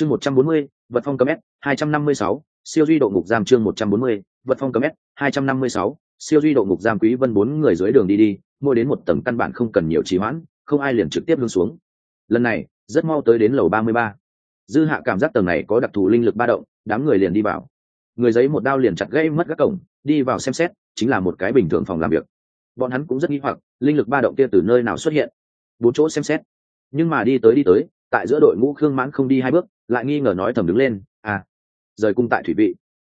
chương một trăm bốn mươi, vật phong cấm s, hai trăm năm mươi sáu, siêu duy độ ngục giam chương một trăm bốn mươi, vật phong cấm s, hai trăm năm mươi sáu, siêu duy độ ngục giam quý vân bốn người dưới đường đi đi, mỗi đến một tầng căn bản không cần nhiều trì hoãn, không ai liền trực tiếp lưng xuống. Lần này, rất mau tới đến lầu ba mươi ba. Dư hạ cảm giác tầng này có đặc thù linh lực ba động, đám người liền đi vào. Người giấy một đao liền chặt gây mất các cổng, đi vào xem xét, chính là một cái bình thường phòng làm việc. Bọn hắn cũng rất nghi hoặc, linh lực ba động kia từ nơi nào xuất hiện. Bốn chỗ xem xét. Nhưng mà đi tới đi tới, tại giữa đội ngũ khương mãn không đi hai bước lại nghi ngờ nói thầm đứng lên à rời cung tại thủy vị.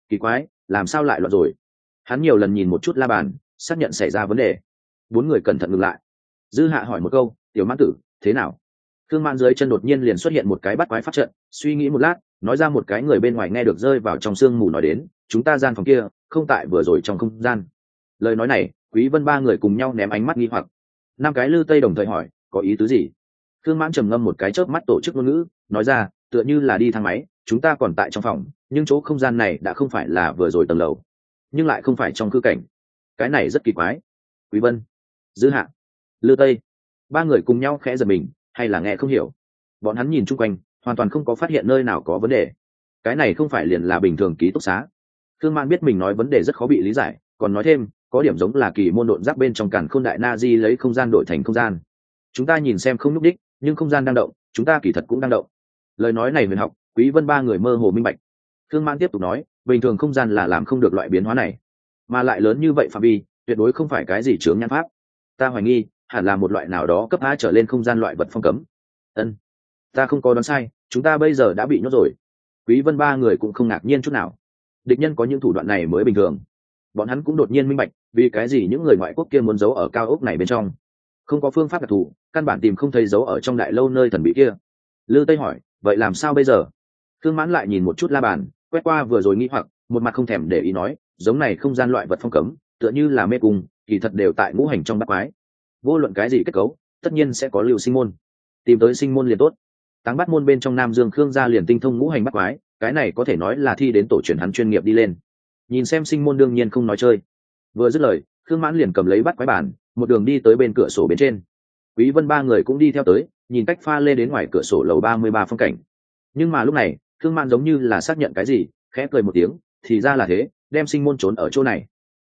Kỳ quái, làm sao lại loạn rồi? Hắn nhiều lần nhìn một chút la bàn, xác nhận xảy ra vấn đề. Bốn người cẩn thận ngừng lại. Dư hạ hỏi một câu, tiểu mãn tử, thế nào? Thương mãn dưới chân đột nhiên liền xuất hiện một cái bắt quái phát trận, suy nghĩ một lát, nói ra một cái người bên ngoài nghe được rơi vào trong sương mù nói đến, chúng ta gian phòng kia, không tại vừa rồi trong không gian. Lời nói này, quý vân ba người cùng nhau ném ánh mắt nghi hoặc. Năm cái lư tây đồng thời hỏi, có ý tứ gì? Thương mãn trầm ngâm một cái chớp mắt tổ chức ngôn ngữ, nói ra tựa như là đi thang máy, chúng ta còn tại trong phòng, nhưng chỗ không gian này đã không phải là vừa rồi tầng lầu, nhưng lại không phải trong cư cảnh. Cái này rất kỳ quái. Quý vân, dư hạ, lư tây, ba người cùng nhau khẽ giật mình, hay là nghe không hiểu. Bọn hắn nhìn chung quanh, hoàn toàn không có phát hiện nơi nào có vấn đề. Cái này không phải liền là bình thường ký túc xá. Thương man biết mình nói vấn đề rất khó bị lý giải, còn nói thêm, có điểm giống là kỳ môn độn giáp bên trong cản khôn đại na di lấy không gian đổi thành không gian. Chúng ta nhìn xem không nhúc đích nhưng không gian đang động, chúng ta kỳ thật cũng đang động lời nói này huyền học, quý vân ba người mơ hồ minh bạch. Thương man tiếp tục nói, bình thường không gian là làm không được loại biến hóa này, mà lại lớn như vậy phạm vi, tuyệt đối không phải cái gì chướng nhãn pháp. Ta hoài nghi, hẳn là một loại nào đó cấp a trở lên không gian loại vật phong cấm. Ân, ta không có đoán sai, chúng ta bây giờ đã bị nhốt rồi. Quý vân ba người cũng không ngạc nhiên chút nào. Địch nhân có những thủ đoạn này mới bình thường. Bọn hắn cũng đột nhiên minh bạch, vì cái gì những người ngoại quốc kia muốn giấu ở cao ốc này bên trong. Không có phương pháp đặc thù, căn bản tìm không thấy giấu ở trong đại lâu nơi thần bị kia. Lư tây hỏi vậy làm sao bây giờ? Thương mãn lại nhìn một chút la bàn, quét qua vừa rồi nghĩ hoặc, một mặt không thèm để ý nói, giống này không gian loại vật phong cấm, tựa như là mê cung, kỳ thật đều tại ngũ hành trong bát quái. Vô luận cái gì kết cấu, tất nhiên sẽ có lưu sinh môn. Tìm tới sinh môn liền tốt. Táng bắt môn bên trong nam dương khương gia liền tinh thông ngũ hành bắt quái, cái này có thể nói là thi đến tổ truyền hắn chuyên nghiệp đi lên. Nhìn xem sinh môn đương nhiên không nói chơi. Vừa dứt lời, khương mãn liền cầm lấy bắt quái bản một đường đi tới bên cửa sổ bên trên. Quý vân ba người cũng đi theo tới nhìn cách pha lê đến ngoài cửa sổ lầu 33 phong cảnh. Nhưng mà lúc này, thương man giống như là xác nhận cái gì, khẽ cười một tiếng, thì ra là thế, đem sinh môn trốn ở chỗ này.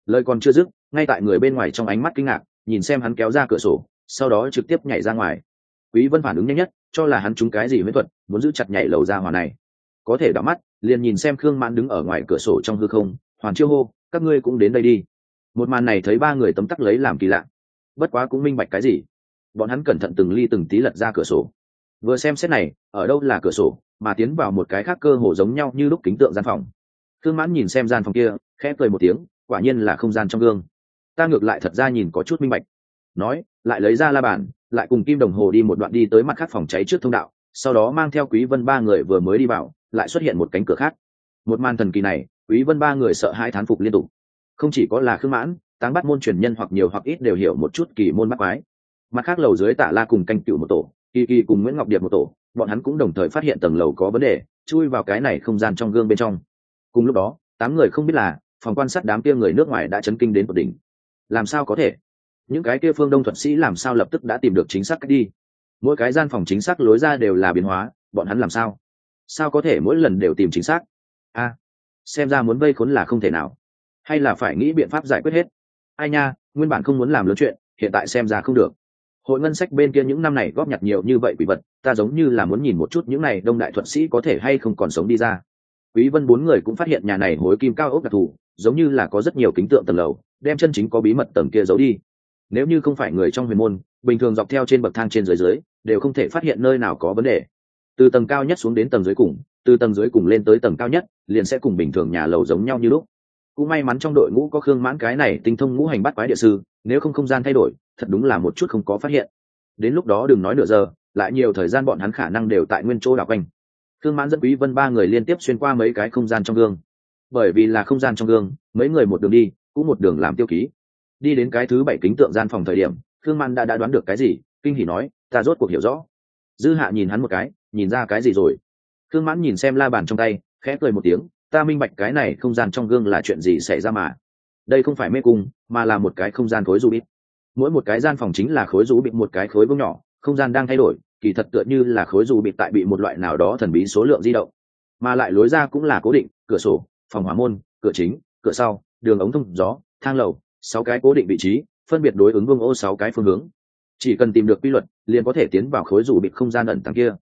Lời còn chưa dứt, ngay tại người bên ngoài trong ánh mắt kinh ngạc, nhìn xem hắn kéo ra cửa sổ, sau đó trực tiếp nhảy ra ngoài. Quý vân phản ứng nhanh nhất, cho là hắn trúng cái gì mới thuật, muốn giữ chặt nhảy lầu ra hòa này. Có thể đỏ mắt, liền nhìn xem khương mãn đứng ở ngoài cửa sổ trong hư không, hoàn chiêu hô, các ngươi cũng đến đây đi. Một màn này thấy ba người tấm tắc lấy làm kỳ lạ. Bất quá cũng minh bạch cái gì bọn hắn cẩn thận từng ly từng tí lật ra cửa sổ. Vừa xem xét này, ở đâu là cửa sổ, mà tiến vào một cái khác cơ hồ giống nhau như lúc kính tượng gian phòng. Thương mãn nhìn xem gian phòng kia, khẽ cười một tiếng, quả nhiên là không gian trong gương. Ta ngược lại thật ra nhìn có chút minh bạch. Nói, lại lấy ra la bàn, lại cùng kim đồng hồ đi một đoạn đi tới mặt khác phòng cháy trước thông đạo, sau đó mang theo quý vân ba người vừa mới đi vào, lại xuất hiện một cánh cửa khác. Một màn thần kỳ này, quý vân ba người sợ hai thán phục liên tục. Không chỉ có là khương mãn, táng bắt môn truyền nhân hoặc nhiều hoặc ít đều hiểu một chút kỳ môn bắt quái mặt khác lầu dưới tạ la cùng canh cựu một tổ, kỳ kỳ cùng nguyễn ngọc điệp một tổ, bọn hắn cũng đồng thời phát hiện tầng lầu có vấn đề, chui vào cái này không gian trong gương bên trong. Cùng lúc đó, tám người không biết là, phòng quan sát đám kia người nước ngoài đã chấn kinh đến một đỉnh. Làm sao có thể? Những cái kia phương đông thuật sĩ làm sao lập tức đã tìm được chính xác cách đi? Mỗi cái gian phòng chính xác lối ra đều là biến hóa, bọn hắn làm sao? Sao có thể mỗi lần đều tìm chính xác? A, xem ra muốn vây khốn là không thể nào. Hay là phải nghĩ biện pháp giải quyết hết? Ai nha, nguyên bản không muốn làm lớn chuyện, hiện tại xem ra không được hội ngân sách bên kia những năm này góp nhặt nhiều như vậy quỷ vật, ta giống như là muốn nhìn một chút những này đông đại thuật sĩ có thể hay không còn sống đi ra. Quý vân bốn người cũng phát hiện nhà này hối kim cao ốc đặc thù, giống như là có rất nhiều kính tượng tầng lầu, đem chân chính có bí mật tầng kia giấu đi. Nếu như không phải người trong huyền môn, bình thường dọc theo trên bậc thang trên dưới dưới, đều không thể phát hiện nơi nào có vấn đề. Từ tầng cao nhất xuống đến tầng dưới cùng, từ tầng dưới cùng lên tới tầng cao nhất, liền sẽ cùng bình thường nhà lầu giống nhau như lúc cũng may mắn trong đội ngũ có khương mãn cái này tinh thông ngũ hành bắt quái địa sư, nếu không không gian thay đổi, thật đúng là một chút không có phát hiện. Đến lúc đó đừng nói nửa giờ, lại nhiều thời gian bọn hắn khả năng đều tại nguyên chỗ đảo quanh. Khương mãn dẫn quý vân ba người liên tiếp xuyên qua mấy cái không gian trong gương. Bởi vì là không gian trong gương, mấy người một đường đi, cũng một đường làm tiêu ký. Đi đến cái thứ bảy kính tượng gian phòng thời điểm, khương mãn đã đã đoán được cái gì, kinh hỉ nói, ta rốt cuộc hiểu rõ. Dư hạ nhìn hắn một cái, nhìn ra cái gì rồi? Khương mãn nhìn xem la bàn trong tay, khẽ cười một tiếng ta minh bạch cái này không gian trong gương là chuyện gì xảy ra mà. Đây không phải mê cung, mà là một cái không gian khối du bít mỗi một cái gian phòng chính là khối du bị một cái khối bông nhỏ, không gian đang thay đổi, kỳ thật tựa như là khối du bị tại bị một loại nào đó thần bí số lượng di động. Mà lại lối ra cũng là cố định, cửa sổ, phòng hỏa môn, cửa chính, cửa sau, đường ống thông gió, thang lầu, sáu cái cố định vị trí, phân biệt đối ứng vương ô sáu cái phương hướng. Chỉ cần tìm được quy luật, liền có thể tiến vào khối dù bị không gian ẩn tàng kia.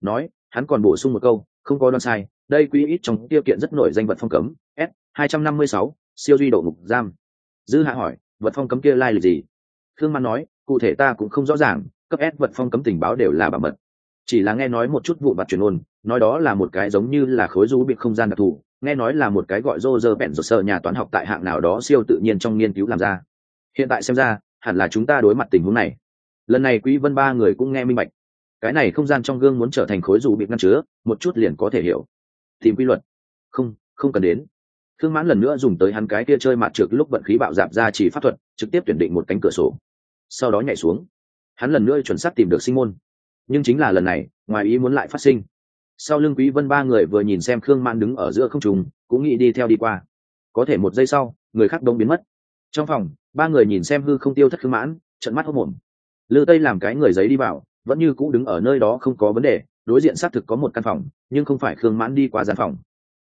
Nói, hắn còn bổ sung một câu, không có đoan sai đây quý ít trong tiêu kiện rất nổi danh vật phong cấm, s hai trăm năm mươi sáu, siêu duy độ ngục giam. Dư hạ hỏi, vật phong cấm kia lai lịch gì? Thương man nói, cụ thể ta cũng không rõ ràng, cấp s vật phong cấm tình báo đều là bảo mật. Chỉ là nghe nói một chút vụ mặt truyền ôn, nói đó là một cái giống như là khối du bị không gian đặc thù, nghe nói là một cái gọi rô rơ bẹn rột sơ nhà toán học tại hạng nào đó siêu tự nhiên trong nghiên cứu làm ra. Hiện tại xem ra, hẳn là chúng ta đối mặt tình huống này. Lần này quý vân ba người cũng nghe minh bạch. Cái này không gian trong gương muốn trở thành khối dù bị ngăn chứa, một chút liền có thể hiểu tìm quy luật. Không không cần đến. Thương mãn lần nữa dùng tới hắn cái kia chơi mặt trượt lúc vận khí bạo dạp ra chỉ pháp thuật, trực tiếp tuyển định một cánh cửa sổ. Sau đó nhảy xuống. Hắn lần nữa chuẩn xác tìm được sinh môn. Nhưng chính là lần này, ngoài ý muốn lại phát sinh. Sau lưng quý vân ba người vừa nhìn xem khương mãn đứng ở giữa không trùng cũng nghĩ đi theo đi qua. Có thể một giây sau, người khác đông biến mất. Trong phòng, ba người nhìn xem hư không tiêu thất khương mãn trận mắt hốc mồm lư tây làm cái người giấy đi vào, vẫn như cũ đứng ở nơi đó không có vấn đề đối diện xác thực có một căn phòng, nhưng không phải khương mãn đi qua gian phòng.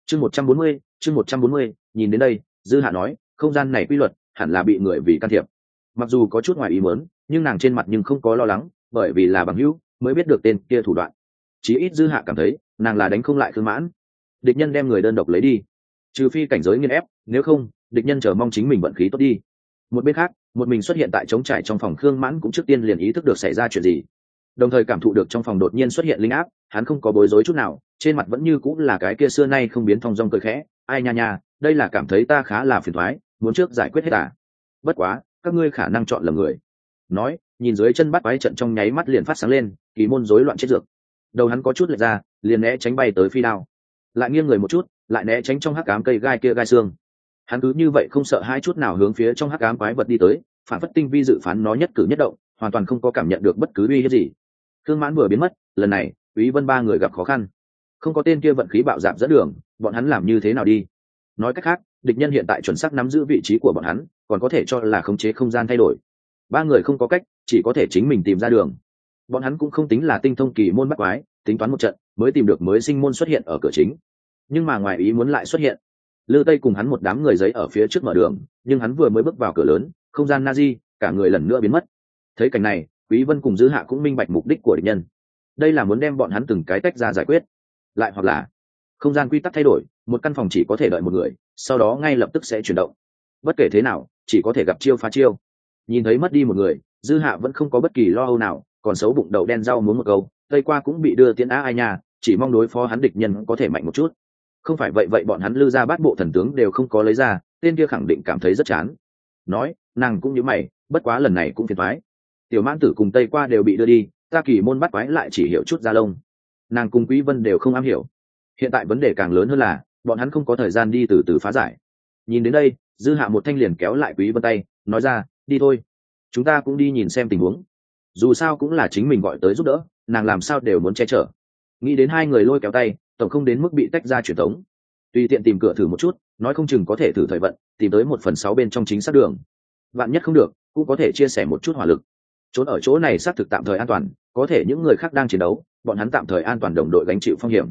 Chương một trăm bốn mươi, chương một trăm bốn mươi, nhìn đến đây, dư hạ nói, không gian này quy luật, hẳn là bị người vì can thiệp. Mặc dù có chút ngoài ý mớn nhưng nàng trên mặt nhưng không có lo lắng, bởi vì là bằng hữu, mới biết được tên kia thủ đoạn. Chí ít dư hạ cảm thấy, nàng là đánh không lại khương mãn. Địch nhân đem người đơn độc lấy đi. Trừ phi cảnh giới nghiên ép, nếu không, địch nhân chờ mong chính mình vận khí tốt đi. Một bên khác, một mình xuất hiện tại trống trải trong phòng, khương mãn cũng trước tiên liền ý thức được xảy ra chuyện gì đồng thời cảm thụ được trong phòng đột nhiên xuất hiện linh áp, hắn không có bối rối chút nào, trên mặt vẫn như cũng là cái kia xưa nay không biến thong dong cười khẽ, ai nha nha, đây là cảm thấy ta khá là phiền thoái muốn trước giải quyết hết à. bất quá, các ngươi khả năng chọn lầm người. Nói, nhìn dưới chân bắt quái trận trong nháy mắt liền phát sáng lên, kỳ môn rối loạn chết dược. Đầu hắn có chút lệch ra, liền né tránh bay tới phi đao. Lại nghiêng người một chút, lại né tránh trong hắc cám cây gai kia gai xương. Hắn cứ như vậy không sợ hai chút nào hướng phía trong hắc cám quái vật đi tới, phản phất tinh vi dự phán nó nhất cử nhất động, hoàn toàn không có cảm nhận được bất cứ uy hiếp gì thương mãn vừa biến mất, lần này, quý vân ba người gặp khó khăn. Không có tên kia vận khí bạo dạp dẫn đường, bọn hắn làm như thế nào đi? Nói cách khác, địch nhân hiện tại chuẩn xác nắm giữ vị trí của bọn hắn, còn có thể cho là khống chế không gian thay đổi. Ba người không có cách, chỉ có thể chính mình tìm ra đường. Bọn hắn cũng không tính là tinh thông kỳ môn bắt quái, tính toán một trận, mới tìm được mới sinh môn xuất hiện ở cửa chính. Nhưng mà ngoài ý muốn lại xuất hiện. Lư tây cùng hắn một đám người giấy ở phía trước mở đường, nhưng hắn vừa mới bước vào cửa lớn, không gian na di, cả người lần nữa biến mất. Thấy cảnh này quý vân cùng dư hạ cũng minh bạch mục đích của địch nhân. Đây là muốn đem bọn hắn từng cái tách ra giải quyết. Lại hoặc là, không gian quy tắc thay đổi, một căn phòng chỉ có thể đợi một người, sau đó ngay lập tức sẽ chuyển động. Bất kể thế nào, chỉ có thể gặp chiêu phá chiêu. Nhìn thấy mất đi một người, dư hạ vẫn không có bất kỳ lo âu nào, còn xấu bụng đầu đen rau muốn một câu, tây qua cũng bị đưa tiến á ai nha, chỉ mong đối phó hắn địch nhân có thể mạnh một chút. Không phải vậy vậy bọn hắn lư ra bát bộ thần tướng đều không có lấy ra, tên kia khẳng định cảm thấy rất chán. Nói, nàng cũng như mày, bất quá lần này cũng phiền thoái tiểu mãn tử cùng tây qua đều bị đưa đi, ta kỳ môn bắt quái lại chỉ hiểu chút da lông. Nàng cùng quý vân đều không am hiểu. Hiện tại vấn đề càng lớn hơn là, bọn hắn không có thời gian đi từ từ phá giải. Nhìn đến đây, dư hạ một thanh liền kéo lại quý vân tay, nói ra, đi thôi, chúng ta cũng đi nhìn xem tình huống. Dù sao cũng là chính mình gọi tới giúp đỡ, nàng làm sao đều muốn che chở. Nghĩ đến hai người lôi kéo tay, tổng không đến mức bị tách ra truyền thống. Tùy tiện tìm cửa thử một chút, nói không chừng có thể thử thời vận, tìm tới một phần sáu bên trong chính xác đường. Bạn nhất không được, cũng có thể chia sẻ một chút hỏa lực trốn ở chỗ này xác thực tạm thời an toàn, có thể những người khác đang chiến đấu, bọn hắn tạm thời an toàn đồng đội gánh chịu phong hiểm.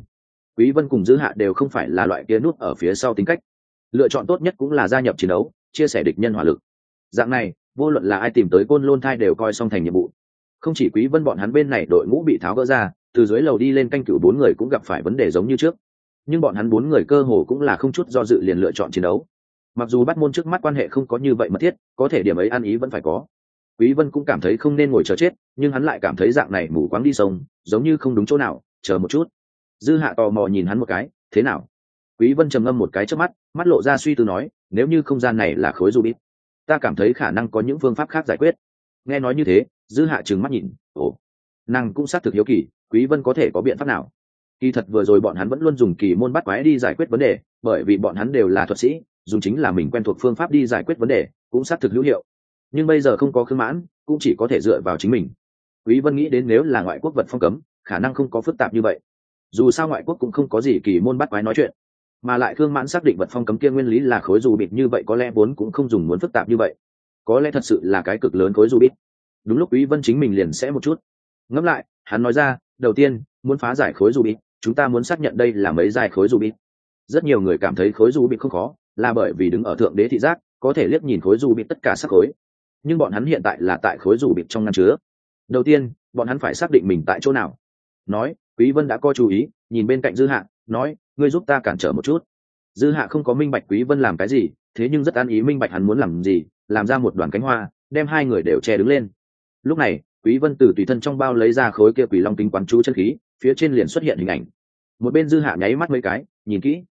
Quý vân cùng dư hạ đều không phải là loại kia nút ở phía sau tính cách. Lựa chọn tốt nhất cũng là gia nhập chiến đấu, chia sẻ địch nhân hỏa lực. Dạng này, vô luận là ai tìm tới côn lôn thai đều coi xong thành nhiệm vụ. Không chỉ quý vân bọn hắn bên này đội ngũ bị tháo gỡ ra, từ dưới lầu đi lên canh cửu bốn người cũng gặp phải vấn đề giống như trước. Nhưng bọn hắn bốn người cơ hồ cũng là không chút do dự liền lựa chọn chiến đấu. Mặc dù bắt môn trước mắt quan hệ không có như vậy mật thiết, có thể điểm ấy ăn ý vẫn phải có quý vân cũng cảm thấy không nên ngồi chờ chết, nhưng hắn lại cảm thấy dạng này mù quáng đi sông, giống như không đúng chỗ nào, chờ một chút. Dư hạ tò mò nhìn hắn một cái, thế nào? Quý vân trầm ngâm một cái trước mắt mắt lộ ra suy tư nói, nếu như không gian này là khối du bít ta cảm thấy khả năng có những phương pháp khác giải quyết. Nghe nói như thế, dư hạ trừng mắt nhìn, ồ, nàng cũng xác thực hiếu kỳ, quý vân có thể có biện pháp nào? Kỳ thật vừa rồi bọn hắn vẫn luôn dùng kỳ môn bắt quái đi giải quyết vấn đề, bởi vì bọn hắn đều là thuật sĩ, dùng chính là mình quen thuộc phương pháp đi giải quyết vấn đề, cũng xác thực hữu hiệu nhưng bây giờ không có khương mãn, cũng chỉ có thể dựa vào chính mình. Quý vân nghĩ đến nếu là ngoại quốc vật phong cấm, khả năng không có phức tạp như vậy. Dù sao ngoại quốc cũng không có gì kỳ môn bắt quái nói chuyện, mà lại khương mãn xác định vật phong cấm kia nguyên lý là khối dù bịt như vậy, có lẽ vốn cũng không dùng muốn phức tạp như vậy. Có lẽ thật sự là cái cực lớn khối dù bịt. Đúng lúc quý vân chính mình liền sẽ một chút. Ngẫm lại, hắn nói ra, đầu tiên, muốn phá giải khối dù bịt, chúng ta muốn xác nhận đây là mấy dài khối dù bịt. Rất nhiều người cảm thấy khối dù bịt không khó, là bởi vì đứng ở thượng đế thị giác, có thể liếc nhìn khối dù bịt tất cả sắc khối nhưng bọn hắn hiện tại là tại khối rủ bịt trong ngăn chứa. Đầu tiên, bọn hắn phải xác định mình tại chỗ nào. Nói, quý vân đã có chú ý, nhìn bên cạnh dư hạ, nói, ngươi giúp ta cản trở một chút. Dư hạ không có minh bạch quý vân làm cái gì, thế nhưng rất an ý minh bạch hắn muốn làm gì, làm ra một đoàn cánh hoa, đem hai người đều che đứng lên. Lúc này, quý vân từ tùy thân trong bao lấy ra khối kia quỷ long kính quán chú chân khí, phía trên liền xuất hiện hình ảnh. Một bên dư hạ nháy mắt mấy cái, nhìn kỹ.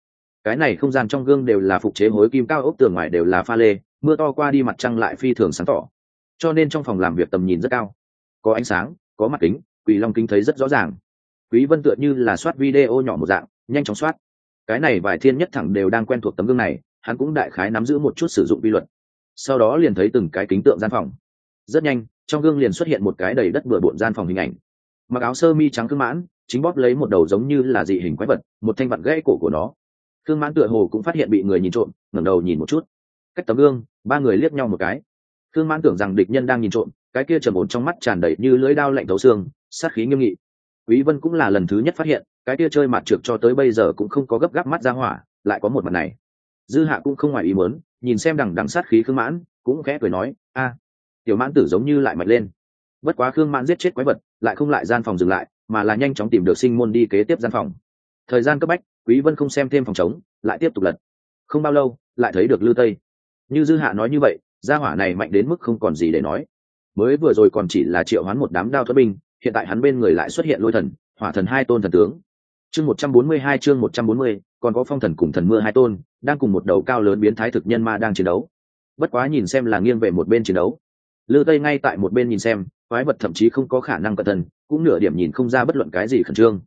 Cái này không gian trong gương đều là phục chế hối kim cao ốc, tường ngoài đều là pha lê mưa to qua đi mặt trăng lại phi thường sáng tỏ. Cho nên trong phòng làm việc tầm nhìn rất cao. Có ánh sáng, có mặt kính, quỷ long kính thấy rất rõ ràng. Quý vân tựa như là soát video nhỏ một dạng, nhanh chóng soát. Cái này vài thiên nhất thẳng đều đang quen thuộc tấm gương này, hắn cũng đại khái nắm giữ một chút sử dụng vi luật. Sau đó liền thấy từng cái kính tượng gian phòng. Rất nhanh, trong gương liền xuất hiện một cái đầy đất bừa bộn gian phòng hình ảnh. Mặc áo sơ mi trắng cương mãn, chính bóp lấy một đầu giống như là dị hình quái vật, một thanh vặn gãy cổ của nó. Cương mãn tựa hồ cũng phát hiện bị người nhìn trộm, ngẩng đầu nhìn một chút cách tấm gương, ba người liếc nhau một cái. Thương mãn tưởng rằng địch nhân đang nhìn trộm, cái kia trầm ổn trong mắt tràn đầy như lưỡi đao lạnh thấu xương, sát khí nghiêm nghị. Quý vân cũng là lần thứ nhất phát hiện, cái kia chơi mặt trượt cho tới bây giờ cũng không có gấp gáp mắt ra hỏa, lại có một mặt này. Dư hạ cũng không ngoài ý muốn, nhìn xem đằng đằng sát khí khương mãn, cũng khẽ cười nói, a, tiểu mãn tử giống như lại mạnh lên. Bất quá khương mãn giết chết quái vật, lại không lại gian phòng dừng lại, mà là nhanh chóng tìm được sinh môn đi kế tiếp gian phòng. Thời gian cấp bách, quý vân không xem thêm phòng trống, lại tiếp tục lật. Không bao lâu, lại thấy được lư tây như dư hạ nói như vậy, gia hỏa này mạnh đến mức không còn gì để nói. Mới vừa rồi còn chỉ là triệu hoán một đám đao thuật binh, hiện tại hắn bên người lại xuất hiện lôi thần, hỏa thần hai tôn thần tướng. Chương một trăm bốn mươi hai, chương một trăm bốn mươi, còn có phong thần cùng thần mưa hai tôn, đang cùng một đầu cao lớn biến thái thực nhân ma đang chiến đấu. Bất quá nhìn xem là nghiêng về một bên chiến đấu. Lư tây ngay tại một bên nhìn xem, quái vật thậm chí không có khả năng cẩn thận, cũng nửa điểm nhìn không ra bất luận cái gì khẩn trương.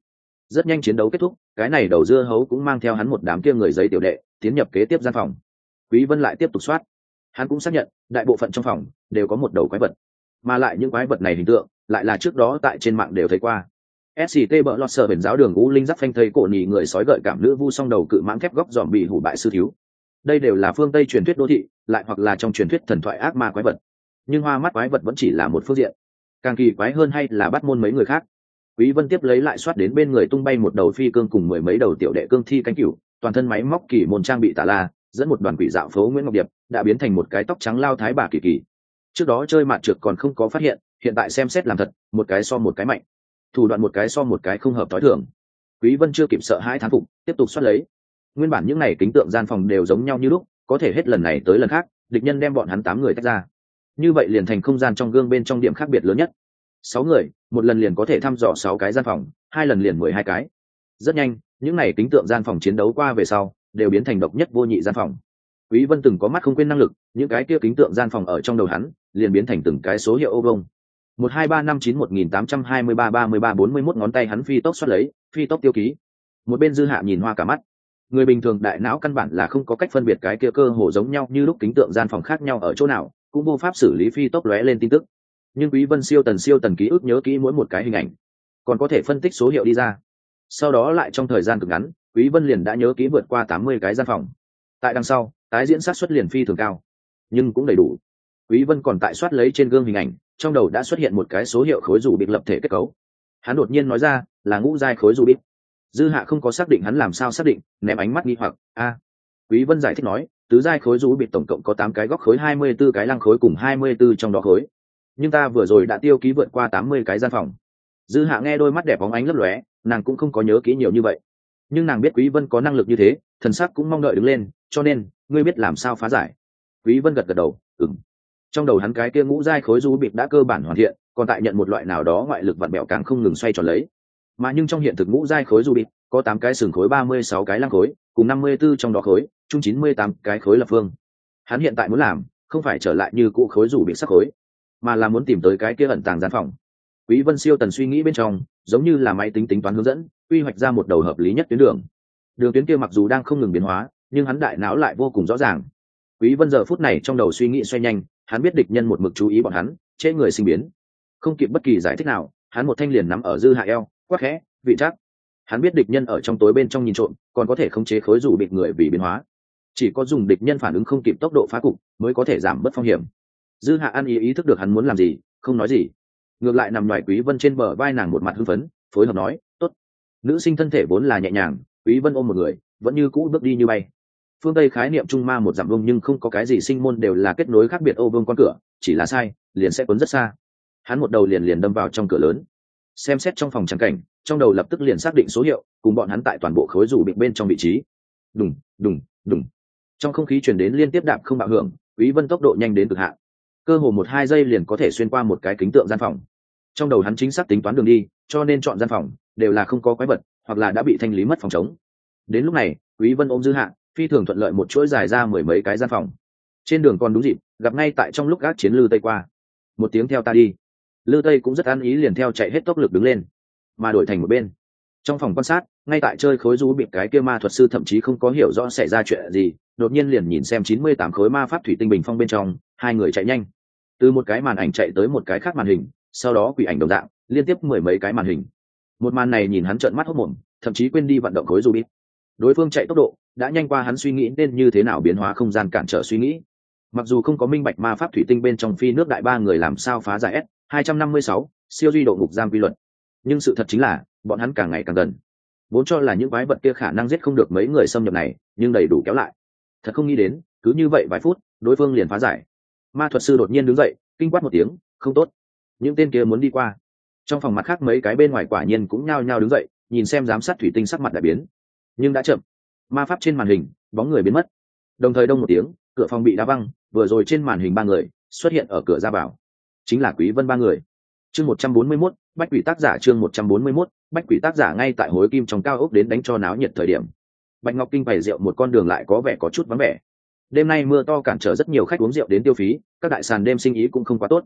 Rất nhanh chiến đấu kết thúc, cái này đầu dưa hấu cũng mang theo hắn một đám kia người giấy tiểu đệ, tiến nhập kế tiếp gian phòng quý vân lại tiếp tục soát. Hắn cũng xác nhận, đại bộ phận trong phòng đều có một đầu quái vật. Mà lại những quái vật này hình tượng lại là trước đó tại trên mạng đều thấy qua. Sct bỡ lọt sợ biển giáo đường u linh giáp phanh thây cổ nỉ người sói gợi cảm nữ vu song đầu cự mãng thép góc dòm bị hủ bại sư thiếu. Đây đều là phương tây truyền thuyết đô thị, lại hoặc là trong truyền thuyết thần thoại ác ma quái vật. Nhưng hoa mắt quái vật vẫn chỉ là một phương diện. Càng kỳ quái hơn hay là bắt môn mấy người khác. Quý vân tiếp lấy lại soát đến bên người tung bay một đầu phi cương cùng mười mấy đầu tiểu đệ cương thi cánh cửu, toàn thân máy móc kỳ môn trang bị tà la dẫn một đoàn quỷ dạo phố nguyễn ngọc điệp, đã biến thành một cái tóc trắng lao thái bà kỳ kỳ. Trước đó chơi mạt trượt còn không có phát hiện hiện tại xem xét làm thật, một cái so một cái mạnh. Thủ đoạn một cái so một cái không hợp tối thường. Quý vân chưa kịp sợ hai thán phục, tiếp tục xoát lấy. Nguyên bản những này kính tượng gian phòng đều giống nhau như lúc, có thể hết lần này tới lần khác, địch nhân đem bọn hắn tám người tách ra. Như vậy liền thành không gian trong gương bên trong điểm khác biệt lớn nhất. Sáu người, một lần liền có thể thăm dò sáu cái gian phòng, hai lần liền mười hai cái. Rất nhanh, những này kính tượng gian phòng chiến đấu qua về sau đều biến thành độc nhất vô nhị gian phòng. Quý vân từng có mắt không quên năng lực, những cái kia kính tượng gian phòng ở trong đầu hắn, liền biến thành từng cái số hiệu ô vông một hai ba năm chín một nghìn tám trăm hai mươi ba ba mươi ba bốn mươi mốt ngón tay hắn phi tốc xoát lấy, phi tốc tiêu ký. Một bên dư hạ nhìn hoa cả mắt. Người bình thường đại não căn bản là không có cách phân biệt cái kia cơ hồ giống nhau như lúc kính tượng gian phòng khác nhau ở chỗ nào, cũng vô pháp xử lý phi tốc lóe lên tin tức. Nhưng quý vân siêu tần siêu tần ký ức nhớ kỹ mỗi một cái hình ảnh, còn có thể phân tích số hiệu đi ra. Sau đó lại trong thời gian cực ngắn quý vân liền đã nhớ kỹ vượt qua 80 cái gian phòng. Tại đằng sau, tái diễn sát xuất liền phi thường cao, nhưng cũng đầy đủ. Quý vân còn tại soát lấy trên gương hình ảnh, trong đầu đã xuất hiện một cái số hiệu khối dù bị lập thể kết cấu. Hắn đột nhiên nói ra, là ngũ giai khối dù bít dư hạ không có xác định hắn làm sao xác định, ném ánh mắt nghi hoặc, a. Quý vân giải thích nói, tứ giai khối dù bịt tổng cộng có 8 cái góc khối 24 cái lăng khối cùng 24 trong đó khối. Nhưng ta vừa rồi đã tiêu ký vượt qua 80 cái gian phòng. Dư hạ nghe đôi mắt đẹp bóng ánh lấp lóe, nàng cũng không có nhớ kỹ nhiều như vậy nhưng nàng biết quý vân có năng lực như thế, thần sắc cũng mong đợi đứng lên, cho nên, ngươi biết làm sao phá giải. Quý vân gật gật đầu, ừm. Trong đầu hắn cái kia ngũ giai khối du bịt đã cơ bản hoàn thiện, còn tại nhận một loại nào đó ngoại lực vặn bẹo càng không ngừng xoay tròn lấy. Mà nhưng trong hiện thực ngũ giai khối du bịt có tám cái sừng khối, ba mươi sáu cái lăng khối, cùng năm mươi 54 trong đó khối, chung chín mươi tám cái khối lập phương. Hắn hiện tại muốn làm, không phải trở lại như cũ khối rủ bị sắc khối, mà là muốn tìm tới cái kia ẩn tàng gian phòng quý vân siêu tần suy nghĩ bên trong, giống như là máy tính tính toán hướng dẫn, quy hoạch ra một đầu hợp lý nhất tuyến đường. Đường tuyến kia mặc dù đang không ngừng biến hóa, nhưng hắn đại não lại vô cùng rõ ràng. Quý vân giờ phút này trong đầu suy nghĩ xoay nhanh, hắn biết địch nhân một mực chú ý bọn hắn chế người sinh biến. Không kịp bất kỳ giải thích nào, hắn một thanh liền nắm ở dư hạ eo, quắc khẽ, vị chắc. Hắn biết địch nhân ở trong tối bên trong nhìn trộm, còn có thể khống chế khối rủ bịt người vì biến hóa. Chỉ có dùng địch nhân phản ứng không kịp tốc độ phá cục, mới có thể giảm bớt phong hiểm. Dư hạ an ý ý thức được hắn muốn làm gì, không nói gì ngược lại nằm ngoài quý vân trên bờ vai nàng một mặt hưng phấn, phối hợp nói, tốt. Nữ sinh thân thể vốn là nhẹ nhàng, quý vân ôm một người, vẫn như cũ bước đi như bay. Phương tây khái niệm trung ma một dặm vông nhưng không có cái gì sinh môn đều là kết nối khác biệt ô vương con cửa, chỉ là sai, liền sẽ cuốn rất xa. Hắn một đầu liền liền đâm vào trong cửa lớn. Xem xét trong phòng trắng cảnh, trong đầu lập tức liền xác định số hiệu, cùng bọn hắn tại toàn bộ khối rủ bịt bên trong vị trí. Đùng đùng đùng. Trong không khí chuyển đến liên tiếp đạp không bạo hưởng, quý vân tốc độ nhanh đến cực hạn cơ hồ một hai giây liền có thể xuyên qua một cái kính tượng gian phòng. Trong đầu hắn chính xác tính toán đường đi, cho nên chọn gian phòng, đều là không có quái vật, hoặc là đã bị thanh lý mất phòng chống đến lúc này, quý vân ôm dư hạ, phi thường thuận lợi một chuỗi dài ra mười mấy cái gian phòng. Trên đường còn đúng dịp, gặp ngay tại trong lúc gác chiến lư tây qua. Một tiếng theo ta đi. Lư tây cũng rất an ý liền theo chạy hết tốc lực đứng lên, mà đổi thành một bên. Trong phòng quan sát, ngay tại chơi khối rú bịp cái kia ma thuật sư thậm chí không có hiểu rõ xảy ra chuyện gì, đột nhiên liền nhìn xem chín mươi tám khối ma pháp thủy tinh bình phong bên trong, hai người chạy nhanh từ một cái màn ảnh chạy tới một cái khác màn hình sau đó quỷ ảnh đồng dạng liên tiếp mười mấy cái màn hình. Một màn này nhìn hắn trợn mắt hốc mồm thậm chí quên đi vận động khối rú đối phương chạy tốc độ đã nhanh qua hắn suy nghĩ nên như thế nào biến hóa không gian cản trở suy nghĩ. Mặc dù không có minh bạch ma pháp thủy tinh bên trong phi nước đại ba người làm sao phá giải s 256, siêu duy độ ngục giam quy luật. Nhưng sự thật chính là bọn hắn càng ngày càng gần. Vốn cho là những quái vật kia khả năng giết không được mấy người xâm nhập này nhưng đầy đủ kéo lại. Thật không nghĩ đến cứ như vậy vài phút đối phương liền phá giải ma thuật sư đột nhiên đứng dậy kinh quát một tiếng không tốt. Những tên kia muốn đi qua. Trong phòng mặt khác mấy cái bên ngoài quả nhiên cũng nhao nhao đứng dậy nhìn xem giám sát thủy tinh sắc mặt đại biến. Nhưng đã chậm. Ma pháp trên màn hình bóng người biến mất. Đồng thời đông một tiếng cửa phòng bị đá văng vừa rồi trên màn hình ba người xuất hiện ở cửa ra vào. Chính là quý vân ba người. Chương 141, bách quỷ tác giả chương 141, bách quỷ tác giả ngay tại hối kim trong cao ốc đến đánh cho náo nhiệt thời điểm. Bạch ngọc kinh bày rượu một con đường lại có vẻ có chút vắng vẻ đêm nay mưa to cản trở rất nhiều khách uống rượu đến tiêu phí, các đại sàn đêm sinh ý cũng không quá tốt.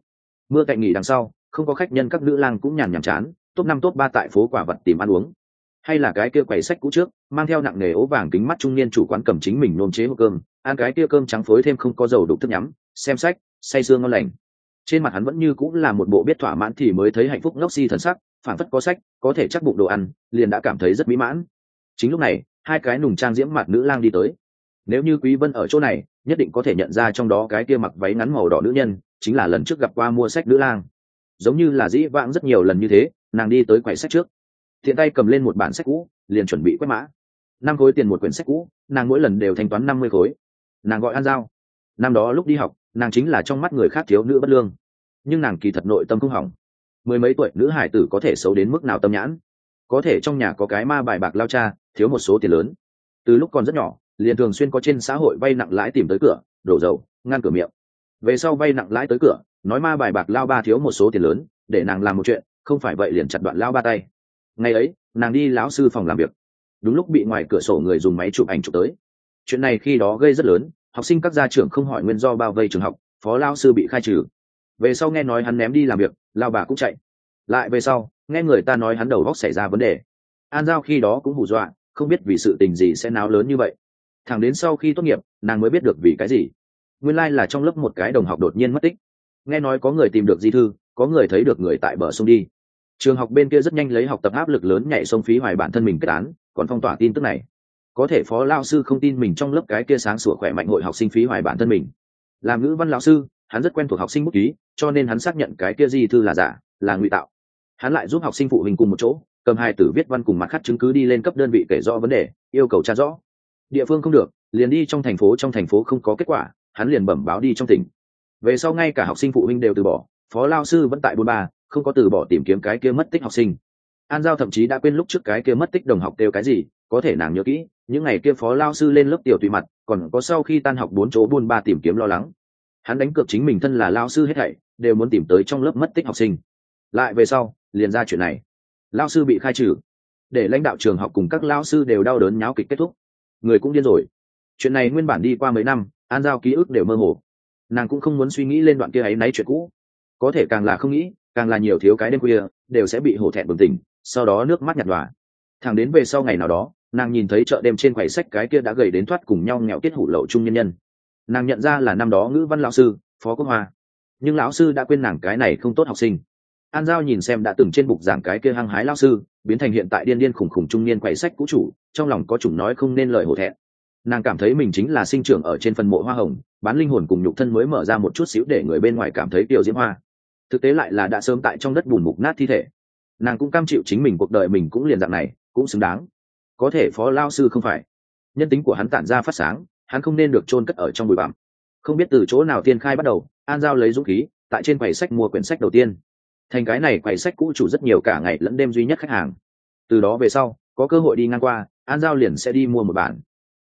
Mưa cạnh nghỉ đằng sau, không có khách nhân các nữ lang cũng nhàn nhàm chán, top năm top ba tại phố quả vật tìm ăn uống. Hay là cái kia quầy sách cũ trước, mang theo nặng nghề ố vàng kính mắt trung niên chủ quán cầm chính mình nôm chế hộp cơm, ăn cái kia cơm trắng phối thêm không có dầu đục thức nhắm, xem sách, say sương ngon lành. Trên mặt hắn vẫn như cũng là một bộ biết thỏa mãn thì mới thấy hạnh phúc ngốc si thần sắc phản phất có sách, có thể chắc bụng đồ ăn, liền đã cảm thấy rất mỹ mãn. Chính lúc này, hai cái nùng trang diễm mặt nữ lang đi tới nếu như quý vân ở chỗ này, nhất định có thể nhận ra trong đó cái kia mặc váy ngắn màu đỏ nữ nhân, chính là lần trước gặp qua mua sách nữ lang. Giống như là dĩ vãng rất nhiều lần như thế, nàng đi tới quầy sách trước. Thiện tay cầm lên một bản sách cũ, liền chuẩn bị quét mã. Năm khối tiền một quyển sách cũ, nàng mỗi lần đều thanh toán năm mươi khối. Nàng gọi an giao. Năm đó lúc đi học, nàng chính là trong mắt người khác thiếu nữ bất lương. Nhưng nàng kỳ thật nội tâm không hỏng. Mười mấy tuổi, nữ hải tử có thể xấu đến mức nào tâm nhãn? Có thể trong nhà có cái ma bài bạc lao cha, thiếu một số tiền lớn. Từ lúc còn rất nhỏ liền thường xuyên có trên xã hội vay nặng lãi tìm tới cửa, đổ dầu, ngăn cửa miệng. Về sau vay nặng lãi tới cửa, nói ma bài bạc lao ba thiếu một số tiền lớn, để nàng làm một chuyện, không phải vậy liền chặt đoạn lao ba tay. Ngày ấy, nàng đi lão sư phòng làm việc. Đúng lúc bị ngoài cửa sổ người dùng máy chụp ảnh chụp tới. Chuyện này khi đó gây rất lớn, học sinh các gia trưởng không hỏi nguyên do bao vây trường học, phó lao sư bị khai trừ. Về sau nghe nói hắn ném đi làm việc, lao bà cũng chạy. Lại về sau, nghe người ta nói hắn đầu góc xảy ra vấn đề. An giao khi đó cũng hù dọa, không biết vì sự tình gì sẽ náo lớn như vậy thẳng đến sau khi tốt nghiệp, nàng mới biết được vì cái gì. Nguyên lai、like、là trong lớp một cái đồng học đột nhiên mất tích. Nghe nói có người tìm được di thư, có người thấy được người tại bờ sông đi. Trường học bên kia rất nhanh lấy học tập áp lực lớn nhảy sông phí hoài bản thân mình kết án, còn phong tỏa tin tức này. Có thể phó lao sư không tin mình trong lớp cái kia sáng sủa khỏe mạnh hội học sinh phí hoài bản thân mình. Làm ngữ văn lao sư, hắn rất quen thuộc học sinh bút ký, cho nên hắn xác nhận cái kia di thư là giả, là ngụy tạo. Hắn lại giúp học sinh phụ huynh cùng một chỗ, cầm hai tử viết văn cùng mặt khắc chứng cứ đi lên cấp đơn vị kể rõ vấn đề, yêu cầu tra rõ địa phương không được, liền đi trong thành phố, trong thành phố không có kết quả, hắn liền bẩm báo đi trong tỉnh. Về sau ngay cả học sinh phụ huynh đều từ bỏ, phó lao sư vẫn tại bôn ba, không có từ bỏ tìm kiếm cái kia mất tích học sinh. An giao thậm chí đã quên lúc trước cái kia mất tích đồng học kêu cái gì, có thể nàng nhớ kỹ, những ngày kia phó lao sư lên lớp tiểu tùy mặt, còn có sau khi tan học bốn chỗ buôn ba tìm kiếm lo lắng. Hắn đánh cược chính mình thân là lao sư hết thảy, đều muốn tìm tới trong lớp mất tích học sinh. Lại về sau, liền ra chuyện này. Lao sư bị khai trừ. Để lãnh đạo trường học cùng các lao sư đều đau đớn nháo kịch kết thúc người cũng điên rồi. Chuyện này nguyên bản đi qua mấy năm, an giao ký ức đều mơ hồ. Nàng cũng không muốn suy nghĩ lên đoạn kia ấy náy chuyện cũ. Có thể càng là không nghĩ, càng là nhiều thiếu cái đêm khuya, đều sẽ bị hổ thẹn bừng tỉnh, sau đó nước mắt nhạt nhòa. Thẳng đến về sau ngày nào đó, nàng nhìn thấy chợ đêm trên quầy sách cái kia đã gầy đến thoát cùng nhau nghèo kết hủ lậu chung nhân nhân. Nàng nhận ra là năm đó ngữ văn lão sư, phó quốc hoa. Nhưng lão sư đã quên nàng cái này không tốt học sinh. An giao nhìn xem đã từng trên bục giảng cái kia hăng hái lão sư biến thành hiện tại điên điên khủng khủng trung niên quậy sách cũ chủ, trong lòng có chủng nói không nên lời hổ thẹn. Nàng cảm thấy mình chính là sinh trưởng ở trên phần mộ hoa hồng, bán linh hồn cùng nhục thân mới mở ra một chút xíu để người bên ngoài cảm thấy tiêu diễm hoa. Thực tế lại là đã sớm tại trong đất bùn mục nát thi thể. Nàng cũng cam chịu chính mình cuộc đời mình cũng liền dạng này, cũng xứng đáng. Có thể phó lao sư không phải. Nhân tính của hắn tản ra phát sáng, hắn không nên được chôn cất ở trong bụi bặm. Không biết từ chỗ nào tiên khai bắt đầu, an giao lấy dũng khí, tại trên quầy sách mua quyển sách đầu tiên thành cái này quầy sách cũ chủ rất nhiều cả ngày lẫn đêm duy nhất khách hàng. Từ đó về sau, có cơ hội đi ngang qua, an giao liền sẽ đi mua một bản.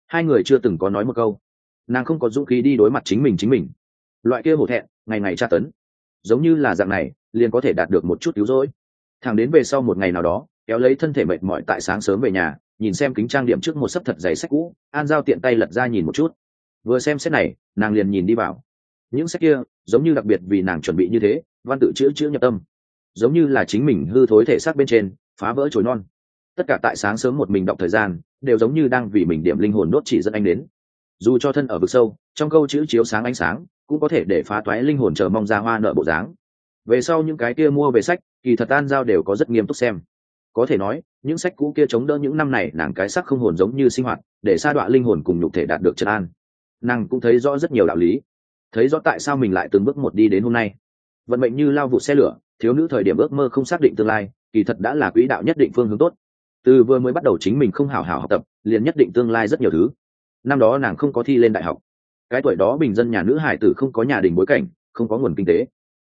Hai người chưa từng có nói một câu. Nàng không có dũng khí đi đối mặt chính mình chính mình. Loại kia hổ thẹn, ngày ngày tra tấn. Giống như là dạng này, liền có thể đạt được một chút cứu rỗi. Thằng đến về sau một ngày nào đó, kéo lấy thân thể mệt mỏi tại sáng sớm về nhà, nhìn xem kính trang điểm trước một sấp thật giày sách cũ, an giao tiện tay lật ra nhìn một chút. Vừa xem xét này, nàng liền nhìn đi vào. Những sách kia, giống như đặc biệt vì nàng chuẩn bị như thế, văn tự chữ chữ nhập tâm giống như là chính mình hư thối thể xác bên trên, phá vỡ chồi non. Tất cả tại sáng sớm một mình đọc thời gian, đều giống như đang vì mình điểm linh hồn đốt chỉ dẫn anh đến. Dù cho thân ở vực sâu, trong câu chữ chiếu sáng ánh sáng, cũng có thể để phá toái linh hồn chờ mong ra hoa nợ bộ dáng. Về sau những cái kia mua về sách, kỳ thật an giao đều có rất nghiêm túc xem. Có thể nói, những sách cũ kia chống đỡ những năm này nàng cái sắc không hồn giống như sinh hoạt, để sa đọa linh hồn cùng nhục thể đạt được chân an. Nàng cũng thấy rõ rất nhiều đạo lý. Thấy rõ tại sao mình lại từng bước một đi đến hôm nay. Vận mệnh như lao vụ xe lửa thiếu nữ thời điểm ước mơ không xác định tương lai, kỳ thật đã là quỹ đạo nhất định phương hướng tốt. Từ vừa mới bắt đầu chính mình không hào hào học tập, liền nhất định tương lai rất nhiều thứ. Năm đó nàng không có thi lên đại học. Cái tuổi đó bình dân nhà nữ hải tử không có nhà đình bối cảnh, không có nguồn kinh tế.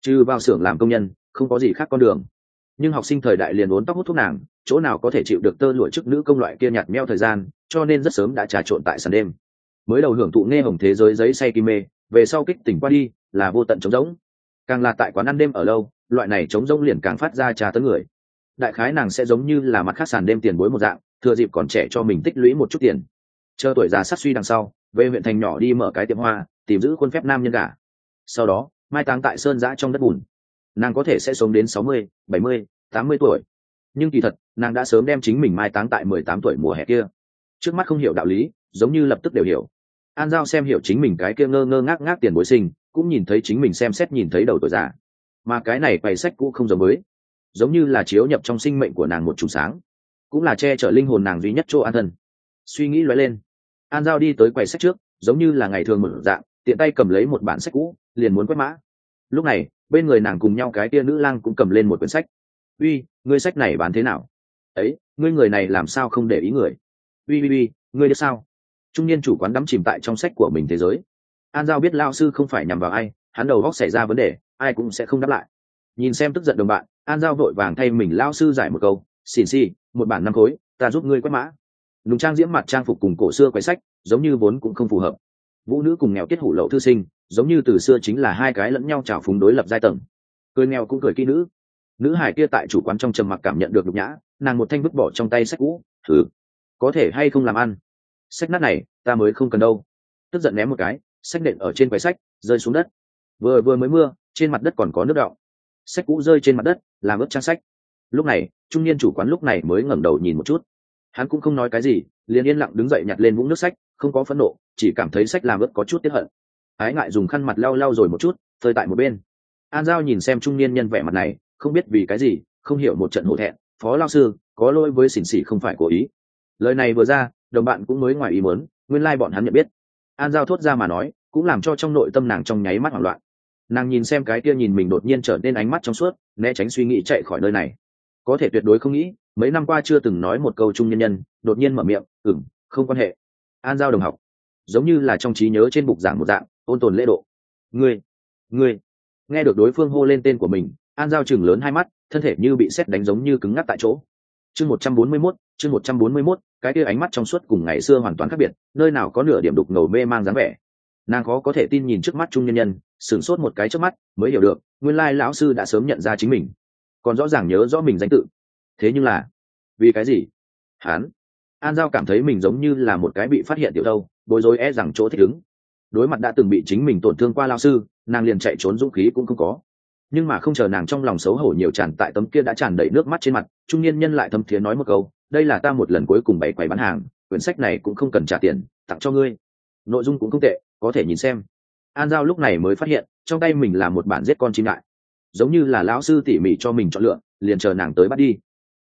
Trừ vào xưởng làm công nhân, không có gì khác con đường. Nhưng học sinh thời đại liền uốn tóc hút thuốc nàng, chỗ nào có thể chịu được tơ lụa chức nữ công loại kia nhạt meo thời gian, cho nên rất sớm đã trà trộn tại sàn đêm. Mới đầu hưởng thụ nghe hồng thế giới giấy say kim mê, về sau kích tỉnh qua đi, là vô tận trống rỗng. Càng là tại quán ăn đêm ở lâu loại này chống rông liền càng phát ra trà tấn người. Đại khái nàng sẽ giống như là mặt khác sàn đêm tiền bối một dạng, thừa dịp còn trẻ cho mình tích lũy một chút tiền. Chờ tuổi già sát suy đằng sau, về huyện thành nhỏ đi mở cái tiệm hoa, tìm giữ khuôn phép nam nhân cả sau đó, mai táng tại sơn giã trong đất bùn. Nàng có thể sẽ sống đến sáu mươi, bảy mươi, tám mươi tuổi. Nhưng kỳ thật, nàng đã sớm đem chính mình mai táng tại mười tám tuổi mùa hè kia. Trước mắt không hiểu đạo lý, giống như lập tức đều hiểu. An giao xem hiểu chính mình cái kia ngơ ngơ ngác ngác tiền bối sinh, cũng nhìn thấy chính mình xem xét nhìn thấy đầu tuổi già mà cái này quầy sách cũ không giống mới. Giống như là chiếu nhập trong sinh mệnh của nàng một chùm sáng, cũng là che chở linh hồn nàng duy nhất chỗ an thân. Suy nghĩ lóe lên, an giao đi tới quầy sách trước, giống như là ngày thường một dạng, tiện tay cầm lấy một bản sách cũ, liền muốn quét mã. Lúc này, bên người nàng cùng nhau cái tia nữ lang cũng cầm lên một quyển sách. Uy, ngươi sách này bán thế nào? Ấy, ngươi người này làm sao không để ý người? Uy uy uy, ngươi biết sao? Trung niên chủ quán đắm chìm tại trong sách của mình thế giới. An giao biết lao sư không phải nhằm vào ai, hắn đầu góc xảy ra vấn đề ai cũng sẽ không đáp lại. Nhìn xem tức giận đồng bạn, an giao vội vàng thay mình lao sư giải một câu, xỉn xì, một bản năm khối, ta giúp ngươi quét mã. Nùng trang diễm mặt trang phục cùng cổ xưa quay sách, giống như vốn cũng không phù hợp. Vũ nữ cùng nghèo kết hủ lậu thư sinh, giống như từ xưa chính là hai cái lẫn nhau trào phúng đối lập giai tầng. Cười nghèo cũng cười kỹ nữ. Nữ hải kia tại chủ quán trong trầm mặc cảm nhận được nhục nhã, nàng một thanh vứt bỏ trong tay sách cũ, thử, có thể hay không làm ăn? Sách nát này, ta mới không cần đâu. Tức giận ném một cái, sách nện ở trên quầy sách, rơi xuống đất. Vừa vừa mới mưa trên mặt đất còn có nước đọng. Sách cũ rơi trên mặt đất, làm ướt trang sách. Lúc này, trung niên chủ quán lúc này mới ngẩng đầu nhìn một chút. Hắn cũng không nói cái gì, liền yên lặng đứng dậy nhặt lên vũng nước sách, không có phẫn nộ, chỉ cảm thấy sách làm ướt có chút tiếp hận. Ái ngại dùng khăn mặt lau lau rồi một chút, phơi tại một bên. An giao nhìn xem trung niên nhân vẻ mặt này, không biết vì cái gì, không hiểu một trận hổ thẹn, phó lao sư, có lỗi với xỉn xỉ không phải cố ý. Lời này vừa ra, đồng bạn cũng mới ngoài ý muốn, nguyên lai、like、bọn hắn nhận biết. An giao thốt ra mà nói, cũng làm cho trong nội tâm nàng trong nháy mắt hoảng loạn nàng nhìn xem cái kia nhìn mình đột nhiên trở nên ánh mắt trong suốt, né tránh suy nghĩ chạy khỏi nơi này. Có thể tuyệt đối không nghĩ, mấy năm qua chưa từng nói một câu chung nhân nhân, đột nhiên mở miệng ừng không quan hệ. An giao đồng học. Giống như là trong trí nhớ trên bục giảng một dạng, ôn tồn lễ độ. Ngươi ngươi. Nghe được đối phương hô lên tên của mình, an giao chừng lớn hai mắt, thân thể như bị xét đánh giống như cứng ngắc tại chỗ. Chương một trăm bốn mươi mốt, chương một trăm bốn mươi mốt, cái kia ánh mắt trong suốt cùng ngày xưa hoàn toàn khác biệt, nơi nào có nửa điểm đục ngầu mê mang dáng vẻ. Nàng khó có thể tin nhìn trước mắt trung nhân nhân sửng sốt một cái trước mắt, mới hiểu được, nguyên lai lão sư đã sớm nhận ra chính mình. Còn rõ ràng nhớ rõ mình danh tự. Thế nhưng là, vì cái gì? Hán an giao cảm thấy mình giống như là một cái bị phát hiện tiểu đâu, bối rối e rằng chỗ thích ứng. Đối mặt đã từng bị chính mình tổn thương qua lao sư, nàng liền chạy trốn dũng khí cũng không có. Nhưng mà không chờ nàng trong lòng xấu hổ nhiều tràn tại tấm kia đã tràn đầy nước mắt trên mặt, trung niên nhân lại thâm thiế nói một câu, đây là ta một lần cuối cùng bày quầy bán hàng, quyển sách này cũng không cần trả tiền, tặng cho ngươi. Nội dung cũng không tệ, có thể nhìn xem an giao lúc này mới phát hiện, trong tay mình là một bản giết con chim lại giống như là lão sư tỉ mỉ cho mình chọn lựa, liền chờ nàng tới bắt đi.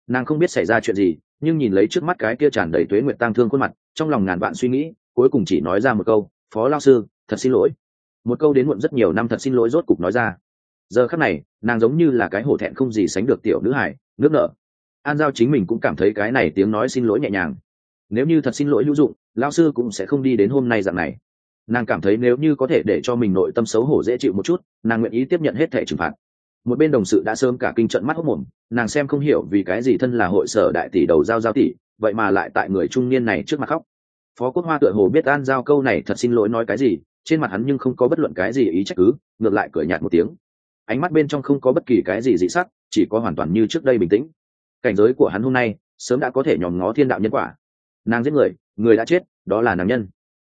Nàng không biết xảy ra chuyện gì, nhưng nhìn lấy trước mắt cái kia tràn đầy tuế nguyện tang thương khuôn mặt, trong lòng ngàn vạn suy nghĩ, cuối cùng chỉ nói ra một câu, phó lao sư, thật xin lỗi. Một câu đến muộn rất nhiều năm thật xin lỗi rốt cục nói ra. Giờ khắc này, nàng giống như là cái hổ thẹn không gì sánh được tiểu nữ hải nước nở. An giao chính mình cũng cảm thấy cái này tiếng nói xin lỗi nhẹ nhàng. Nếu như thật xin lỗi hữu dụng lao sư cũng sẽ không đi đến hôm nay dạng này nàng cảm thấy nếu như có thể để cho mình nội tâm xấu hổ dễ chịu một chút, nàng nguyện ý tiếp nhận hết thẻ trừng phạt. Một bên đồng sự đã sớm cả kinh trận mắt hốc mồm, nàng xem không hiểu vì cái gì thân là hội sở đại tỷ đầu giao giao tỷ, vậy mà lại tại người trung niên này trước mặt khóc. Phó quốc hoa tựa hồ biết an giao câu này thật xin lỗi nói cái gì, trên mặt hắn nhưng không có bất luận cái gì ý trách cứ, ngược lại cười nhạt một tiếng. Ánh mắt bên trong không có bất kỳ cái gì dị sắc, chỉ có hoàn toàn như trước đây bình tĩnh. Cảnh giới của hắn hôm nay, sớm đã có thể nhòm ngó thiên đạo nhân quả. Nàng giết người người đã chết, đó là nàng nhân.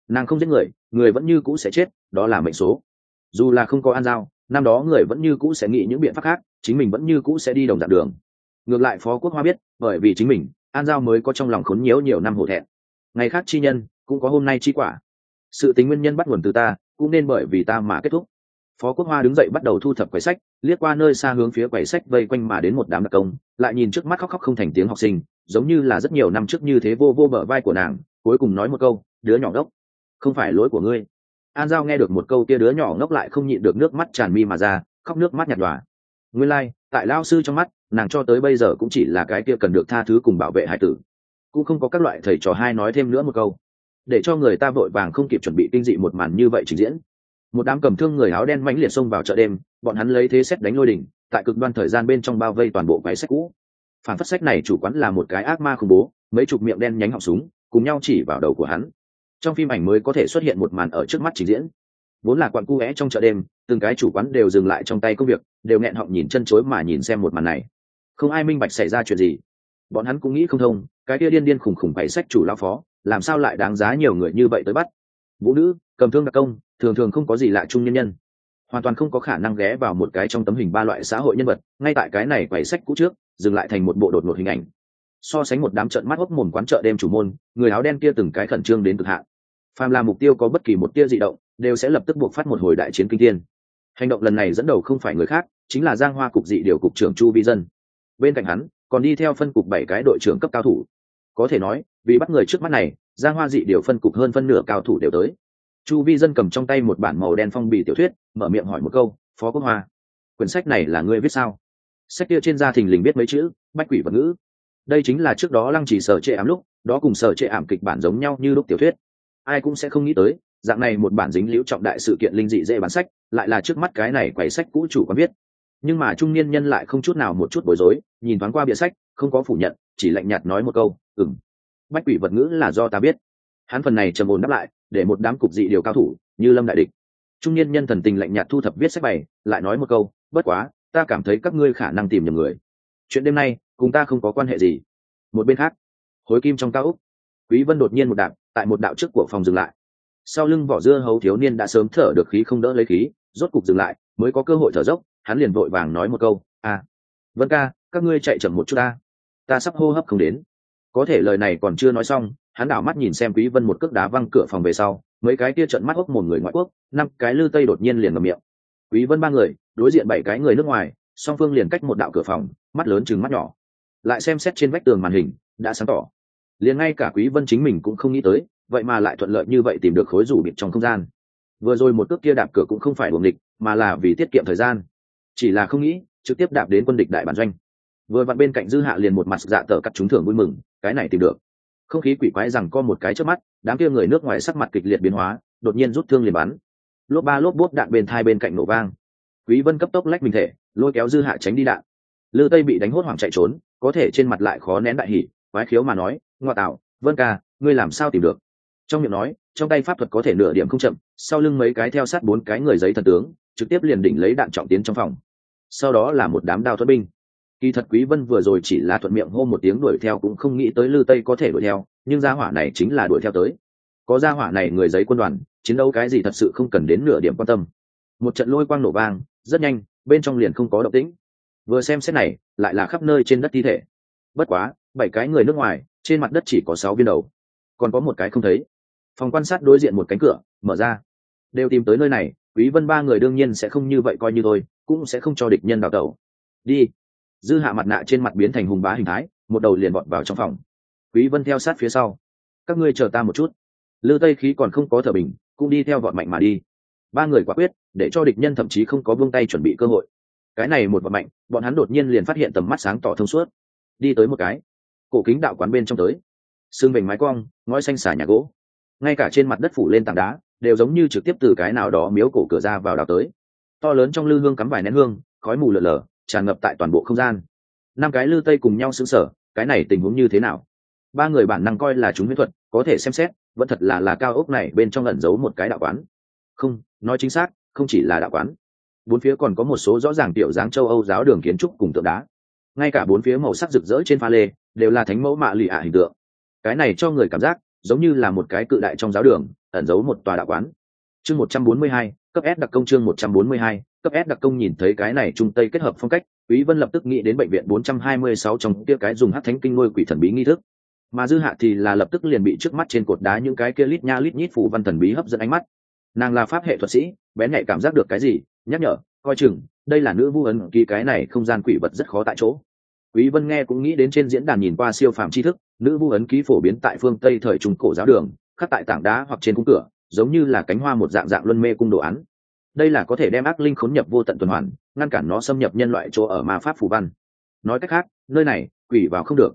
Nàng không giết người người vẫn như cũ sẽ chết, đó là mệnh số. Dù là không có an giao, năm đó người vẫn như cũ sẽ nghĩ những biện pháp khác, chính mình vẫn như cũ sẽ đi đồng dạng đường. Ngược lại phó quốc hoa biết, bởi vì chính mình, an giao mới có trong lòng khốn nhiễu nhiều năm hổ thẹn. Ngày khác chi nhân, cũng có hôm nay chi quả. Sự tính nguyên nhân bắt nguồn từ ta, cũng nên bởi vì ta mà kết thúc. Phó quốc hoa đứng dậy bắt đầu thu thập quầy sách, liếc qua nơi xa hướng phía quầy sách vây quanh mà đến một đám đặc công, lại nhìn trước mắt khóc khóc không thành tiếng học sinh, giống như là rất nhiều năm trước như thế vô vô bờ vai của nàng, cuối cùng nói một câu, đứa nhỏ đốc không phải lỗi của ngươi. An giao nghe được một câu kia đứa nhỏ ngốc lại không nhịn được nước mắt tràn mi mà ra khóc nước mắt nhạt đòa nguyên lai、like, tại lao sư trong mắt nàng cho tới bây giờ cũng chỉ là cái kia cần được tha thứ cùng bảo vệ hải tử. Cũng không có các loại thầy trò hai nói thêm nữa một câu. Để cho người ta vội vàng không kịp chuẩn bị kinh dị một màn như vậy trình diễn. Một đám cầm thương người áo đen mãnh liệt xông vào chợ đêm bọn hắn lấy thế xét đánh lôi đỉnh tại cực đoan thời gian bên trong bao vây toàn bộ váy sách cũ. Phản phất sách này chủ quán là một cái ác ma khủng bố mấy chục miệng đen nhánh họng súng cùng nhau chỉ vào đầu của hắn trong phim ảnh mới có thể xuất hiện một màn ở trước mắt trình diễn. Vốn là quặn cu vẽ trong chợ đêm, từng cái chủ quán đều dừng lại trong tay công việc, đều nghẹn họng nhìn chân chối mà nhìn xem một màn này. Không ai minh bạch xảy ra chuyện gì. Bọn hắn cũng nghĩ không thông, cái kia điên điên khủng khủng bày sách chủ lao phó, làm sao lại đáng giá nhiều người như vậy tới bắt? Vũ nữ, cầm thương đặc công, thường thường không có gì lạ chung nhân nhân. Hoàn toàn không có khả năng ghé vào một cái trong tấm hình ba loại xã hội nhân vật, ngay tại cái này quầy sách cũ trước, dừng lại thành một bộ đột ngột hình ảnh so sánh một đám trận mắt hốc mồm quán chợ đêm chủ môn, người áo đen kia từng cái khẩn trương đến cực hạn. Phàm là mục tiêu có bất kỳ một tia dị động, đều sẽ lập tức buộc phát một hồi đại chiến kinh thiên. Hành động lần này dẫn đầu không phải người khác, chính là giang hoa cục dị điều cục trưởng chu vi dân. Bên cạnh hắn, còn đi theo phân cục bảy cái đội trưởng cấp cao thủ. Có thể nói, vì bắt người trước mắt này, giang hoa dị điều phân cục hơn phân nửa cao thủ đều tới. Chu vi dân cầm trong tay một bản màu đen phong bì tiểu thuyết, mở miệng hỏi một câu, phó quốc hoa, quyển sách này là ngươi viết sao? Sách kia trên da thình lình biết mấy chữ, bách quỷ vật ngữ đây chính là trước đó lăng chỉ sở trệ ảm lúc, đó cùng sở trệ ảm kịch bản giống nhau như lúc tiểu thuyết. Ai cũng sẽ không nghĩ tới, dạng này một bản dính liễu trọng đại sự kiện linh dị dễ bán sách, lại là trước mắt cái này quầy sách cũ chủ có biết nhưng mà trung niên nhân lại không chút nào một chút bối rối, nhìn thoáng qua bìa sách, không có phủ nhận, chỉ lạnh nhạt nói một câu ừng bách quỷ vật ngữ là do ta biết. Hắn phần này trầm ồn đáp lại, để một đám cục dị điều cao thủ, như lâm đại địch. Trung niên nhân thần tình lạnh nhạt thu thập viết sách bày, lại nói một câu, bất quá, ta cảm thấy các ngươi khả năng tìm nhầm người. Chuyện đêm nay cùng ta không có quan hệ gì. Một bên khác, hối kim trong cao úc, quý vân đột nhiên một đạp, tại một đạo trước của phòng dừng lại. Sau lưng vỏ dưa hấu thiếu niên đã sớm thở được khí không đỡ lấy khí, rốt cục dừng lại, mới có cơ hội thở dốc, hắn liền vội vàng nói một câu à vân ca, các ngươi chạy chậm một chút ta. Ta sắp hô hấp không đến. Có thể lời này còn chưa nói xong, hắn đảo mắt nhìn xem quý vân một cước đá văng cửa phòng về sau, mấy cái kia trận mắt hốc một người ngoại quốc, năm cái lư tây đột nhiên liền ngậm miệng. Quý vân ba người, đối diện bảy cái người nước ngoài, song phương liền cách một đạo cửa phòng, mắt lớn chừng mắt nhỏ lại xem xét trên vách tường màn hình, đã sáng tỏ. Liền ngay cả quý vân chính mình cũng không nghĩ tới, vậy mà lại thuận lợi như vậy tìm được khối rủ bịt trong không gian. Vừa rồi một cước kia đạp cửa cũng không phải buồng địch mà là vì tiết kiệm thời gian. Chỉ là không nghĩ, trực tiếp đạp đến quân địch đại bản doanh. Vừa vặn bên cạnh dư hạ liền một mặt dạ tờ cắt chúng thưởng vui mừng, cái này tìm được. Không khí quỷ quái rằng co một cái trước mắt, đám kia người nước ngoài sắc mặt kịch liệt biến hóa, đột nhiên rút thương liền bắn. Lốp ba lốp bốt đạn bên thai bên cạnh nổ vang. Quý vân cấp tốc lách mình thể, lôi kéo dư hạ tránh đi đạn. Lư tây bị đánh hốt hoảng chạy trốn có thể trên mặt lại khó nén đại hỉ, quái khiếu mà nói, ngoa tạo, vân ca, ngươi làm sao tìm được? Trong miệng nói, trong tay pháp thuật có thể nửa điểm không chậm, sau lưng mấy cái theo sát bốn cái người giấy thần tướng, trực tiếp liền đỉnh lấy đạn trọng tiến trong phòng. Sau đó là một đám đao thuật binh. Kỳ thật quý vân vừa rồi chỉ là thuận miệng hô một tiếng đuổi theo cũng không nghĩ tới lư tây có thể đuổi theo, nhưng gia hỏa này chính là đuổi theo tới. Có gia hỏa này người giấy quân đoàn, chiến đấu cái gì thật sự không cần đến nửa điểm quan tâm. Một trận lôi quang nổ vang, rất nhanh, bên trong liền không có động tĩnh vừa xem xét này, lại là khắp nơi trên đất thi thể. Bất quá, bảy cái người nước ngoài, trên mặt đất chỉ có sáu viên đầu. Còn có một cái không thấy. Phòng quan sát đối diện một cánh cửa, mở ra. Đều tìm tới nơi này, quý vân ba người đương nhiên sẽ không như vậy coi như tôi cũng sẽ không cho địch nhân đào tẩu. Đi. Dư hạ mặt nạ trên mặt biến thành hùng bá hình thái, một đầu liền vọt vào trong phòng. Quý vân theo sát phía sau. Các ngươi chờ ta một chút. Lư tây khí còn không có thở bình, cũng đi theo vọt mạnh mà đi. Ba người quả quyết, để cho địch nhân thậm chí không có buông tay chuẩn bị cơ hội cái này một vật mạnh, bọn hắn đột nhiên liền phát hiện tầm mắt sáng tỏ thông suốt. Đi tới một cái, cổ kính đạo quán bên trong tới. Xương bình mái cong, ngói xanh xả nhà gỗ. Ngay cả trên mặt đất phủ lên tảng đá, đều giống như trực tiếp từ cái nào đó miếu cổ cửa ra vào đào tới. To lớn trong lư hương cắm vài nén hương, khói mù lở lờ tràn ngập tại toàn bộ không gian. Năm cái lư tây cùng nhau xứng sở cái này tình huống như thế nào? Ba người bản năng coi là chúng mỹ thuật, có thể xem xét, vẫn thật là là cao ốc này bên trong lẩn giấu một cái đạo quán. Không, nói chính xác, không chỉ là đạo quán bốn phía còn có một số rõ ràng tiểu dáng châu âu giáo đường kiến trúc cùng tượng đá. Ngay cả bốn phía màu sắc rực rỡ trên pha lê đều là thánh mẫu mạ lì ạ hình tượng. Cái này cho người cảm giác giống như là một cái cự đại trong giáo đường, ẩn giấu một tòa đạo quán. Chương một trăm bốn mươi hai, cấp s đặc công chương một trăm bốn mươi hai, cấp s đặc công nhìn thấy cái này trung tây kết hợp phong cách, quý vân lập tức nghĩ đến bệnh viện bốn trăm hai mươi sáu trong kia cái dùng hát thánh kinh nuôi quỷ thần bí nghi thức. Mà dư hạ thì là lập tức liền bị trước mắt trên cột đá những cái kia lít nha lít nhít phủ văn thần bí hấp dẫn ánh mắt. Nàng là pháp hệ thuật sĩ, bén nhạy cảm giác được cái gì nhắc nhở, coi chừng, đây là nữ vu ấn ký cái này không gian quỷ vật rất khó tại chỗ. Quý vân nghe cũng nghĩ đến trên diễn đàn nhìn qua siêu phàm tri thức, nữ vu ấn ký phổ biến tại phương tây thời trung cổ giáo đường, khắc tại tảng đá hoặc trên cung cửa, giống như là cánh hoa một dạng dạng luân mê cung đồ án. Đây là có thể đem ác linh khốn nhập vô tận tuần hoàn, ngăn cản nó xâm nhập nhân loại chỗ ở ma pháp phù văn. Nói cách khác, nơi này, quỷ vào không được.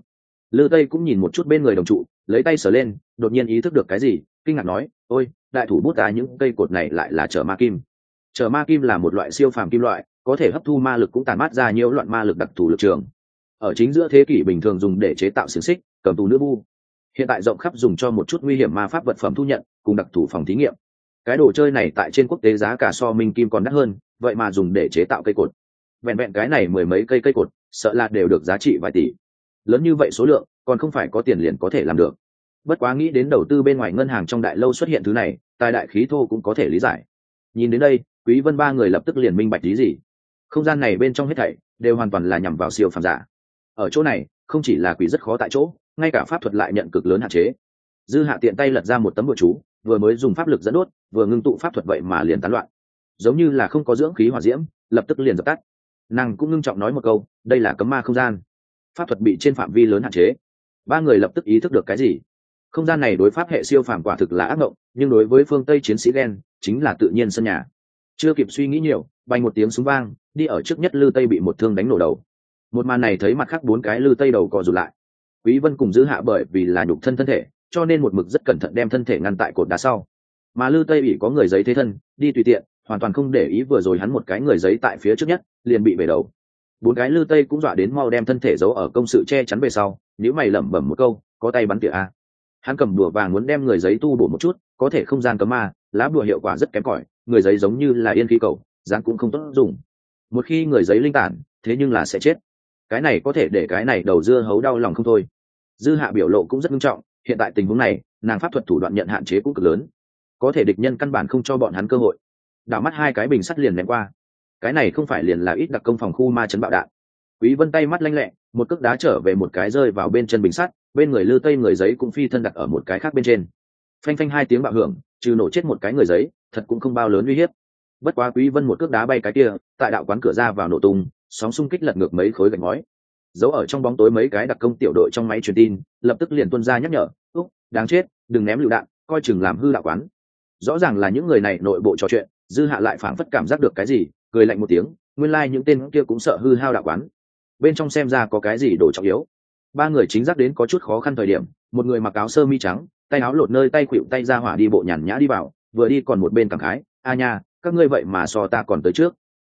Lư tây cũng nhìn một chút bên người đồng trụ, lấy tay sờ lên, đột nhiên ý thức được cái gì, kinh ngạc nói, ôi, đại thủ bút tá những cây cột này lại là chở ma kim. Chờ ma kim là một loại siêu phàm kim loại, có thể hấp thu ma lực cũng tàn mát ra nhiều loạn ma lực đặc thù lực trường. Ở chính giữa thế kỷ bình thường dùng để chế tạo xiềng xích, cầm tù nữ bu. Hiện tại rộng khắp dùng cho một chút nguy hiểm ma pháp vật phẩm thu nhận, cùng đặc thù phòng thí nghiệm. Cái đồ chơi này tại trên quốc tế giá cả so minh kim còn đắt hơn, vậy mà dùng để chế tạo cây cột. Vẹn vẹn cái này mười mấy cây cây cột, sợ là đều được giá trị vài tỷ. Lớn như vậy số lượng, còn không phải có tiền liền có thể làm được. Bất quá nghĩ đến đầu tư bên ngoài ngân hàng trong đại lâu xuất hiện thứ này, tài đại khí thô cũng có thể lý giải. Nhìn đến đây quý vân ba người lập tức liền minh bạch lý gì. Không gian này bên trong hết thảy đều hoàn toàn là nhằm vào siêu phàm giả. Ở chỗ này, không chỉ là quỷ rất khó tại chỗ, ngay cả pháp thuật lại nhận cực lớn hạn chế. Dư hạ tiện tay lật ra một tấm bụa chú, vừa mới dùng pháp lực dẫn đốt, vừa ngưng tụ pháp thuật vậy mà liền tán loạn. Giống như là không có dưỡng khí hỏa diễm, lập tức liền dập tắt. Nàng cũng ngưng trọng nói một câu, đây là cấm ma không gian. Pháp thuật bị trên phạm vi lớn hạn chế. Ba người lập tức ý thức được cái gì? Không gian này đối pháp hệ siêu phàm quả thực là ác mộng, nhưng đối với phương tây chiến sĩ đen chính là tự nhiên sân nhà chưa kịp suy nghĩ nhiều, bay một tiếng súng vang, đi ở trước nhất lư tây bị một thương đánh nổ đầu. Một màn này thấy mặt khác bốn cái lư tây đầu cò rụt lại. Quý vân cùng giữ hạ bởi vì là nhục thân thân thể, cho nên một mực rất cẩn thận đem thân thể ngăn tại cột đá sau. Mà lư tây bị có người giấy thế thân, đi tùy tiện, hoàn toàn không để ý vừa rồi hắn một cái người giấy tại phía trước nhất, liền bị về đầu. Bốn cái lư tây cũng dọa đến mau đem thân thể giấu ở công sự che chắn về sau, nếu mày lẩm bẩm một câu, có tay bắn tỉa a. Hắn cầm đùa vàng muốn đem người giấy tu bổ một chút, có thể không gian cấm ma, lá bùa hiệu quả rất kém cỏi người giấy giống như là yên khí cầu, dáng cũng không tốt dùng. Một khi người giấy linh tản, thế nhưng là sẽ chết. Cái này có thể để cái này đầu dưa hấu đau lòng không thôi. Dư hạ biểu lộ cũng rất nghiêm trọng, hiện tại tình huống này, nàng pháp thuật thủ đoạn nhận hạn chế cũng cực lớn. Có thể địch nhân căn bản không cho bọn hắn cơ hội. Đảo mắt hai cái bình sắt liền ném qua. Cái này không phải liền là ít đặc công phòng khu ma chấn bạo đạn. Quý vân tay mắt lanh lẹ, một cước đá trở về một cái rơi vào bên chân bình sắt, bên người lư tây người giấy cũng phi thân đặt ở một cái khác bên trên phanh phanh hai tiếng bạo hưởng, trừ nổ chết một cái người giấy, thật cũng không bao lớn uy hiếp. Bất quá quý vân một cước đá bay cái kia, tại đạo quán cửa ra vào nổ tung, sóng xung kích lật ngược mấy khối gạch ngói. Giấu ở trong bóng tối mấy cái đặc công tiểu đội trong máy truyền tin, lập tức liền tuân ra nhắc nhở, úc, đáng chết, đừng ném lựu đạn, coi chừng làm hư đạo quán. Rõ ràng là những người này nội bộ trò chuyện, dư hạ lại phảng phất cảm giác được cái gì, cười lạnh một tiếng, nguyên lai những tên kia cũng sợ hư hao đạo quán. Bên trong xem ra có cái gì đồ trọng yếu. Ba người chính giác đến có chút khó khăn thời điểm, một người mặc áo sơ mi trắng tay áo lột nơi tay khuỵu tay ra hỏa đi bộ nhàn nhã đi vào, vừa đi còn một bên cảm khái, a nha, các ngươi vậy mà so ta còn tới trước.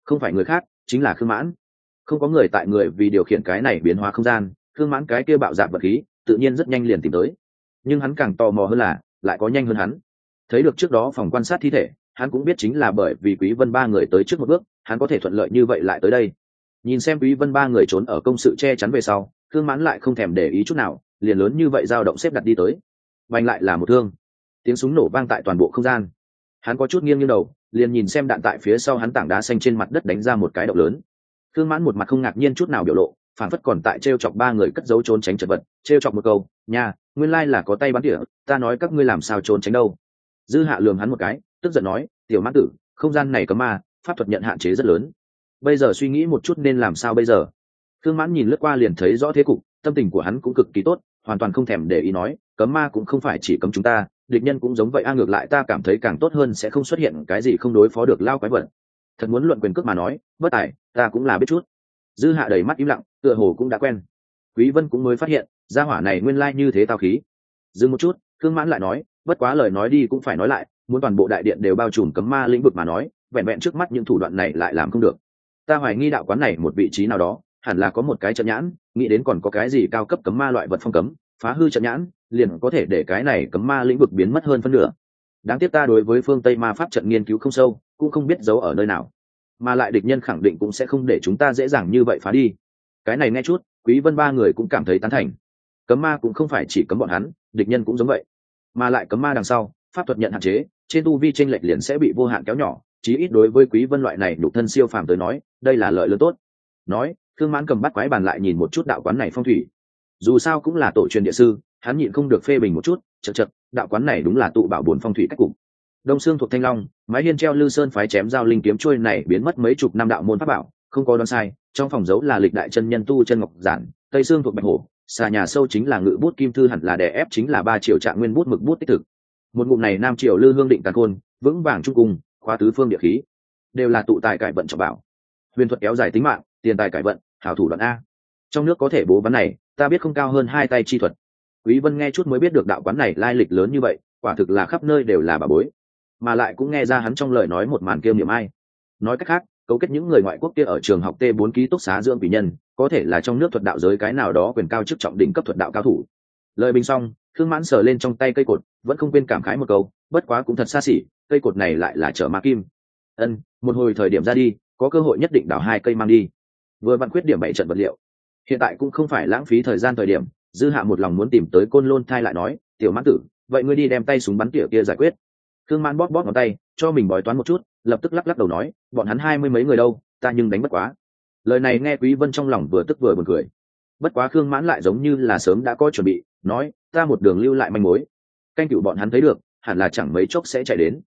Không phải người khác, chính là khương mãn. Không có người tại người vì điều khiển cái này biến hóa không gian, khương mãn cái kia bạo dạn vật khí, tự nhiên rất nhanh liền tìm tới. Nhưng hắn càng tò mò hơn là, lại có nhanh hơn hắn. Thấy được trước đó phòng quan sát thi thể, hắn cũng biết chính là bởi vì quý vân ba người tới trước một bước, hắn có thể thuận lợi như vậy lại tới đây. Nhìn xem quý vân ba người trốn ở công sự che chắn về sau thương mãn lại không thèm để ý chút nào, liền lớn như vậy dao động xếp đặt đi tới vành lại là một thương. Tiếng súng nổ vang tại toàn bộ không gian. Hắn có chút nghiêng như đầu, liền nhìn xem đạn tại phía sau hắn tảng đá xanh trên mặt đất đánh ra một cái động lớn. Thương mãn một mặt không ngạc nhiên chút nào biểu lộ phản phất còn tại t chọc ba người cất giấu trốn tránh chật vật t chọc một câu nhà nguyên lai là có tay bắn tỉa, ta nói các ngươi làm sao trốn tránh đâu? Dư hạ lường hắn một cái, tức giận nói, tiểu mãn tử, không gian này có ma, pháp thuật nhận hạn chế rất lớn. Bây giờ suy nghĩ một chút nên làm sao bây giờ? Thương mãn nhìn lướt qua liền thấy rõ thế cục, tâm tình của hắn cũng cực kỳ tốt hoàn toàn không thèm để ý nói, cấm ma cũng không phải chỉ cấm chúng ta, địch nhân cũng giống vậy, a, ngược lại ta cảm thấy càng tốt hơn sẽ không xuất hiện cái gì không đối phó được lao quái vật. Thật muốn luận quyền cước mà nói, bất tài, ta cũng là biết chút. Dư hạ đầy mắt im lặng, tựa hồ cũng đã quen. Quý vân cũng mới phát hiện, gia hỏa này nguyên lai như thế tao khí. Dừng một chút thương mãn lại nói, bất quá lời nói đi cũng phải nói lại, muốn toàn bộ đại điện đều bao trùm cấm ma lĩnh vực mà nói, vẹn vẹn trước mắt những thủ đoạn này lại làm không được. Ta hoài nghi đạo quán này một vị trí nào đó hẳn là có một cái trận nhãn, nghĩ đến còn có cái gì cao cấp cấm ma loại vật phong cấm, phá hư trận nhãn, liền có thể để cái này cấm ma lĩnh vực biến mất hơn phân nửa. Đáng tiếc ta đối với phương tây ma pháp trận nghiên cứu không sâu, cũng không biết giấu ở nơi nào. Mà lại địch nhân khẳng định cũng sẽ không để chúng ta dễ dàng như vậy phá đi. Cái này nghe chút, quý vân ba người cũng cảm thấy tán thành. Cấm ma cũng không phải chỉ cấm bọn hắn, địch nhân cũng giống vậy. Mà lại cấm ma đằng sau, pháp thuật nhận hạn chế, trên tu vi tranh lệch liền sẽ bị vô hạn kéo nhỏ, chí ít đối với quý vân loại này nhục thân siêu phàm tới nói, đây là lợi lớn tốt. Nói thương mãn cầm bắt quái bàn lại nhìn một chút đạo quán này phong thủy. Dù sao cũng là tổ truyền địa sư, hắn nhịn không được phê bình một chút, chật chật, đạo quán này đúng là tụ bảo buồn phong thủy cách cục. Đông xương thuộc thanh long, mái hiên treo lư sơn phái chém giao linh kiếm trôi này biến mất mấy chục năm đạo môn pháp bảo, không có đoán sai, trong phòng giấu là lịch đại chân nhân tu chân ngọc giản, tây xương thuộc bạch hổ, xà nhà sâu chính là ngự bút kim thư hẳn là đè ép chính là ba triệu trạng nguyên bút mực bút tích thực. Một ngụm này nam triều lư hương định tàn khôn, vững vàng trung cung, khóa tứ phương địa khí, đều là tụ tài cải vận trọng bảo. Huyền thuật kéo dài tính mạng, tiền tài cải vận hảo thủ đoạn a. Trong nước có thể bố ván này, ta biết không cao hơn hai tay chi thuật. Quý vân nghe chút mới biết được đạo quán này lai lịch lớn như vậy, quả thực là khắp nơi đều là bà bối. Mà lại cũng nghe ra hắn trong lời nói một màn kiêm niệm ai. Nói cách khác, cấu kết những người ngoại quốc kia ở trường học t 4 ký túc xá dưỡng vị nhân, có thể là trong nước thuật đạo giới cái nào đó quyền cao chức trọng đỉnh cấp thuật đạo cao thủ. Lời bình xong thương mãn sờ lên trong tay cây cột, vẫn không quên cảm khái một câu, bất quá cũng thật xa xỉ, cây cột này lại là trở ma kim. Ân, một hồi thời điểm ra đi, có cơ hội nhất định đảo hai cây mang đi vừa vặn khuyết điểm bảy trận vật liệu. Hiện tại cũng không phải lãng phí thời gian thời điểm, dư hạ một lòng muốn tìm tới côn lôn thai lại nói, tiểu mãn tử, vậy ngươi đi đem tay súng bắn tỉa kia giải quyết. Thương mãn bóp bóp ngón tay, cho mình bói toán một chút, lập tức lắc lắc đầu nói, bọn hắn hai mươi mấy người đâu, ta nhưng đánh bất quá. Lời này nghe quý vân trong lòng vừa tức vừa buồn cười. Bất quá khương mãn lại giống như là sớm đã có chuẩn bị, nói, ta một đường lưu lại manh mối. Canh cựu bọn hắn thấy được, hẳn là chẳng mấy chốc sẽ chạy đến.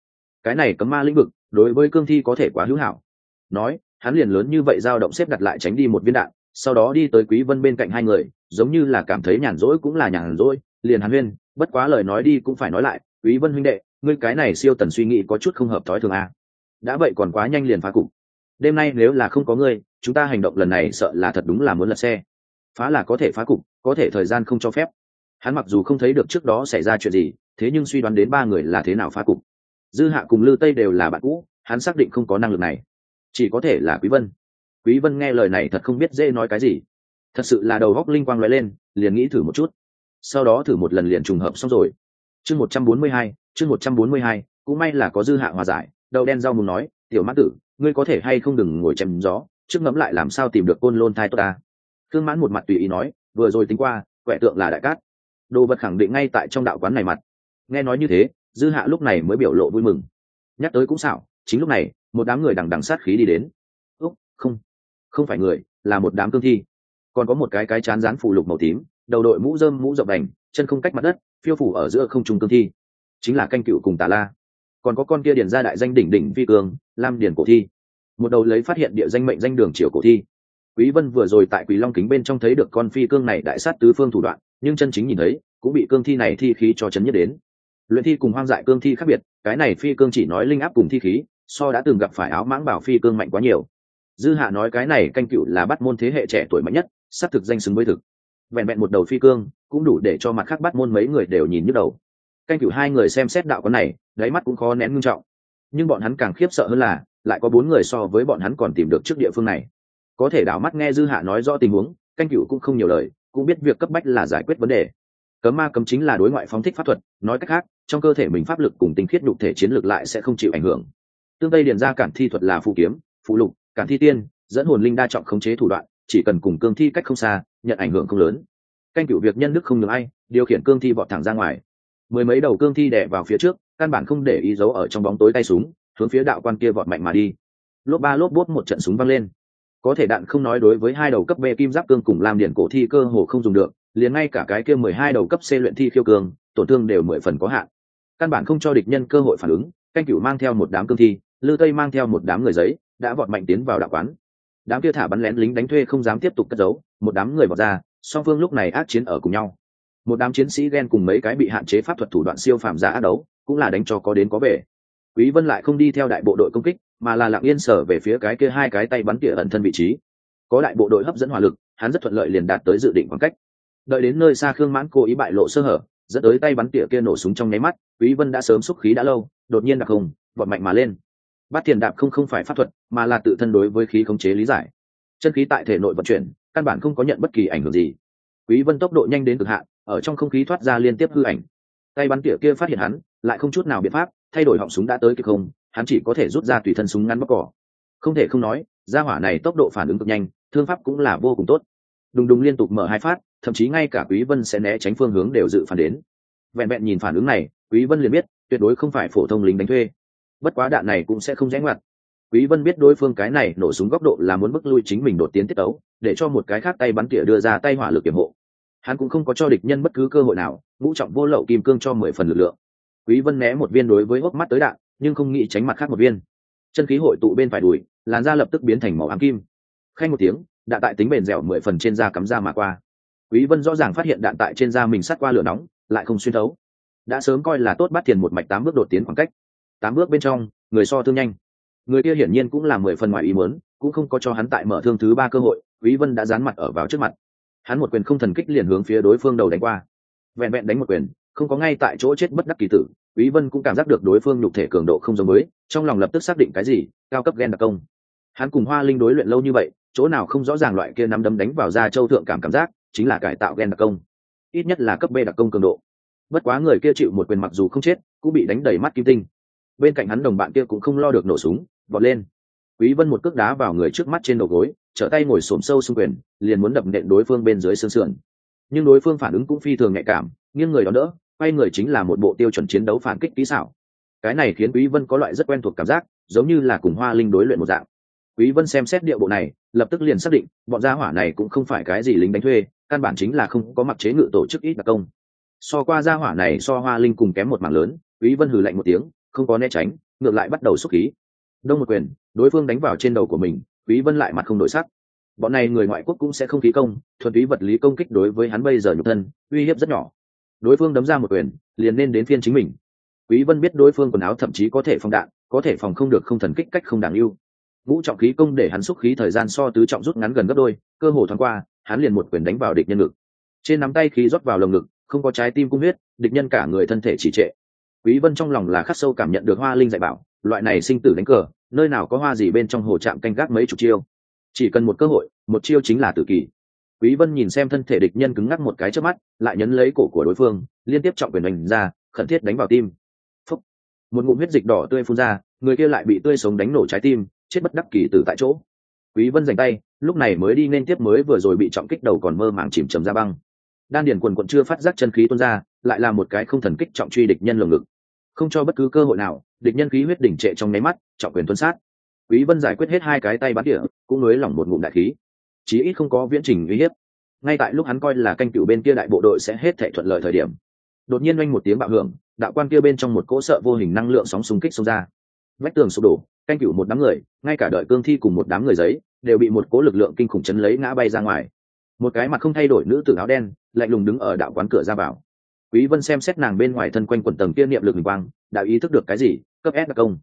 Cái này cấm ma lĩnh vực, đối với cương thi có thể quá hữu hảo. Nói hắn liền lớn như vậy dao động xếp đặt lại tránh đi một viên đạn, sau đó đi tới quý vân bên cạnh hai người, giống như là cảm thấy nhàn rỗi cũng là nhàn rỗi, liền hàn huyên, bất quá lời nói đi cũng phải nói lại, quý vân huynh đệ, ngươi cái này siêu tần suy nghĩ có chút không hợp thói thường à. đã vậy còn quá nhanh liền phá cục. Đêm nay nếu là không có ngươi, chúng ta hành động lần này sợ là thật đúng là muốn lật xe. Phá là có thể phá cục, có thể thời gian không cho phép. Hắn mặc dù không thấy được trước đó xảy ra chuyện gì, thế nhưng suy đoán đến ba người là thế nào phá cục. Dư hạ cùng lư tây đều là bạn cũ, hắn xác định không có năng lực này chỉ có thể là quý vân. Quý vân nghe lời này thật không biết dễ nói cái gì. Thật sự là đầu góc linh quang lóe lên liền nghĩ thử một chút. Sau đó thử một lần liền trùng hợp xong rồi. Chương 142, chương 142, cũng may là có dư hạ hòa giải đầu đen rau muốn nói tiểu mãn tử ngươi có thể hay không đừng ngồi chém gió trước ngẫm lại làm sao tìm được côn lôn thai tốt ta. Thương mãn một mặt tùy ý nói vừa rồi tính qua quẻ tượng là đại cát. Đồ vật khẳng định ngay tại trong đạo quán này mặt. Nghe nói như thế dư hạ lúc này mới biểu lộ vui mừng. Nhắc tới cũng xảo chính lúc này một đám người đằng đằng sát khí đi đến. Úc, không không phải người, là một đám cương thi. Còn có một cái cái chán rán phủ lục màu tím, đầu đội mũ dơm mũ rộng đành, chân không cách mặt đất, phiêu phủ ở giữa không trung cương thi. Chính là canh cựu cùng tà la. Còn có con kia điền ra đại danh đỉnh đỉnh phi cương, lam điền cổ thi. Một đầu lấy phát hiện địa danh mệnh danh đường triều cổ thi. Quý vân vừa rồi tại quý long kính bên trong thấy được con phi cương này đại sát tứ phương thủ đoạn, nhưng chân chính nhìn thấy, cũng bị cương thi này thi khí cho chấn nhất đến. Luyện thi cùng hoang dại cương thi khác biệt, cái này phi cương chỉ nói linh áp cùng thi khí so đã từng gặp phải áo mãng bảo phi cương mạnh quá nhiều. Dư hạ nói cái này canh cựu là bắt môn thế hệ trẻ tuổi mạnh nhất xác thực danh xứng với thực. Vẹn vẹn một đầu phi cương, cũng đủ để cho mặt khác bắt môn mấy người đều nhìn nhức đầu. Canh cựu hai người xem xét đạo con này, đáy mắt cũng khó nén ngưng trọng. Nhưng bọn hắn càng khiếp sợ hơn là, lại có bốn người so với bọn hắn còn tìm được trước địa phương này. Có thể đảo mắt nghe dư hạ nói rõ tình huống, canh cựu cũng không nhiều lời, cũng biết việc cấp bách là giải quyết vấn đề. Cấm ma cấm chính là đối ngoại phóng thích pháp thuật, nói cách khác, trong cơ thể mình pháp lực cùng tinh khiết nhục thể chiến lược lại sẽ không chịu ảnh hưởng tương tây điền ra cản thi thuật là phụ kiếm phụ lục cản thi tiên dẫn hồn linh đa trọng khống chế thủ đoạn chỉ cần cùng cương thi cách không xa nhận ảnh hưởng không lớn. Canh cựu việc nhân đức không được ai điều khiển cương thi vọt thẳng ra ngoài. Mười mấy đầu cương thi đè vào phía trước căn bản không để ý giấu ở trong bóng tối tay súng hướng phía đạo quan kia vọt mạnh mà đi. Lốp ba lốp bốt một trận súng văng lên. Có thể đạn không nói đối với hai đầu cấp b kim giáp cương cùng làm điển cổ thi cơ hồ không dùng được liền ngay cả cái kia mười hai đầu cấp c luyện thi khiêu cường, tổn thương đều mười phần có hạn. Căn bản không cho địch nhân cơ hội phản ứng canh cửu mang theo một đám cương thi lư tây mang theo một đám người giấy, đã vọt mạnh tiến vào đạo quán. Đám kia thả bắn lén lính đánh thuê không dám tiếp tục cất giấu, một đám người vọt ra, song phương lúc này ác chiến ở cùng nhau. Một đám chiến sĩ ghen cùng mấy cái bị hạn chế pháp thuật thủ đoạn siêu phàm giả ác đấu, cũng là đánh cho có đến có về. Quý vân lại không đi theo đại bộ đội công kích, mà là lặng yên sở về phía cái kia hai cái tay bắn tỉa ẩn thân vị trí. Có đại bộ đội hấp dẫn hỏa lực, hắn rất thuận lợi liền đạt tới dự định khoảng cách. Đợi đến nơi xa khương mãn cố ý bại lộ sơ hở, dẫn tới tay bắn tỉa kia nổ súng trong nháy mắt, quý vân đã sớm xúc khí đã lâu, đột nhiên đặc hùng, vọt mạnh mà lên bát tiền đạp không không phải pháp thuật, mà là tự thân đối với khí khống chế lý giải. Chân khí tại thể nội vận chuyển, căn bản không có nhận bất kỳ ảnh hưởng gì. Quý vân tốc độ nhanh đến cực hạn, ở trong không khí thoát ra liên tiếp hư ảnh. Tay bắn tỉa kia phát hiện hắn, lại không chút nào biện pháp, thay đổi họng súng đã tới kịp không, hắn chỉ có thể rút ra tùy thân súng ngắn bóc cỏ. Không thể không nói ra hỏa này tốc độ phản ứng cực nhanh, thương pháp cũng là vô cùng tốt. Đùng đùng liên tục mở hai phát, thậm chí ngay cả quý vân sẽ né tránh phương hướng đều dự phản đến. Vẹn vẹn nhìn phản ứng này, quý vân liền biết, tuyệt đối không phải phổ thông lính đánh thuê bất quá đạn này cũng sẽ không rẽ ngoặt. Quý vân biết đối phương cái này nổ súng góc độ là muốn bức lui chính mình đột tiến tiết tấu, để cho một cái khác tay bắn tỉa đưa ra tay hỏa lực kiểm hộ. Hắn cũng không có cho địch nhân bất cứ cơ hội nào, ngũ trọng vô lậu kim cương cho mười phần lực lượng. Quý vân né một viên đối với hốc mắt tới đạn, nhưng không nghĩ tránh mặt khác một viên. Chân khí hội tụ bên phải đùi, làn da lập tức biến thành màu ám kim. Khanh một tiếng, đạn tại tính bền dẻo mười phần trên da cắm da mà qua. Quý vân rõ ràng phát hiện đạn tại trên da mình sát qua lửa nóng, lại không xuyên thấu. Đã sớm coi là tốt bắt tiền một mạch tám bước đột tiến khoảng cách tám bước bên trong, người so thương nhanh. Người kia hiển nhiên cũng là mười phần ngoài ý muốn, cũng không có cho hắn tại mở thương thứ ba cơ hội, quý vân đã dán mặt ở vào trước mặt. Hắn một quyền không thần kích liền hướng phía đối phương đầu đánh qua. Vẹn vẹn đánh một quyền, không có ngay tại chỗ chết bất đắc kỳ tử, quý vân cũng cảm giác được đối phương nhục thể cường độ không giống mới trong lòng lập tức xác định cái gì, cao cấp gen đặc công. Hắn cùng hoa linh đối luyện lâu như vậy, chỗ nào không rõ ràng loại kia nắm đấm đánh vào da châu thượng cảm cảm giác, chính là cải tạo gen đặc công. Ít nhất là cấp b đặc công cường độ. Bất quá người kia chịu một quyền mặc dù không chết, cũng bị đánh đầy mắt kim tinh bên cạnh hắn đồng bạn kia cũng không lo được nổ súng, vọt lên. Quý vân một cước đá vào người trước mắt trên đầu gối, trở tay ngồi xổm sâu xung quyền, liền muốn đập nện đối phương bên dưới xương sườn. Nhưng đối phương phản ứng cũng phi thường nhạy cảm, nghiêng người đó đỡ, quay người chính là một bộ tiêu chuẩn chiến đấu phản kích kỹ xảo. Cái này khiến quý vân có loại rất quen thuộc cảm giác, giống như là cùng hoa linh đối luyện một dạng. Quý vân xem xét địa bộ này, lập tức liền xác định, bọn gia hỏa này cũng không phải cái gì lính đánh thuê, căn bản chính là không có mặc chế ngự tổ chức ít đặc công. So qua gia hỏa này so hoa linh cùng kém một mảng lớn, quý vân hừ lạnh một tiếng không có né tránh, ngược lại bắt đầu xúc khí. Đông một quyền, đối phương đánh vào trên đầu của mình, quý vân lại mặt không đổi sắc. Bọn này người ngoại quốc cũng sẽ không khí công, thuần túy vật lý công kích đối với hắn bây giờ nhục thân, uy hiếp rất nhỏ. Đối phương đấm ra một quyền, liền nên đến phiên chính mình. Quý vân biết đối phương quần áo thậm chí có thể phòng đạn, có thể phòng không được không thần kích cách không đáng yêu. Ngũ trọng khí công để hắn xúc khí thời gian so tứ trọng rút ngắn gần gấp đôi, cơ hồ thoáng qua, hắn liền một quyền đánh vào địch nhân ngực. Trên nắm tay khí rót vào lồng ngực, không có trái tim cung huyết, địch nhân cả người thân thể chỉ trệ quý vân trong lòng là khắc sâu cảm nhận được hoa linh dạy bảo, loại này sinh tử đánh cờ, nơi nào có hoa gì bên trong hồ trạm canh gác mấy chục chiêu. Chỉ cần một cơ hội, một chiêu chính là tử kỳ. Quý vân nhìn xem thân thể địch nhân cứng ngắc một cái trước mắt, lại nhấn lấy cổ của đối phương, liên tiếp trọng quyền đánh ra, khẩn thiết đánh vào tim. Phúc. một ngụm huyết dịch đỏ tươi phun ra, người kia lại bị tươi sống đánh nổ trái tim, chết bất đắc kỳ tử tại chỗ. Quý vân giành tay, lúc này mới đi nên tiếp mới vừa rồi bị trọng kích đầu còn mơ màng chìm chầm ra băng. Đan điền quần quận chưa phát giác chân khí tuôn ra, lại là một cái không thần kích trọng truy địch nhân lồng ngực không cho bất cứ cơ hội nào, địch nhân khí huyết đỉnh trệ trong nháy mắt, trọng quyền tuân sát. Quý vân giải quyết hết hai cái tay bắn địa, cũng nới lỏng một ngụm đại khí. Chí ít không có viễn trình uy hiếp. Ngay tại lúc hắn coi là canh cựu bên kia đại bộ đội sẽ hết thể thuận lợi thời điểm, đột nhiên oanh một tiếng bạo hưởng, đạo quan kia bên trong một cỗ sợ vô hình năng lượng sóng xung kích xông ra. Vách tường sụp đổ, canh cựu một đám người, ngay cả đợi cương thi cùng một đám người giấy, đều bị một cỗ lực lượng kinh khủng chấn lấy ngã bay ra ngoài. Một cái mặt không thay đổi nữ tử áo đen, lạnh lùng đứng ở đạo quán cửa ra vào quý vân xem xét nàng bên ngoài thân quanh quần tầng kia niệm lực hình quang đã ý thức được cái gì? Cấp s đặc công.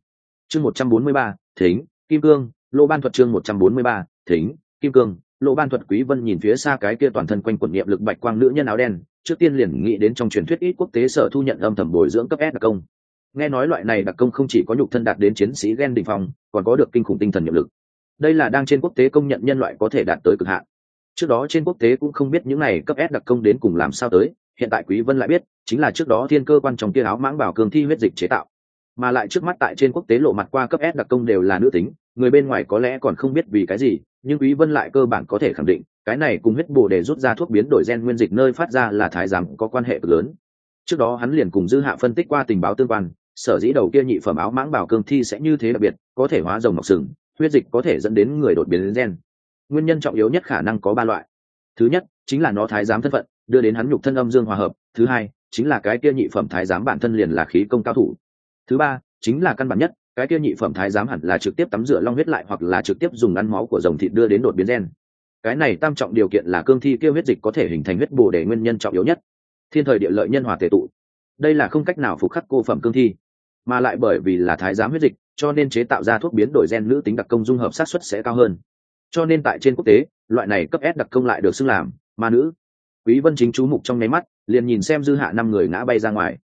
Chương 143, thính kim cương lô ban thuật chương 143, thính kim cương lô ban thuật quý vân nhìn phía xa cái kia toàn thân quanh quần niệm lực bạch quang nữ nhân áo đen trước tiên liền nghĩ đến trong truyền thuyết ít quốc tế sở thu nhận âm thầm bồi dưỡng cấp s đặc công. Nghe nói loại này đặc công không chỉ có nhục thân đạt đến chiến sĩ gen đỉnh phong còn có được kinh khủng tinh thần nhiệm lực. Đây là đang trên quốc tế công nhận nhân loại có thể đạt tới cực hạn. Trước đó trên quốc tế cũng không biết những này cấp s đặc công đến cùng làm sao tới hiện tại quý vân lại biết, chính là trước đó thiên cơ quan trong kia áo mãng bảo cường thi huyết dịch chế tạo. Mà lại trước mắt tại trên quốc tế lộ mặt qua cấp s đặc công đều là nữ tính, người bên ngoài có lẽ còn không biết vì cái gì, nhưng quý vân lại cơ bản có thể khẳng định, cái này cùng huyết bổ để rút ra thuốc biến đổi gen nguyên dịch nơi phát ra là thái giám có quan hệ lớn. Trước đó hắn liền cùng dư hạ phân tích qua tình báo tương quan, sở dĩ đầu kia nhị phẩm áo mãng bảo cương thi sẽ như thế đặc biệt, có thể hóa rồng mọc sừng, huyết dịch có thể dẫn đến người đột biến gen. Nguyên nhân trọng yếu nhất khả năng có ba loại. Thứ nhất, chính là nó thái giám thân phận đưa đến hắn nhục thân âm dương hòa hợp. Thứ hai, chính là cái kia nhị phẩm thái giám bản thân liền là khí công cao thủ. Thứ ba, chính là căn bản nhất, cái kia nhị phẩm thái giám hẳn là trực tiếp tắm rửa long huyết lại hoặc là trực tiếp dùng ăn máu của dòng thịt đưa đến đột biến gen. Cái này tam trọng điều kiện là cương thi kêu huyết dịch có thể hình thành huyết bồ để nguyên nhân trọng yếu nhất. Thiên thời địa lợi nhân hòa thể tụ. Đây là không cách nào phục khắc cô phẩm cương thi. Mà lại bởi vì là thái giám huyết dịch, cho nên chế tạo ra thuốc biến đổi gen nữ tính đặc công dung hợp sát xuất sẽ cao hơn. Cho nên tại trên quốc tế, loại này cấp s đặc công lại được xưng làm ma nữ quý vân chính chú mục trong nháy mắt, liền nhìn xem dư hạ năm người ngã bay ra ngoài.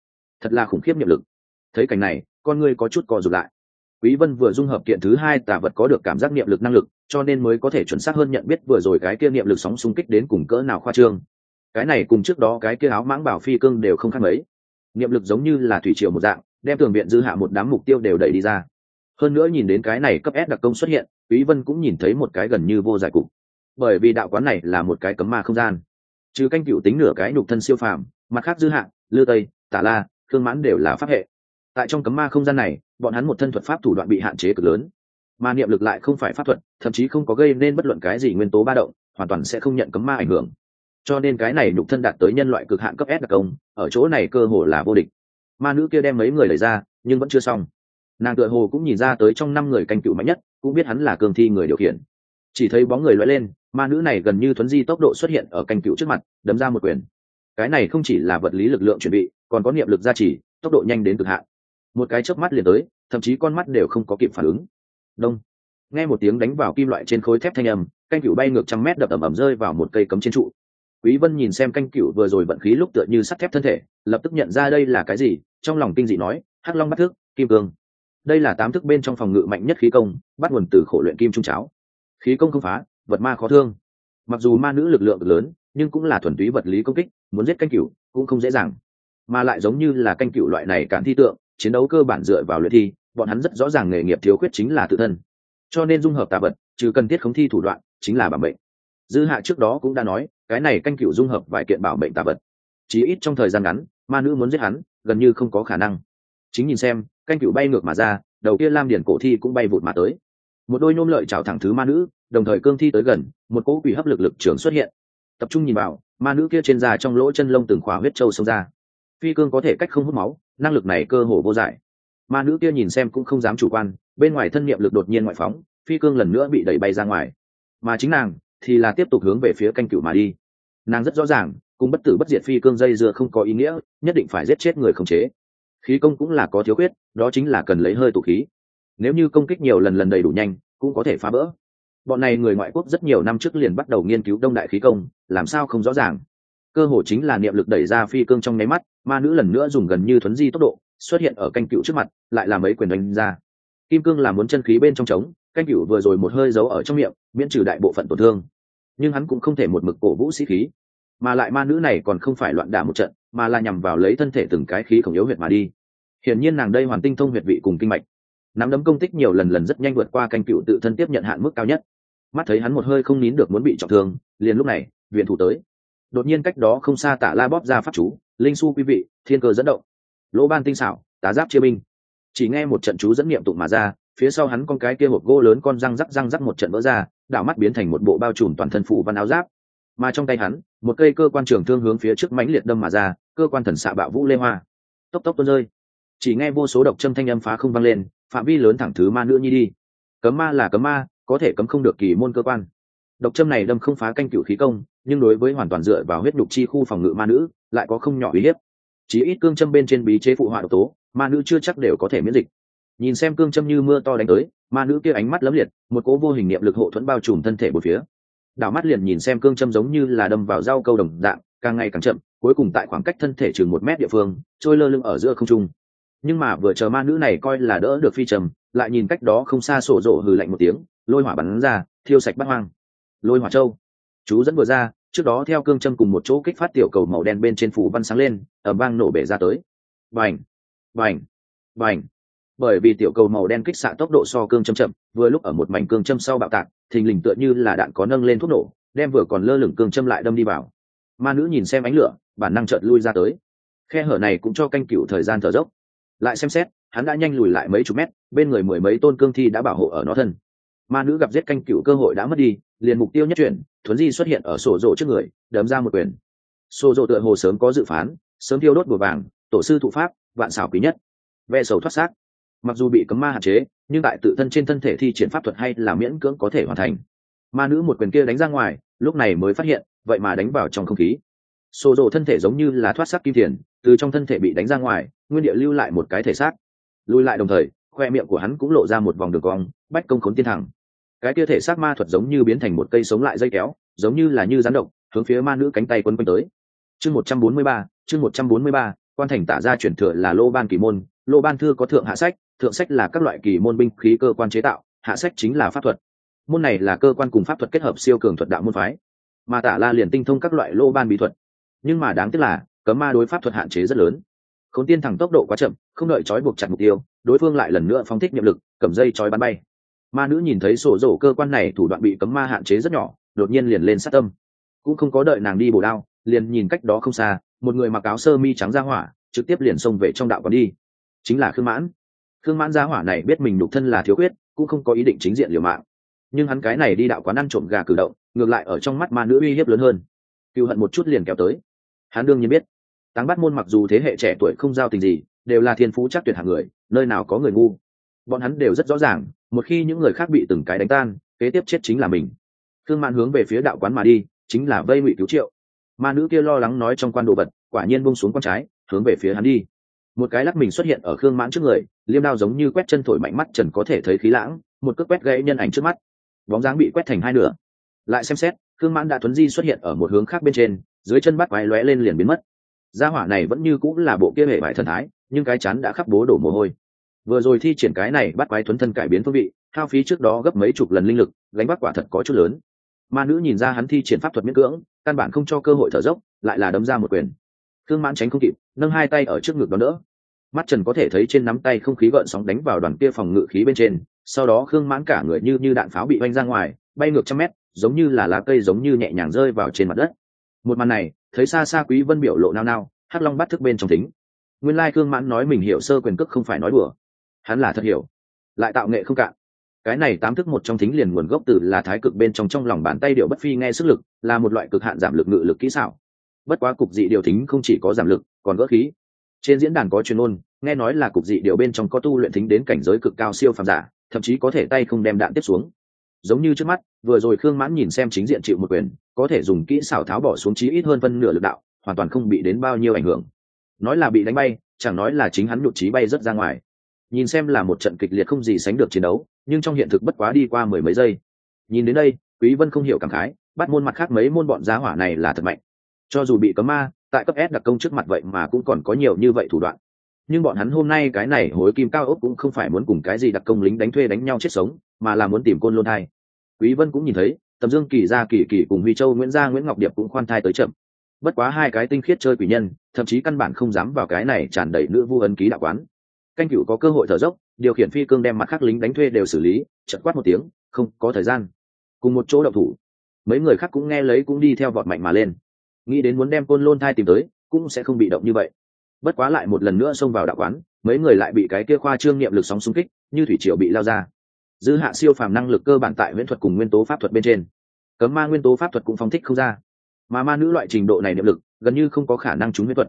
Thật là khủng khiếp nhiệm lực. Thấy cảnh này, con ngươi có chút co rụt lại. Quý vân vừa dung hợp kiện thứ hai tà vật có được cảm giác niệm lực năng lực, cho nên mới có thể chuẩn xác hơn nhận biết vừa rồi cái kia niệm lực sóng xung kích đến cùng cỡ nào khoa trương. Cái này cùng trước đó cái kia áo mãng bảo phi cương đều không khác mấy. Niệm lực giống như là thủy triều một dạng, đem tường viện dư hạ một đám mục tiêu đều đẩy đi ra. Hơn nữa nhìn đến cái này cấp s đặc công xuất hiện, quý vân cũng nhìn thấy một cái gần như vô giải cục. Bởi vì đạo quán này là một cái cấm ma không gian trừ canh cựu tính nửa cái nhục thân siêu phàm, mặt khác dư hạng, lư tây, tả la thương mãn đều là pháp hệ. Tại trong cấm ma không gian này, bọn hắn một thân thuật pháp thủ đoạn bị hạn chế cực lớn. Mà niệm lực lại không phải pháp thuật, thậm chí không có gây nên bất luận cái gì nguyên tố ba động, hoàn toàn sẽ không nhận cấm ma ảnh hưởng. Cho nên cái này nhục thân đạt tới nhân loại cực hạn cấp s đặc công, ở chỗ này cơ hồ là vô địch. Ma nữ kia đem mấy người đẩy ra, nhưng vẫn chưa xong. Nàng tựa hồ cũng nhìn ra tới trong năm người canh cựu mạnh nhất, cũng biết hắn là cường thi người điều khiển. Chỉ thấy bóng người loay lên ma nữ này gần như thuấn di tốc độ xuất hiện ở canh cựu trước mặt, đấm ra một quyền. Cái này không chỉ là vật lý lực lượng chuẩn bị, còn có niệm lực gia trì, tốc độ nhanh đến cực hạn. Một cái chớp mắt liền tới, thậm chí con mắt đều không có kịp phản ứng. Đông. Nghe một tiếng đánh vào kim loại trên khối thép thanh âm, canh cựu bay ngược trăm mét đập ầm ầm rơi vào một cây cấm trên trụ. Quý vân nhìn xem canh cựu vừa rồi vận khí lúc tựa như sắt thép thân thể, lập tức nhận ra đây là cái gì, trong lòng kinh dị nói, hắc long bắt thước, kim cương. Đây là tám thức bên trong phòng ngự mạnh nhất khí công, bắt nguồn từ khổ luyện kim trung cháo. Khí công không phá vật ma khó thương. Mặc dù ma nữ lực lượng lớn, nhưng cũng là thuần túy vật lý công kích, muốn giết canh cựu cũng không dễ dàng. Mà lại giống như là canh cựu loại này cản thi tượng, chiến đấu cơ bản dựa vào luyện thi, bọn hắn rất rõ ràng nghề nghiệp thiếu khuyết chính là tự thân. Cho nên dung hợp tà vật, trừ cần thiết khống thi thủ đoạn, chính là bảo mệnh. Dư hạ trước đó cũng đã nói, cái này canh cựu dung hợp vài kiện bảo mệnh tà vật. Chí ít trong thời gian ngắn, ma nữ muốn giết hắn, gần như không có khả năng. Chính nhìn xem, canh cựu bay ngược mà ra, đầu kia lam điển cổ thi cũng bay vụt mà tới một đôi nôm lợi chào thẳng thứ ma nữ, đồng thời cương thi tới gần, một cỗ quỷ hấp lực lực trường xuất hiện. Tập trung nhìn vào, ma nữ kia trên da trong lỗ chân lông từng khóa huyết trâu xông ra. Phi cương có thể cách không hút máu, năng lực này cơ hồ vô giải. Ma nữ kia nhìn xem cũng không dám chủ quan, bên ngoài thân nhiệm lực đột nhiên ngoại phóng, phi cương lần nữa bị đẩy bay ra ngoài. Mà chính nàng thì là tiếp tục hướng về phía canh cửu mà đi. Nàng rất rõ ràng, cùng bất tử bất diệt phi cương dây dưa không có ý nghĩa, nhất định phải giết chết người khống chế. Khí công cũng là có thiếu khuyết, đó chính là cần lấy hơi tụ khí nếu như công kích nhiều lần lần đầy đủ nhanh, cũng có thể phá bỡ bọn này người ngoại quốc rất nhiều năm trước liền bắt đầu nghiên cứu đông đại khí công, làm sao không rõ ràng. Cơ hồ chính là niệm lực đẩy ra phi cương trong nháy mắt, ma nữ lần nữa dùng gần như thuấn di tốc độ, xuất hiện ở canh cựu trước mặt, lại làm ấy quyền đánh ra. Kim cương là muốn chân khí bên trong trống, canh cựu vừa rồi một hơi giấu ở trong miệng, miễn trừ đại bộ phận tổn thương. Nhưng hắn cũng không thể một mực cổ vũ sĩ khí. Mà lại ma nữ này còn không phải loạn đả một trận, mà là nhằm vào lấy thân thể từng cái khí khổng yếu huyệt mà đi. Hiển nhiên nàng đây hoàn tinh thông huyệt vị cùng kinh mạch nắm đấm công tích nhiều lần lần rất nhanh vượt qua canh cựu tự thân tiếp nhận hạn mức cao nhất. Mắt thấy hắn một hơi không nín được muốn bị trọng thương, liền lúc này, viện thủ tới. Đột nhiên cách đó không xa tả la bóp ra pháp chú, linh su quý vị, thiên cơ dẫn động. Lỗ ban tinh xảo, tá giáp chia binh. Chỉ nghe một trận chú dẫn niệm tụng mà ra, phía sau hắn con cái kia hộp gỗ lớn con răng rắc răng rắc một trận vỡ ra, đảo mắt biến thành một bộ bao trùm toàn thân phủ văn áo giáp. Mà trong tay hắn, một cây cơ quan trường thương hướng phía trước mãnh liệt đâm mà ra, cơ quan thần xạ bạo vũ lê hoa. Tốc tốc tuôn rơi. Chỉ nghe vô số độc châm thanh âm phá không vang lên phạm vi lớn thẳng thứ ma nữ nhi đi. Cấm ma là cấm ma, có thể cấm không được kỳ môn cơ quan. Độc châm này đâm không phá canh cựu khí công, nhưng đối với hoàn toàn dựa vào huyết nhục chi khu phòng ngự ma nữ, lại có không nhỏ uy hiếp. Chỉ ít cương châm bên trên bí chế phụ họa độc tố, ma nữ chưa chắc đều có thể miễn dịch. Nhìn xem cương châm như mưa to đánh tới, ma nữ kia ánh mắt lấm liệt, một cố vô hình niệm lực hộ thuẫn bao trùm thân thể một phía. Đảo mắt liền nhìn xem cương châm giống như là đâm vào rau câu đồng dạng, càng ngày càng chậm, cuối cùng tại khoảng cách thân thể chừng một mét địa phương, trôi lơ lưng ở giữa không trung nhưng mà vừa chờ ma nữ này coi là đỡ được phi trầm, lại nhìn cách đó không xa sổ rộ hừ lạnh một tiếng, lôi hỏa bắn ra, thiêu sạch bắt hoang. Lôi hỏa châu. Chú dẫn vừa ra, trước đó theo cương châm cùng một chỗ kích phát tiểu cầu màu đen bên trên phủ văn sáng lên ở bang nổ bể ra tới. Vành vành vành bởi vì tiểu cầu màu đen kích xạ tốc độ so cương châm chậm, vừa lúc ở một mảnh cương châm sau bạo tạc, thình lình tựa như là đạn có nâng lên thuốc nổ, đem vừa còn lơ lửng cương châm lại đâm đi vào. Ma nữ nhìn xem ánh lửa, bản năng chợt lui ra tới. Khe hở này cũng cho canh cựu thời gian thở dốc lại xem xét, hắn đã nhanh lùi lại mấy chục mét, bên người mười mấy tôn cương thi đã bảo hộ ở nó thân. Ma nữ gặp giết canh cựu cơ hội đã mất đi, liền mục tiêu nhất chuyển, thuấn di xuất hiện ở sổ rộ trước người, đấm ra một quyền. Sổ rộ tựa hồ sớm có dự phán, sớm tiêu đốt bùa vàng, tổ sư thụ pháp, vạn xảo quý nhất. Ve sầu thoát xác. Mặc dù bị cấm ma hạn chế, nhưng tại tự thân trên thân thể thi triển pháp thuật hay là miễn cưỡng có thể hoàn thành. Ma nữ một quyền kia đánh ra ngoài, lúc này mới phát hiện, vậy mà đánh vào trong không khí. Sổ rộ thân thể giống như là thoát xác kim tiền từ trong thân thể bị đánh ra ngoài, nguyên địa lưu lại một cái thể xác. Lùi lại đồng thời, khoe miệng của hắn cũng lộ ra một vòng đường cong, bách công khốn tiên thẳng. Cái kia thể xác ma thuật giống như biến thành một cây sống lại dây kéo, giống như là như rắn động hướng phía ma nữ cánh tay quân quanh tới. Chương một trăm bốn mươi ba, chương một trăm bốn mươi ba, quan thành tả ra chuyển thừa là lô ban kỳ môn. Lô ban thư có thượng hạ sách, thượng sách là các loại kỳ môn binh khí cơ quan chế tạo, hạ sách chính là pháp thuật. Môn này là cơ quan cùng pháp thuật kết hợp siêu cường thuật đạo môn phái. Mà tả la liền tinh thông các loại lô ban bí thuật. Nhưng mà đáng tiếc là cấm ma đối pháp thuật hạn chế rất lớn. Khốn tiên thẳng tốc độ quá chậm, không đợi trói buộc chặt mục tiêu, đối phương lại lần nữa phóng thích nhiệm lực, cầm dây trói bắn bay. Ma nữ nhìn thấy sổ rổ cơ quan này thủ đoạn bị cấm ma hạn chế rất nhỏ, đột nhiên liền lên sát tâm. Cũng không có đợi nàng đi bổ đao, liền nhìn cách đó không xa, một người mặc áo sơ mi trắng ra hỏa, trực tiếp liền xông về trong đạo còn đi. Chính là khương mãn. Khương mãn ra hỏa này biết mình đục thân là thiếu khuyết, cũng không có ý định chính diện liều mạng. Nhưng hắn cái này đi đạo quán ăn trộm gà cử động, ngược lại ở trong mắt ma nữ uy hiếp lớn hơn. Cựu hận một chút liền kéo tới hắn đương nhiên biết. Táng bắt môn mặc dù thế hệ trẻ tuổi không giao tình gì, đều là thiên phú chắc tuyệt hạng người, nơi nào có người ngu. Bọn hắn đều rất rõ ràng, một khi những người khác bị từng cái đánh tan, kế tiếp chết chính là mình. Thương mạn hướng về phía đạo quán mà đi, chính là vây ngụy cứu triệu. Ma nữ kia lo lắng nói trong quan đồ vật, quả nhiên bông xuống con trái, hướng về phía hắn đi. Một cái lắc mình xuất hiện ở khương mãn trước người, liêm đao giống như quét chân thổi mạnh mắt trần có thể thấy khí lãng, một cước quét gãy nhân ảnh trước mắt. Bóng dáng bị quét thành hai nửa. Lại xem xét, khương mãn đã thuấn di xuất hiện ở một hướng khác bên trên dưới chân bắt quái lóe lên liền biến mất. Gia hỏa này vẫn như cũng là bộ kia hệ bại thần thái, nhưng cái chắn đã khắp bố đổ mồ hôi. Vừa rồi thi triển cái này bắt quái thuấn thân cải biến phương vị, hao phí trước đó gấp mấy chục lần linh lực, gánh bắt quả thật có chút lớn. Ma nữ nhìn ra hắn thi triển pháp thuật miễn cưỡng, căn bản không cho cơ hội thở dốc, lại là đấm ra một quyền. Thương mãn tránh không kịp, nâng hai tay ở trước ngực đó nữa. mắt trần có thể thấy trên nắm tay không khí gợn sóng đánh vào đoàn kia phòng ngự khí bên trên, sau đó khương mãn cả người như như đạn pháo bị oanh ra ngoài, bay ngược trăm mét, giống như là lá cây giống như nhẹ nhàng rơi vào trên mặt đất một màn này, thấy xa xa quý vân biểu lộ nao nao, hắc long bắt thức bên trong tính nguyên lai Cương mãn nói mình hiểu sơ quyền cước không phải nói đùa. Hắn là thật hiểu. Lại tạo nghệ không cạn. Cái này tám thức một trong thính liền nguồn gốc từ là thái cực bên trong trong lòng bàn tay điệu bất phi nghe sức lực, là một loại cực hạn giảm lực ngự lực kỹ xảo. Bất quá cục dị điều thính không chỉ có giảm lực, còn gỡ khí. Trên diễn đàn có chuyên ôn nghe nói là cục dị điều bên trong có tu luyện thính đến cảnh giới cực cao siêu phàm giả, thậm chí có thể tay không đem đạn tiếp xuống giống như trước mắt, vừa rồi khương mãn nhìn xem chính diện chịu một quyền, có thể dùng kỹ xảo tháo bỏ xuống chí ít hơn phân nửa lực đạo, hoàn toàn không bị đến bao nhiêu ảnh hưởng. Nói là bị đánh bay, chẳng nói là chính hắn nhụt trí bay rất ra ngoài. Nhìn xem là một trận kịch liệt không gì sánh được chiến đấu, nhưng trong hiện thực bất quá đi qua mười mấy giây. Nhìn đến đây, quý vân không hiểu cảm khái, bắt môn mặt khác mấy môn bọn giá hỏa này là thật mạnh. Cho dù bị cấm ma, tại cấp s đặc công trước mặt vậy mà cũng còn có nhiều như vậy thủ đoạn nhưng bọn hắn hôm nay cái này hối kim cao ốc cũng không phải muốn cùng cái gì đặc công lính đánh thuê đánh nhau chết sống, mà là muốn tìm côn lôn thai. Quý vân cũng nhìn thấy, tầm dương, kỳ gia, kỳ kỳ cùng huy châu, nguyễn gia, nguyễn ngọc điệp cũng khoan thai tới chậm. Bất quá hai cái tinh khiết chơi quỷ nhân, thậm chí căn bản không dám vào cái này tràn đầy nữ vu ấn ký đạo quán. Canh cửu có cơ hội thở dốc, điều khiển phi cương đem mặt khác lính đánh thuê đều xử lý chật quát một tiếng, không, có thời gian. Cùng một chỗ động thủ. Mấy người khác cũng nghe lấy cũng đi theo vọt mạnh mà lên. Nghĩ đến muốn đem côn lôn thai tìm tới, cũng sẽ không bị động như vậy bất quá lại một lần nữa xông vào đạo quán, mấy người lại bị cái kia khoa trương nghiệm lực sóng xung kích, như thủy triều bị lao ra. Dư hạ siêu phàm năng lực cơ bản tại huyễn thuật cùng nguyên tố pháp thuật bên trên. Cấm ma nguyên tố pháp thuật cũng phong thích không ra. Mà ma nữ loại trình độ này niệm lực, gần như không có khả năng trúng huyễn thuật.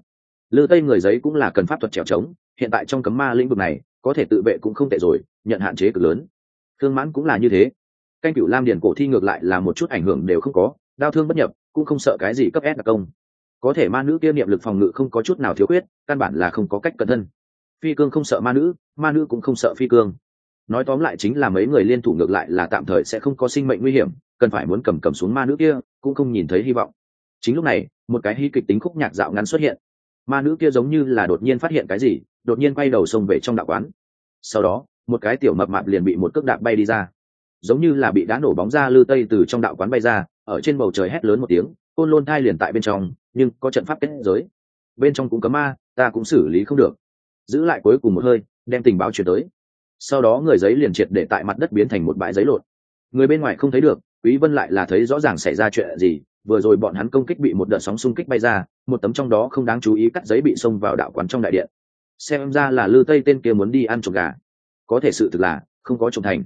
Lư tây người giấy cũng là cần pháp thuật trèo trống, hiện tại trong cấm ma lĩnh vực này, có thể tự vệ cũng không tệ rồi, nhận hạn chế cực lớn. Thương mãn cũng là như thế. Canh cửu lam điền cổ thi ngược lại là một chút ảnh hưởng đều không có đau thương bất nhập, cũng không sợ cái gì cấp ép đặc công có thể ma nữ kia niệm lực phòng ngự không có chút nào thiếu khuyết, căn bản là không có cách cẩn thân. Phi cương không sợ ma nữ ma nữ cũng không sợ phi cương. Nói tóm lại chính là mấy người liên thủ ngược lại là tạm thời sẽ không có sinh mệnh nguy hiểm, cần phải muốn cầm cầm xuống ma nữ kia, cũng không nhìn thấy hy vọng. Chính lúc này, một cái hy kịch tính khúc nhạc dạo ngắn xuất hiện. Ma nữ kia giống như là đột nhiên phát hiện cái gì, đột nhiên quay đầu xông về trong đạo quán. Sau đó, một cái tiểu mập mạp liền bị một cước đạp bay đi ra. Giống như là bị đá nổ bóng ra lư tây từ trong đạo quán bay ra, ở trên bầu trời hét lớn một tiếng côn lôn thai liền tại bên trong, nhưng có trận pháp kết giới. Bên trong cũng cấm ma, ta cũng xử lý không được. Giữ lại cuối cùng một hơi, đem tình báo chuyển tới. Sau đó người giấy liền triệt để tại mặt đất biến thành một bãi giấy lột. Người bên ngoài không thấy được, quý vân lại là thấy rõ ràng xảy ra chuyện gì, vừa rồi bọn hắn công kích bị một đợt sóng xung kích bay ra, một tấm trong đó không đáng chú ý cắt giấy bị xông vào đạo quán trong đại điện. Xem ra là lư tây tên kia muốn đi ăn trộm gà. Có thể sự thực là, không có trộm thành.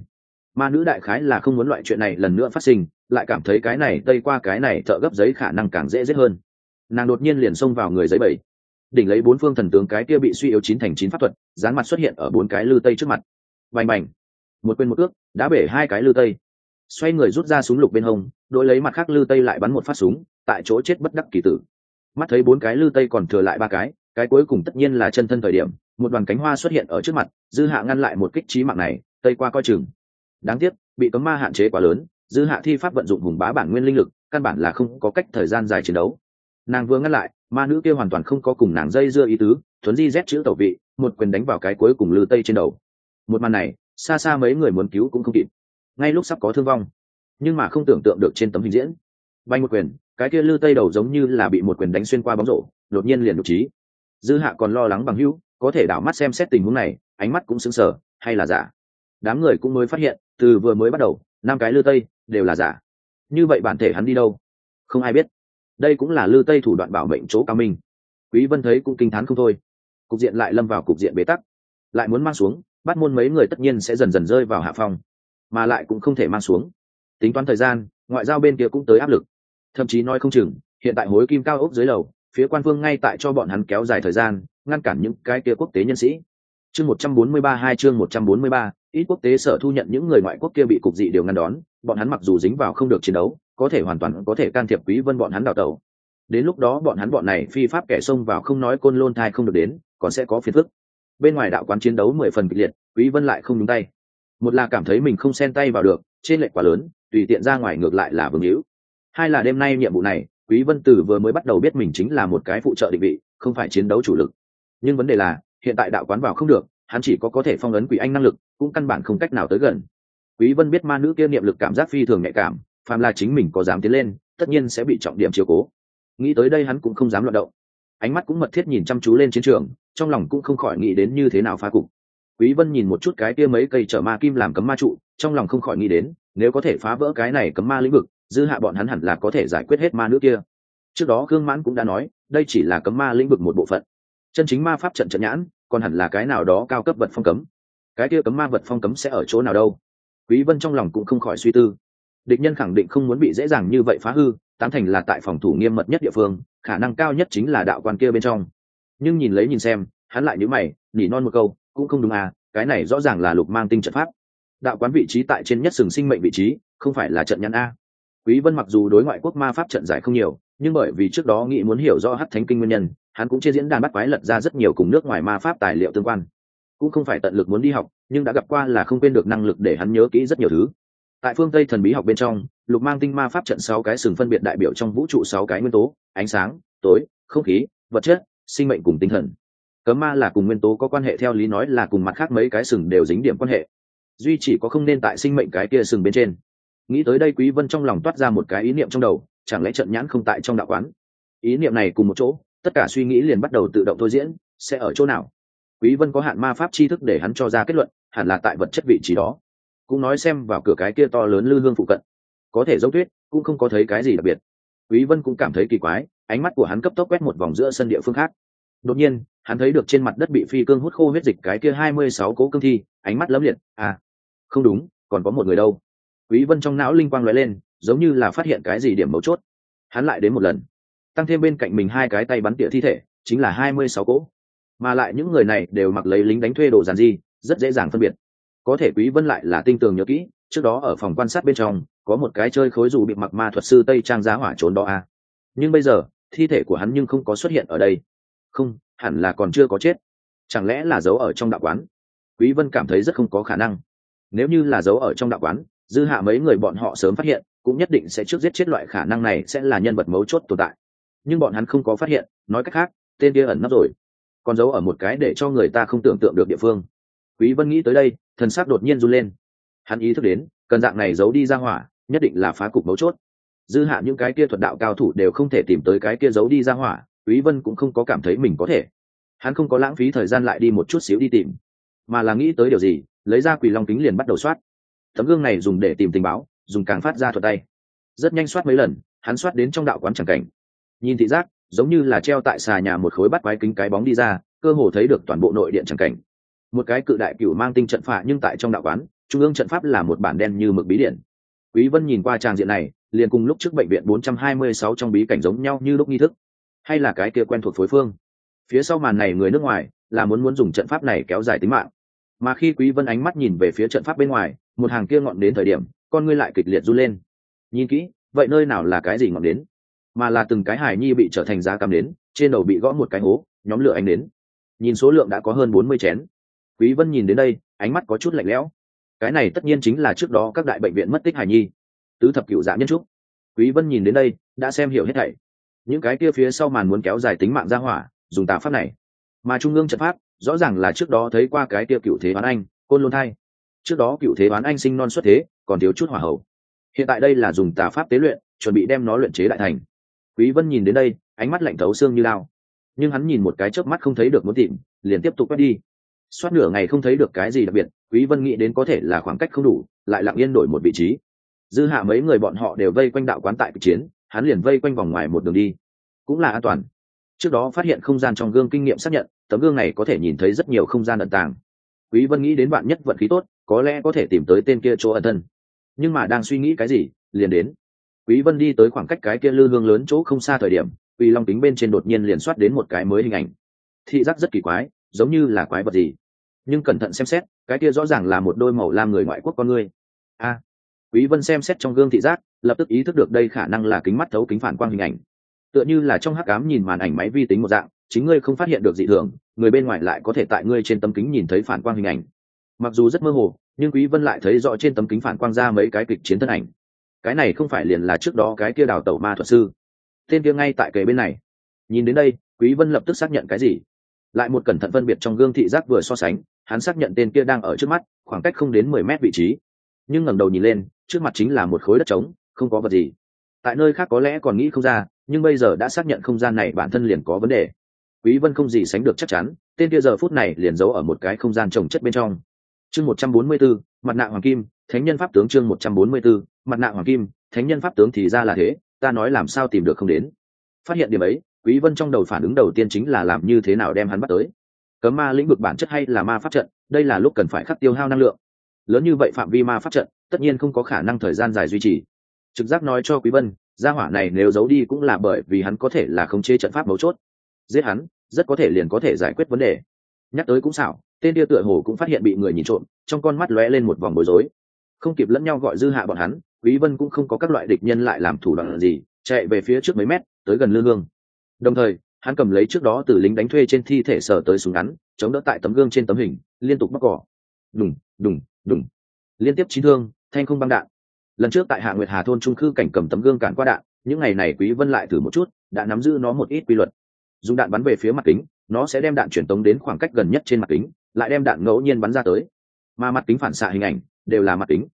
Ma nữ đại khái là không muốn loại chuyện này lần nữa phát sinh lại cảm thấy cái này tây qua cái này thợ gấp giấy khả năng càng dễ giết hơn. Nàng đột nhiên liền xông vào người giấy bảy. Đỉnh lấy bốn phương thần tướng cái kia bị suy yếu chín thành chín pháp thuật dán mặt xuất hiện ở bốn cái lư tây trước mặt. Bành bành. Một quên một ước, đã bể hai cái lư tây. Xoay người rút ra súng lục bên hông đội lấy mặt khác lư tây lại bắn một phát súng, tại chỗ chết bất đắc kỳ tử. Mắt thấy bốn cái lư tây còn thừa lại ba cái cái cuối cùng tất nhiên là chân thân thời điểm, một đoàn cánh hoa xuất hiện ở trước mặt, dư hạ ngăn lại một kích trí mạng này, tây qua coi chừng. Đáng tiếc, bị cấm ma hạn chế quá lớn dư hạ thi pháp vận dụng hùng bá bản nguyên linh lực, căn bản là không có cách thời gian dài chiến đấu. Nàng vừa ngăn lại, ma nữ kia hoàn toàn không có cùng nàng dây dưa ý tứ, thuấn di rét chữ tẩu vị, một quyền đánh vào cái cuối cùng lư tây trên đầu. Một màn này, xa xa mấy người muốn cứu cũng không kịp. Ngay lúc sắp có thương vong, nhưng mà không tưởng tượng được trên tấm hình diễn. Bay một quyền, cái kia lư tây đầu giống như là bị một quyền đánh xuyên qua bóng rổ, đột nhiên liền đục trí. Dư hạ còn lo lắng bằng hữu, có thể đảo mắt xem xét tình huống này, ánh mắt cũng sững sờ, hay là giả. Đám người cũng mới phát hiện, từ vừa mới bắt đầu năm cái lư tây, đều là giả. Như vậy bản thể hắn đi đâu? Không ai biết. Đây cũng là lư tây thủ đoạn bảo mệnh chỗ cao minh. Quý vân thấy cũng kinh thán không thôi. Cục diện lại lâm vào cục diện bế tắc. Lại muốn mang xuống, bắt môn mấy người tất nhiên sẽ dần dần rơi vào hạ phong. Mà lại cũng không thể mang xuống. Tính toán thời gian, ngoại giao bên kia cũng tới áp lực. Thậm chí nói không chừng, hiện tại hối kim cao ốc dưới lầu, phía quan phương ngay tại cho bọn hắn kéo dài thời gian, ngăn cản những cái kia quốc tế nhân sĩ chương một trăm bốn mươi ba, hai chương một trăm bốn mươi ba, ít quốc tế sở thu nhận những người ngoại quốc kia bị cục dị điều ngăn đón, bọn hắn mặc dù dính vào không được chiến đấu, có thể hoàn toàn có thể can thiệp quý vân bọn hắn đào tẩu. Đến lúc đó bọn hắn bọn này phi pháp kẻ xông vào không nói côn lôn thai không được đến, còn sẽ có phiền phức. Bên ngoài đạo quán chiến đấu mười phần kịch liệt, quý vân lại không nhúng tay. Một là cảm thấy mình không xen tay vào được, trên lệch quá lớn, tùy tiện ra ngoài ngược lại là vương hữu. Hai là đêm nay nhiệm vụ này, quý vân tử vừa mới bắt đầu biết mình chính là một cái phụ trợ định vị, không phải chiến đấu chủ lực. Nhưng vấn đề là hiện tại đạo quán vào không được, hắn chỉ có có thể phong ấn quỷ anh năng lực, cũng căn bản không cách nào tới gần. Quý vân biết ma nữ kia niệm lực cảm giác phi thường nhạy cảm, phàm là chính mình có dám tiến lên, tất nhiên sẽ bị trọng điểm chiếu cố. Nghĩ tới đây hắn cũng không dám loạn động. Ánh mắt cũng mật thiết nhìn chăm chú lên chiến trường, trong lòng cũng không khỏi nghĩ đến như thế nào phá cục. Quý vân nhìn một chút cái kia mấy cây trở ma kim làm cấm ma trụ, trong lòng không khỏi nghĩ đến, nếu có thể phá vỡ cái này cấm ma lĩnh vực, dư hạ bọn hắn hẳn là có thể giải quyết hết ma nữ kia. Trước đó gương mãn cũng đã nói, đây chỉ là cấm ma lĩnh vực một bộ phận chân chính ma pháp trận trận nhãn, còn hẳn là cái nào đó cao cấp vật phong cấm. Cái kia cấm ma vật phong cấm sẽ ở chỗ nào đâu? Quý vân trong lòng cũng không khỏi suy tư. Địch nhân khẳng định không muốn bị dễ dàng như vậy phá hư tám thành là tại phòng thủ nghiêm mật nhất địa phương, khả năng cao nhất chính là đạo quan kia bên trong. Nhưng nhìn lấy nhìn xem, hắn lại nhíu mày nỉ non một câu, cũng không đúng à cái này rõ ràng là lục mang tinh trận pháp. Đạo quán vị trí tại trên nhất sừng sinh mệnh vị trí, không phải là trận nhãn a. Quý vân mặc dù đối ngoại quốc ma pháp trận giải không nhiều nhưng bởi vì trước đó nghĩ muốn hiểu rõ hắc thánh kinh nguyên nhân, hắn cũng trên diễn đàn bắt quái lật ra rất nhiều cùng nước ngoài ma pháp tài liệu tương quan. Cũng không phải tận lực muốn đi học, nhưng đã gặp qua là không quên được năng lực để hắn nhớ kỹ rất nhiều thứ. Tại phương tây thần bí học bên trong, lục mang tinh ma pháp trận sáu cái sừng phân biệt đại biểu trong vũ trụ sáu cái nguyên tố, ánh sáng, tối, không khí, vật chất, sinh mệnh cùng tinh thần. Cấm ma là cùng nguyên tố có quan hệ theo lý nói là cùng mặt khác mấy cái sừng đều dính điểm quan hệ. Duy chỉ có không nên tại sinh mệnh cái kia sừng bên trên. Nghĩ tới đây quý vân trong lòng toát ra một cái ý niệm trong đầu chẳng lẽ trận nhãn không tại trong đạo quán? Ý niệm này cùng một chỗ, tất cả suy nghĩ liền bắt đầu tự động thôi diễn, sẽ ở chỗ nào? Quý vân có hạn ma pháp tri thức để hắn cho ra kết luận, hẳn là tại vật chất vị trí đó. Cũng nói xem vào cửa cái kia to lớn lư hương phụ cận. Có thể dấu tuyết, cũng không có thấy cái gì đặc biệt. Quý vân cũng cảm thấy kỳ quái, ánh mắt của hắn cấp tốc quét một vòng giữa sân địa phương khác. Đột nhiên, hắn thấy được trên mặt đất bị phi cương hút khô huyết dịch cái kia 26 cố cương thi, ánh mắt lấm liệt. À không đúng, còn có một người đâu. Quý vân trong não linh quang lóe lên giống như là phát hiện cái gì điểm mấu chốt. Hắn lại đến một lần tăng thêm bên cạnh mình hai cái tay bắn tỉa thi thể chính là hai mươi sáu cỗ, mà lại những người này đều mặc lấy lính đánh thuê đồ giàn di rất dễ dàng phân biệt. Có thể quý vân lại là tinh tường nhớ kỹ trước đó ở phòng quan sát bên trong có một cái chơi khối dù bị mặc ma thuật sư tây trang giá hỏa trốn đó à. nhưng bây giờ thi thể của hắn nhưng không có xuất hiện ở đây. Không hẳn là còn chưa có chết. Chẳng lẽ là giấu ở trong đạo quán? Quý vân cảm thấy rất không có khả năng. Nếu như là giấu ở trong đạo quán dư hạ mấy người bọn họ sớm phát hiện cũng nhất định sẽ trước giết chết loại khả năng này sẽ là nhân vật mấu chốt tồn tại. Nhưng bọn hắn không có phát hiện, nói cách khác, tên kia ẩn nấp rồi. Còn giấu ở một cái để cho người ta không tưởng tượng được địa phương. Quý vân nghĩ tới đây, thần sắc đột nhiên run lên. Hắn ý thức đến, cần dạng này giấu đi ra hỏa, nhất định là phá cục mấu chốt. Dư hạ những cái kia thuật đạo cao thủ đều không thể tìm tới cái kia giấu đi ra hỏa, quý vân cũng không có cảm thấy mình có thể. Hắn không có lãng phí thời gian lại đi một chút xíu đi tìm, mà là nghĩ tới điều gì, lấy ra quỷ long kính liền bắt đầu soát. Tấm gương này dùng để tìm tình báo dùng càng phát ra thuật tay. Rất nhanh soát mấy lần, hắn soát đến trong đạo quán chẳng cảnh. Nhìn thị giác, giống như là treo tại xà nhà một khối bắt quái kính cái bóng đi ra, cơ hồ thấy được toàn bộ nội điện chẳng cảnh. Một cái cự đại cửu mang tinh trận phạ nhưng tại trong đạo quán, trung ương trận pháp là một bản đen như mực bí điện. Quý vân nhìn qua tràng diện này, liền cùng lúc trước bệnh viện 426 trong bí cảnh giống nhau như lúc nghi thức. Hay là cái kia quen thuộc phối phương. Phía sau màn này người nước ngoài, là muốn muốn dùng trận pháp này kéo dài tính mạng. Mà khi quý vân ánh mắt nhìn về phía trận pháp bên ngoài, một hàng kia ngọn đến thời điểm con ngươi lại kịch liệt run lên. Nhìn kỹ, vậy nơi nào là cái gì ngọn đến mà là từng cái hài nhi bị trở thành giá cắm đến trên đầu bị gõ một cái hố, nhóm lửa ánh đến nhìn số lượng đã có hơn bốn mươi chén. Quý vân nhìn đến đây, ánh mắt có chút lạnh lẽo. Cái này tất nhiên chính là trước đó các đại bệnh viện mất tích hài nhi. Tứ thập cựu dạ nhân trúc. Quý vân nhìn đến đây, đã xem hiểu hết thảy. Những cái kia phía sau màn muốn kéo dài tính mạng ra hỏa, dùng tà pháp này. Mà trung ương trận pháp, rõ ràng là trước đó thấy qua cái kia cựu thế bán anh, côn lôn thai. Trước đó cựu thế bán anh sinh non xuất thế còn thiếu chút hỏa hậu hiện tại đây là dùng tà pháp tế luyện, chuẩn bị đem nó luyện chế lại thành. Quý vân nhìn đến đây, ánh mắt lạnh thấu xương như lao. Nhưng hắn nhìn một cái chớp mắt không thấy được muốn tìm liền tiếp tục quét đi. Soát nửa ngày không thấy được cái gì đặc biệt, quý vân nghĩ đến có thể là khoảng cách không đủ, lại lặng yên đổi một vị trí. Dư hạ mấy người bọn họ đều vây quanh đạo quán tại cuộc chiến, hắn liền vây quanh vòng ngoài một đường đi. Cũng là an toàn. Trước đó phát hiện không gian trong gương kinh nghiệm xác nhận, tấm gương này có thể nhìn thấy rất nhiều không gian ẩn tàng. Quý vân nghĩ đến bạn nhất vận khí tốt, có lẽ có thể tìm tới tên kia chỗ ẩn thân nhưng mà đang suy nghĩ cái gì, liền đến. Quý vân đi tới khoảng cách cái kia lư hương lớn chỗ không xa thời điểm quỳ long tính bên trên đột nhiên liền soát đến một cái mới hình ảnh. Thị giác rất kỳ quái, giống như là quái vật gì. Nhưng cẩn thận xem xét, cái kia rõ ràng là một đôi màu lam người ngoại quốc con người. A. Quý vân xem xét trong gương thị giác, lập tức ý thức được đây khả năng là kính mắt thấu kính phản quang hình ảnh. Tựa như là trong hắc ám nhìn màn ảnh máy vi tính một dạng, chính ngươi không phát hiện được dị thường, người bên ngoài lại có thể tại ngươi trên tấm kính nhìn thấy phản quang hình ảnh. Mặc dù rất mơ hồ nhưng quý vân lại thấy rõ trên tấm kính phản quang ra mấy cái kịch chiến thân ảnh. Cái này không phải liền là trước đó cái kia đào tẩu ma thuật sư. Tên kia ngay tại kề bên này. Nhìn đến đây, quý vân lập tức xác nhận cái gì? Lại một cẩn thận phân biệt trong gương thị giác vừa so sánh, hắn xác nhận tên kia đang ở trước mắt, khoảng cách không đến 10 mét vị trí. Nhưng ngẩng đầu nhìn lên, trước mặt chính là một khối đất trống, không có vật gì. Tại nơi khác có lẽ còn nghĩ không ra, nhưng bây giờ đã xác nhận không gian này bản thân liền có vấn đề. Quý vân không gì sánh được chắc chắn, tên kia giờ phút này liền giấu ở một cái không gian trồng chất bên trong chương 144, mặt nạ hoàng kim thánh nhân pháp tướng chương 144, mặt nạ hoàng kim thánh nhân pháp tướng thì ra là thế ta nói làm sao tìm được không đến. Phát hiện điểm ấy quý vân trong đầu phản ứng đầu tiên chính là làm như thế nào đem hắn bắt tới. Cấm ma lĩnh vực bản chất hay là ma pháp trận đây là lúc cần phải khắc tiêu hao năng lượng. Lớn như vậy phạm vi ma pháp trận tất nhiên không có khả năng thời gian dài duy trì. Trực giác nói cho quý vân gia hỏa này nếu giấu đi cũng là bởi vì hắn có thể là khống chế trận pháp mấu chốt. Giết hắn rất có thể liền có thể giải quyết vấn đề. Nhắc tới cũng xảo tên kia tựa hồ cũng phát hiện bị người nhìn trộm, trong con mắt lóe lên một vòng bối rối. Không kịp lẫn nhau gọi dư hạ bọn hắn, quý vân cũng không có các loại địch nhân lại làm thủ đoạn gì, chạy về phía trước mấy mét, tới gần lương hương. Đồng thời, hắn cầm lấy trước đó từ lính đánh thuê trên thi thể sở tới súng ngắn, chống đỡ tại tấm gương trên tấm hình, liên tục mắc cỏ. Đùng đùng đùng. Liên tiếp chín thương, thanh không băng đạn. Lần trước tại hạ nguyệt hà thôn trung cư cảnh cầm tấm gương cản qua đạn, những ngày này quý vân lại thử một chút, đã nắm giữ nó một ít quy luật. Dùng đạn bắn về phía mặt kính, nó sẽ đem đạn chuyển tống đến khoảng cách gần nhất trên mặt kính lại đem đạn ngẫu nhiên bắn ra tới. Mà mặt kính phản xạ hình ảnh đều là mặt kính,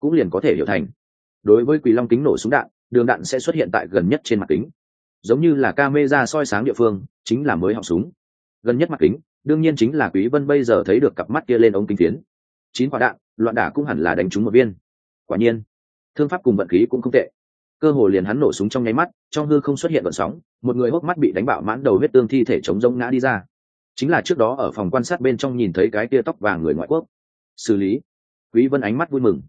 cũng liền có thể hiểu thành. Đối với quỷ long kính nổ súng đạn, đường đạn sẽ xuất hiện tại gần nhất trên mặt kính. Giống như là camera soi sáng địa phương, chính là mới họng súng. Gần nhất mặt kính, đương nhiên chính là quý vân bây giờ thấy được cặp mắt kia lên ống kính tiến. chín quả đạn, loạn đả cũng hẳn là đánh trúng một viên. Quả nhiên, thương pháp cùng vận khí cũng không tệ. Cơ hồ liền hắn nổ súng trong nháy mắt, trong hư không xuất hiện vận sóng, một người hốc mắt bị đánh bạo mãn đầu huyết tương thi thể chống rông ngã đi ra chính là trước đó ở phòng quan sát bên trong nhìn thấy cái tia tóc vàng người ngoại quốc. Xử lý. Quý vân ánh mắt vui mừng.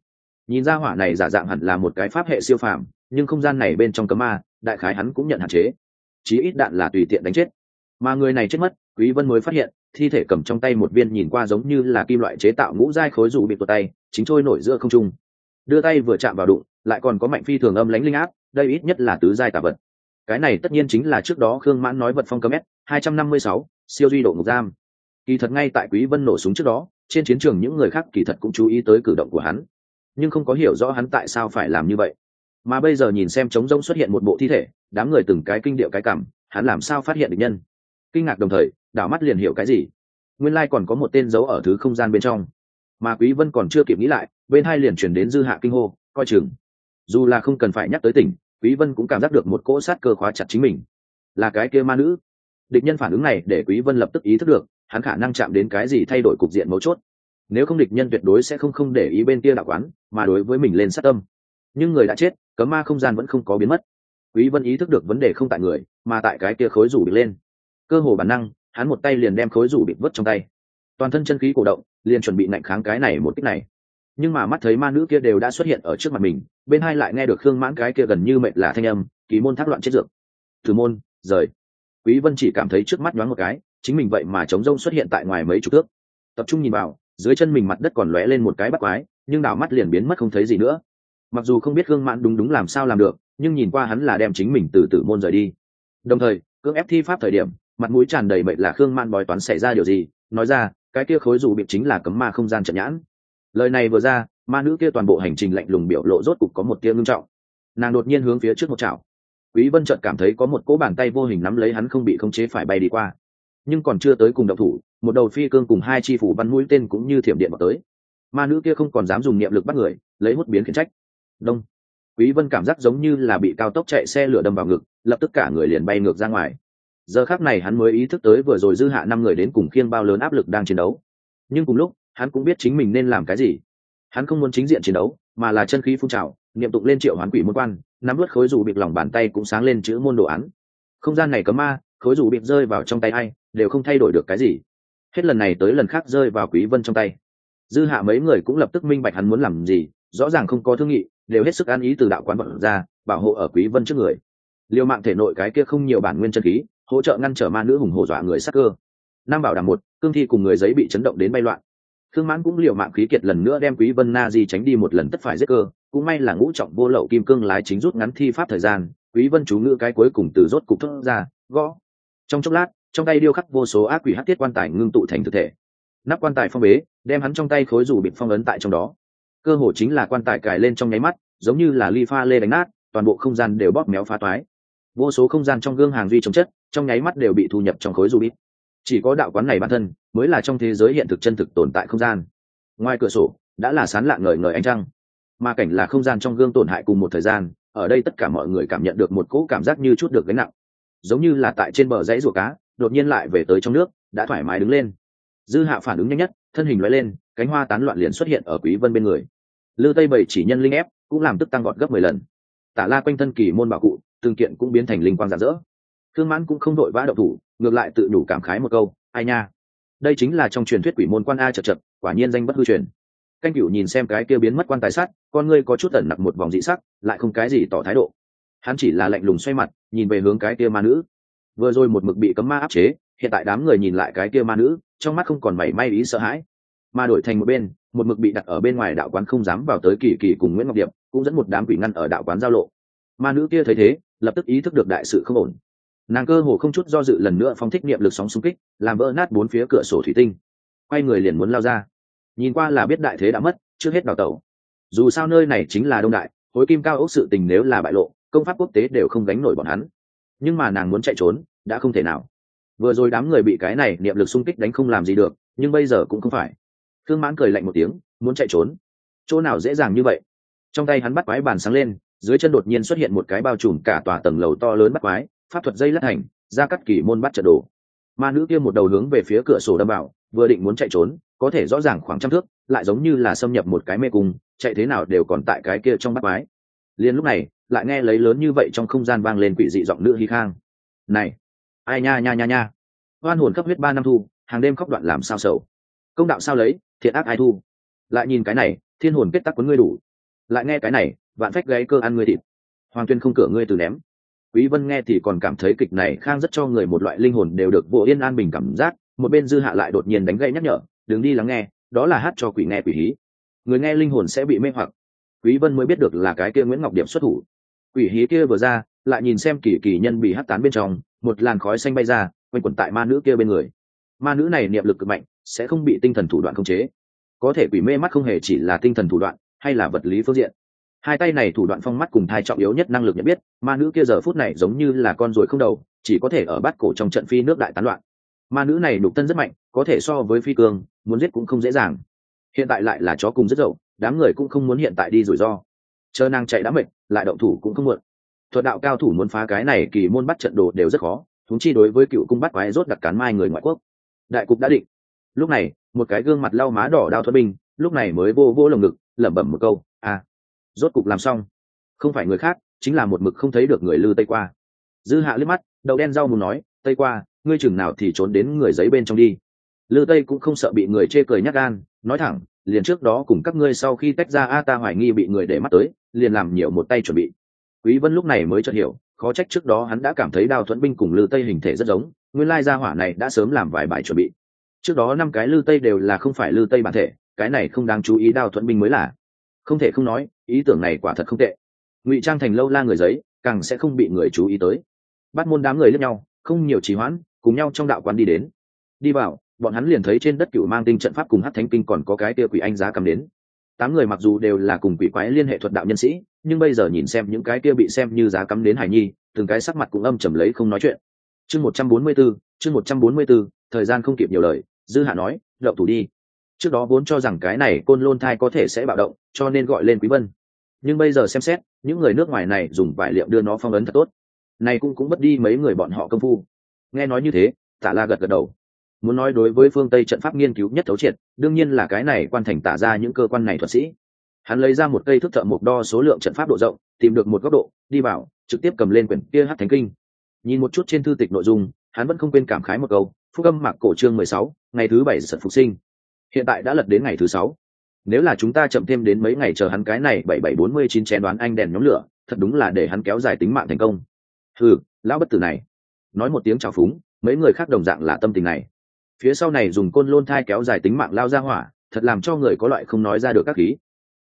Nhìn ra hỏa này giả dạng hẳn là một cái pháp hệ siêu phàm, nhưng không gian này bên trong cấm ma, đại khái hắn cũng nhận hạn chế. Chí ít đạn là tùy tiện đánh chết. Mà người này chết mất, quý vân mới phát hiện, thi thể cầm trong tay một viên nhìn qua giống như là kim loại chế tạo ngũ giai khối dù bị tuột tay, chính trôi nổi giữa không trung. Đưa tay vừa chạm vào đụng, lại còn có mạnh phi thường âm lãnh linh áp, đây ít nhất là tứ giai tà vật. Cái này tất nhiên chính là trước đó khương mãn nói vật phong cấm s, hai trăm năm mươi sáu siêu duy độ ngục giam. Kỳ thật ngay tại quý vân nổ súng trước đó, trên chiến trường những người khác kỳ thật cũng chú ý tới cử động của hắn. Nhưng không có hiểu rõ hắn tại sao phải làm như vậy. Mà bây giờ nhìn xem trống rông xuất hiện một bộ thi thể, đám người từng cái kinh điệu cái cảm, hắn làm sao phát hiện được nhân? Kinh ngạc đồng thời, đảo mắt liền hiểu cái gì? Nguyên lai còn có một tên giấu ở thứ không gian bên trong. Mà quý vân còn chưa kịp nghĩ lại, bên hai liền chuyển đến dư hạ kinh hô, coi chừng. Dù là không cần phải nhắc tới tỉnh, quý vân cũng cảm giác được một cỗ sát cơ khóa chặt chính mình. Là cái kia ma nữ địch nhân phản ứng này để quý vân lập tức ý thức được, hắn khả năng chạm đến cái gì thay đổi cục diện mấu chốt. Nếu không địch nhân tuyệt đối sẽ không không để ý bên kia đạo quán, mà đối với mình lên sát tâm. Nhưng người đã chết, cấm ma không gian vẫn không có biến mất. Quý vân ý thức được vấn đề không tại người, mà tại cái kia khối rủ bị lên. Cơ hồ bản năng, hắn một tay liền đem khối rủ bị vứt trong tay. Toàn thân chân khí cổ động, liền chuẩn bị nạnh kháng cái này một kích này. Nhưng mà mắt thấy ma nữ kia đều đã xuất hiện ở trước mặt mình, bên hai lại nghe được khương mãn cái kia gần như mệt là thanh âm kỳ môn thác loạn chết dược. Từ môn, rời quý vân chỉ cảm thấy trước mắt nhoáng một cái, chính mình vậy mà chống rông xuất hiện tại ngoài mấy chục thước. Tập trung nhìn vào, dưới chân mình mặt đất còn lóe lên một cái bắt quái, nhưng đảo mắt liền biến mất không thấy gì nữa. Mặc dù không biết khương mãn đúng đúng làm sao làm được, nhưng nhìn qua hắn là đem chính mình từ tử môn rời đi. Đồng thời, cưỡng ép thi pháp thời điểm, mặt mũi tràn đầy bệnh là khương man bói toán xảy ra điều gì, nói ra, cái kia khối dù bị chính là cấm ma không gian trận nhãn. Lời này vừa ra, ma nữ kia toàn bộ hành trình lạnh lùng biểu lộ rốt cục có một tia ngưng trọng. Nàng đột nhiên hướng phía trước một chảo quý vân chợt cảm thấy có một cỗ bàn tay vô hình nắm lấy hắn không bị khống chế phải bay đi qua. Nhưng còn chưa tới cùng động thủ, một đầu phi cương cùng hai chi phủ bắn mũi tên cũng như thiểm điện vào tới. Ma nữ kia không còn dám dùng niệm lực bắt người, lấy hút biến khiển trách. Đông. Quý vân cảm giác giống như là bị cao tốc chạy xe lửa đâm vào ngực, lập tức cả người liền bay ngược ra ngoài. Giờ khắc này hắn mới ý thức tới vừa rồi dư hạ năm người đến cùng khiêng bao lớn áp lực đang chiến đấu. Nhưng cùng lúc, hắn cũng biết chính mình nên làm cái gì. Hắn không muốn chính diện chiến đấu, mà là chân khí phun trào niệm tụng lên triệu hoán quỷ môn quan nắm vớt khối dù bịt lòng bàn tay cũng sáng lên chữ môn đồ án. Không gian này cấm ma khối dù bịt rơi vào trong tay ai đều không thay đổi được cái gì. Hết lần này tới lần khác rơi vào quý vân trong tay. Dư hạ mấy người cũng lập tức minh bạch hắn muốn làm gì rõ ràng không có thương nghị đều hết sức an ý từ đạo quán vận ra bảo hộ ở quý vân trước người. Liều mạng thể nội cái kia không nhiều bản nguyên chân khí hỗ trợ ngăn trở ma nữ hùng hổ dọa người sắc cơ. Nam bảo đảm một cương thi cùng người giấy bị chấn động đến bay loạn. Thương Mãn cũng liều mạng khí kiệt lần nữa đem Quý Vân Na Di tránh đi một lần tất phải giết cơ, cũng may là ngũ trọng vô lậu kim cương lái chính rút ngắn thi pháp thời gian, Quý Vân chú ngữ cái cuối cùng từ rốt cục thoát ra, gõ. Trong chốc lát, trong tay điêu khắc vô số ác quỷ hắc tiết quan tài ngưng tụ thành thực thể. Nắp quan tài phong bế, đem hắn trong tay khối rủ bị phong ấn tại trong đó. Cơ hồ chính là quan tài cài lên trong nháy mắt, giống như là ly pha lê đánh nát, toàn bộ không gian đều bóp méo phá toái. Vô số không gian trong gương hàng duy trồng chất, trong nháy mắt đều bị thu nhập trong khối rủ bị. Chỉ có đạo quán này bản thân mới là trong thế giới hiện thực chân thực tồn tại không gian ngoài cửa sổ đã là sán lạ ngời ngời ánh trăng mà cảnh là không gian trong gương tổn hại cùng một thời gian, ở đây tất cả mọi người cảm nhận được một cỗ cảm giác như chút được gánh nặng. Giống như là tại trên bờ dãy ruột cá, đột nhiên lại về tới trong nước, đã thoải mái đứng lên. Dư hạ phản ứng nhanh nhất, thân hình loại lên, cánh hoa tán loạn liền xuất hiện ở quý vân bên người. Lư tây bảy chỉ nhân linh ép, cũng làm tức tăng gọt gấp mười lần. Tả la quanh thân kỳ môn bảo cụ tương kiện cũng biến thành linh quang rạng rỡ. Thương mãn cũng không đội vã động thủ, ngược lại tự đủ cảm khái một câu, ai nha, đây chính là trong truyền thuyết quỷ môn quan a chật chật, quả nhiên danh bất hư truyền canh cửu nhìn xem cái kia biến mất quan tài sát con ngươi có chút ẩn nặc một vòng dị sắc, lại không cái gì tỏ thái độ. Hắn chỉ là lạnh lùng xoay mặt, nhìn về hướng cái kia ma nữ. Vừa rồi một mực bị cấm ma áp chế, hiện tại đám người nhìn lại cái kia ma nữ, trong mắt không còn mảy may ý sợ hãi. Mà đổi thành một bên, một mực bị đặt ở bên ngoài đạo quán không dám vào tới kỳ kỳ cùng nguyễn ngọc điệp, cũng dẫn một đám quỷ ngăn ở đạo quán giao lộ. Ma nữ kia thấy thế, lập tức ý thức được đại sự không ổn. Nàng cơ hồ không chút do dự lần nữa phóng thích niệm lực sóng xung kích, làm vỡ nát bốn phía cửa sổ thủy tinh. Quay người liền muốn lao ra nhìn qua là biết đại thế đã mất trước hết đào tẩu. Dù sao nơi này chính là đông đại hối kim cao ốc sự tình nếu là bại lộ công pháp quốc tế đều không gánh nổi bọn hắn. Nhưng mà nàng muốn chạy trốn đã không thể nào. Vừa rồi đám người bị cái này niệm lực xung kích đánh không làm gì được nhưng bây giờ cũng không phải. Thương mãn cười lạnh một tiếng muốn chạy trốn. Chỗ nào dễ dàng như vậy? Trong tay hắn bắt quái bàn sáng lên dưới chân đột nhiên xuất hiện một cái bao trùm cả tòa tầng lầu to lớn bắt quái pháp thuật dây lát hành ra cắt kỳ môn bắt trận đồ. Ma nữ kia một đầu hướng về phía cửa sổ đâm vào, vừa định muốn chạy trốn có thể rõ ràng khoảng trăm thước, lại giống như là xâm nhập một cái mê cung, chạy thế nào đều còn tại cái kia trong bắt mái. Liền lúc này, lại nghe lấy lớn như vậy trong không gian vang lên quỷ dị giọng nữ hi khang. Này, ai nha nha nha nha? Oan hồn cấp huyết ba năm thu, hàng đêm khóc đoạn làm sao sầu? Công đạo sao lấy, thiện ác ai thu? Lại nhìn cái này, thiên hồn kết tắc quấn ngươi đủ. Lại nghe cái này, vạn phách gáy cơ ăn ngươi thịt. Hoàng tuyên không cửa ngươi từ ném. Quý vân nghe thì còn cảm thấy kịch này khang rất cho người một loại linh hồn đều được vô yên an bình cảm giác, một bên dư hạ lại đột nhiên đánh gậy nhắc nhở đừng đi lắng nghe, đó là hát cho quỷ nghe quỷ hí. Người nghe linh hồn sẽ bị mê hoặc. Quý vân mới biết được là cái kia nguyễn ngọc điệp xuất thủ. Quỷ hí kia vừa ra, lại nhìn xem kỳ kỳ nhân bị hát tán bên trong, một làn khói xanh bay ra, quanh quẩn tại ma nữ kia bên người. Ma nữ này niệm lực cực mạnh, sẽ không bị tinh thần thủ đoạn khống chế. Có thể quỷ mê mắt không hề chỉ là tinh thần thủ đoạn, hay là vật lý phương diện. Hai tay này thủ đoạn phong mắt cùng thai trọng yếu nhất năng lực nhận biết, ma nữ kia giờ phút này giống như là con ruồi không đầu, chỉ có thể ở bát cổ trong trận phi nước đại tán loạn ma nữ này đục thân rất mạnh, có thể so với phi cương muốn giết cũng không dễ dàng. Hiện tại lại là chó cùng rất dậu, đám người cũng không muốn hiện tại đi rủi ro. Chờ nàng chạy đã mệt, lại động thủ cũng không mượn thuật đạo cao thủ muốn phá cái này kỳ môn bắt trận đồ đều rất khó thúng chi đối với cựu cung bắt quái rốt đặc cán mai người ngoại quốc. Đại cục đã định. Lúc này, một cái gương mặt lau má đỏ đao thuật binh, lúc này mới vô vô lồng ngực, lẩm bẩm một câu à rốt cục làm xong. Không phải người khác, chính là một mực không thấy được người lư tây qua. Dư hạ liếc mắt đậu đen rau mù nói, tây qua ngươi chừng nào thì trốn đến người giấy bên trong đi. Lư tây cũng không sợ bị người chê cười nhắc gan, nói thẳng, liền trước đó cùng các ngươi sau khi tách ra a ta hoài nghi bị người để mắt tới, liền làm nhiều một tay chuẩn bị. Quý vân lúc này mới chợt hiểu, khó trách trước đó hắn đã cảm thấy đào thuẫn binh cùng lư tây hình thể rất giống, nguyên lai gia hỏa này đã sớm làm vài bài chuẩn bị. Trước đó năm cái lư tây đều là không phải lư tây bản thể, cái này không đáng chú ý đào thuẫn binh mới là. Không thể không nói, ý tưởng này quả thật không tệ. Ngụy trang thành lâu la người giấy, càng sẽ không bị người chú ý tới. Bắt môn đám người lẫn nhau, không nhiều trì hoãn cùng nhau trong đạo quán đi đến. Đi vào, bọn hắn liền thấy trên đất cựu mang tinh trận pháp cùng hát thánh kinh còn có cái kia quỷ anh giá cầm đến. Tám người mặc dù đều là cùng quỷ quái liên hệ thuật đạo nhân sĩ, nhưng bây giờ nhìn xem những cái kia bị xem như giá cắm đến hải nhi, từng cái sắc mặt cũng âm trầm lấy không nói chuyện. Chương một trăm bốn mươi b ố chương một trăm bốn mươi b ố thời gian không kịp nhiều lời, dư hạ nói đậu thủ đi. Trước đó vốn cho rằng cái này côn lôn thai có thể sẽ bạo động, cho nên gọi lên quý vân. Nhưng bây giờ xem xét, những người nước ngoài này dùng vải liệu đưa nó phong ấn thật tốt. Này cũng cũng mất đi mấy người bọn họ công phu nghe nói như thế tả la gật gật đầu. Muốn nói đối với phương tây trận pháp nghiên cứu nhất thấu triệt, đương nhiên là cái này quan thành tả ra những cơ quan này thuật sĩ. Hắn lấy ra một cây thức thợ mộc đo số lượng trận pháp độ rộng, tìm được một góc độ, đi vào, trực tiếp cầm lên quyển kia hát thánh kinh. Nhìn một chút trên thư tịch nội dung, hắn vẫn không quên cảm khái một câu, phúc âm mạc cổ chương mười sáu, ngày thứ bảy sật phục sinh. Hiện tại đã lật đến ngày thứ sáu. Nếu là chúng ta chậm thêm đến mấy ngày chờ hắn cái này bảy bảy bốn mươi chín chén đoán anh đèn nhóm lửa, thật đúng là để hắn kéo dài tính mạng thành công. Ừ lão bất tử này nói một tiếng chào phúng mấy người khác đồng dạng là tâm tình này. Phía sau này dùng côn lôn thai kéo dài tính mạng lao ra hỏa thật làm cho người có loại không nói ra được các khí.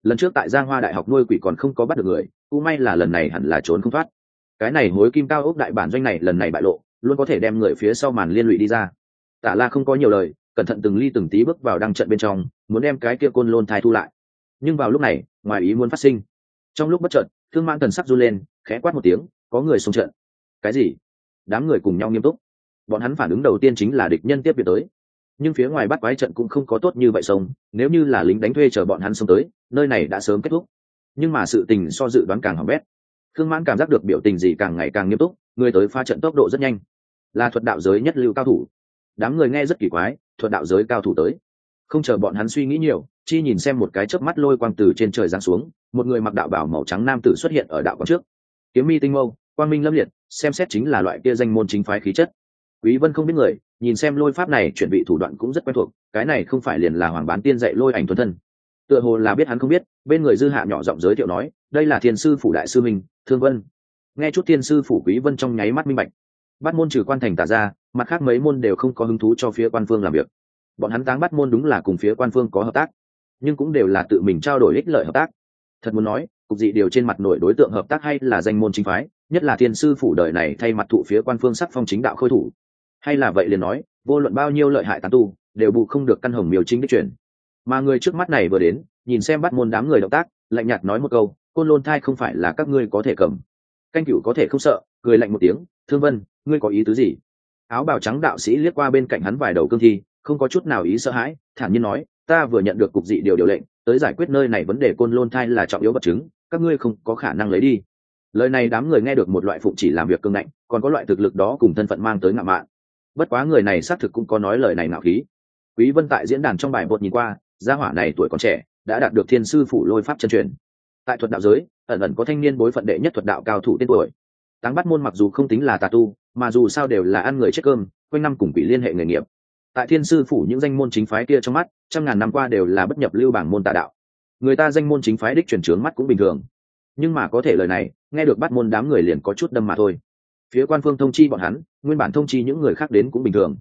Lần trước tại giang hoa đại học nuôi quỷ còn không có bắt được người cũng may là lần này hẳn là trốn không thoát. Cái này hối kim cao ốc đại bản doanh này lần này bại lộ luôn có thể đem người phía sau màn liên lụy đi ra. Tả la không có nhiều lời cẩn thận từng ly từng tí bước vào đăng trận bên trong muốn đem cái kia côn lôn thai thu lại. Nhưng vào lúc này ngoài ý muốn phát sinh. Trong lúc bất chợt, thương mãn thần sắc run lên khẽ quát một tiếng có người xông trận. Cái gì? Đám người cùng nhau nghiêm túc. Bọn hắn phản ứng đầu tiên chính là địch nhân tiếp biệt tới. Nhưng phía ngoài bắt quái trận cũng không có tốt như vậy sông nếu như là lính đánh thuê chờ bọn hắn xông tới, nơi này đã sớm kết thúc. Nhưng mà sự tình so dự đoán càng hỏng bét. Thương mãn cảm giác được biểu tình gì càng ngày càng nghiêm túc, người tới pha trận tốc độ rất nhanh. Là thuật đạo giới nhất lưu cao thủ. Đám người nghe rất kỳ quái, thuật đạo giới cao thủ tới. Không chờ bọn hắn suy nghĩ nhiều, chi nhìn xem một cái chớp mắt lôi quang từ trên trời giáng xuống, một người mặc đạo bảo màu trắng nam tử xuất hiện ở đạo quang trước. Kiếm mi tinh mâu, quang minh lâm liệt xem xét chính là loại kia danh môn chính phái khí chất. Quý vân không biết người, nhìn xem lôi pháp này chuẩn bị thủ đoạn cũng rất quen thuộc, cái này không phải liền là hoàng bán tiên dạy lôi ảnh thuần thân. Tựa hồ là biết hắn không biết, bên người dư hạ nhỏ giọng giới thiệu nói, đây là thiên sư phủ đại sư minh, thương vân. Nghe chút thiên sư phủ quý vân trong nháy mắt minh bạch. Bắt môn trừ quan thành tả ra, mặt khác mấy môn đều không có hứng thú cho phía quan phương làm việc. Bọn hắn táng bắt môn đúng là cùng phía quan phương có hợp tác, nhưng cũng đều là tự mình trao đổi ích lợi hợp tác. Thật muốn nói, cục dị điều trên mặt nội đối tượng hợp tác hay là danh môn chính phái? Nhất là thiên sư phủ đời này thay mặt thụ phía quan phương sắc phong chính đạo khôi thủ. Hay là vậy liền nói, vô luận bao nhiêu lợi hại tán tu, đều bù không được căn hồng miêu chính đích truyền. Mà người trước mắt này vừa đến, nhìn xem bắt môn đám người động tác, lạnh nhạt nói một câu, côn lôn thai không phải là các ngươi có thể cầm. Canh cửu có thể không sợ. Cười lạnh một tiếng, thương vân, ngươi có ý tứ gì? Áo bào trắng đạo sĩ liếc qua bên cạnh hắn vài đầu cương thi, không có chút nào ý sợ hãi, thản nhiên nói, ta vừa nhận được cục dị điều điều lệnh, tới giải quyết nơi này vấn đề côn lôn thai là trọng yếu vật chứng, các ngươi không có khả năng lấy đi lời này đám người nghe được một loại phụ chỉ làm việc cương ngạnh, còn có loại thực lực đó cùng thân phận mang tới ngạo mạn. Bất quá người này xác thực cũng có nói lời này nạo khí. Quý vân tại diễn đàn trong bài bột nhìn qua, gia hỏa này tuổi còn trẻ, đã đạt được thiên sư phủ lôi pháp chân truyền. Tại thuật đạo giới, ẩn ẩn có thanh niên bối phận đệ nhất thuật đạo cao thủ tên tuổi. Táng bắt môn mặc dù không tính là tà tu, mà dù sao đều là ăn người chết cơm, quanh năm cùng quỷ liên hệ nghề nghiệp. Tại thiên sư phủ những danh môn chính phái kia trong mắt, trăm ngàn năm qua đều là bất nhập lưu bảng môn tà đạo. Người ta danh môn chính phái đích truyền trướng mắt cũng bình thường nhưng mà có thể lời này, nghe được bắt môn đám người liền có chút đâm mà thôi. Phía quan phương thông chi bọn hắn, nguyên bản thông chi những người khác đến cũng bình thường.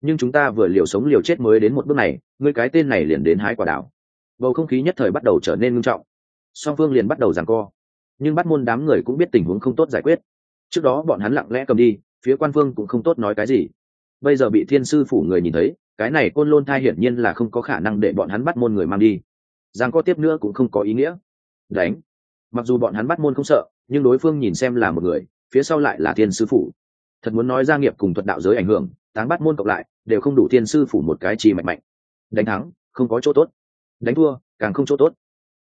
Nhưng chúng ta vừa liều sống liều chết mới đến một bước này người cái tên này liền đến hái quả đảo. Bầu không khí nhất thời bắt đầu trở nên ngưng trọng. Song phương liền bắt đầu giằng co. Nhưng bắt môn đám người cũng biết tình huống không tốt giải quyết. Trước đó bọn hắn lặng lẽ cầm đi, phía quan phương cũng không tốt nói cái gì. Bây giờ bị thiên sư phủ người nhìn thấy, cái này côn lôn thai hiển nhiên là không có khả năng để bọn hắn bắt môn người mang đi. Giang co tiếp nữa cũng không có ý nghĩa. Đánh mặc dù bọn hắn bắt môn không sợ, nhưng đối phương nhìn xem là một người, phía sau lại là thiên sư phủ. Thật muốn nói gia nghiệp cùng thuật đạo giới ảnh hưởng, táng bắt môn cộng lại, đều không đủ thiên sư phủ một cái chi mạnh mạnh. Đánh thắng, không có chỗ tốt. Đánh thua, càng không chỗ tốt.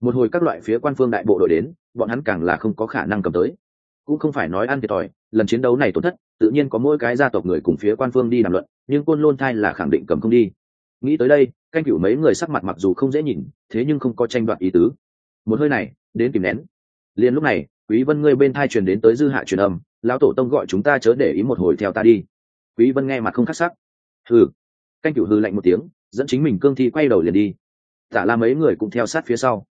Một hồi các loại phía quan phương đại bộ đội đến, bọn hắn càng là không có khả năng cầm tới. Cũng không phải nói ăn thiệt thòi, lần chiến đấu này tổn thất, tự nhiên có mỗi cái gia tộc người cùng phía quan phương đi đàm luận, nhưng côn lôn thai là khẳng định cầm không đi. Nghĩ tới đây, canh cửu mấy người sắc mặt mặc dù không dễ nhìn, thế nhưng không có tranh đoạt ý tứ. Một hơi này, đến kìm nén liền lúc này, quý vân ngươi bên thai truyền đến tới dư hạ truyền âm, lão tổ tông gọi chúng ta chớ để ý một hồi theo ta đi. Quý vân nghe mặt không khắc sắc. Hừ. Canh cửu hừ lạnh một tiếng, dẫn chính mình cương thi quay đầu liền đi. Tạ la mấy người cũng theo sát phía sau.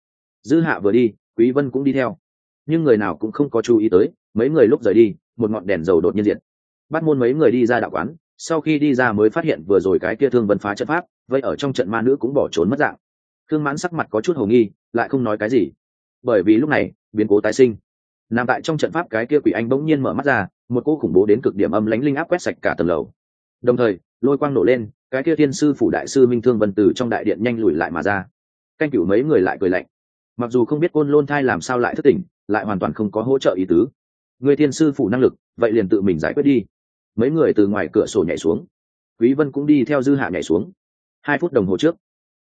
Dư hạ vừa đi, quý vân cũng đi theo. Nhưng người nào cũng không có chú ý tới, mấy người lúc rời đi, một ngọn đèn dầu đột nhiên diệt. Bắt môn mấy người đi ra đạo quán, sau khi đi ra mới phát hiện vừa rồi cái kia thương vân phá trận pháp vậy ở trong trận ma nữ cũng bỏ trốn mất dạng. Thương mãn sắc mặt có chút hồ nghi, lại không nói cái gì bởi vì lúc này, biến cố tái sinh. Nằm tại trong trận pháp cái kia quỷ anh bỗng nhiên mở mắt ra, một cô khủng bố đến cực điểm âm lánh linh áp quét sạch cả tầng lầu. Đồng thời, lôi quang nổ lên, cái kia thiên sư phủ đại sư minh thương vân từ trong đại điện nhanh lùi lại mà ra. Canh cửu mấy người lại cười lạnh. Mặc dù không biết côn lôn thai làm sao lại thất tỉnh, lại hoàn toàn không có hỗ trợ ý tứ. Người thiên sư phủ năng lực, vậy liền tự mình giải quyết đi. Mấy người từ ngoài cửa sổ nhảy xuống. Quý vân cũng đi theo dư hạ nhảy xuống. Hai phút đồng hồ trước,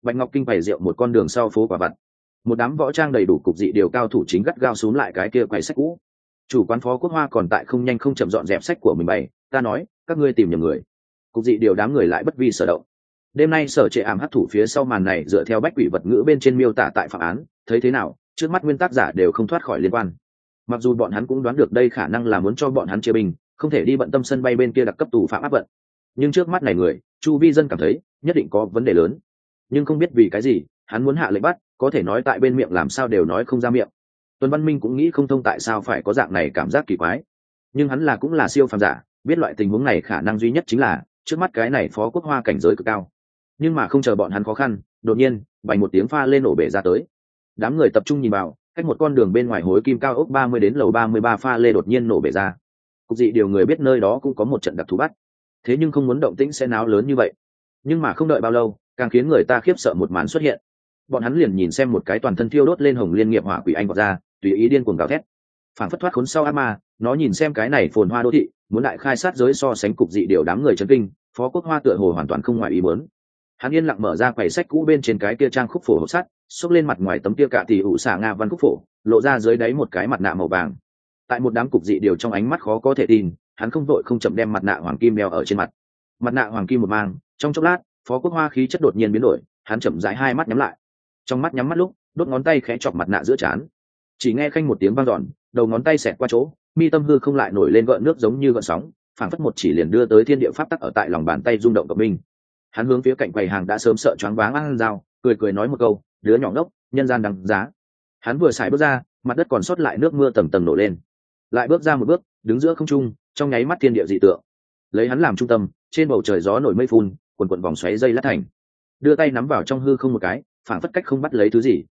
bạch ngọc kinh bày rượu một con đường sau phố quả vặt một đám võ trang đầy đủ cục dị điều cao thủ chính gắt gao xuống lại cái kia quầy sách cũ. Chủ quán phó quốc hoa còn tại không nhanh không chậm dọn dẹp sách của mình bày, ta nói, các ngươi tìm nhầm người. Cục dị điều đám người lại bất vi sở động. Đêm nay sở trệ ảm hấp thủ phía sau màn này dựa theo bách quỷ vật ngữ bên trên miêu tả tại phạm án, thấy thế nào, trước mắt nguyên tác giả đều không thoát khỏi liên quan. Mặc dù bọn hắn cũng đoán được đây khả năng là muốn cho bọn hắn chia bình không thể đi bận tâm sân bay bên kia đặc cấp tù phạm áp vận. Nhưng trước mắt này người, chu vi dân cảm thấy nhất định có vấn đề lớn. Nhưng không biết vì cái gì, hắn muốn hạ lệnh bắt có thể nói tại bên miệng làm sao đều nói không ra miệng. Tuần văn minh cũng nghĩ không thông tại sao phải có dạng này cảm giác kỳ quái. Nhưng hắn là cũng là siêu phàm giả, biết loại tình huống này khả năng duy nhất chính là, trước mắt cái này phó quốc hoa cảnh giới cực cao. Nhưng mà không chờ bọn hắn khó khăn, đột nhiên, bành một tiếng pha lên nổ bể ra tới. Đám người tập trung nhìn vào, cách một con đường bên ngoài hối kim cao ốc ba mươi đến lầu ba mươi ba pha lê đột nhiên nổ bể ra. Cục dị điều người biết nơi đó cũng có một trận đặc thù bắt. Thế nhưng không muốn động tĩnh sẽ náo lớn như vậy. Nhưng mà không đợi bao lâu, càng khiến người ta khiếp sợ một màn xuất hiện bọn hắn liền nhìn xem một cái toàn thân thiêu đốt lên hồng liên nghiệp hỏa quỷ anh vọt ra, tùy ý điên cuồng gào thét. Phản phất thoát khốn sau ác ma, nó nhìn xem cái này phồn hoa đô thị, muốn đại khai sát giới so sánh cục dị điều đám người chấn kinh, phó quốc hoa tựa hồ hoàn toàn không ngoài ý muốn. Hắn yên lặng mở ra quầy sách cũ bên trên cái kia trang khúc phổ hộp sắt, xốc lên mặt ngoài tấm kia cạ thì ủ xả nga văn khúc phổ, lộ ra dưới đáy một cái mặt nạ màu vàng. Tại một đám cục dị điều trong ánh mắt khó có thể tin, hắn không vội không chậm đem mặt nạ hoàng kim đeo ở trên mặt. Mặt nạ hoàng kim một mang, trong chốc lát, phó quốc hoa khí chất đột nhiên biến đổi, hắn chậm rãi hai mắt nhắm lại trong mắt nhắm mắt lúc, đốt ngón tay khẽ chọc mặt nạ giữa trán. Chỉ nghe khanh một tiếng vang dọn, đầu ngón tay xẹt qua chỗ, mi tâm hư không lại nổi lên gợn nước giống như gợn sóng, phảng phất một chỉ liền đưa tới thiên địa pháp tắc ở tại lòng bàn tay rung động cộng minh. Hắn hướng phía cạnh quầy hàng đã sớm sợ choáng váng ăn dao, cười cười nói một câu, đứa nhỏ ngốc, nhân gian đằng giá. Hắn vừa xài bước ra, mặt đất còn sót lại nước mưa tầng tầng nổ lên. Lại bước ra một bước, đứng giữa không trung, trong nháy mắt thiên địa dị tượng. Lấy hắn làm trung tâm, trên bầu trời gió nổi mây phun, quần quần vòng xoáy dây lát thành. Đưa tay nắm vào trong hư không một cái Phản phất cách không bắt lấy thứ gì.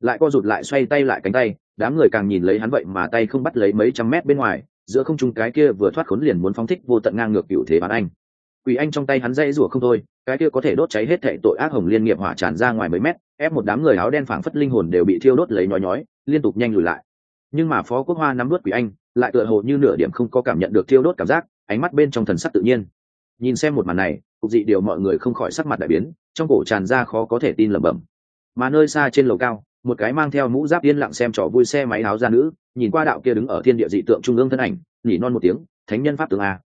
Lại co rụt lại xoay tay lại cánh tay, đám người càng nhìn lấy hắn vậy mà tay không bắt lấy mấy trăm mét bên ngoài, giữa không trung cái kia vừa thoát khốn liền muốn phóng thích vô tận ngang ngược cựu thế bán anh. Quỷ anh trong tay hắn dây rủa không thôi, cái kia có thể đốt cháy hết thệ tội ác hồng liên nghiệp hỏa tràn ra ngoài mấy mét, ép một đám người áo đen phảng phất linh hồn đều bị thiêu đốt lấy nhói nhói, liên tục nhanh lùi lại. Nhưng mà phó quốc hoa nắm đuốt quỷ anh, lại tựa hồ như nửa điểm không có cảm nhận được thiêu đốt cảm giác, ánh mắt bên trong thần sắc tự nhiên. Nhìn xem một màn này, cục dị điều mọi người không khỏi sắc mặt đại biến, trong cổ tràn ra khó có thể tin lẩm bẩm mà nơi xa trên lầu cao, một cái mang theo mũ giáp yên lặng xem trò vui xe máy áo ra nữ, nhìn qua đạo kia đứng ở thiên địa dị tượng trung ương thân ảnh, nhỉ non một tiếng, thánh nhân pháp tướng a.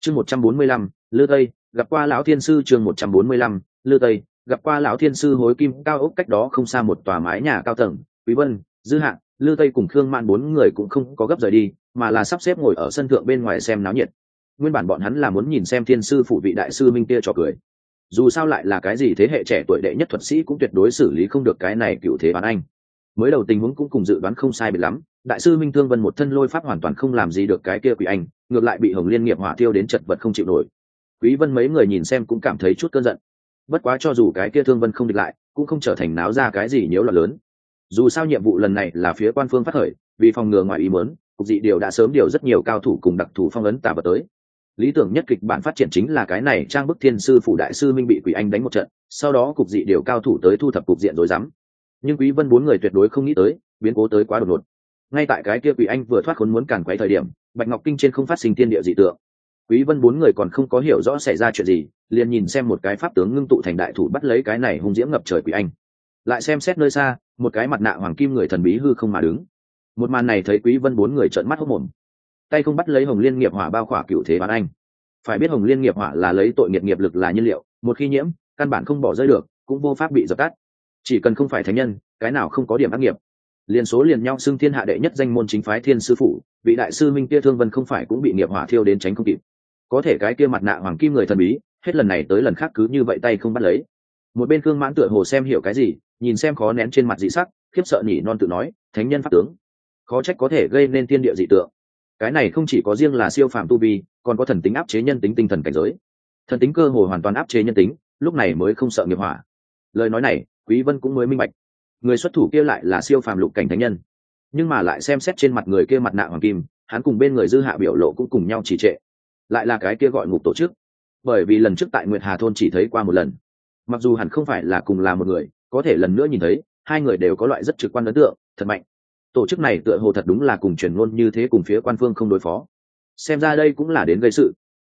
Chương một trăm bốn mươi lăm, lư tây, gặp qua lão thiên sư chương một trăm bốn mươi lăm, lư tây, gặp qua lão thiên sư hối kim cao ốc cách đó không xa một tòa mái nhà cao tầng, quý vân, dư hạng, lư tây cùng khương mạn bốn người cũng không có gấp rời đi, mà là sắp xếp ngồi ở sân thượng bên ngoài xem náo nhiệt. Nguyên bản bọn hắn là muốn nhìn xem thiên sư phụ vị đại sư minh kia trò cười dù sao lại là cái gì thế hệ trẻ tuổi đệ nhất thuật sĩ cũng tuyệt đối xử lý không được cái này cựu thế bán anh. Mới đầu tình huống cũng cùng dự đoán không sai biệt lắm, đại sư minh thương vân một thân lôi pháp hoàn toàn không làm gì được cái kia quỷ anh, ngược lại bị hồng liên nghiệp hỏa tiêu đến chật vật không chịu nổi. Quý vân mấy người nhìn xem cũng cảm thấy chút cơn giận. Bất quá cho dù cái kia thương vân không địch lại, cũng không trở thành náo ra cái gì nhiễu loạn lớn. Dù sao nhiệm vụ lần này là phía quan phương phát khởi, vì phòng ngừa ngoài ý muốn, cục dị điều đã sớm điều rất nhiều cao thủ cùng đặc thù phong ấn tả vật tới lý tưởng nhất kịch bản phát triển chính là cái này trang bức thiên sư phủ đại sư minh bị quỷ anh đánh một trận, sau đó cục dị điều cao thủ tới thu thập cục diện rồi dám. Nhưng quý vân bốn người tuyệt đối không nghĩ tới, biến cố tới quá đột ngột. Ngay tại cái kia quỷ anh vừa thoát khốn muốn cản quấy thời điểm, bạch ngọc kinh trên không phát sinh tiên địa dị tượng. Quý vân bốn người còn không có hiểu rõ xảy ra chuyện gì, liền nhìn xem một cái pháp tướng ngưng tụ thành đại thủ bắt lấy cái này hung diễm ngập trời quỷ anh. Lại xem xét nơi xa, một cái mặt nạ hoàng kim người thần bí hư không mà đứng. Một màn này thấy quý vân bốn người trợn mắt hốc mồm tay không bắt lấy hồng liên nghiệp hỏa bao khỏa cựu thế bán anh. Phải biết hồng liên nghiệp hỏa là lấy tội nghiệp nghiệp lực là nhiên liệu, một khi nhiễm, căn bản không bỏ rơi được, cũng vô pháp bị dập tắt. Chỉ cần không phải thánh nhân, cái nào không có điểm ác nghiệp. Liền số liền nhau xưng thiên hạ đệ nhất danh môn chính phái thiên sư phụ vị đại sư minh kia thương vân không phải cũng bị nghiệp hỏa thiêu đến tránh không kịp. Có thể cái kia mặt nạ hoàng kim người thần bí, hết lần này tới lần khác cứ như vậy tay không bắt lấy. Một bên cương mãn tựa hồ xem hiểu cái gì, nhìn xem khó nén trên mặt dị sắc, khiếp sợ nhỉ non tự nói, thánh nhân pháp tướng, khó trách có thể gây nên thiên địa dị tượng cái này không chỉ có riêng là siêu phàm tu vi, còn có thần tính áp chế nhân tính tinh thần cảnh giới. Thần tính cơ hồ hoàn toàn áp chế nhân tính, lúc này mới không sợ nghiệp hỏa lời nói này, quý vân cũng mới minh bạch. Người xuất thủ kia lại là siêu phàm lục cảnh thánh nhân. Nhưng mà lại xem xét trên mặt người kia mặt nạ hoàng kim, hắn cùng bên người dư hạ biểu lộ cũng cùng nhau trì trệ. Lại là cái kia gọi ngục tổ chức. Bởi vì lần trước tại nguyệt hà thôn chỉ thấy qua một lần. Mặc dù hẳn không phải là cùng là một người, có thể lần nữa nhìn thấy, hai người đều có loại rất trực quan ấn tượng, thật mạnh tổ chức này tựa hồ thật đúng là cùng truyền ngôn như thế cùng phía quan phương không đối phó. Xem ra đây cũng là đến gây sự.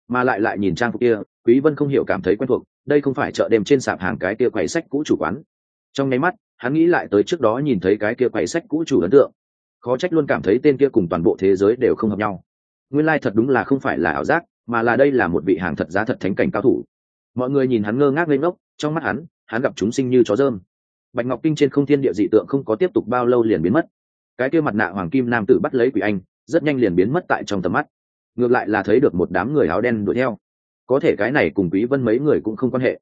Mà lại lại nhìn trang phục kia, quý vân không hiểu cảm thấy quen thuộc, đây không phải chợ đêm trên sạp hàng cái kia quầy sách cũ chủ quán. Trong nháy mắt, hắn nghĩ lại tới trước đó nhìn thấy cái kia quầy sách cũ chủ ấn tượng. Khó trách luôn cảm thấy tên kia cùng toàn bộ thế giới đều không hợp nhau. Nguyên lai like thật đúng là không phải là ảo giác, mà là đây là một vị hàng thật giá thật thánh cảnh cao thủ. Mọi người nhìn hắn ngơ ngác lên ngốc, trong mắt hắn hắn gặp chúng sinh như chó dơm bạch ngọc kinh trên không thiên địa dị tượng không có tiếp tục bao lâu liền biến mất cái kia mặt nạ hoàng kim nam tử bắt lấy quỷ anh rất nhanh liền biến mất tại trong tầm mắt. Ngược lại là thấy được một đám người áo đen đuổi theo. Có thể cái này cùng quý vân mấy người cũng không quan hệ.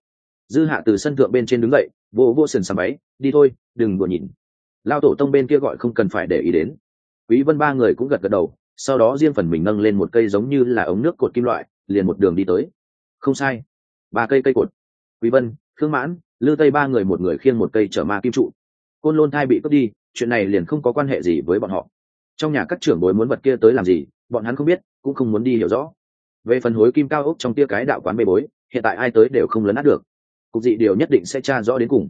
Dư hạ từ sân thượng bên trên đứng dậy vô vô sườn sầm ấy, đi thôi đừng đùa nhìn. Lao tổ tông bên kia gọi không cần phải để ý đến. Quý vân ba người cũng gật gật đầu sau đó riêng phần mình nâng lên một cây giống như là ống nước cột kim loại liền một đường đi tới. Không sai. Ba cây cây cột. Quý vân khương mãn lư tây ba người một người khiêng một cây chở ma kim trụ. Côn lôn thai bị cướp đi chuyện này liền không có quan hệ gì với bọn họ. Trong nhà các trưởng bối muốn vật kia tới làm gì, bọn hắn không biết, cũng không muốn đi hiểu rõ. Về phần hối kim cao ốc trong tia cái đạo quán bê bối, hiện tại ai tới đều không lấn át được. Cục dị điều nhất định sẽ tra rõ đến cùng.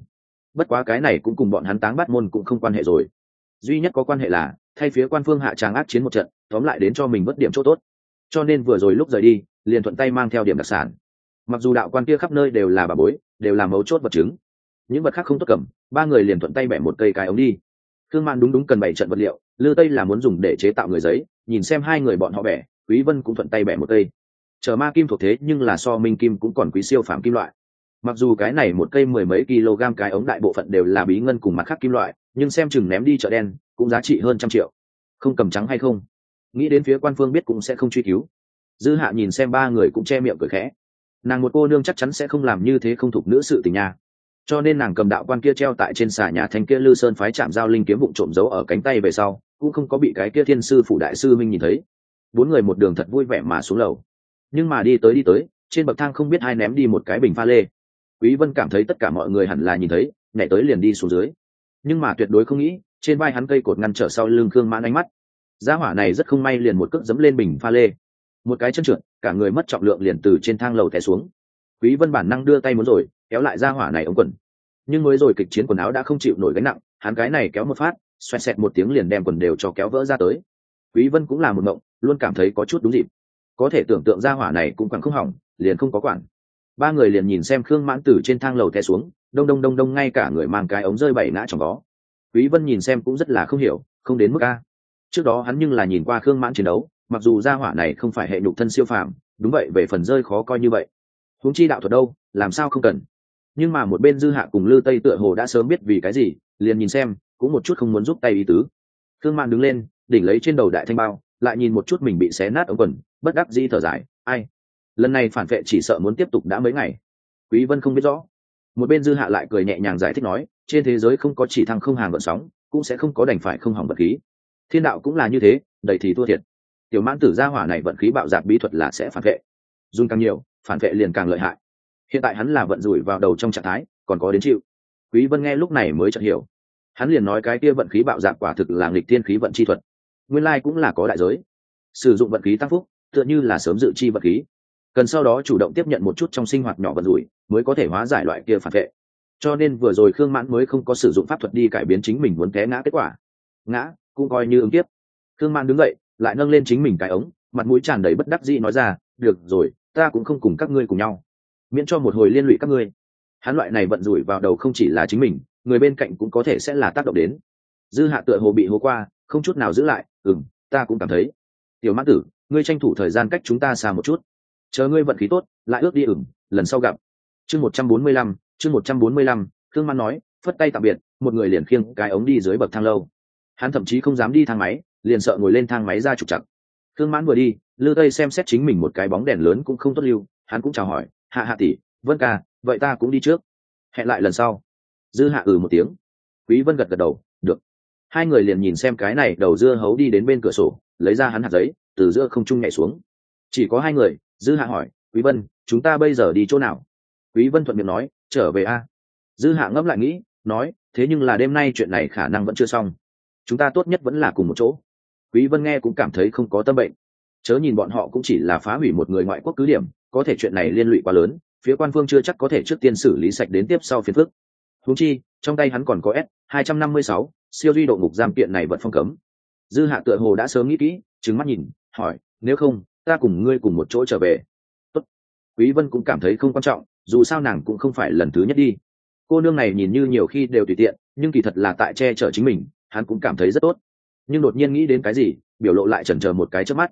Bất quá cái này cũng cùng bọn hắn táng bắt môn cũng không quan hệ rồi. Duy nhất có quan hệ là, thay phía quan phương hạ tràng ác chiến một trận, tóm lại đến cho mình mất điểm chỗ tốt. Cho nên vừa rồi lúc rời đi, liền thuận tay mang theo điểm đặc sản. Mặc dù đạo quan kia khắp nơi đều là bà bối, đều là mấu chốt vật chứng, những vật khác không tốt cầm, ba người liền thuận tay bẻ một cây cái ống đi thương mạn đúng đúng cần bảy trận vật liệu, lư tây là muốn dùng để chế tạo người giấy, nhìn xem hai người bọn họ bẻ, quý vân cũng thuận tay bẻ một cây. Chờ ma kim thuộc thế nhưng là so minh kim cũng còn quý siêu phạm kim loại. Mặc dù cái này một cây mười mấy kg cái ống đại bộ phận đều là bí ngân cùng mặt khác kim loại, nhưng xem chừng ném đi chợ đen, cũng giá trị hơn trăm triệu. Không cầm trắng hay không? Nghĩ đến phía quan phương biết cũng sẽ không truy cứu. Dư hạ nhìn xem ba người cũng che miệng cười khẽ. Nàng một cô nương chắc chắn sẽ không làm như thế không thục nữ sự tình nha cho nên nàng cầm đạo quan kia treo tại trên xà nhà thanh kia lư sơn phái chạm giao linh kiếm vụn trộm giấu ở cánh tay về sau, cũng không có bị cái kia thiên sư phụ đại sư minh nhìn thấy. Bốn người một đường thật vui vẻ mà xuống lầu. Nhưng mà đi tới đi tới, trên bậc thang không biết ai ném đi một cái bình pha lê. Quý vân cảm thấy tất cả mọi người hẳn là nhìn thấy, nhảy tới liền đi xuống dưới. Nhưng mà tuyệt đối không nghĩ, trên vai hắn cây cột ngăn trở sau lưng khương mãn ánh mắt. Gia hỏa này rất không may liền một cước dẫm lên bình pha lê. Một cái chân trượt, cả người mất trọng lượng liền từ trên thang lầu té xuống. Quý vân bản năng đưa tay muốn rồi kéo lại ra hỏa này ống quần. Nhưng mới rồi kịch chiến quần áo đã không chịu nổi gánh nặng, hắn cái này kéo một phát, xoẹt xẹt một tiếng liền đem quần đều cho kéo vỡ ra tới. Quý vân cũng là một mộng, luôn cảm thấy có chút đúng dịp. Có thể tưởng tượng ra hỏa này cũng quẳng không hỏng, liền không có quản. Ba người liền nhìn xem khương mãn tử trên thang lầu té xuống, đông đông đông đông ngay cả người mang cái ống rơi bảy ngã trong đó. Quý vân nhìn xem cũng rất là không hiểu, không đến mức a. Trước đó hắn nhưng là nhìn qua khương mãn chiến đấu, mặc dù gia hỏa này không phải hệ nhục thân siêu phàm, đúng vậy, về phần rơi khó coi như vậy. Huống chi đạo thuật đâu, làm sao không cần? Nhưng mà một bên dư hạ cùng lư tây tựa hồ đã sớm biết vì cái gì, liền nhìn xem, cũng một chút không muốn giúp tay ý tứ. Thương mạn đứng lên, đỉnh lấy trên đầu đại thanh bao, lại nhìn một chút mình bị xé nát ống quần, bất đắc dĩ thở dài, ai? Lần này phản vệ chỉ sợ muốn tiếp tục đã mấy ngày. Quý vân không biết rõ. Một bên dư hạ lại cười nhẹ nhàng giải thích nói, trên thế giới không có chỉ thăng không hàng vận sóng, cũng sẽ không có đành phải không hỏng vật khí. Thiên đạo cũng là như thế, đầy thì thua thiệt. Tiểu mãn tử gia hỏa này vận khí bạo dạp bí thuật là sẽ phản vệ. Dùng càng nhiều, phản vệ liền càng lợi hại hiện tại hắn là vận rủi vào đầu trong trạng thái, còn có đến chịu. Quý vân nghe lúc này mới chợt hiểu. Hắn liền nói cái kia vận khí bạo dạn quả thực là nghịch thiên khí vận chi thuật. Nguyên lai cũng là có đại giới. Sử dụng vận khí tăng phúc, tựa như là sớm dự chi vận khí. Cần sau đó chủ động tiếp nhận một chút trong sinh hoạt nhỏ vận rủi, mới có thể hóa giải loại kia phản vệ. Cho nên vừa rồi khương mãn mới không có sử dụng pháp thuật đi cải biến chính mình muốn té ngã kết quả. Ngã, cũng coi như ứng tiếp khương mãn đứng dậy, lại nâng lên chính mình cái ống, mặt mũi tràn đầy bất đắc dĩ nói ra, được rồi, ta cũng không cùng các ngươi cùng nhau miễn cho một hồi liên lụy các ngươi. Hắn loại này vận rủi vào đầu không chỉ là chính mình, người bên cạnh cũng có thể sẽ là tác động đến. Dư hạ tựa hồ bị hố qua, không chút nào giữ lại, ừm, ta cũng cảm thấy. Tiểu mãn tử, ngươi tranh thủ thời gian cách chúng ta xa một chút. Chờ ngươi vận khí tốt, lại ước đi ửng lần sau gặp. Chương một trăm bốn mươi lăm, chương một trăm bốn mươi lăm thương mãn nói, phất tay tạm biệt, một người liền khiêng cái ống đi dưới bậc thang lâu. Hắn thậm chí không dám đi thang máy, liền sợ ngồi lên thang máy ra trục chặt thương mãn vừa đi, lư tây xem xét chính mình một cái bóng đèn lớn cũng không tốt lưu, hắn cũng chào hỏi hạ hạ tỷ, vân ca, vậy ta cũng đi trước. Hẹn lại lần sau. Dư hạ ừ một tiếng. Quý vân gật gật đầu, được. Hai người liền nhìn xem cái này đầu dưa hấu đi đến bên cửa sổ, lấy ra hắn hạt giấy, từ giữa không trung nhảy xuống. Chỉ có hai người, dư hạ hỏi, quý vân, chúng ta bây giờ đi chỗ nào? Quý vân thuận miệng nói, trở về a. Dư hạ ngẫm lại nghĩ, nói, thế nhưng là đêm nay chuyện này khả năng vẫn chưa xong. Chúng ta tốt nhất vẫn là cùng một chỗ. Quý vân nghe cũng cảm thấy không có tâm bệnh chớ nhìn bọn họ cũng chỉ là phá hủy một người ngoại quốc cứ điểm có thể chuyện này liên lụy quá lớn phía quan phương chưa chắc có thể trước tiên xử lý sạch đến tiếp sau phiền phức. Húng chi trong tay hắn còn có s 256, siêu duy độ ngục giam kiện này vật phong cấm. Dư hạ tựa hồ đã sớm nghĩ kỹ trừng mắt nhìn hỏi nếu không ta cùng ngươi cùng một chỗ trở về. Tốt. quý vân cũng cảm thấy không quan trọng dù sao nàng cũng không phải lần thứ nhất đi. Cô nương này nhìn như nhiều khi đều tùy tiện nhưng kỳ thật là tại che chở chính mình hắn cũng cảm thấy rất tốt. Nhưng đột nhiên nghĩ đến cái gì biểu lộ lại chần chờ một cái trước mắt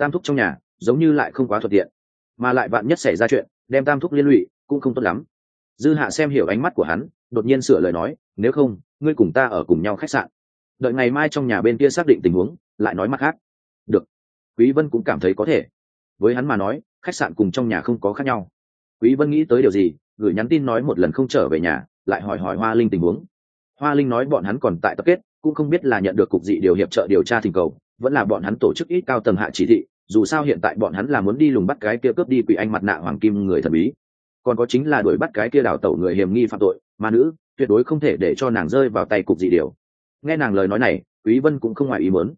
tam thúc trong nhà, giống như lại không quá thuận tiện. Mà lại bạn nhất xảy ra chuyện, đem tam thúc liên lụy, cũng không tốt lắm. Dư hạ xem hiểu ánh mắt của hắn, đột nhiên sửa lời nói, nếu không, ngươi cùng ta ở cùng nhau khách sạn. Đợi ngày mai trong nhà bên kia xác định tình huống, lại nói mặt khác. Được. Quý vân cũng cảm thấy có thể. Với hắn mà nói, khách sạn cùng trong nhà không có khác nhau. Quý vân nghĩ tới điều gì, gửi nhắn tin nói một lần không trở về nhà, lại hỏi hỏi hoa linh tình huống. Hoa linh nói bọn hắn còn tại tập kết, cũng không biết là nhận được cục dị điều hiệp trợ điều tra thỉnh cầu, vẫn là bọn hắn tổ chức ít cao tầng hạ chỉ thị dù sao hiện tại bọn hắn là muốn đi lùng bắt cái kia cướp đi quỷ anh mặt nạ hoàng kim người thần bí. Còn có chính là đuổi bắt cái kia đào tẩu người hiểm nghi phạm tội mà nữ, tuyệt đối không thể để cho nàng rơi vào tay cục dị điều. Nghe nàng lời nói này, quý vân cũng không ngoài ý muốn.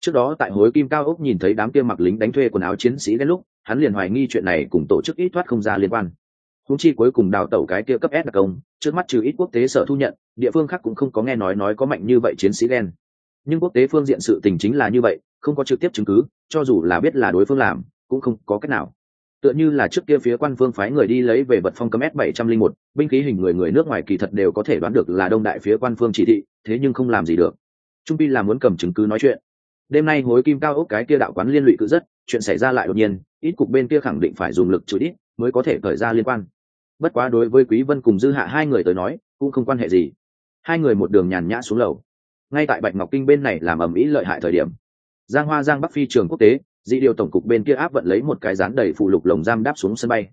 Trước đó tại hối kim cao ốc nhìn thấy đám kia mặc lính đánh thuê quần áo chiến sĩ đến lúc, hắn liền hoài nghi chuyện này cùng tổ chức ít thoát không ra liên quan. Húng chi cuối cùng đào tẩu cái kia cấp s đặc công, trước mắt trừ ít quốc tế sở thu nhận, địa phương khác cũng không có nghe nói nói có mạnh như vậy chiến sĩ đen nhưng quốc tế phương diện sự tình chính là như vậy không có trực tiếp chứng cứ, cho dù là biết là đối phương làm, cũng không có cách nào. Tựa như là trước kia phía quan phương phái người đi lấy về vật phong cấm s bảy trăm linh một, binh khí hình người người nước ngoài kỳ thật đều có thể đoán được là đông đại phía quan phương chỉ thị, thế nhưng không làm gì được. Trung pi là muốn cầm chứng cứ nói chuyện. Đêm nay hối kim cao ốc cái kia đạo quán liên lụy cứ rất, chuyện xảy ra lại đột nhiên, ít cục bên kia khẳng định phải dùng lực chửi ít mới có thể khởi ra liên quan. Bất quá đối với quý vân cùng dư hạ hai người tới nói, cũng không quan hệ gì. Hai người một đường nhàn nhã xuống lầu. Ngay tại bạch ngọc kinh bên này làm ầm ĩ lợi hại thời điểm giang hoa giang bắc phi trường quốc tế, dị điều tổng cục bên kia áp vận lấy một cái dán đầy phụ lục lồng giam đáp xuống sân bay.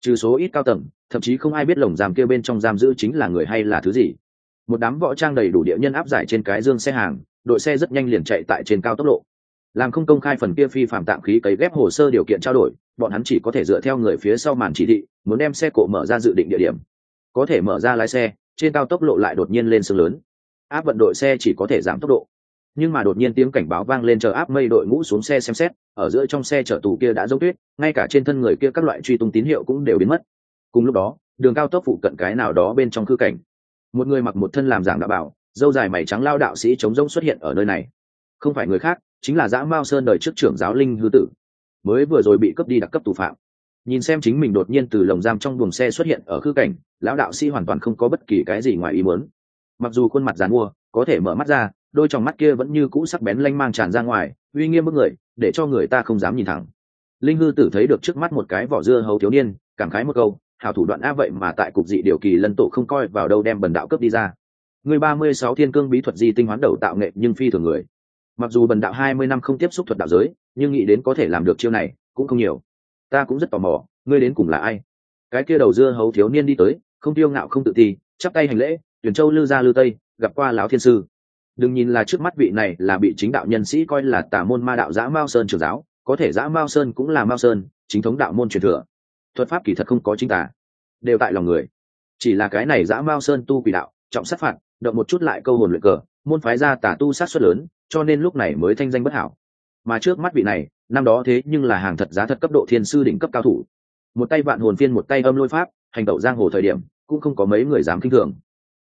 Trừ số ít cao tầng, thậm chí không ai biết lồng giam kia bên trong giam giữ chính là người hay là thứ gì. Một đám võ trang đầy đủ địa nhân áp giải trên cái dương xe hàng, đội xe rất nhanh liền chạy tại trên cao tốc độ. Làm không công khai phần kia phi phạm tạm khí cấy ghép hồ sơ điều kiện trao đổi, bọn hắn chỉ có thể dựa theo người phía sau màn chỉ thị, muốn đem xe cộ mở ra dự định địa điểm. Có thể mở ra lái xe, trên cao tốc lộ lại đột nhiên lên sương lớn. Áp vận đội xe chỉ có thể giảm tốc độ nhưng mà đột nhiên tiếng cảnh báo vang lên chờ áp mây đội ngũ xuống xe xem xét, ở giữa trong xe chở tù kia đã dấu tuyết, ngay cả trên thân người kia các loại truy tung tín hiệu cũng đều biến mất. Cùng lúc đó, đường cao tốc phụ cận cái nào đó bên trong khư cảnh. Một người mặc một thân làm giảng đã bảo, dâu dài mày trắng lao đạo sĩ chống rông xuất hiện ở nơi này. Không phải người khác, chính là dã mao sơn đời trước trưởng giáo linh hư tử. Mới vừa rồi bị cướp đi đặc cấp tù phạm. Nhìn xem chính mình đột nhiên từ lồng giam trong buồng xe xuất hiện ở khư cảnh, lão đạo sĩ hoàn toàn không có bất kỳ cái gì ngoài ý muốn. Mặc dù khuôn mặt dàn mua, có thể mở mắt ra đôi trong mắt kia vẫn như cũ sắc bén lanh mang tràn ra ngoài, uy nghiêm bức người, để cho người ta không dám nhìn thẳng. Linh hư tử thấy được trước mắt một cái vỏ dưa hấu thiếu niên, cảm khái một câu, hảo thủ đoạn a, vậy mà tại cục dị điều kỳ lân tổ không coi vào đâu đem bần đạo cướp đi ra. Người ba mươi sáu thiên cương bí thuật di tinh hoán đầu tạo nghệ nhưng phi thường người. Mặc dù bần đạo hai mươi năm không tiếp xúc thuật đạo giới, nhưng nghĩ đến có thể làm được chiêu này, cũng không nhiều. Ta cũng rất tò mò, ngươi đến cùng là ai? Cái kia đầu dưa hấu thiếu niên đi tới, không tiêu ngạo không tự ti, chắp tay hành lễ tuyển châu lư gia lư tây, gặp qua lão thiên sư đừng nhìn là trước mắt vị này là bị chính đạo nhân sĩ coi là tà môn ma đạo giã mao sơn trường giáo, có thể giã mao sơn cũng là mao sơn, chính thống đạo môn truyền thừa. Thuật pháp kỳ thật không có chính tà, đều tại lòng người. Chỉ là cái này giã mao sơn tu quỷ đạo, trọng sát phạt, động một chút lại câu hồn luyện cờ, môn phái ra tà tu sát xuất lớn, cho nên lúc này mới thanh danh bất hảo. Mà trước mắt vị này, năm đó thế nhưng là hàng thật giá thật cấp độ thiên sư đỉnh cấp cao thủ. Một tay vạn hồn phiên, một tay âm lôi pháp, hành tẩu giang hồ thời điểm, cũng không có mấy người dám kinh thường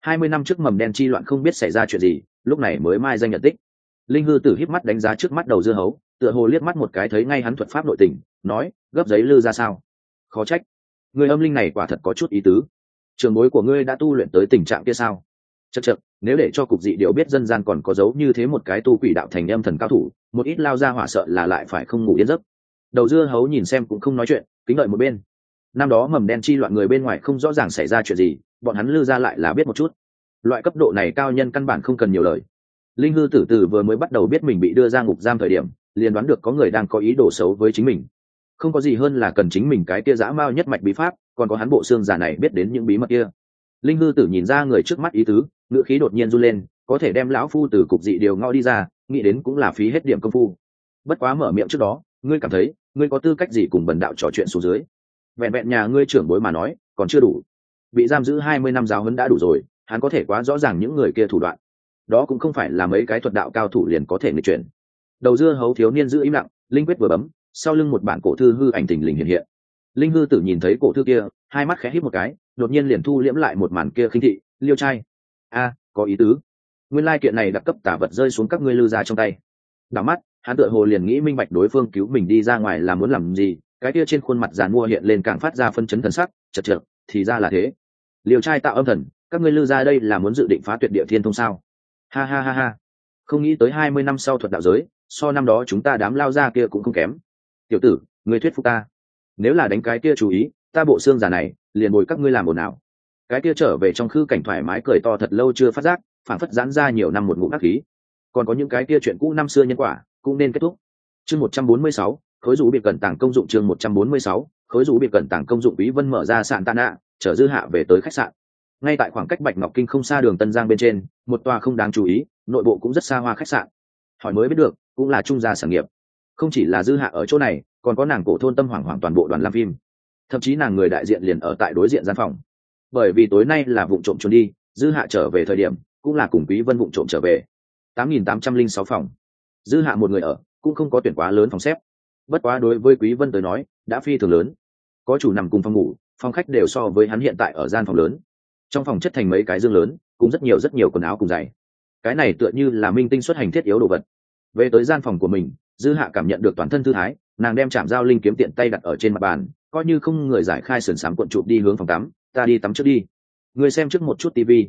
hai mươi năm trước mầm đen chi loạn không biết xảy ra chuyện gì, lúc này mới mai danh nhận tích. Linh hư tử híp mắt đánh giá trước mắt đầu dưa hấu, tựa hồ liếc mắt một cái thấy ngay hắn thuật pháp nội tình, nói, gấp giấy lư ra sao? Khó trách. Người âm linh này quả thật có chút ý tứ. Trường bối của ngươi đã tu luyện tới tình trạng kia sao? Chật chật nếu để cho cục dị điều biết dân gian còn có dấu như thế một cái tu quỷ đạo thành âm thần cao thủ, một ít lao ra hỏa sợ là lại phải không ngủ yên giấc. Đầu dưa hấu nhìn xem cũng không nói chuyện, kính đợi một bên. Năm đó mầm đen chi loạn người bên ngoài không rõ ràng xảy ra chuyện gì bọn hắn lư ra lại là biết một chút. Loại cấp độ này cao nhân căn bản không cần nhiều lời. Linh hư tử tử vừa mới bắt đầu biết mình bị đưa ra ngục giam thời điểm, liền đoán được có người đang có ý đồ xấu với chính mình. Không có gì hơn là cần chính mình cái kia dã mao nhất mạch bí pháp, còn có hắn bộ xương giả này biết đến những bí mật kia. Linh hư tử nhìn ra người trước mắt ý tứ ngựa khí đột nhiên run lên, có thể đem lão phu từ cục dị điều ngõ đi ra, nghĩ đến cũng là phí hết điểm công phu. Bất quá mở miệng trước đó, ngươi cảm thấy, ngươi có tư cách gì cùng bần đạo trò chuyện xuống dưới? Vẹn vẹn nhà ngươi trưởng bối mà nói, còn chưa đủ bị giam giữ hai mươi năm giáo huấn đã đủ rồi, hắn có thể quá rõ ràng những người kia thủ đoạn. Đó cũng không phải là mấy cái thuật đạo cao thủ liền có thể nghịch chuyển. Đầu dưa hấu thiếu niên giữ im lặng, linh quyết vừa bấm, sau lưng một bản cổ thư hư ảnh tình lình hiện hiện. Linh hư tử nhìn thấy cổ thư kia, hai mắt khẽ hít một cái, đột nhiên liền thu liễm lại một màn kia khinh thị, liêu trai, a, có ý tứ. Nguyên lai kiện này đặc cấp tả vật rơi xuống các ngươi lư ra trong tay. Đảo mắt, hắn tựa hồ liền nghĩ minh bạch đối phương cứu mình đi ra ngoài là muốn làm gì, cái kia trên khuôn mặt giàn mua hiện lên càng phát ra phân chấn thần sắc, chật chật thì ra là thế. Liều trai tạo âm thần, các ngươi lư ra đây là muốn dự định phá tuyệt địa thiên thông sao? Ha ha ha ha. Không nghĩ tới hai mươi năm sau thuật đạo giới, so năm đó chúng ta đám lao ra kia cũng không kém. Tiểu tử người thuyết phục ta. Nếu là đánh cái kia chú ý, ta bộ xương giả này, liền bồi các ngươi làm ồn ào. Cái kia trở về trong khư cảnh thoải mái cười to thật lâu chưa phát giác phản phất giãn ra nhiều năm một ngụm ác khí. Còn có những cái kia chuyện cũ năm xưa nhân quả, cũng nên kết thúc. Chương một trăm bốn mươi sáu, khối rủ bị cẩn tảng công dụng chương một trăm bốn mươi sáu khối rủ bị cẩn tảng công dụng quý vân mở ra sạn tạ nạ, chở dư hạ về tới khách sạn. Ngay tại khoảng cách bạch ngọc kinh không xa đường tân giang bên trên, một tòa không đáng chú ý, nội bộ cũng rất xa hoa khách sạn. Hỏi mới biết được, cũng là trung gia sản nghiệp. Không chỉ là dư hạ ở chỗ này, còn có nàng cổ thôn tâm hoàng hoàng toàn bộ đoàn làm phim. Thậm chí nàng người đại diện liền ở tại đối diện gian phòng. Bởi vì tối nay là vụ trộm trốn đi, dư hạ trở về thời điểm, cũng là cùng quý vân vụ trộm trở về. Tám nghìn tám trăm linh sáu phòng. Dư hạ một người ở, cũng không có tuyển quá lớn phòng xếp. Bất quá đối với quý vân tới nói đã phi thường lớn. Có chủ nằm cùng phòng ngủ, phòng khách đều so với hắn hiện tại ở gian phòng lớn. Trong phòng chất thành mấy cái dương lớn cũng rất nhiều rất nhiều quần áo cùng giày. Cái này tựa như là minh tinh xuất hành thiết yếu đồ vật. Về tới gian phòng của mình, dư hạ cảm nhận được toàn thân thư thái, nàng đem chạm dao linh kiếm tiện tay đặt ở trên mặt bàn, coi như không người giải khai sườn sám cuộn chụp đi hướng phòng tắm, ta đi tắm trước đi. Người xem trước một chút tivi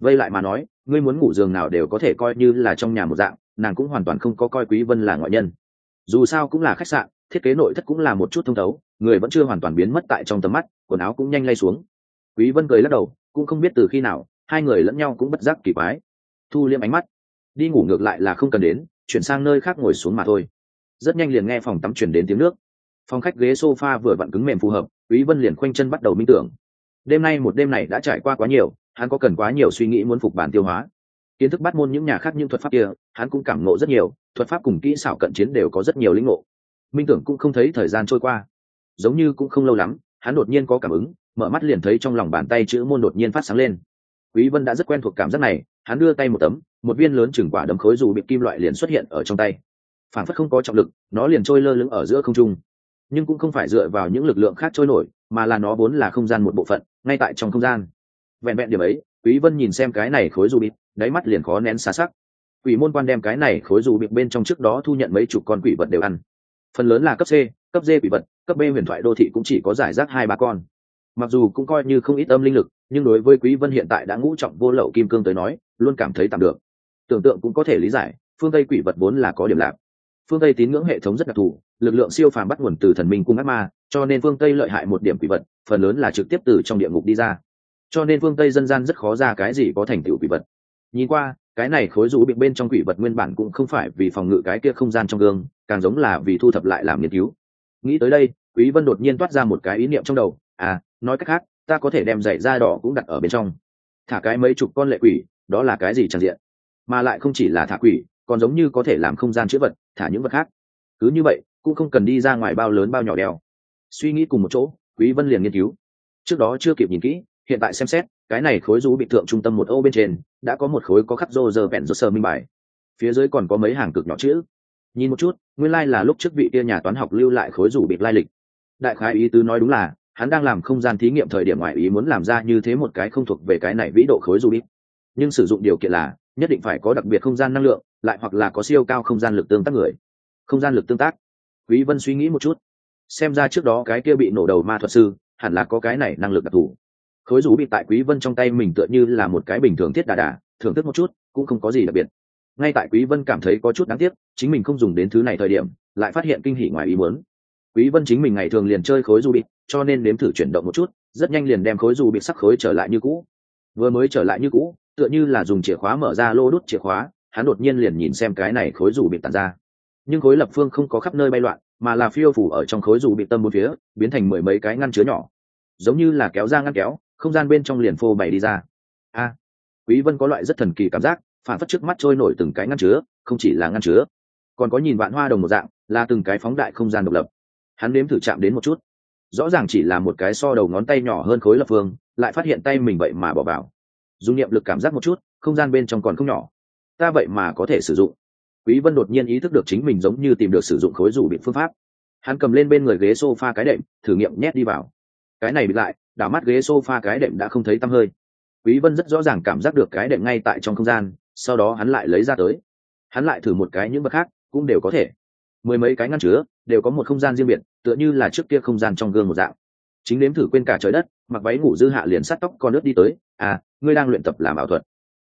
vây lại mà nói, ngươi muốn ngủ giường nào đều có thể coi như là trong nhà một dạng, nàng cũng hoàn toàn không có coi quý vân là ngoại nhân. Dù sao cũng là khách sạn thiết kế nội thất cũng là một chút thông thấu, người vẫn chưa hoàn toàn biến mất tại trong tầm mắt, quần áo cũng nhanh lay xuống. Quý vân cười lắc đầu, cũng không biết từ khi nào, hai người lẫn nhau cũng bất giác kỳ quái. Thu liêm ánh mắt, đi ngủ ngược lại là không cần đến, chuyển sang nơi khác ngồi xuống mà thôi. Rất nhanh liền nghe phòng tắm chuyển đến tiếng nước. Phòng khách ghế sofa vừa vặn cứng mềm phù hợp, quý vân liền khoanh chân bắt đầu minh tưởng. Đêm nay một đêm này đã trải qua quá nhiều, hắn có cần quá nhiều suy nghĩ muốn phục bản tiêu hóa. Kiến thức bắt môn những nhà khác những thuật pháp kia, hắn cũng cảm ngộ rất nhiều, thuật pháp cùng kỹ xảo cận chiến đều có rất nhiều lĩnh ngộ minh tưởng cũng không thấy thời gian trôi qua. Giống như cũng không lâu lắm, hắn đột nhiên có cảm ứng, mở mắt liền thấy trong lòng bàn tay chữ môn đột nhiên phát sáng lên. Quý vân đã rất quen thuộc cảm giác này, hắn đưa tay một tấm, một viên lớn chừng quả đấm khối dù bị kim loại liền xuất hiện ở trong tay. Phản phất không có trọng lực, nó liền trôi lơ lửng ở giữa không trung. Nhưng cũng không phải dựa vào những lực lượng khác trôi nổi, mà là nó vốn là không gian một bộ phận, ngay tại trong không gian. Vẹn vẹn điểm ấy, quý vân nhìn xem cái này khối dù bịt, đáy mắt liền khó nén xa sắc. Quỷ môn quan đem cái này khối dù bịt bên trong trước đó thu nhận mấy chục con quỷ vật đều ăn phần lớn là cấp c, cấp d quỷ vật, cấp b huyền thoại đô thị cũng chỉ có giải rác hai ba con. Mặc dù cũng coi như không ít âm linh lực, nhưng đối với quý vân hiện tại đã ngũ trọng vô lậu kim cương tới nói, luôn cảm thấy tạm được. Tưởng tượng cũng có thể lý giải, phương tây quỷ vật vốn là có điểm lạc. Phương tây tín ngưỡng hệ thống rất đặc thù, lực lượng siêu phàm bắt nguồn từ thần minh cung ác ma, cho nên phương tây lợi hại một điểm quỷ vật, phần lớn là trực tiếp từ trong địa ngục đi ra. Cho nên phương tây dân gian rất khó ra cái gì có thành tựu quỷ vật. Nhìn qua cái này khối rũ bị bên trong quỷ vật nguyên bản cũng không phải vì phòng ngự cái kia không gian trong gương, càng giống là vì thu thập lại làm nghiên cứu. Nghĩ tới đây, quý vân đột nhiên toát ra một cái ý niệm trong đầu à nói cách khác, ta có thể đem giày da đỏ cũng đặt ở bên trong. Thả cái mấy chục con lệ quỷ, đó là cái gì chẳng diện? Mà lại không chỉ là thả quỷ, còn giống như có thể làm không gian chữa vật, thả những vật khác. Cứ như vậy, cũng không cần đi ra ngoài bao lớn bao nhỏ đèo suy nghĩ cùng một chỗ, quý vân liền nghiên cứu. Trước đó chưa kịp nhìn kỹ, hiện tại xem xét, cái này khối rú bị thượng trung tâm một ô bên trên đã có một khối có khắc rô giờ vẹn rô sơ minh bài. Phía dưới còn có mấy hàng cực nhỏ chữ. Nhìn một chút, nguyên lai、like、là lúc trước vị kia nhà toán học lưu lại khối rủ bịt lai lịch. Đại khái ý tứ nói đúng là, hắn đang làm không gian thí nghiệm thời điểm ngoại ý muốn làm ra như thế một cái không thuộc về cái này vĩ độ khối rủ bịt nhưng sử dụng điều kiện là, nhất định phải có đặc biệt không gian năng lượng, lại hoặc là có siêu cao không gian lực tương tác người. Không gian lực tương tác. Quý vân suy nghĩ một chút. Xem ra trước đó cái kia bị nổ đầu ma thuật sư, hẳn là có cái này năng lực đặc thù khối rú bị tại quý vân trong tay mình tựa như là một cái bình thường thiết đà đà, thưởng thức một chút, cũng không có gì đặc biệt. Ngay tại quý vân cảm thấy có chút đáng tiếc, chính mình không dùng đến thứ này thời điểm, lại phát hiện kinh hỉ ngoài ý muốn. Quý vân chính mình ngày thường liền chơi khối du bị, cho nên nếm thử chuyển động một chút, rất nhanh liền đem khối du bị sắc khối trở lại như cũ. Vừa mới trở lại như cũ, tựa như là dùng chìa khóa mở ra lô đút chìa khóa, hắn đột nhiên liền nhìn xem cái này khối rủ bị tàn ra. Nhưng khối lập phương không có khắp nơi bay loạn, mà là phiêu phủ ở trong khối rủ bị tâm bốn phía, biến thành mười mấy cái ngăn chứa nhỏ. Giống như là kéo ra ngăn kéo không gian bên trong liền phô bày đi ra. A, quý vân có loại rất thần kỳ cảm giác, phản phất trước mắt trôi nổi từng cái ngăn chứa, không chỉ là ngăn chứa, còn có nhìn vạn hoa đồng một dạng, là từng cái phóng đại không gian độc lập. Hắn nếm thử chạm đến một chút. Rõ ràng chỉ là một cái so đầu ngón tay nhỏ hơn khối lập phương, lại phát hiện tay mình vậy mà bỏ vào. Dùng niệm lực cảm giác một chút, không gian bên trong còn không nhỏ. Ta vậy mà có thể sử dụng. Quý vân đột nhiên ý thức được chính mình giống như tìm được sử dụng khối rủ bị phương pháp. Hắn cầm lên bên người ghế sofa cái đệm, thử nghiệm nhét đi vào. Cái này bị lại đảo mắt ghế sofa cái đệm đã không thấy tăm hơi. Quý vân rất rõ ràng cảm giác được cái đệm ngay tại trong không gian, sau đó hắn lại lấy ra tới. Hắn lại thử một cái những vật khác, cũng đều có thể. Mười mấy cái ngăn chứa, đều có một không gian riêng biệt, tựa như là trước kia không gian trong gương một dạng. Chính nếm thử quên cả trời đất, mặc váy ngủ dư hạ liền sát tóc con nước đi tới. À ngươi đang luyện tập làm ảo thuật.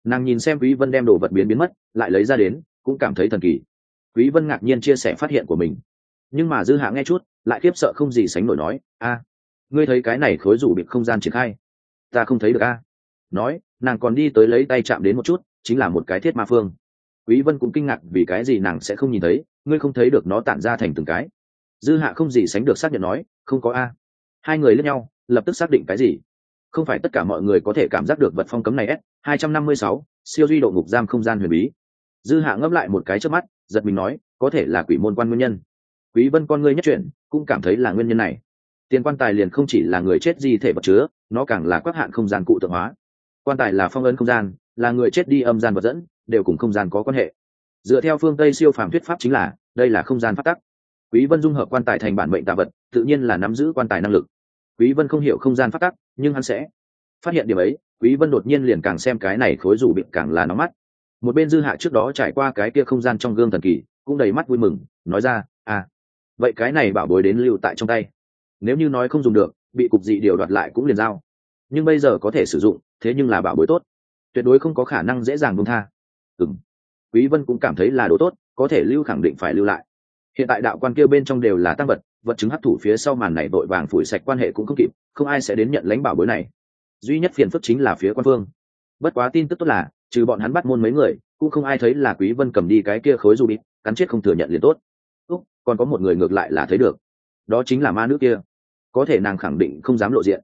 Nàng nhìn xem quý vân đem đồ vật biến biến mất, lại lấy ra đến, cũng cảm thấy thần kỳ. Quý vân ngạc nhiên chia sẻ phát hiện của mình. Nhưng mà dư hạ nghe chút, lại khiếp sợ không gì sánh nổi nói, a ngươi thấy cái này khối rủ bị không gian triển khai. Ta không thấy được a. Nói nàng còn đi tới lấy tay chạm đến một chút chính là một cái thiết ma phương. Quý vân cũng kinh ngạc vì cái gì nàng sẽ không nhìn thấy ngươi không thấy được nó tản ra thành từng cái. Dư hạ không gì sánh được xác nhận nói không có a. Hai người lẫn nhau lập tức xác định cái gì? Không phải tất cả mọi người có thể cảm giác được vật phong cấm này s 256, siêu duy độ ngục giam không gian huyền bí. Dư hạ ngấp lại một cái trước mắt giật mình nói có thể là quỷ môn quan nguyên nhân. Quý vân con ngươi nhất chuyển cũng cảm thấy là nguyên nhân này tiền quan tài liền không chỉ là người chết di thể vật chứa, nó càng là quắc hạn không gian cụ tượng hóa. Quan tài là phong ấn không gian, là người chết đi âm gian vật dẫn, đều cùng không gian có quan hệ. Dựa theo phương tây siêu phàm thuyết pháp chính là, đây là không gian phát tắc. Quý vân dung hợp quan tài thành bản mệnh tạ vật, tự nhiên là nắm giữ quan tài năng lực. Quý vân không hiểu không gian phát tắc, nhưng hắn sẽ phát hiện điểm ấy, quý vân đột nhiên liền càng xem cái này khối rủ bị càng là nóng mắt. Một bên dư hạ trước đó trải qua cái kia không gian trong gương thần kỳ, cũng đầy mắt vui mừng, nói ra à vậy cái này bảo bối đến lưu tại trong tay nếu như nói không dùng được bị cục dị điều đoạt lại cũng liền giao. Nhưng bây giờ có thể sử dụng thế nhưng là bảo bối tốt. Tuyệt đối không có khả năng dễ dàng buông tha. Ừng quý vân cũng cảm thấy là đồ tốt có thể lưu khẳng định phải lưu lại. Hiện tại đạo quan kia bên trong đều là tăng vật vật chứng hấp thủ phía sau màn này vội vàng phủi sạch quan hệ cũng không kịp không ai sẽ đến nhận lãnh bảo bối này. Duy nhất phiền phức chính là phía quan phương. Bất quá tin tức tốt là trừ bọn hắn bắt môn mấy người cũng không ai thấy là quý vân cầm đi cái kia khối du bịt cắn chết không thừa nhận liền tốt. Úc, còn có một người ngược lại là thấy được. Đó chính là ma nữ kia có thể nàng khẳng định không dám lộ diện.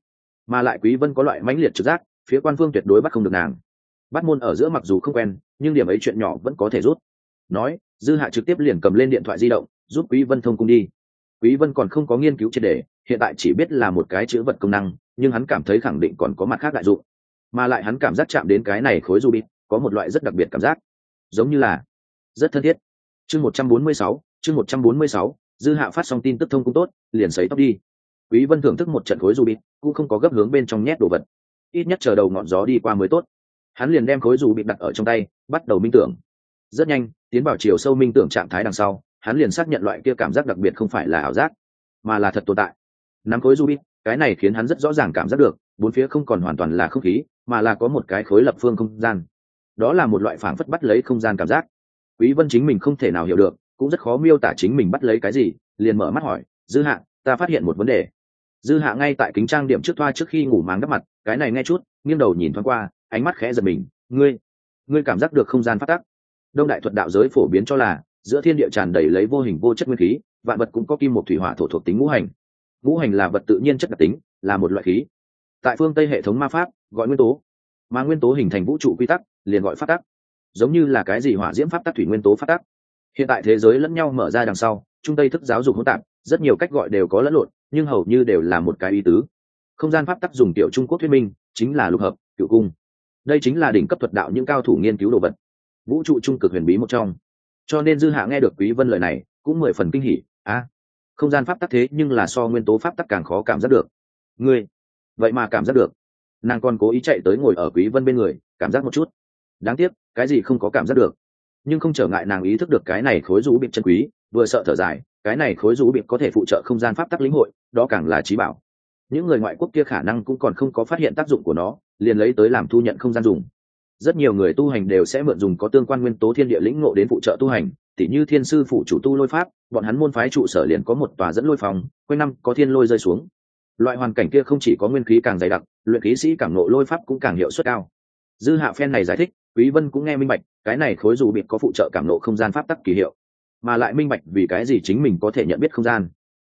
Mà lại quý vân có loại mãnh liệt trực giác phía quan phương tuyệt đối bắt không được nàng. Bắt môn ở giữa mặc dù không quen nhưng điểm ấy chuyện nhỏ vẫn có thể rút. Nói dư hạ trực tiếp liền cầm lên điện thoại di động giúp quý vân thông cung đi. Quý vân còn không có nghiên cứu triệt đề hiện tại chỉ biết là một cái chữ vật công năng nhưng hắn cảm thấy khẳng định còn có mặt khác đại dụng. Mà lại hắn cảm giác chạm đến cái này khối ruby có một loại rất đặc biệt cảm giác. Giống như là rất thân thiết. Chương 146, chương 146, dư hạ phát xong tin tức thông cung tốt liền sấy tóc đi quý vân thưởng thức một trận khối ruby cũng không có gấp hướng bên trong nhét đồ vật. Ít nhất chờ đầu ngọn gió đi qua mới tốt. Hắn liền đem khối dù đặt ở trong tay, bắt đầu minh tưởng. Rất nhanh, tiến vào chiều sâu minh tưởng trạng thái đằng sau, hắn liền xác nhận loại kia cảm giác đặc biệt không phải là ảo giác, mà là thật tồn tại. Nắm khối du bít cái này khiến hắn rất rõ ràng cảm giác được, bốn phía không còn hoàn toàn là không khí, mà là có một cái khối lập phương không gian. Đó là một loại phảng phất bắt lấy không gian cảm giác. Quý vân chính mình không thể nào hiểu được, cũng rất khó miêu tả chính mình bắt lấy cái gì, liền mở mắt hỏi, dư hạ ta phát hiện một vấn đề dư hạ ngay tại kính trang điểm trước thoa trước khi ngủ máng đắp mặt, cái này nghe chút, nghiêng đầu nhìn thoáng qua, ánh mắt khẽ giật mình, ngươi ngươi cảm giác được không gian phát tắc? Đông đại thuật đạo giới phổ biến cho là, giữa thiên địa tràn đầy lấy vô hình vô chất nguyên khí, vạn vật cũng có kim một thủy hỏa thổ thuộc tính ngũ hành. Ngũ hành là vật tự nhiên chất đặc tính, là một loại khí. Tại phương tây hệ thống ma pháp, gọi nguyên tố. Mà nguyên tố hình thành vũ trụ quy tắc, liền gọi phát tắc. Giống như là cái gì hỏa diễm pháp tắc thủy nguyên tố phát tắc. Hiện tại thế giới lẫn nhau mở ra đằng sau, trung tây thức giáo dục hỗn tạp, rất nhiều cách gọi đều có lẫn lộn nhưng hầu như đều là một cái ý tứ. Không gian pháp tắc dùng tiểu trung quốc thuyết minh, chính là lục hợp cựu cung. Đây chính là đỉnh cấp thuật đạo những cao thủ nghiên cứu đồ vật. Vũ trụ trung cực huyền bí một trong. Cho nên dư hạ nghe được quý vân lời này, cũng mười phần kinh hỉ, a, không gian pháp tắc thế nhưng là so nguyên tố pháp tắc càng khó cảm giác được. Ngươi, vậy mà cảm giác được. Nàng còn cố ý chạy tới ngồi ở quý vân bên người, cảm giác một chút. Đáng tiếc, cái gì không có cảm giác được. Nhưng không trở ngại nàng ý thức được cái này khối rũ bịp chân quý vừa sợ thở dài, cái này khối rũ bịp có thể phụ trợ không gian pháp tắc lĩnh hội, đó càng là trí bảo. Những người ngoại quốc kia khả năng cũng còn không có phát hiện tác dụng của nó, liền lấy tới làm thu nhận không gian dùng. Rất nhiều người tu hành đều sẽ mượn dùng có tương quan nguyên tố thiên địa lĩnh ngộ đến phụ trợ tu hành, tỉ như thiên sư phụ chủ tu lôi pháp, bọn hắn môn phái trụ sở liền có một tòa dẫn lôi phòng, quanh năm có thiên lôi rơi xuống. Loại hoàn cảnh kia không chỉ có nguyên khí càng dày đặc, luyện khí sĩ càng ngộ lôi pháp cũng càng hiệu suất cao. Dư hạ phen này giải thích, quý vân cũng nghe minh bạch, cái này khối dù bịt có phụ trợ cảm nộ không gian pháp tắc kỳ hiệu mà lại minh bạch vì cái gì chính mình có thể nhận biết không gian.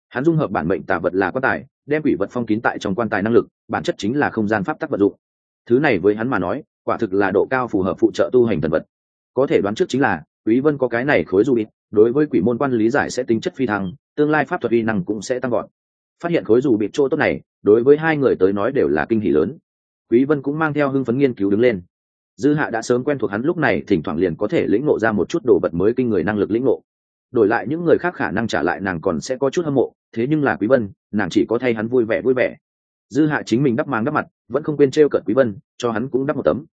Hắn dung hợp bản mệnh tà vật là quan tài, đem quỷ vật phong kín tại trong quan tài năng lực, bản chất chính là không gian pháp tắc vật dụng. Thứ này với hắn mà nói, quả thực là độ cao phù hợp phụ trợ tu hành thần vật. Có thể đoán trước chính là, quý vân có cái này khối du bịt đối với quỷ môn quan lý giải sẽ tính chất phi thăng, tương lai pháp thuật uy năng cũng sẽ tăng gọn phát hiện khối dù bịt chỗ tốt này, đối với hai người tới nói đều là kinh hỉ lớn. Quý vân cũng mang theo hưng phấn nghiên cứu đứng lên. Dư hạ đã sớm quen thuộc hắn lúc này, thỉnh thoảng liền có thể lĩnh ngộ ra một chút đồ vật mới kinh người năng lực lĩnh ngộ đổi lại những người khác khả năng trả lại nàng còn sẽ có chút hâm mộ, thế nhưng là quý vân, nàng chỉ có thay hắn vui vẻ vui vẻ. Dư hạ chính mình đắp mang đắp mặt, vẫn không quên trêu cợt quý vân, cho hắn cũng đắp một tấm.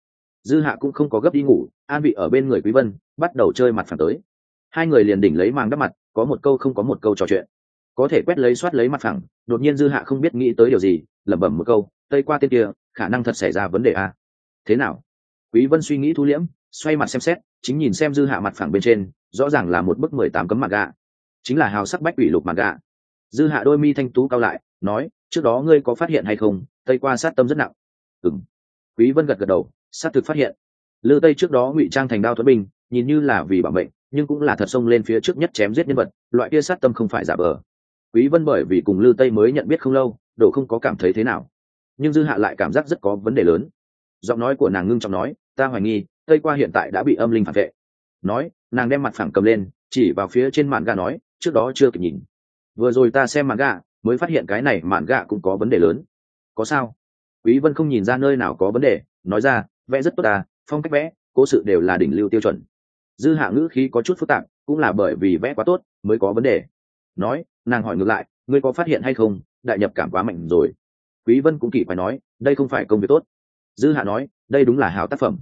Dư hạ cũng không có gấp đi ngủ, an vị ở bên người quý vân, bắt đầu chơi mặt phẳng tới. Hai người liền đỉnh lấy mang đắp mặt, có một câu không có một câu trò chuyện. Có thể quét lấy soát lấy mặt phẳng, đột nhiên dư hạ không biết nghĩ tới điều gì, lẩm bẩm một câu, tây qua tên kia, khả năng thật xảy ra vấn đề a. Thế nào? Quý vân suy nghĩ thu liễm, xoay mặt xem xét, chính nhìn xem dư hạ mặt phẳng bên trên, rõ ràng là một bức mười tám cấm mặt gạ. Chính là hào sắc bách ủy lục mặt gạ. Dư hạ đôi mi thanh tú cao lại, nói, trước đó ngươi có phát hiện hay không? Tây qua sát tâm rất nặng. Ừng quý vân gật gật đầu, sát thực phát hiện. Lư tây trước đó ngụy trang thành đao thuẫn binh, nhìn như là vì bảo mệnh, nhưng cũng là thật xông lên phía trước nhất chém giết nhân vật, loại kia sát tâm không phải giả bờ quý vân bởi vì cùng lư tây mới nhận biết không lâu độ không có cảm thấy thế nào. Nhưng dư hạ lại cảm giác rất có vấn đề lớn. Giọng nói của nàng ngưng trọng nói ta hoài nghi, tây qua hiện tại đã bị âm linh phản vệ. Nói, nàng đem mặt phẳng cầm lên, chỉ vào phía trên mạn gà nói, trước đó chưa kịp nhìn. Vừa rồi ta xem mạn gà, mới phát hiện cái này mạn gà cũng có vấn đề lớn. Có sao? Quý vân không nhìn ra nơi nào có vấn đề, nói ra, vẽ rất tốt ta phong cách vẽ, cố sự đều là đỉnh lưu tiêu chuẩn. Dư hạ ngữ khí có chút phức tạp, cũng là bởi vì vẽ quá tốt mới có vấn đề. Nói, nàng hỏi ngược lại, ngươi có phát hiện hay không, đại nhập cảm quá mạnh rồi? Quý vân cũng kỳ phải nói, đây không phải công việc tốt. Dư hạ nói, đây đúng là hảo tác phẩm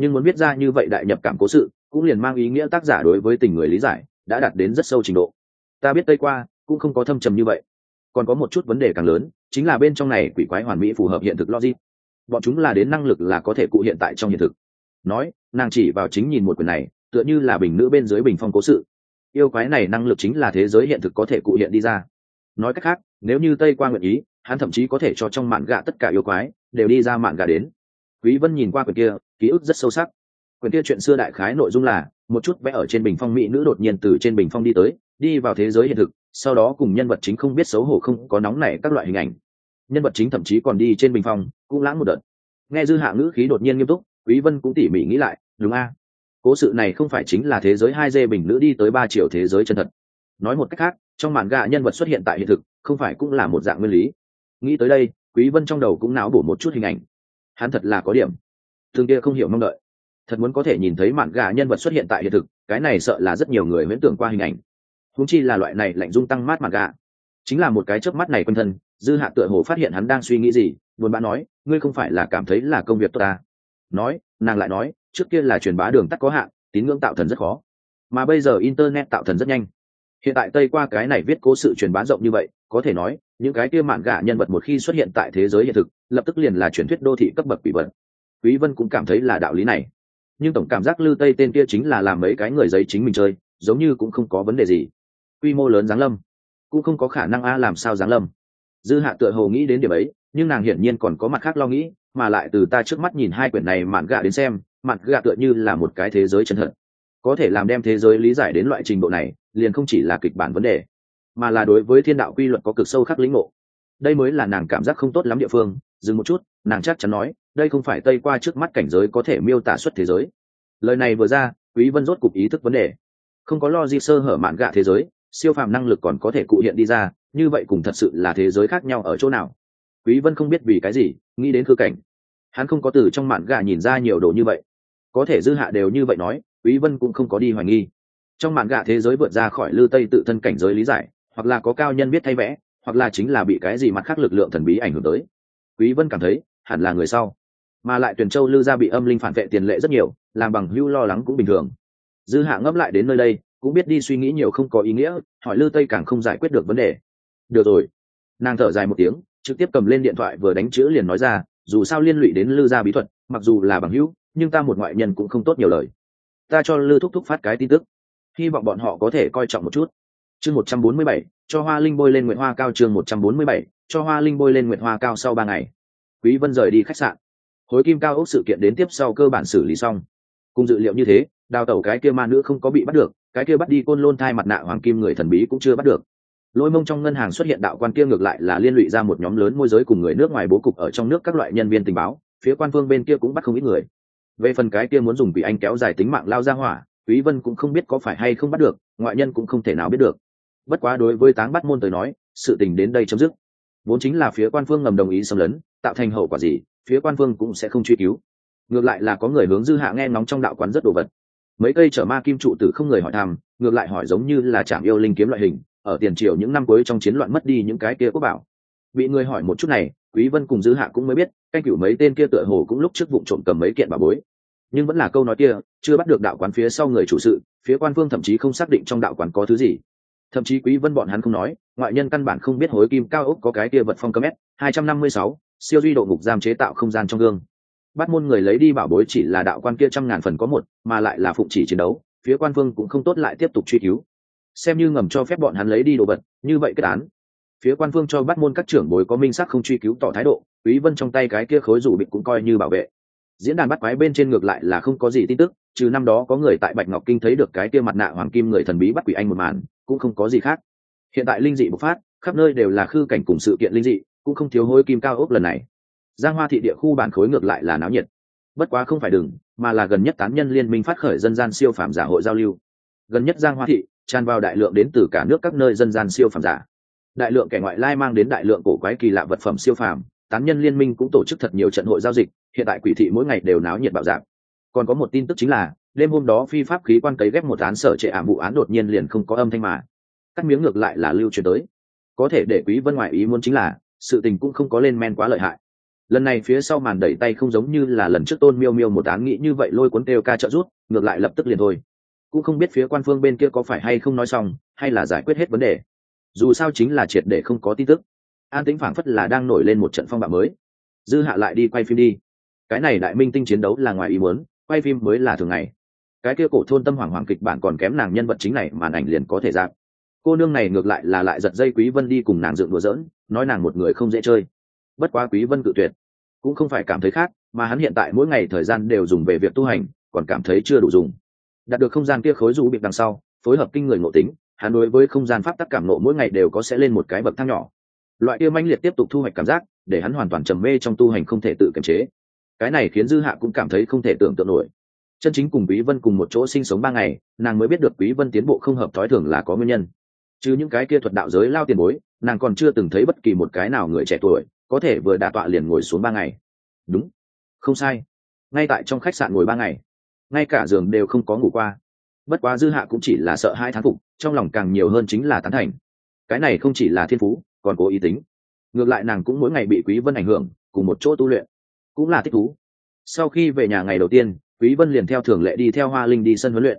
nhưng muốn viết ra như vậy đại nhập cảm cố sự, cũng liền mang ý nghĩa tác giả đối với tình người lý giải đã đạt đến rất sâu trình độ. Ta biết tây qua cũng không có thâm trầm như vậy. Còn có một chút vấn đề càng lớn, chính là bên trong này quỷ quái hoàn mỹ phù hợp hiện thực logic. Bọn chúng là đến năng lực là có thể cụ hiện tại trong hiện thực. Nói, nàng chỉ vào chính nhìn một quyển này, tựa như là bình nữ bên dưới bình phong cố sự. Yêu quái này năng lực chính là thế giới hiện thực có thể cụ hiện đi ra. Nói cách khác, nếu như tây qua nguyện ý, hắn thậm chí có thể cho trong mạn gạ tất cả yêu quái, đều đi ra mạn gạ đến quý vân nhìn qua quyển kia, ký ức rất sâu sắc. Quyển kia chuyện xưa đại khái nội dung là, một chút vẽ ở trên bình phong mỹ nữ đột nhiên từ trên bình phong đi tới, đi vào thế giới hiện thực, sau đó cùng nhân vật chính không biết xấu hổ không có nóng nảy các loại hình ảnh. Nhân vật chính thậm chí còn đi trên bình phong, cũng lãng một đợt. Nghe dư hạ ngữ khí đột nhiên nghiêm túc, quý vân cũng tỉ mỉ nghĩ lại, đúng a. Cố sự này không phải chính là thế giới hai dê bình nữ đi tới ba triệu thế giới chân thật. Nói một cách khác, trong màn gạ nhân vật xuất hiện tại hiện thực, không phải cũng là một dạng nguyên lý. Nghĩ tới đây, quý vân trong đầu cũng não bổ một chút hình ảnh hắn thật là có điểm. Thường kia không hiểu mong đợi. Thật muốn có thể nhìn thấy mạn gà nhân vật xuất hiện tại hiện thực, cái này sợ là rất nhiều người miễn tưởng qua hình ảnh. Húng chi là loại này lạnh dung tăng mát mạn gà. Chính là một cái chớp mắt này quanh thân, dư hạ tựa hồ phát hiện hắn đang suy nghĩ gì, buồn bã nói, ngươi không phải là cảm thấy là công việc tốt ta? Nói, nàng lại nói, trước kia là truyền bá đường tắt có hạn, tín ngưỡng tạo thần rất khó. Mà bây giờ internet tạo thần rất nhanh hiện tại tây qua cái này viết cố sự truyền bá rộng như vậy, có thể nói, những cái kia mạn gà nhân vật một khi xuất hiện tại thế giới hiện thực, lập tức liền là truyền thuyết đô thị cấp bậc quỷ vật. Quý vân cũng cảm thấy là đạo lý này. Nhưng tổng cảm giác lư tây tên kia chính là làm mấy cái người giấy chính mình chơi, giống như cũng không có vấn đề gì. Quy mô lớn giáng lâm, cũng không có khả năng a làm sao giáng lâm. Dư hạ tựa hồ nghĩ đến điểm ấy, nhưng nàng hiển nhiên còn có mặt khác lo nghĩ, mà lại từ ta trước mắt nhìn hai quyển này mạn gạ đến xem, mạn gạ tựa như là một cái thế giới chân thật. Có thể làm đem thế giới lý giải đến loại trình độ này liền không chỉ là kịch bản vấn đề, mà là đối với thiên đạo quy luật có cực sâu khắc lĩnh ngộ. Đây mới là nàng cảm giác không tốt lắm địa phương, dừng một chút, nàng chắc chắn nói, đây không phải tây qua trước mắt cảnh giới có thể miêu tả xuất thế giới. Lời này vừa ra, quý vân rốt cục ý thức vấn đề. Không có lo gì sơ hở mạn gạ thế giới, siêu phàm năng lực còn có thể cụ hiện đi ra, như vậy cùng thật sự là thế giới khác nhau ở chỗ nào? Quý vân không biết vì cái gì, nghĩ đến khư cảnh. Hắn không có từ trong mạn gạ nhìn ra nhiều đồ như vậy. Có thể dư hạ đều như vậy nói, quý vân cũng không có đi hoài nghi trong mạn gạ thế giới vượt ra khỏi lư tây tự thân cảnh giới lý giải, hoặc là có cao nhân biết thay vẽ, hoặc là chính là bị cái gì mặt khác lực lượng thần bí ảnh hưởng tới. Quý vân cảm thấy, hẳn là người sau. Mà lại tuyển châu lư gia bị âm linh phản vệ tiền lệ rất nhiều, làm bằng hưu lo lắng cũng bình thường. Dư hạ ngấp lại đến nơi đây, cũng biết đi suy nghĩ nhiều không có ý nghĩa, hỏi lư tây càng không giải quyết được vấn đề. Được rồi. Nàng thở dài một tiếng, trực tiếp cầm lên điện thoại vừa đánh chữ liền nói ra, dù sao liên lụy đến lư gia bí thuật, mặc dù là bằng hữu, nhưng ta một ngoại nhân cũng không tốt nhiều lời. Ta cho lư thúc thúc phát cái tin tức hy vọng bọn họ có thể coi trọng một chút. Chương một trăm bốn mươi bảy, cho hoa linh bôi lên nguyện hoa cao, chương một trăm bốn mươi bảy, cho hoa linh bôi lên nguyện hoa cao sau ba ngày. Quý vân rời đi khách sạn. Hối kim cao ốc sự kiện đến tiếp sau cơ bản xử lý xong. Cùng dự liệu như thế, đào tẩu cái kia ma nữ không có bị bắt được, cái kia bắt đi côn lôn thai mặt nạ hoàng kim người thần bí cũng chưa bắt được. Lôi mông trong ngân hàng xuất hiện đạo quan kia ngược lại là liên lụy ra một nhóm lớn môi giới cùng người nước ngoài bố cục ở trong nước các loại nhân viên tình báo, phía quan phương bên kia cũng bắt không ít người. Về phần cái kia muốn dùng bị anh kéo dài tính mạng lao ra hỏa quý vân cũng không biết có phải hay không bắt được, ngoại nhân cũng không thể nào biết được. Bất quá đối với táng bắt môn tới nói, sự tình đến đây chấm dứt. Vốn chính là phía quan phương ngầm đồng ý xâm lấn, tạo thành hậu quả gì, phía quan phương cũng sẽ không truy cứu. Ngược lại là có người hướng dư hạ nghe ngóng trong đạo quán rất đồ vật. Mấy cây trở ma kim trụ tử không người hỏi thăm, ngược lại hỏi giống như là chạm yêu linh kiếm loại hình, ở tiền triều những năm cuối trong chiến loạn mất đi những cái kia quốc bảo. Bị người hỏi một chút này, quý vân cùng dư hạ cũng mới biết, canh cửu mấy tên kia tựa hồ cũng lúc trước vụng trộm cầm mấy kiện bảo bối nhưng vẫn là câu nói kia chưa bắt được đạo quán phía sau người chủ sự phía quan phương thậm chí không xác định trong đạo quán có thứ gì. Thậm chí quý vân bọn hắn không nói ngoại nhân căn bản không biết hối kim cao ốc có cái kia vật phong cấm s 256, siêu duy độ ngục giam chế tạo không gian trong gương. Bắt môn người lấy đi bảo bối chỉ là đạo quan kia trăm ngàn phần có một mà lại là phụng chỉ chiến đấu phía quan phương cũng không tốt lại tiếp tục truy cứu. Xem như ngầm cho phép bọn hắn lấy đi đồ vật như vậy kết án. Phía quan phương cho bắt môn các trưởng bối có minh sắc không truy cứu tỏ thái độ quý vân trong tay cái kia khối rủ bị cũng coi như bảo vệ diễn đàn bắt quái bên trên ngược lại là không có gì tin tức, trừ năm đó có người tại bạch ngọc kinh thấy được cái kia mặt nạ hoàng kim người thần bí bắt quỷ anh một màn, cũng không có gì khác. Hiện tại linh dị bộc phát, khắp nơi đều là khư cảnh cùng sự kiện linh dị, cũng không thiếu hối kim cao ốc lần này. Giang hoa thị địa khu bản khối ngược lại là náo nhiệt. Bất quá không phải đừng, mà là gần nhất tán nhân liên minh phát khởi dân gian siêu phàm giả hội giao lưu. Gần nhất giang hoa thị, tràn vào đại lượng đến từ cả nước các nơi dân gian siêu phàm giả. Đại lượng kẻ ngoại lai mang đến đại lượng cổ quái kỳ lạ vật phẩm siêu phàm tán nhân liên minh cũng tổ chức thật nhiều trận hội giao dịch, hiện tại quỷ thị mỗi ngày đều náo nhiệt bạo dạng còn có một tin tức chính là, đêm hôm đó phi pháp khí quan cấy ghép một án sở trệ ảm vụ án đột nhiên liền không có âm thanh mà. Cắt miếng ngược lại là lưu truyền tới. Có thể để quý vân ngoại ý muốn chính là, sự tình cũng không có lên men quá lợi hại. Lần này phía sau màn đẩy tay không giống như là lần trước tôn miêu miêu một án nghĩ như vậy lôi cuốn kêu ca trợ rút ngược lại lập tức liền thôi. Cũng không biết phía quan phương bên kia có phải hay không nói xong, hay là giải quyết hết vấn đề. Dù sao chính là triệt để không có tin tức an tĩnh phảng phất là đang nổi lên một trận phong bạo mới. Dư hạ lại đi quay phim đi. Cái này đại minh tinh chiến đấu là ngoài ý muốn, quay phim mới là thường ngày. Cái kia cổ thôn tâm hoàng hoàng kịch bản còn kém nàng nhân vật chính này màn ảnh liền có thể dạng cô nương này ngược lại là lại giật dây quý vân đi cùng nàng dựng đùa giỡn, nói nàng một người không dễ chơi. Bất quá quý vân cự tuyệt. Cũng không phải cảm thấy khác, mà hắn hiện tại mỗi ngày thời gian đều dùng về việc tu hành, còn cảm thấy chưa đủ dùng. Đạt được không gian kia khối rũ biệt đằng sau, phối hợp kinh người ngộ tính, hắn đối với không gian pháp tắc cảm nộ mỗi ngày đều có sẽ lên một cái bậc thang nhỏ loại kia manh liệt tiếp tục thu hoạch cảm giác, để hắn hoàn toàn trầm mê trong tu hành không thể tự kiềm chế. Cái này khiến dư hạ cũng cảm thấy không thể tưởng tượng nổi. Chân chính cùng quý vân cùng một chỗ sinh sống ba ngày, nàng mới biết được quý vân tiến bộ không hợp thói thường là có nguyên nhân. Chứ những cái kia thuật đạo giới lao tiền bối, nàng còn chưa từng thấy bất kỳ một cái nào người trẻ tuổi có thể vừa đả tọa liền ngồi xuống ba ngày. Đúng. Không sai. Ngay tại trong khách sạn ngồi ba ngày, ngay cả giường đều không có ngủ qua. Bất quá dư hạ cũng chỉ là sợ hai tháng phục, trong lòng càng nhiều hơn chính là tán thành. Cái này không chỉ là thiên phú còn cố ý tính. Ngược lại nàng cũng mỗi ngày bị quý vân ảnh hưởng, cùng một chỗ tu luyện. Cũng là thích thú. Sau khi về nhà ngày đầu tiên, quý vân liền theo thường lệ đi theo hoa linh đi sân huấn luyện.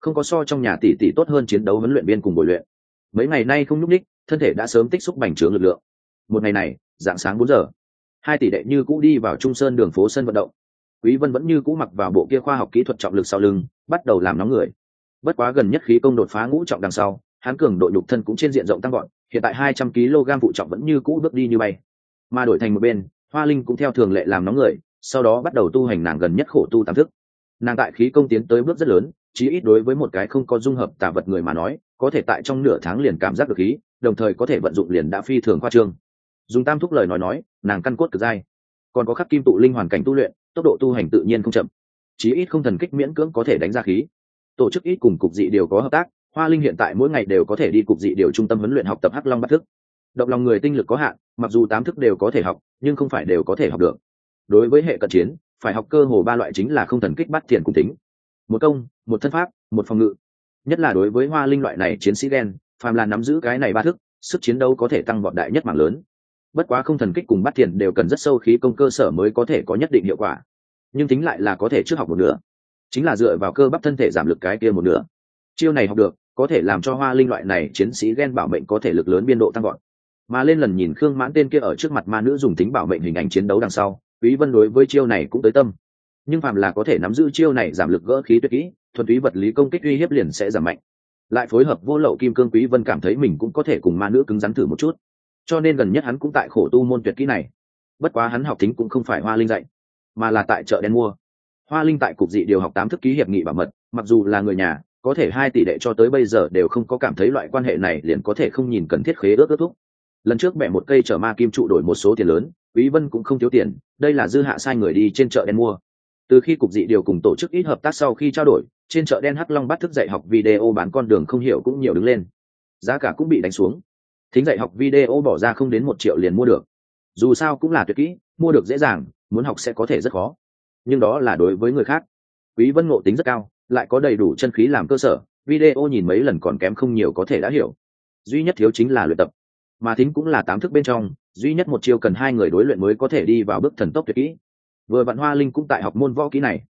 Không có so trong nhà tỷ tỷ tốt hơn chiến đấu huấn luyện viên cùng buổi luyện. Mấy ngày nay không nhúc ních thân thể đã sớm tích xúc bành trướng lực lượng. Một ngày này dạng sáng 4 giờ, hai tỷ đệ như cũ đi vào trung sơn đường phố sân vận động. Quý vân vẫn như cũ mặc vào bộ kia khoa học kỹ thuật trọng lực sau lưng, bắt đầu làm nóng người. Bất quá gần nhất khí công đột phá ngũ trọng đằng sau, hắn cường độ nhục thân cũng trên diện rộng tăng gọn hiện tại 200 kg phụ trọng vẫn như cũ bước đi như bay. Mà đổi thành một bên, hoa linh cũng theo thường lệ làm nóng người, sau đó bắt đầu tu hành nàng gần nhất khổ tu tam thức. Nàng tại khí công tiến tới bước rất lớn, chí ít đối với một cái không có dung hợp tả vật người mà nói, có thể tại trong nửa tháng liền cảm giác được khí, đồng thời có thể vận dụng liền đã phi thường khoa trương. Dùng tam thúc lời nói nói, nàng căn cốt cực dai. Còn có khắc kim tụ linh hoàn cảnh tu luyện, tốc độ tu hành tự nhiên không chậm. Chí ít không thần kích miễn cưỡng có thể đánh ra khí. Tổ chức ít cùng cục dị đều có hợp tác hoa linh hiện tại mỗi ngày đều có thể đi cục dị điều trung tâm huấn luyện học tập hắc long bắt thức. Động lòng người tinh lực có hạn, mặc dù tám thức đều có thể học, nhưng không phải đều có thể học được. Đối với hệ cận chiến, phải học cơ hồ ba loại chính là không thần kích bắt thiền cùng tính. Một công, một thân pháp, một phòng ngự. Nhất là đối với hoa linh loại này chiến sĩ đen phàm là nắm giữ cái này ba thức, sức chiến đấu có thể tăng vọt đại nhất mạng lớn. Bất quá không thần kích cùng bắt thiền đều cần rất sâu khí công cơ sở mới có thể có nhất định hiệu quả. Nhưng tính lại là có thể trước học một nửa. Chính là dựa vào cơ bắp thân thể giảm lực cái kia một nửa. Chiêu này học được có thể làm cho hoa linh loại này chiến sĩ ghen bảo mệnh có thể lực lớn biên độ tăng gọn mà lên lần nhìn khương mãn tên kia ở trước mặt ma nữ dùng tính bảo mệnh hình ảnh chiến đấu đằng sau, quý vân đối với chiêu này cũng tới tâm. Nhưng phàm là có thể nắm giữ chiêu này giảm lực gỡ khí tuyệt kỹ, thuần túy vật lý công kích uy hiếp liền sẽ giảm mạnh. Lại phối hợp vô lậu kim cương quý vân cảm thấy mình cũng có thể cùng ma nữ cứng rắn thử một chút. Cho nên gần nhất hắn cũng tại khổ tu môn tuyệt kỹ này. Bất quá hắn học tính cũng không phải hoa linh dạy, mà là tại chợ đen mua. Hoa linh tại cục dị điều học tám thức ký hiệp nghị bảo mật, mặc dù là người nhà có thể hai tỷ đệ cho tới bây giờ đều không có cảm thấy loại quan hệ này liền có thể không nhìn cần thiết khế ước ước thúc. Lần trước mẹ một cây chở ma kim trụ đổi một số tiền lớn, quý vân cũng không thiếu tiền, đây là dư hạ sai người đi trên chợ đen mua. Từ khi cục dị điều cùng tổ chức ít hợp tác sau khi trao đổi, trên chợ đen hắc long bắt thức dạy học video bán con đường không hiểu cũng nhiều đứng lên. Giá cả cũng bị đánh xuống. Thính dạy học video bỏ ra không đến một triệu liền mua được. Dù sao cũng là tuyệt kỹ, mua được dễ dàng, muốn học sẽ có thể rất khó. Nhưng đó là đối với người khác. Quý vân ngộ tính rất cao lại có đầy đủ chân khí làm cơ sở, video nhìn mấy lần còn kém không nhiều có thể đã hiểu. Duy nhất thiếu chính là luyện tập. Mà thính cũng là tám thức bên trong, duy nhất một chiêu cần hai người đối luyện mới có thể đi vào bước thần tốc tuyệt kỹ. Vừa vặn hoa linh cũng tại học môn võ kỹ này.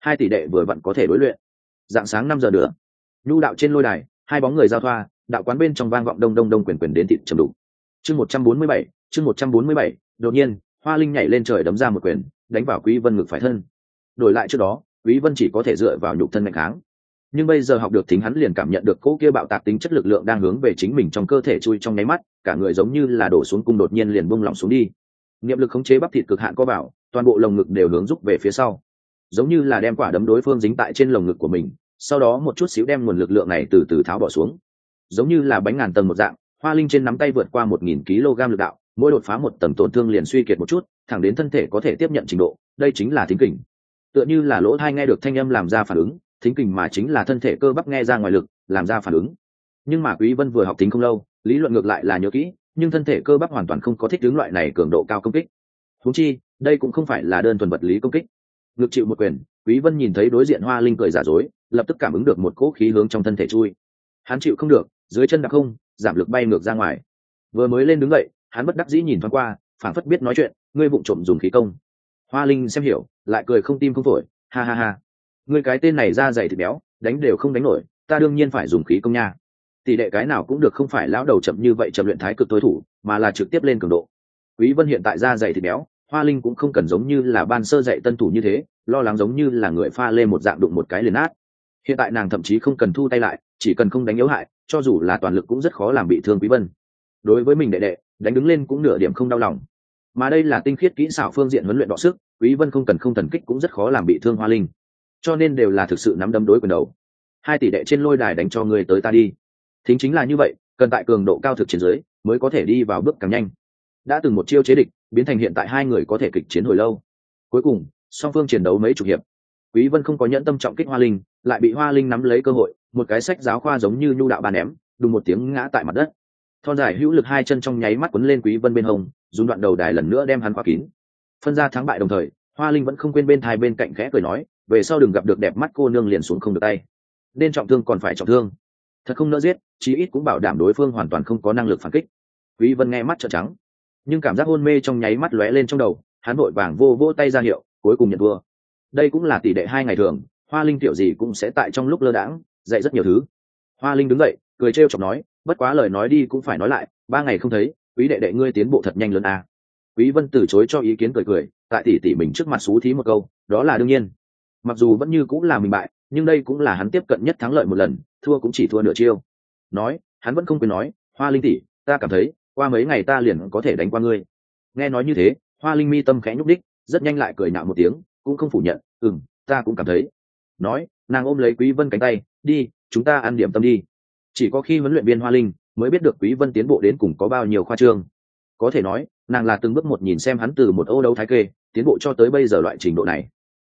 Hai tỷ đệ vừa vặn có thể đối luyện. Dạng sáng năm giờ nữa, nhu đạo trên lôi đài, hai bóng người giao thoa, đạo quán bên trong vang vọng đông đông đông quyền quyền đến thịt trầm đủ chương một trăm bốn mươi bảy, chương một trăm bốn mươi bảy, đột nhiên, hoa linh nhảy lên trời đấm ra một quyền, đánh vào quý vân ngực phải thân. Đổi lại trước đó quý vân chỉ có thể dựa vào nhục thân mạnh kháng. Nhưng bây giờ học được thính hắn liền cảm nhận được cỗ kia bạo tạc tính chất lực lượng đang hướng về chính mình trong cơ thể chui trong nháy mắt, cả người giống như là đổ xuống cung đột nhiên liền bung lỏng xuống đi. Niệm lực khống chế bắp thịt cực hạn có bảo, toàn bộ lồng ngực đều hướng rút về phía sau. Giống như là đem quả đấm đối phương dính tại trên lồng ngực của mình, sau đó một chút xíu đem nguồn lực lượng này từ từ tháo bỏ xuống. Giống như là bánh ngàn tầng một dạng, hoa linh trên nắm tay vượt qua một nghìn kg lực đạo, mỗi đột phá một tầng tổn thương liền suy kiệt một chút, thẳng đến thân thể có thể tiếp nhận trình độ, đây chính là thính kình tựa như là lỗ thai nghe được thanh âm làm ra phản ứng, thính kình mà chính là thân thể cơ bắp nghe ra ngoài lực, làm ra phản ứng. Nhưng mà quý vân vừa học tính không lâu, lý luận ngược lại là nhớ kỹ, nhưng thân thể cơ bắp hoàn toàn không có thích ứng loại này cường độ cao công kích. Húng chi, đây cũng không phải là đơn thuần vật lý công kích. Ngược chịu một quyền, quý vân nhìn thấy đối diện hoa linh cười giả dối, lập tức cảm ứng được một cỗ khí hướng trong thân thể chui. Hắn chịu không được, dưới chân đặc không, giảm lực bay ngược ra ngoài. Vừa mới lên đứng dậy, hắn bất đắc dĩ nhìn thoáng qua, phảng phất biết nói chuyện, ngươi vụng trộm dùng khí công hoa linh xem hiểu, lại cười không tim không phổi, ha ha ha. Người cái tên này ra dày thịt béo, đánh đều không đánh nổi, ta đương nhiên phải dùng khí công nha. Tỷ lệ cái nào cũng được không phải lão đầu chậm như vậy chậm luyện thái cực tối thủ, mà là trực tiếp lên cường độ. Quý vân hiện tại ra dày thịt béo, hoa linh cũng không cần giống như là ban sơ dạy tân thủ như thế, lo lắng giống như là người pha lên một dạng đụng một cái liền nát. Hiện tại nàng thậm chí không cần thu tay lại, chỉ cần không đánh yếu hại, cho dù là toàn lực cũng rất khó làm bị thương quý vân. Đối với mình đệ đệ, đánh đứng lên cũng nửa điểm không đau lòng mà đây là tinh khiết kỹ xảo phương diện huấn luyện đọ sức, quý vân không cần không thần kích cũng rất khó làm bị thương hoa linh. Cho nên đều là thực sự nắm đấm đối quyền đầu. Hai tỷ đệ trên lôi đài đánh cho người tới ta đi. Thính chính là như vậy, cần tại cường độ cao thực chiến giới mới có thể đi vào bước càng nhanh. Đã từng một chiêu chế địch, biến thành hiện tại hai người có thể kịch chiến hồi lâu. Cuối cùng, song phương chiến đấu mấy chục hiệp. Quý vân không có nhẫn tâm trọng kích hoa linh, lại bị hoa linh nắm lấy cơ hội, một cái sách giáo khoa giống như nhu đạo bàn ném, đùng một tiếng ngã tại mặt đất. Thon dài hữu lực hai chân trong nháy mắt quấn lên quý vân bên hông dùng đoạn đầu đài lần nữa đem hắn khóa kín. Phân ra thắng bại đồng thời, hoa linh vẫn không quên bên thai bên cạnh khẽ cười nói, về sau đừng gặp được đẹp mắt cô nương liền xuống không được tay. Nên trọng thương còn phải trọng thương. Thật không nỡ giết, chí ít cũng bảo đảm đối phương hoàn toàn không có năng lực phản kích. Quý vân nghe mắt trợn trắng, nhưng cảm giác hôn mê trong nháy mắt lóe lên trong đầu, hắn vội vàng vô vô tay ra hiệu, cuối cùng nhận vua đây cũng là tỷ đệ hai ngày thường, hoa linh tiểu gì cũng sẽ tại trong lúc lơ đãng, dạy rất nhiều thứ. Hoa linh đứng dậy, cười trêu chọc nói, bất quá lời nói đi cũng phải nói lại, ba ngày không thấy quý đệ đệ ngươi tiến bộ thật nhanh lớn à. quý vân từ chối cho ý kiến cười cười, tại tỷ tỷ mình trước mặt xú thí một câu, đó là đương nhiên. Mặc dù vẫn như cũng là mình bại, nhưng đây cũng là hắn tiếp cận nhất thắng lợi một lần, thua cũng chỉ thua nửa chiêu. Nói, hắn vẫn không quên nói, hoa linh tỷ, ta cảm thấy, qua mấy ngày ta liền có thể đánh qua ngươi. Nghe nói như thế, hoa linh mi tâm khẽ nhúc đích rất nhanh lại cười nạo một tiếng, cũng không phủ nhận ừ ta cũng cảm thấy. Nói, nàng ôm lấy quý vân cánh tay, đi, chúng ta ăn điểm tâm đi. Chỉ có khi huấn luyện viên hoa linh mới biết được quý vân tiến bộ đến cùng có bao nhiêu khoa trương. Có thể nói, nàng là từng bước một nhìn xem hắn từ một ô đấu thái kê, tiến bộ cho tới bây giờ loại trình độ này.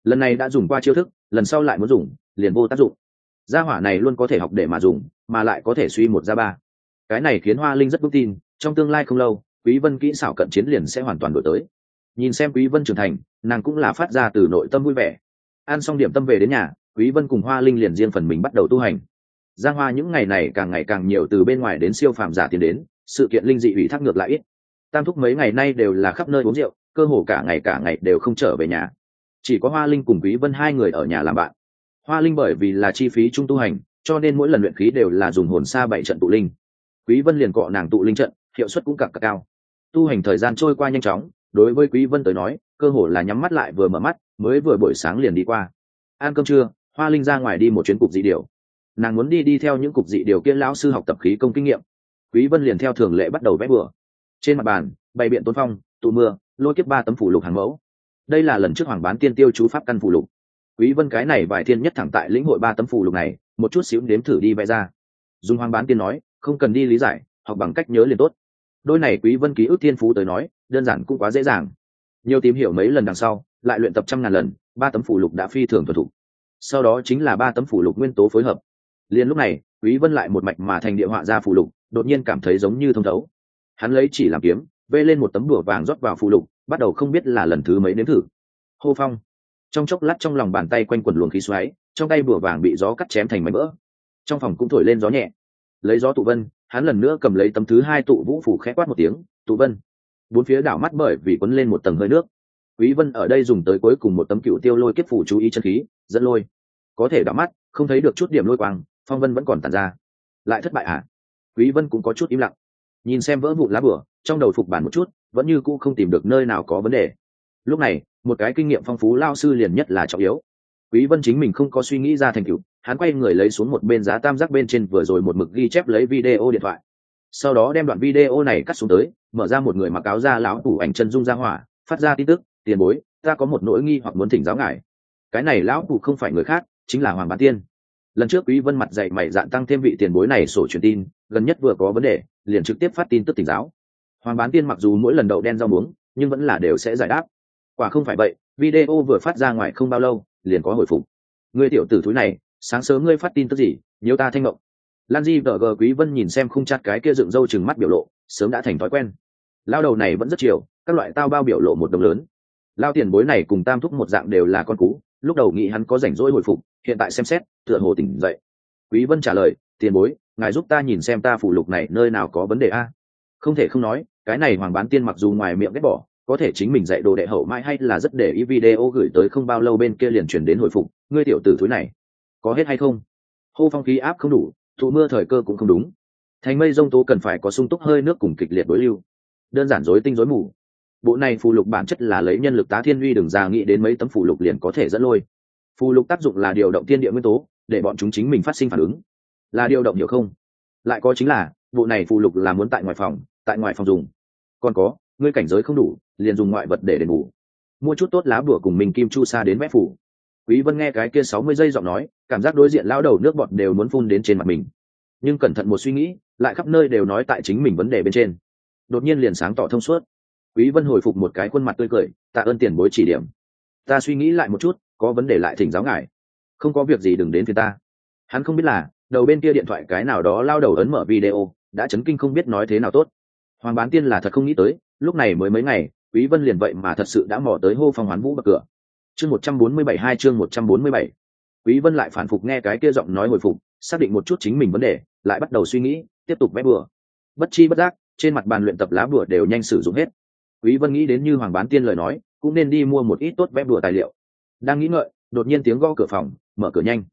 Lần này đã dùng qua chiêu thức, lần sau lại muốn dùng, liền vô tác dụng. Gia hỏa này luôn có thể học để mà dùng, mà lại có thể suy một ra ba. Cái này khiến hoa linh rất vững tin, trong tương lai không lâu, quý vân kỹ xảo cận chiến liền sẽ hoàn toàn đổi tới. Nhìn xem quý vân trưởng thành, nàng cũng là phát ra từ nội tâm vui vẻ. Ăn xong điểm tâm về đến nhà, quý vân cùng hoa linh liền riêng phần mình bắt đầu tu hành giang hoa những ngày này càng ngày càng nhiều từ bên ngoài đến siêu phàm giả tiến đến, sự kiện linh dị ủy thác ngược lại ít. Tam thúc mấy ngày nay đều là khắp nơi uống rượu, cơ hồ cả ngày cả ngày đều không trở về nhà. Chỉ có hoa linh cùng quý vân hai người ở nhà làm bạn. Hoa linh bởi vì là chi phí trung tu hành, cho nên mỗi lần luyện khí đều là dùng hồn xa bảy trận tụ linh. Quý vân liền cọ nàng tụ linh trận, hiệu suất cũng cặp cặp cao. Tu hành thời gian trôi qua nhanh chóng, đối với quý vân tới nói, cơ hồ là nhắm mắt lại vừa mở mắt, mới vừa buổi sáng liền đi qua. Ăn cơm trưa, hoa linh ra ngoài đi một chuyến cục dị điều nàng muốn đi đi theo những cục dị điều kiện lão sư học tập khí công kinh nghiệm. Quý vân liền theo thường lệ bắt đầu vẽ bừa. Trên mặt bàn, bày biện tôn phong, tụ mưa, lôi kiếp ba tấm phủ lục hàng mẫu. Đây là lần trước hoàng bán tiên tiêu chú pháp căn phủ lục. Quý vân cái này vài thiên nhất thẳng tại lĩnh hội ba tấm phủ lục này, một chút xíu đếm thử đi vẽ ra. Dùng hoàng bán tiên nói, không cần đi lý giải, học bằng cách nhớ liền tốt. Đôi này quý vân ký ức thiên phú tới nói, đơn giản cũng quá dễ dàng. Nhiều tìm hiểu mấy lần đằng sau, lại luyện tập trăm ngàn lần, ba tấm phủ lục đã phi thường thuần thục. Sau đó chính là ba tấm phủ lục nguyên tố phối hợp liền lúc này, quý vân lại một mạch mà thành địa họa ra phù lục, đột nhiên cảm thấy giống như thông thấu. Hắn lấy chỉ làm kiếm, vê lên một tấm đùa vàng rót vào phù lục, bắt đầu không biết là lần thứ mấy nếm thử. Hô phong. Trong chốc lát trong lòng bàn tay quanh quần luồng khí xoáy, trong tay bùa vàng bị gió cắt chém thành mảnh vỡ. Trong phòng cũng thổi lên gió nhẹ. Lấy gió tụ vân, hắn lần nữa cầm lấy tấm thứ hai tụ vũ phủ khẽ quát một tiếng, tụ vân. Bốn phía đảo mắt bởi vì quấn lên một tầng hơi nước. Quý vân ở đây dùng tới cuối cùng một tấm cựu tiêu lôi kiếp phủ chú ý chân khí, dẫn lôi. Có thể đảo mắt, không thấy được chút điểm lôi quang phong vân vẫn còn tàn ra. Lại thất bại à? Quý vân cũng có chút im lặng. Nhìn xem vỡ vụn lá bửa, trong đầu phục bản một chút, vẫn như cũ không tìm được nơi nào có vấn đề. Lúc này, một cái kinh nghiệm phong phú lao sư liền nhất là trọng yếu. Quý vân chính mình không có suy nghĩ ra thành tựu, hắn quay người lấy xuống một bên giá tam giác bên trên vừa rồi một mực ghi chép lấy video điện thoại. Sau đó đem đoạn video này cắt xuống tới, mở ra một người mặc áo da lão tủ ảnh chân dung ra hỏa, phát ra tin tức, tiền bối, ta có một nỗi nghi hoặc muốn thỉnh giáo ngài. Cái này lão tủ không phải người khác, chính là hoàng bán tiên lần trước quý vân mặt dạy mày dạn tăng thêm vị tiền bối này sổ truyền tin, gần nhất vừa có vấn đề, liền trực tiếp phát tin tức tỉnh giáo. Hoàng bán tiên mặc dù mỗi lần đậu đen rau muống, nhưng vẫn là đều sẽ giải đáp. Quả không phải vậy, video vừa phát ra ngoài không bao lâu, liền có hồi phục. Ngươi tiểu tử thúi này, sáng sớm ngươi phát tin tức gì nếu ta thanh ngộng lan di vợ gờ quý vân nhìn xem khung chặt cái kia dựng râu chừng mắt biểu lộ, sớm đã thành thói quen. Lao đầu này vẫn rất chiều, các loại tao bao biểu lộ một đồng lớn. Lao tiền bối này cùng tam thúc một dạng đều là con cú lúc đầu nghĩ hắn có rảnh rỗi hồi phục, hiện tại xem xét, tựa hồ tỉnh dậy. Quý vân trả lời, tiền bối, ngài giúp ta nhìn xem ta phủ lục này nơi nào có vấn đề a? Không thể không nói, cái này hoàng bán tiên mặc dù ngoài miệng ghét bỏ, có thể chính mình dạy đồ đệ hậu mãi hay là rất để ý video gửi tới không bao lâu bên kia liền chuyển đến hồi phục, ngươi tiểu tử thúi này, có hết hay không? Hô phong khí áp không đủ, thụ mưa thời cơ cũng không đúng. Thành mây rông tố cần phải có sung túc hơi nước cùng kịch liệt đối lưu. Đơn giản rối tinh rối mù bộ này phù lục bản chất là lấy nhân lực tá thiên uy đừng ra nghĩ đến mấy tấm phù lục liền có thể dẫn lôi. Phù lục tác dụng là điều động thiên địa nguyên tố, để bọn chúng chính mình phát sinh phản ứng. Là điều động, hiểu không? Lại có chính là, bộ này phù lục là muốn tại ngoài phòng, tại ngoài phòng dùng. Còn có, ngươi cảnh giới không đủ, liền dùng ngoại vật để đền bù. Mua chút tốt lá bùa cùng mình kim chu sa đến mép phủ quý vân nghe cái kia sáu mươi giây giọng nói, cảm giác đối diện lão đầu nước bọt đều muốn phun đến trên mặt mình. Nhưng cẩn thận một suy nghĩ, lại khắp nơi đều nói tại chính mình vấn đề bên trên. Đột nhiên liền sáng tỏ thông suốt quý vân hồi phục một cái khuôn mặt tươi cười, tạ ơn tiền bối chỉ điểm. Ta suy nghĩ lại một chút, có vấn đề lại thỉnh giáo ngài. Không có việc gì đừng đến phía ta. Hắn không biết là, đầu bên kia điện thoại cái nào đó lao đầu ấn mở video, đã chấn kinh không biết nói thế nào tốt. Hoàng bán tiên là thật không nghĩ tới, lúc này mới mấy ngày, quý vân liền vậy mà thật sự đã mò tới hô phong hoán vũ bậc cửa. Chương 147 hai chương 147 quý vân lại phản phục nghe cái kia giọng nói hồi phục, xác định một chút chính mình vấn đề, lại bắt đầu suy nghĩ, tiếp tục vẽ bừa. Bất chi bất giác, trên mặt bàn luyện tập lá bùa đều nhanh sử dụng hết quý vân nghĩ đến như hoàng bán tiên lời nói, cũng nên đi mua một ít tốt vẽ đùa tài liệu. Đang nghĩ ngợi, đột nhiên tiếng gõ cửa phòng, mở cửa nhanh.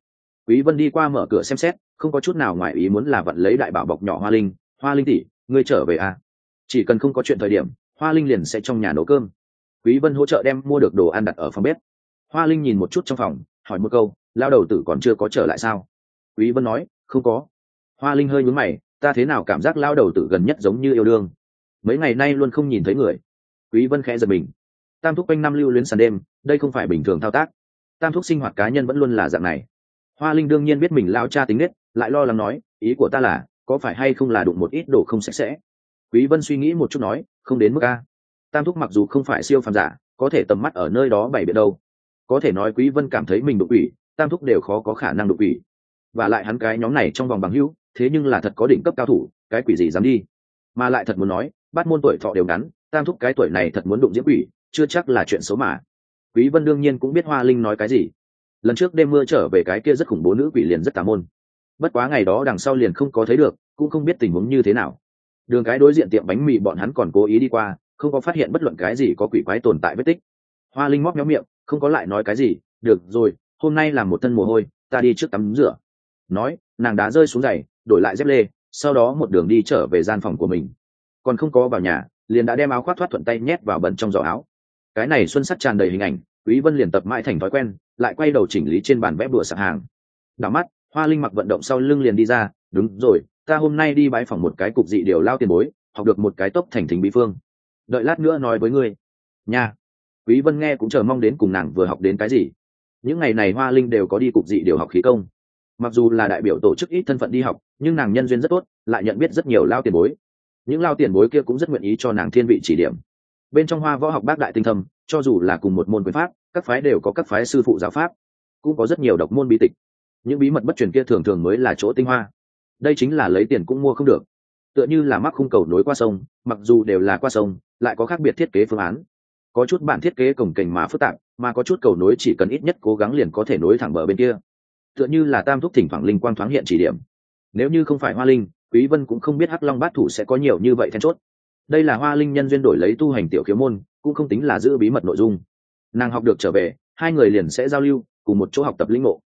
Quý vân đi qua mở cửa xem xét, không có chút nào ngoài ý muốn là vận lấy đại bảo bọc nhỏ hoa linh. Hoa linh tỷ, ngươi trở về à? Chỉ cần không có chuyện thời điểm, hoa linh liền sẽ trong nhà nấu cơm. Quý vân hỗ trợ đem mua được đồ ăn đặt ở phòng bếp. Hoa linh nhìn một chút trong phòng, hỏi một câu lao đầu tử còn chưa có trở lại sao? Quý vân nói, không có. Hoa linh hơi nhướng mày, ta thế nào cảm giác lao đầu tử gần nhất giống như yêu đương? Mấy ngày nay luôn không nhìn thấy người quý vân khẽ giật mình. Tam thúc quanh năm lưu luyến sàn đêm, đây không phải bình thường thao tác. Tam thúc sinh hoạt cá nhân vẫn luôn là dạng này. Hoa linh đương nhiên biết mình lao cha tính nết, lại lo lắng nói, ý của ta là, có phải hay không là đụng một ít đồ không sạch sẽ? Quý vân suy nghĩ một chút nói, không đến mức a. Tam thúc mặc dù không phải siêu phàm giả, có thể tầm mắt ở nơi đó bảy biệt đâu. Có thể nói quý vân cảm thấy mình đụng ủy tam thúc đều khó có khả năng đụng ủy và lại hắn cái nhóm này trong vòng bằng hữu, thế nhưng là thật có đỉnh cấp cao thủ, cái quỷ gì dám đi? Mà lại thật muốn nói, bắt môn tuổi thọ đều ngắn tam thúc cái tuổi này thật muốn đụng diễm quỷ, chưa chắc là chuyện xấu mà. Quý vân đương nhiên cũng biết hoa linh nói cái gì. Lần trước đêm mưa trở về cái kia rất khủng bố nữ quỷ liền rất tà môn. Bất quá ngày đó đằng sau liền không có thấy được, cũng không biết tình huống như thế nào. Đường cái đối diện tiệm bánh mì bọn hắn còn cố ý đi qua, không có phát hiện bất luận cái gì có quỷ quái tồn tại vết tích. Hoa linh móc nhóm miệng, không có lại nói cái gì, được rồi, hôm nay là một thân mồ hôi, ta đi trước tắm rửa. Nói, nàng đá rơi xuống giày, đổi lại dép lê, sau đó một đường đi trở về gian phòng của mình. Còn không có vào nhà liền đã đem áo khoác thoát thuận tay nhét vào bẩn trong giỏ áo. Cái này xuân sắc tràn đầy hình ảnh, quý vân liền tập mãi thành thói quen, lại quay đầu chỉnh lý trên bàn vẽ bừa sạp hàng. Đảo mắt, hoa linh mặc vận động sau lưng liền đi ra, đúng rồi, ta hôm nay đi bái phòng một cái cục dị điều lao tiền bối, học được một cái tốc thành thính bí phương. Đợi lát nữa nói với ngươi. Nha. Quý vân nghe cũng chờ mong đến cùng nàng vừa học đến cái gì. Những ngày này hoa linh đều có đi cục dị điều học khí công. Mặc dù là đại biểu tổ chức ít thân phận đi học, nhưng nàng nhân duyên rất tốt, lại nhận biết rất nhiều lao tiền bối những lao tiền bối kia cũng rất nguyện ý cho nàng thiên vị chỉ điểm. Bên trong hoa võ học bác đại tinh thâm, cho dù là cùng một môn quyền pháp, các phái đều có các phái sư phụ giáo pháp, cũng có rất nhiều độc môn bí tịch. Những bí mật bất truyền kia thường thường mới là chỗ tinh hoa. Đây chính là lấy tiền cũng mua không được. Tựa như là mắc khung cầu nối qua sông, mặc dù đều là qua sông, lại có khác biệt thiết kế phương án. Có chút bản thiết kế cổng kềnh mà phức tạp, mà có chút cầu nối chỉ cần ít nhất cố gắng liền có thể nối thẳng bờ bên kia. Tựa như là tam thúc thỉnh thoảng linh quang thoáng hiện chỉ điểm. Nếu như không phải hoa linh quý vân cũng không biết hắc long bát thủ sẽ có nhiều như vậy then chốt. Đây là hoa linh nhân duyên đổi lấy tu hành tiểu khiếu môn, cũng không tính là giữ bí mật nội dung. Nàng học được trở về, hai người liền sẽ giao lưu, cùng một chỗ học tập linh ngộ.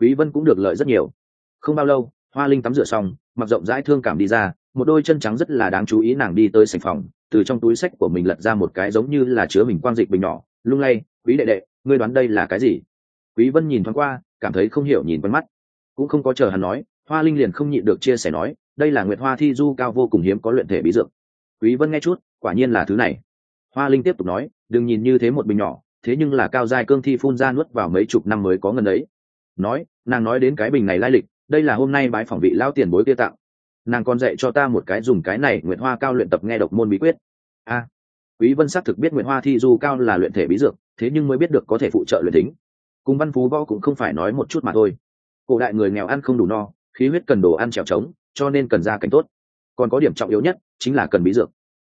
Quý vân cũng được lợi rất nhiều. Không bao lâu, hoa linh tắm rửa xong, mặc rộng rãi thương cảm đi ra, một đôi chân trắng rất là đáng chú ý nàng đi tới sảnh phòng, từ trong túi sách của mình lật ra một cái giống như là chứa mình quang dịch bình nhỏ, lung lay, quý đệ đệ, ngươi đoán đây là cái gì? Quý vân nhìn thoáng qua, cảm thấy không hiểu nhìn quen mắt. Cũng không có chờ hắn nói, hoa linh liền không nhịn được chia sẻ nói đây là nguyệt hoa thi du cao vô cùng hiếm có luyện thể bí dược. Quý vân nghe chút, quả nhiên là thứ này. Hoa linh tiếp tục nói, đừng nhìn như thế một bình nhỏ, thế nhưng là cao giai cương thi phun ra nuốt vào mấy chục năm mới có ngần đấy. Nói, nàng nói đến cái bình này lai lịch, đây là hôm nay bái phỏng vị lao tiền bối kia tặng. Nàng còn dạy cho ta một cái dùng cái này nguyệt hoa cao luyện tập nghe độc môn bí quyết. A. Quý vân xác thực biết nguyệt hoa thi du cao là luyện thể bí dược, thế nhưng mới biết được có thể phụ trợ luyện tính cùng văn phú võ cũng không phải nói một chút mà thôi. Cổ đại người nghèo ăn không đủ no, khí huyết cần đồ ăn trèo trống cho nên cần ra cảnh tốt. Còn có điểm trọng yếu nhất chính là cần bí dược.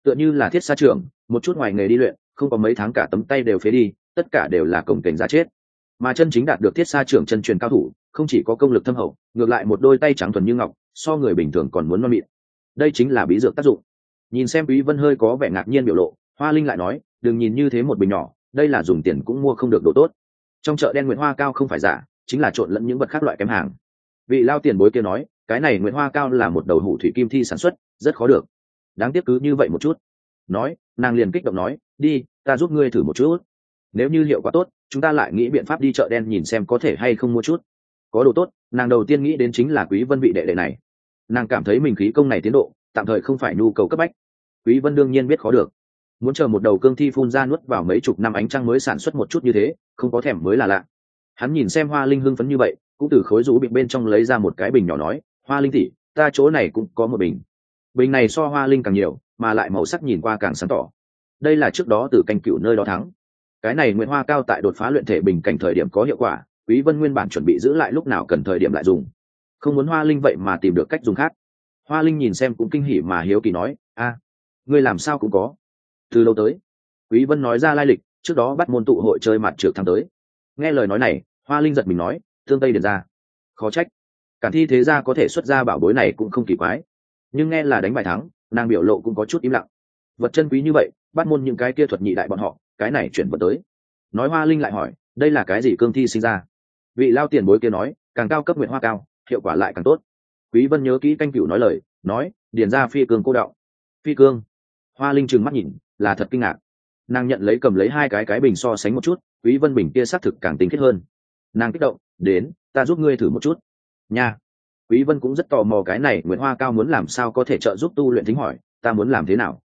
Tựa như là thiết xa trưởng, một chút ngoài nghề đi luyện, không có mấy tháng cả tấm tay đều phế đi, tất cả đều là cổng cảnh giá chết. Mà chân chính đạt được thiết xa trưởng chân truyền cao thủ, không chỉ có công lực thâm hậu, ngược lại một đôi tay trắng thuần như ngọc, so người bình thường còn muốn non mịn. Đây chính là bí dược tác dụng. Nhìn xem quý vân hơi có vẻ ngạc nhiên biểu lộ, hoa linh lại nói, đừng nhìn như thế một bình nhỏ, đây là dùng tiền cũng mua không được đồ tốt. Trong chợ đen nguyệt hoa cao không phải giả, chính là trộn lẫn những vật khác loại kém hàng vị lao tiền bối kia nói, cái này nguyệt hoa cao là một đầu hủ thủy kim thi sản xuất, rất khó được. Đáng tiếc cứ như vậy một chút. Nói, nàng liền kích động nói, đi, ta giúp ngươi thử một chút. Nếu như hiệu quả tốt, chúng ta lại nghĩ biện pháp đi chợ đen nhìn xem có thể hay không mua chút. Có đồ tốt, nàng đầu tiên nghĩ đến chính là quý vân vị đệ đệ này. Nàng cảm thấy mình khí công này tiến độ, tạm thời không phải nhu cầu cấp bách. Quý vân đương nhiên biết khó được. Muốn chờ một đầu cương thi phun ra nuốt vào mấy chục năm ánh trăng mới sản xuất một chút như thế, không có thèm mới là lạ. Hắn nhìn xem hoa linh hưng phấn như vậy cũng từ khối rũ bị bên trong lấy ra một cái bình nhỏ nói, hoa linh tỷ, ta chỗ này cũng có một bình. Bình này so hoa linh càng nhiều, mà lại màu sắc nhìn qua càng sáng tỏ. Đây là trước đó từ canh cựu nơi đó thắng. Cái này nguyễn hoa cao tại đột phá luyện thể bình cảnh thời điểm có hiệu quả, quý vân nguyên bản chuẩn bị giữ lại lúc nào cần thời điểm lại dùng. Không muốn hoa linh vậy mà tìm được cách dùng khác. Hoa linh nhìn xem cũng kinh hỉ mà hiếu kỳ nói, a, ngươi làm sao cũng có. Từ lâu tới, quý vân nói ra lai lịch, trước đó bắt môn tụ hội chơi mặt trượt thắng tới. Nghe lời nói này, hoa linh giật mình nói tương tây điền ra. Khó trách. Cản thi thế gia có thể xuất ra bảo bối này cũng không kỳ quái. Nhưng nghe là đánh bài thắng, nàng biểu lộ cũng có chút im lặng. Vật chân quý như vậy, bắt môn những cái kia thuật nhị đại bọn họ, cái này chuyển vật tới. Nói hoa linh lại hỏi, đây là cái gì cương thi sinh ra? Vị lao tiền bối kia nói, càng cao cấp nguyện hoa cao, hiệu quả lại càng tốt. Quý vân nhớ kỹ canh cửu nói lời, nói, điền ra phi cương cô đạo. Phi cương? Hoa linh trừng mắt nhìn, là thật kinh ngạc. Nàng nhận lấy cầm lấy hai cái cái bình so sánh một chút, quý vân bình kia xác thực càng tinh khiết hơn. Nàng kích động đến, ta giúp ngươi thử một chút. Nha. Quý vân cũng rất tò mò cái này nguyễn hoa cao muốn làm sao có thể trợ giúp tu luyện thính hỏi, ta muốn làm thế nào?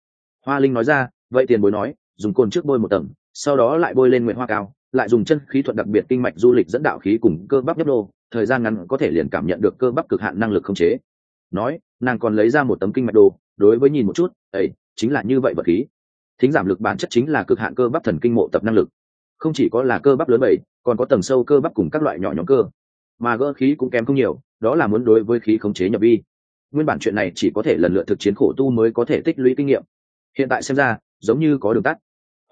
Hoa linh nói ra, vậy tiền bối nói, dùng cồn trước bôi một tầng, sau đó lại bôi lên nguyễn hoa cao, lại dùng chân khí thuật đặc biệt kinh mạch du lịch dẫn đạo khí cùng cơ bắp nhấp đô thời gian ngắn có thể liền cảm nhận được cơ bắp cực hạn năng lực không chế. Nói, nàng còn lấy ra một tấm kinh mạch đồ, đối với nhìn một chút ấy chính là như vậy vật khí. Thính giảm lực bản chất chính là cực hạn cơ bắp thần kinh mộ tập năng lực. Không chỉ có là cơ bắp lớn bảy còn có tầng sâu cơ bắp cùng các loại nhỏ nhóm cơ mà gỡ khí cũng kém không nhiều đó là muốn đối với khí khống chế nhập vi. Nguyên bản chuyện này chỉ có thể lần lượt thực chiến khổ tu mới có thể tích lũy kinh nghiệm. Hiện tại xem ra giống như có đường tắt.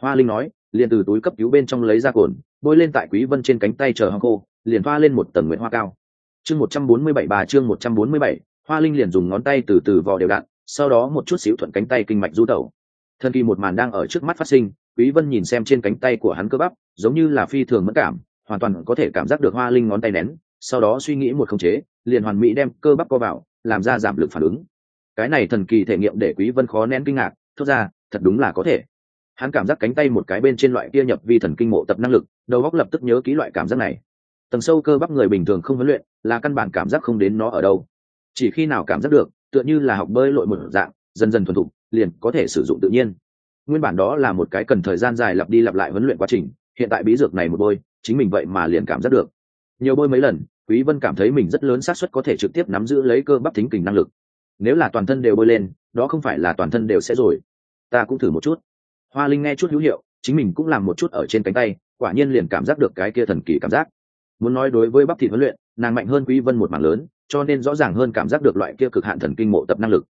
Hoa linh nói liền từ túi cấp cứu bên trong lấy ra cồn bôi lên tại quý vân trên cánh tay chờ hong khô liền pha lên một tầng nguyện hoa cao. Chương 147 bà chương 147, hoa linh liền dùng ngón tay từ từ vò đều đặn sau đó một chút xíu thuận cánh tay kinh mạch du tẩu. Thần kỳ một màn đang ở trước mắt phát sinh quý vân nhìn xem trên cánh tay của hắn cơ bắp giống như là phi thường mất cảm, hoàn toàn có thể cảm giác được hoa linh ngón tay nén, sau đó suy nghĩ một khống chế, liền hoàn mỹ đem cơ bắp co vào, làm ra giảm lực phản ứng. Cái này thần kỳ thể nghiệm để quý vân khó nén kinh ngạc, thốt ra, thật đúng là có thể. Hắn cảm giác cánh tay một cái bên trên loại kia nhập vi thần kinh mộ tập năng lực, đầu óc lập tức nhớ kỹ loại cảm giác này. Tầng sâu cơ bắp người bình thường không huấn luyện, là căn bản cảm giác không đến nó ở đâu. Chỉ khi nào cảm giác được, tựa như là học bơi lội một dạng, dần dần thuần thục, liền có thể sử dụng tự nhiên. Nguyên bản đó là một cái cần thời gian dài lặp đi lặp lại huấn luyện quá trình hiện tại bí dược này một bôi, chính mình vậy mà liền cảm giác được. Nhiều bôi mấy lần, quý vân cảm thấy mình rất lớn xác suất có thể trực tiếp nắm giữ lấy cơ bắp thính kình năng lực. Nếu là toàn thân đều bôi lên, đó không phải là toàn thân đều sẽ rồi. Ta cũng thử một chút. Hoa linh nghe chút hữu hiệu, chính mình cũng làm một chút ở trên cánh tay, quả nhiên liền cảm giác được cái kia thần kỳ cảm giác. Muốn nói đối với bắp thịt huấn luyện, nàng mạnh hơn quý vân một mảng lớn, cho nên rõ ràng hơn cảm giác được loại kia cực hạn thần kinh mộ tập năng lực.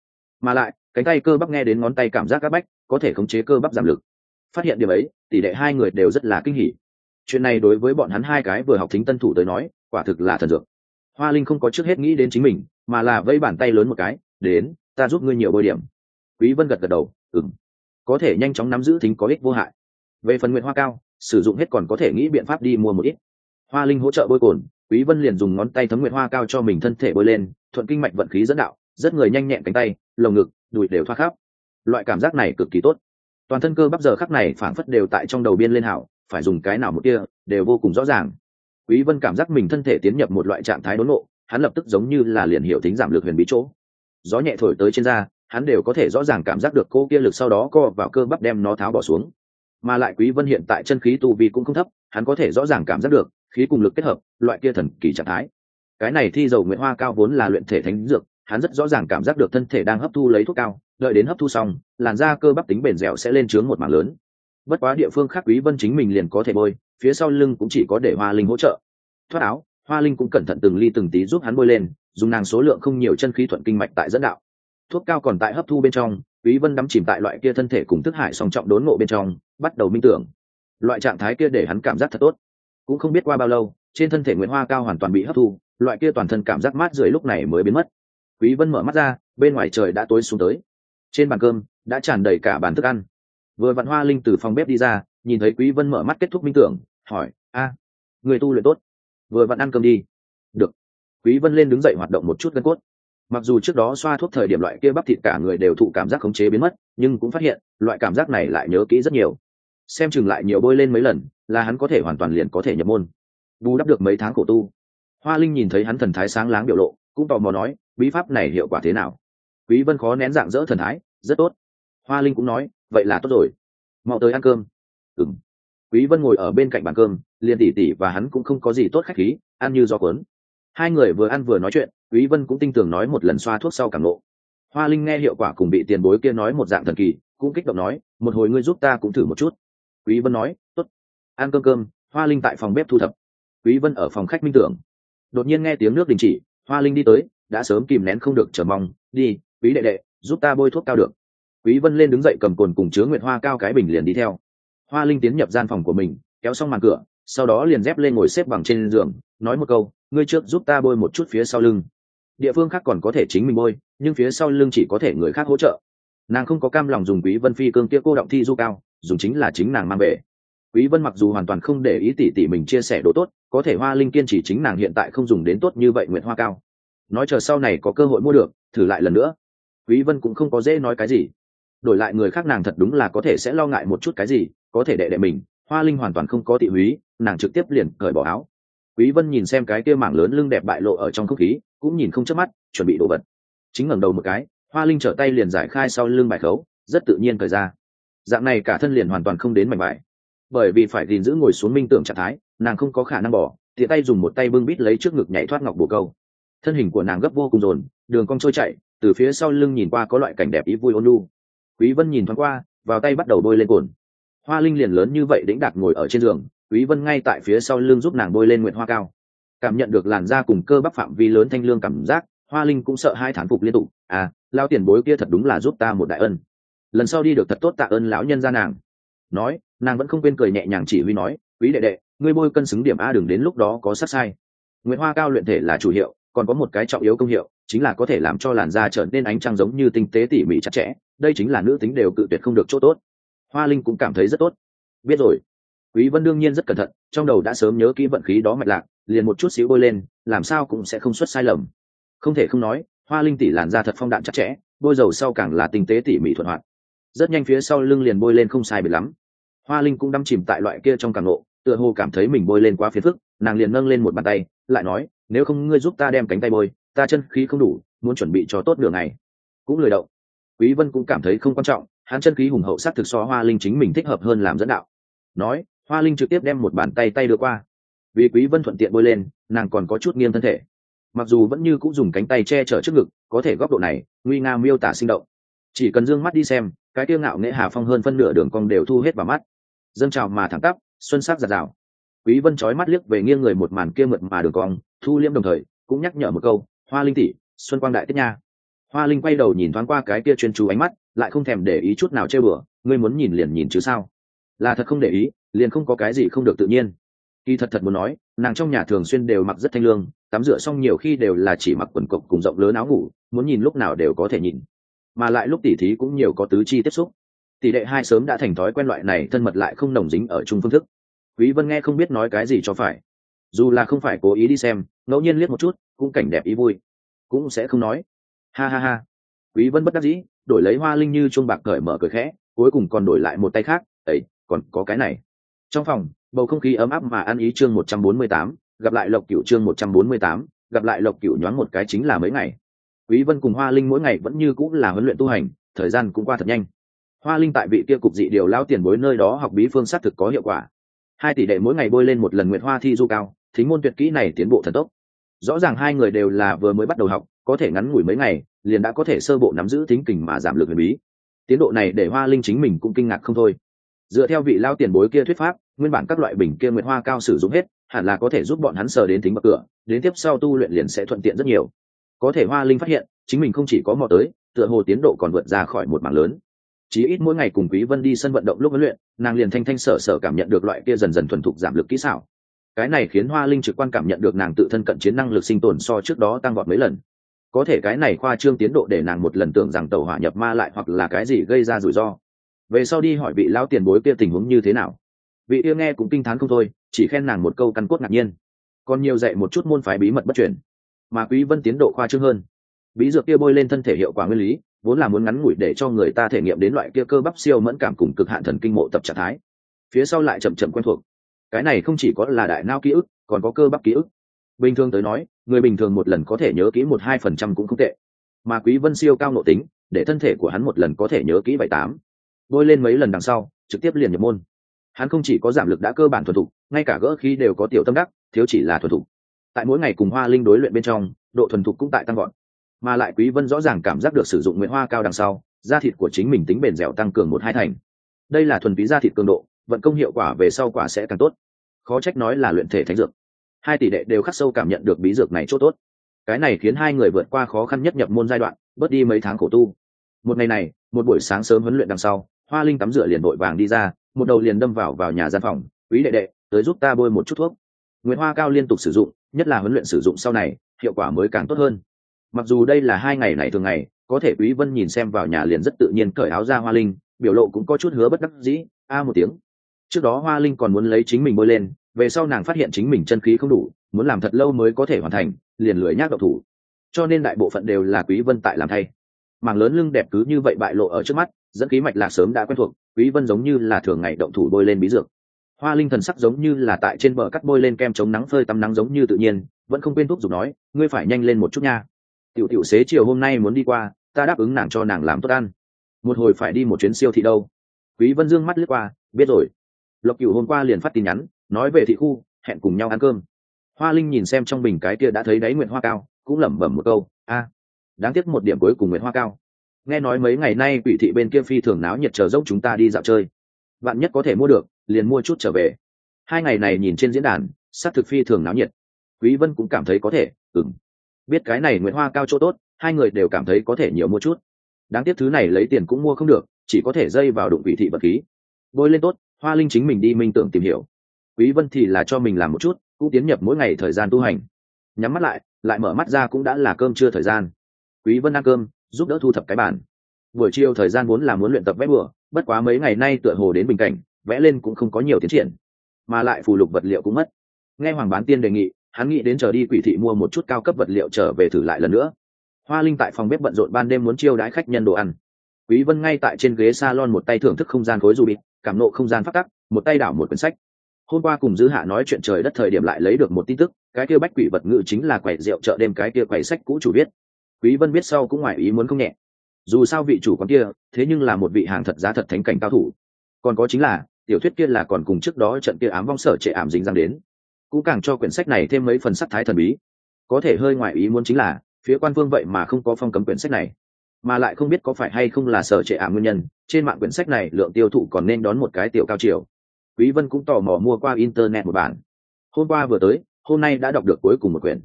Mà lại, cánh tay cơ bắp nghe đến ngón tay cảm giác các bách, có thể khống chế cơ bắp giảm lực phát hiện điểm ấy, tỷ lệ hai người đều rất là kinh hỉ. Chuyện này đối với bọn hắn hai cái vừa học thính tân thủ tới nói, quả thực là thần dược. Hoa linh không có trước hết nghĩ đến chính mình, mà là vây bàn tay lớn một cái, đến, ta giúp ngươi nhiều bôi điểm. Quý vân gật gật đầu, ừm. Có thể nhanh chóng nắm giữ thính có ích vô hại. Về phần nguyện hoa cao, sử dụng hết còn có thể nghĩ biện pháp đi mua một ít. Hoa linh hỗ trợ bôi cồn, quý vân liền dùng ngón tay thấm nguyện hoa cao cho mình thân thể bôi lên, thuận kinh mạch vận khí dẫn đạo, rất người nhanh nhẹn cánh tay, lồng ngực, đùi đều thoát khắp. Loại cảm giác này cực kỳ tốt toàn thân cơ bắp giờ khắc này phảng phất đều tại trong đầu biên lên hảo, phải dùng cái nào một kia, đều vô cùng rõ ràng. Quý vân cảm giác mình thân thể tiến nhập một loại trạng thái đốn nộ hắn lập tức giống như là liền hiểu tính giảm lực huyền bí chỗ. Gió nhẹ thổi tới trên da, hắn đều có thể rõ ràng cảm giác được cô kia lực sau đó co vào cơ bắp đem nó tháo bỏ xuống. Mà lại quý vân hiện tại chân khí tu vi cũng không thấp, hắn có thể rõ ràng cảm giác được, khí cùng lực kết hợp, loại kia thần kỳ trạng thái. Cái này thi dầu nguyễn hoa cao vốn là luyện thể thánh dược hắn rất rõ ràng cảm giác được thân thể đang hấp thu lấy thuốc cao, đợi đến hấp thu xong, làn da cơ bắp tính bền dẻo sẽ lên trướng một mảng lớn. Bất quá địa phương khác quý vân chính mình liền có thể bôi, phía sau lưng cũng chỉ có để hoa linh hỗ trợ. Thoát áo, hoa linh cũng cẩn thận từng ly từng tí giúp hắn bôi lên, dùng nàng số lượng không nhiều chân khí thuận kinh mạch tại dẫn đạo. Thuốc cao còn tại hấp thu bên trong, quý vân đắm chìm tại loại kia thân thể cùng thức hải song trọng đốn ngộ bên trong, bắt đầu minh tưởng. Loại trạng thái kia để hắn cảm giác thật tốt. Cũng không biết qua bao lâu, trên thân thể nguyễn hoa cao hoàn toàn bị hấp thu, loại kia toàn thân cảm giác mát rượi lúc này mới biến mất quý vân mở mắt ra, bên ngoài trời đã tối xuống tới. Trên bàn cơm đã tràn đầy cả bàn thức ăn. Vừa vặn hoa linh từ phòng bếp đi ra, nhìn thấy quý vân mở mắt kết thúc minh tưởng, hỏi, a, người tu luyện tốt? Vừa vặn ăn cơm đi. Được. Quý vân lên đứng dậy hoạt động một chút gân cốt. Mặc dù trước đó xoa thuốc thời điểm loại kia bắp thịt cả người đều thụ cảm giác khống chế biến mất, nhưng cũng phát hiện, loại cảm giác này lại nhớ kỹ rất nhiều. Xem chừng lại nhiều bôi lên mấy lần, là hắn có thể hoàn toàn liền có thể nhập môn. Bù đắp được mấy tháng khổ tu. Hoa linh nhìn thấy hắn thần thái sáng láng biểu lộ, cũng tò mò nói bí pháp này hiệu quả thế nào? Quý vân khó nén dạng dỡ thần thái, rất tốt. Hoa linh cũng nói, vậy là tốt rồi. Mau tới ăn cơm. Ừm. Quý vân ngồi ở bên cạnh bàn cơm, liền tỉ tỉ và hắn cũng không có gì tốt khách khí, ăn như do cuốn. Hai người vừa ăn vừa nói chuyện, quý vân cũng tinh tường nói một lần xoa thuốc sau cảm nộ hoa linh nghe hiệu quả cùng bị tiền bối kia nói một dạng thần kỳ, cũng kích động nói, một hồi ngươi giúp ta cũng thử một chút. Quý vân nói, tốt. Ăn cơm cơm, hoa linh tại phòng bếp thu thập. Quý vân ở phòng khách minh tưởng. Đột nhiên nghe tiếng nước đình chỉ, hoa linh đi tới đã sớm kìm nén không được chờ mong, đi, quý đệ đệ, giúp ta bôi thuốc cao được. Quý vân lên đứng dậy cầm cồn cùng chứa nguyệt hoa cao cái bình liền đi theo. Hoa linh tiến nhập gian phòng của mình, kéo xong màn cửa, sau đó liền dép lên ngồi xếp bằng trên giường, nói một câu, ngươi trước giúp ta bôi một chút phía sau lưng. Địa phương khác còn có thể chính mình bôi, nhưng phía sau lưng chỉ có thể người khác hỗ trợ. Nàng không có cam lòng dùng quý vân phi cương kia cô động thi du cao, dùng chính là chính nàng mang về. Quý vân mặc dù hoàn toàn không để ý tỉ tỉ mình chia sẻ đồ tốt, có thể hoa linh kiên chỉ chính nàng hiện tại không dùng đến tốt như vậy Nguyệt hoa cao nói chờ sau này có cơ hội mua được, thử lại lần nữa. Quý vân cũng không có dễ nói cái gì. Đổi lại người khác nàng thật đúng là có thể sẽ lo ngại một chút cái gì, có thể đệ đệ mình, hoa linh hoàn toàn không có tị húy, nàng trực tiếp liền cởi bỏ áo. Quý vân nhìn xem cái kia mảng lớn lưng đẹp bại lộ ở trong không khí, cũng nhìn không chớp mắt, chuẩn bị đồ vật. Chính ngẩng đầu một cái, hoa linh trở tay liền giải khai sau lưng bài khấu, rất tự nhiên cởi ra. Dạng này cả thân liền hoàn toàn không đến mảnh vải. Bởi vì phải gìn giữ ngồi xuống minh tưởng trạng thái, nàng không có khả năng bỏ, tiện tay dùng một tay bưng bít lấy trước ngực nhảy thoát ngọc bồ câu thân hình của nàng gấp vô cùng dồn, đường cong trôi chạy từ phía sau lưng nhìn qua có loại cảnh đẹp ý vui ôn lu quý vân nhìn thoáng qua, vào tay bắt đầu bôi lên cồn. Hoa linh liền lớn như vậy đĩnh đạt ngồi ở trên giường, quý vân ngay tại phía sau lưng giúp nàng bôi lên nguyện hoa cao. Cảm nhận được làn da cùng cơ bắp phạm vi lớn thanh lương cảm giác, hoa linh cũng sợ hai thán phục liên tục à lao tiền bối kia thật đúng là giúp ta một đại ân. Lần sau đi được thật tốt tạ ơn lão nhân gia nàng. Nói, nàng vẫn không quên cười nhẹ nhàng chỉ huy nói, quý đệ đệ, ngươi bôi cân xứng điểm a đừng đến lúc đó có sát sai. Nguyễn hoa cao luyện thể là chủ hiệu còn có một cái trọng yếu công hiệu, chính là có thể làm cho làn da trở nên ánh trăng giống như tinh tế tỉ mỉ chặt chẽ, đây chính là nữ tính đều cự tuyệt không được chỗ tốt. Hoa linh cũng cảm thấy rất tốt. Biết rồi. Quý vân đương nhiên rất cẩn thận, trong đầu đã sớm nhớ kỹ vận khí đó mạch lạc, liền một chút xíu bôi lên, làm sao cũng sẽ không xuất sai lầm. Không thể không nói, hoa linh tỷ làn da thật phong đạm chặt chẽ, bôi dầu sau càng là tinh tế tỉ mỉ thuận hoạt. Rất nhanh phía sau lưng liền bôi lên không sai biệt lắm. Hoa linh cũng đâm chìm tại loại kia trong càng nộ tựa hồ cảm thấy mình bôi lên quá phiền phức, nàng liền nâng lên một bàn tay, lại nói nếu không ngươi giúp ta đem cánh tay bôi, ta chân khí không đủ, muốn chuẩn bị cho tốt đường này. Cũng lười động. Quý vân cũng cảm thấy không quan trọng, hắn chân khí hùng hậu sát thực so hoa linh chính mình thích hợp hơn làm dẫn đạo. Nói, hoa linh trực tiếp đem một bàn tay tay đưa qua. Vì quý vân thuận tiện bôi lên, nàng còn có chút nghiêng thân thể. Mặc dù vẫn như cũng dùng cánh tay che chở trước ngực, có thể góc độ này, nguy nga miêu tả sinh động. Chỉ cần dương mắt đi xem, cái tiêu ngạo nghệ hà phong hơn phân nửa đường cong đều thu hết vào mắt. Dâng trào mà thẳng tắp, xuân sắc giạt rào. Quý vân chói mắt liếc về nghiêng người một màn kia mượt mà đường cong thu liêm đồng thời cũng nhắc nhở một câu, hoa linh tỷ, xuân quang đại tiết nha. Hoa linh quay đầu nhìn thoáng qua cái kia chuyên chú ánh mắt, lại không thèm để ý chút nào chơi bừa, ngươi muốn nhìn liền nhìn chứ sao? Là thật không để ý, liền không có cái gì không được tự nhiên. Kỳ thật thật muốn nói, nàng trong nhà thường xuyên đều mặc rất thanh lương, tắm rửa xong nhiều khi đều là chỉ mặc quần cộc cùng rộng lớn áo ngủ, muốn nhìn lúc nào đều có thể nhìn. Mà lại lúc tỉ thí cũng nhiều có tứ chi tiếp xúc. Tỷ đệ hai sớm đã thành thói quen loại này thân mật lại không nồng dính ở chung phương thức. Quý vân nghe không biết nói cái gì cho phải. Dù là không phải cố ý đi xem ngẫu nhiên liếc một chút cũng cảnh đẹp ý vui. Cũng sẽ không nói. Ha ha ha. Quý vân bất đắc dĩ đổi lấy hoa linh như chuông bạc cởi mở cười khẽ cuối cùng còn đổi lại một tay khác ấy còn có cái này. Trong phòng bầu không khí ấm áp mà ăn ý chương 148, gặp lại lộc cửu chương 148, gặp lại lộc cửu nhoáng một cái chính là mấy ngày. Quý vân cùng hoa linh mỗi ngày vẫn như cũng là huấn luyện tu hành thời gian cũng qua thật nhanh. Hoa linh tại vị kia cục dị điều lao tiền bối nơi đó học bí phương sát thực có hiệu quả. Hai tỷ đệ mỗi ngày bôi lên một lần nguyện hoa thi du cao thính môn tuyệt kỹ này tiến bộ thần tốc rõ ràng hai người đều là vừa mới bắt đầu học, có thể ngắn ngủi mấy ngày, liền đã có thể sơ bộ nắm giữ tính kình mà giảm lực huyền bí. Tiến độ này để hoa linh chính mình cũng kinh ngạc không thôi. Dựa theo vị lao tiền bối kia thuyết pháp, nguyên bản các loại bình kia nguyệt hoa cao sử dụng hết, hẳn là có thể giúp bọn hắn sờ đến tính bậc cửa, đến tiếp sau tu luyện liền sẽ thuận tiện rất nhiều. Có thể hoa linh phát hiện, chính mình không chỉ có mò tới, tựa hồ tiến độ còn vượt ra khỏi một mảng lớn. Chí ít mỗi ngày cùng quý vân đi sân vận động lúc huấn luyện, nàng liền thanh thanh sở sở cảm nhận được loại kia dần dần thuần thục giảm lực kỹ xảo cái này khiến hoa linh trực quan cảm nhận được nàng tự thân cận chiến năng lực sinh tồn so trước đó tăng vọt mấy lần. Có thể cái này khoa trương tiến độ để nàng một lần tưởng rằng tàu hỏa nhập ma lại hoặc là cái gì gây ra rủi ro. Về sau đi hỏi vị lão tiền bối kia tình huống như thế nào. Vị yêu nghe cũng kinh thán không thôi, chỉ khen nàng một câu căn cốt ngạc nhiên. Còn nhiều dạy một chút môn phái bí mật bất chuyển mà quý vân tiến độ khoa trương hơn. Bí dược kia bôi lên thân thể hiệu quả nguyên lý, vốn là muốn ngắn ngủi để cho người ta thể nghiệm đến loại kia cơ bắp siêu mẫn cảm cùng cực hạn thần kinh mộ tập trạng thái. Phía sau lại chậm chậm quen thuộc cái này không chỉ có là đại não ký ức, còn có cơ bắp ký ức. Bình thường tới nói, người bình thường một lần có thể nhớ kỹ một hai phần trăm cũng không tệ. Mà quý vân siêu cao nội tính, để thân thể của hắn một lần có thể nhớ kỹ bảy tám. Bôi lên mấy lần đằng sau, trực tiếp liền nhập môn. Hắn không chỉ có giảm lực đã cơ bản thuần thục, ngay cả gỡ khí đều có tiểu tâm đắc, thiếu chỉ là thuần thục. Tại mỗi ngày cùng hoa linh đối luyện bên trong, độ thuần thục cũng tại tăng gọn mà lại quý vân rõ ràng cảm giác được sử dụng nguyễn hoa cao đằng sau, da thịt của chính mình tính bền dẻo tăng cường một hai thành. Đây là thuần phí da thịt cường độ vận công hiệu quả về sau quả sẽ càng tốt. Khó trách nói là luyện thể thánh dược. Hai tỷ đệ đều khắc sâu cảm nhận được bí dược này chỗ tốt. Cái này khiến hai người vượt qua khó khăn nhất nhập môn giai đoạn, bớt đi mấy tháng khổ tu. Một ngày này, một buổi sáng sớm huấn luyện đằng sau, hoa linh tắm rửa liền vội vàng đi ra, một đầu liền đâm vào vào nhà gian phòng. Quý đệ đệ, tới giúp ta bôi một chút thuốc. Nguyễn hoa cao liên tục sử dụng, nhất là huấn luyện sử dụng sau này, hiệu quả mới càng tốt hơn. Mặc dù đây là hai ngày này thường ngày, có thể quý vân nhìn xem vào nhà liền rất tự nhiên cởi áo ra hoa linh, biểu lộ cũng có chút hứa bất đắc dĩ, a một tiếng trước đó hoa linh còn muốn lấy chính mình bôi lên, về sau nàng phát hiện chính mình chân khí không đủ, muốn làm thật lâu mới có thể hoàn thành, liền lười nhác độc thủ. Cho nên đại bộ phận đều là quý vân tại làm thay. Mảng lớn lưng đẹp cứ như vậy bại lộ ở trước mắt, dẫn khí mạch lạc sớm đã quen thuộc, quý vân giống như là thường ngày động thủ bôi lên bí dược. Hoa linh thần sắc giống như là tại trên bờ cắt bôi lên kem chống nắng phơi tắm nắng giống như tự nhiên, vẫn không quên thuốc dùng nói, ngươi phải nhanh lên một chút nha. Tiểu tiểu xế chiều hôm nay muốn đi qua, ta đáp ứng nàng cho nàng làm tốt ăn. Một hồi phải đi một chuyến siêu thị đâu. Quý vân dương mắt lướt qua, biết rồi lộc cửu hôm qua liền phát tin nhắn, nói về thị khu, hẹn cùng nhau ăn cơm. Hoa linh nhìn xem trong bình cái kia đã thấy đáy nguyện hoa cao, cũng lẩm bẩm một câu, a, đáng tiếc một điểm cuối cùng nguyện hoa cao. Nghe nói mấy ngày nay quỷ thị bên kia phi thường náo nhiệt chờ dốc chúng ta đi dạo chơi. Bạn nhất có thể mua được, liền mua chút trở về. Hai ngày này nhìn trên diễn đàn s á c thực phi thường náo nhiệt. Quý vân cũng cảm thấy có thể ừng biết cái này nguyễn hoa cao chỗ tốt, hai người đều cảm thấy có thể nhiều mua chút. Đáng tiếc thứ này lấy tiền cũng mua không được, chỉ có thể dây vào đụng vị thị vật khí. Bôi lên tốt hoa linh chính mình đi minh tưởng tìm hiểu. Quý vân thì là cho mình làm một chút, cũng tiến nhập mỗi ngày thời gian tu hành. Nhắm mắt lại lại mở mắt ra cũng đã là cơm trưa thời gian. Quý vân ăn cơm, giúp đỡ thu thập cái bàn. Buổi chiều thời gian vốn là muốn luyện tập vẽ bừa, bất quá mấy ngày nay tựa hồ đến bình cảnh, vẽ lên cũng không có nhiều tiến triển. Mà lại phù lục vật liệu cũng mất. Nghe hoàng bán tiên đề nghị, hắn nghĩ đến chờ đi quỷ thị mua một chút cao cấp vật liệu trở về thử lại lần nữa. Hoa linh tại phòng bếp bận rộn ban đêm muốn chiêu đãi khách nhân đồ ăn. Quý vân ngay tại trên ghế salon một tay thưởng thức không gian khối du bịt cảm nộ không gian phát tắc, một tay đảo một quyển sách. Hôm qua cùng dư hạ nói chuyện trời đất thời điểm lại lấy được một tin tức, cái kia bách quỷ vật ngự chính là quẻ rượu chợ đêm cái kia quẻ sách cũ chủ biết quý vân biết sau cũng ngoài ý muốn không nhẹ. Dù sao vị chủ quán kia, thế nhưng là một vị hàng thật giá thật thánh cảnh cao thủ. Còn có chính là, tiểu thuyết kia là còn cùng trước đó trận kia ám vong sở trệ ảm dính răng đến. Cũng càng cho quyển sách này thêm mấy phần sắc thái thần bí. Có thể hơi ngoài ý muốn chính là, phía quan phương vậy mà không có phong cấm quyển sách này mà lại không biết có phải hay không là sở trệ ảm nguyên nhân, trên mạng quyển sách này lượng tiêu thụ còn nên đón một cái tiểu cao chiều. Quý vân cũng tò mò mua qua internet một bản. Hôm qua vừa tới, hôm nay đã đọc được cuối cùng một quyển.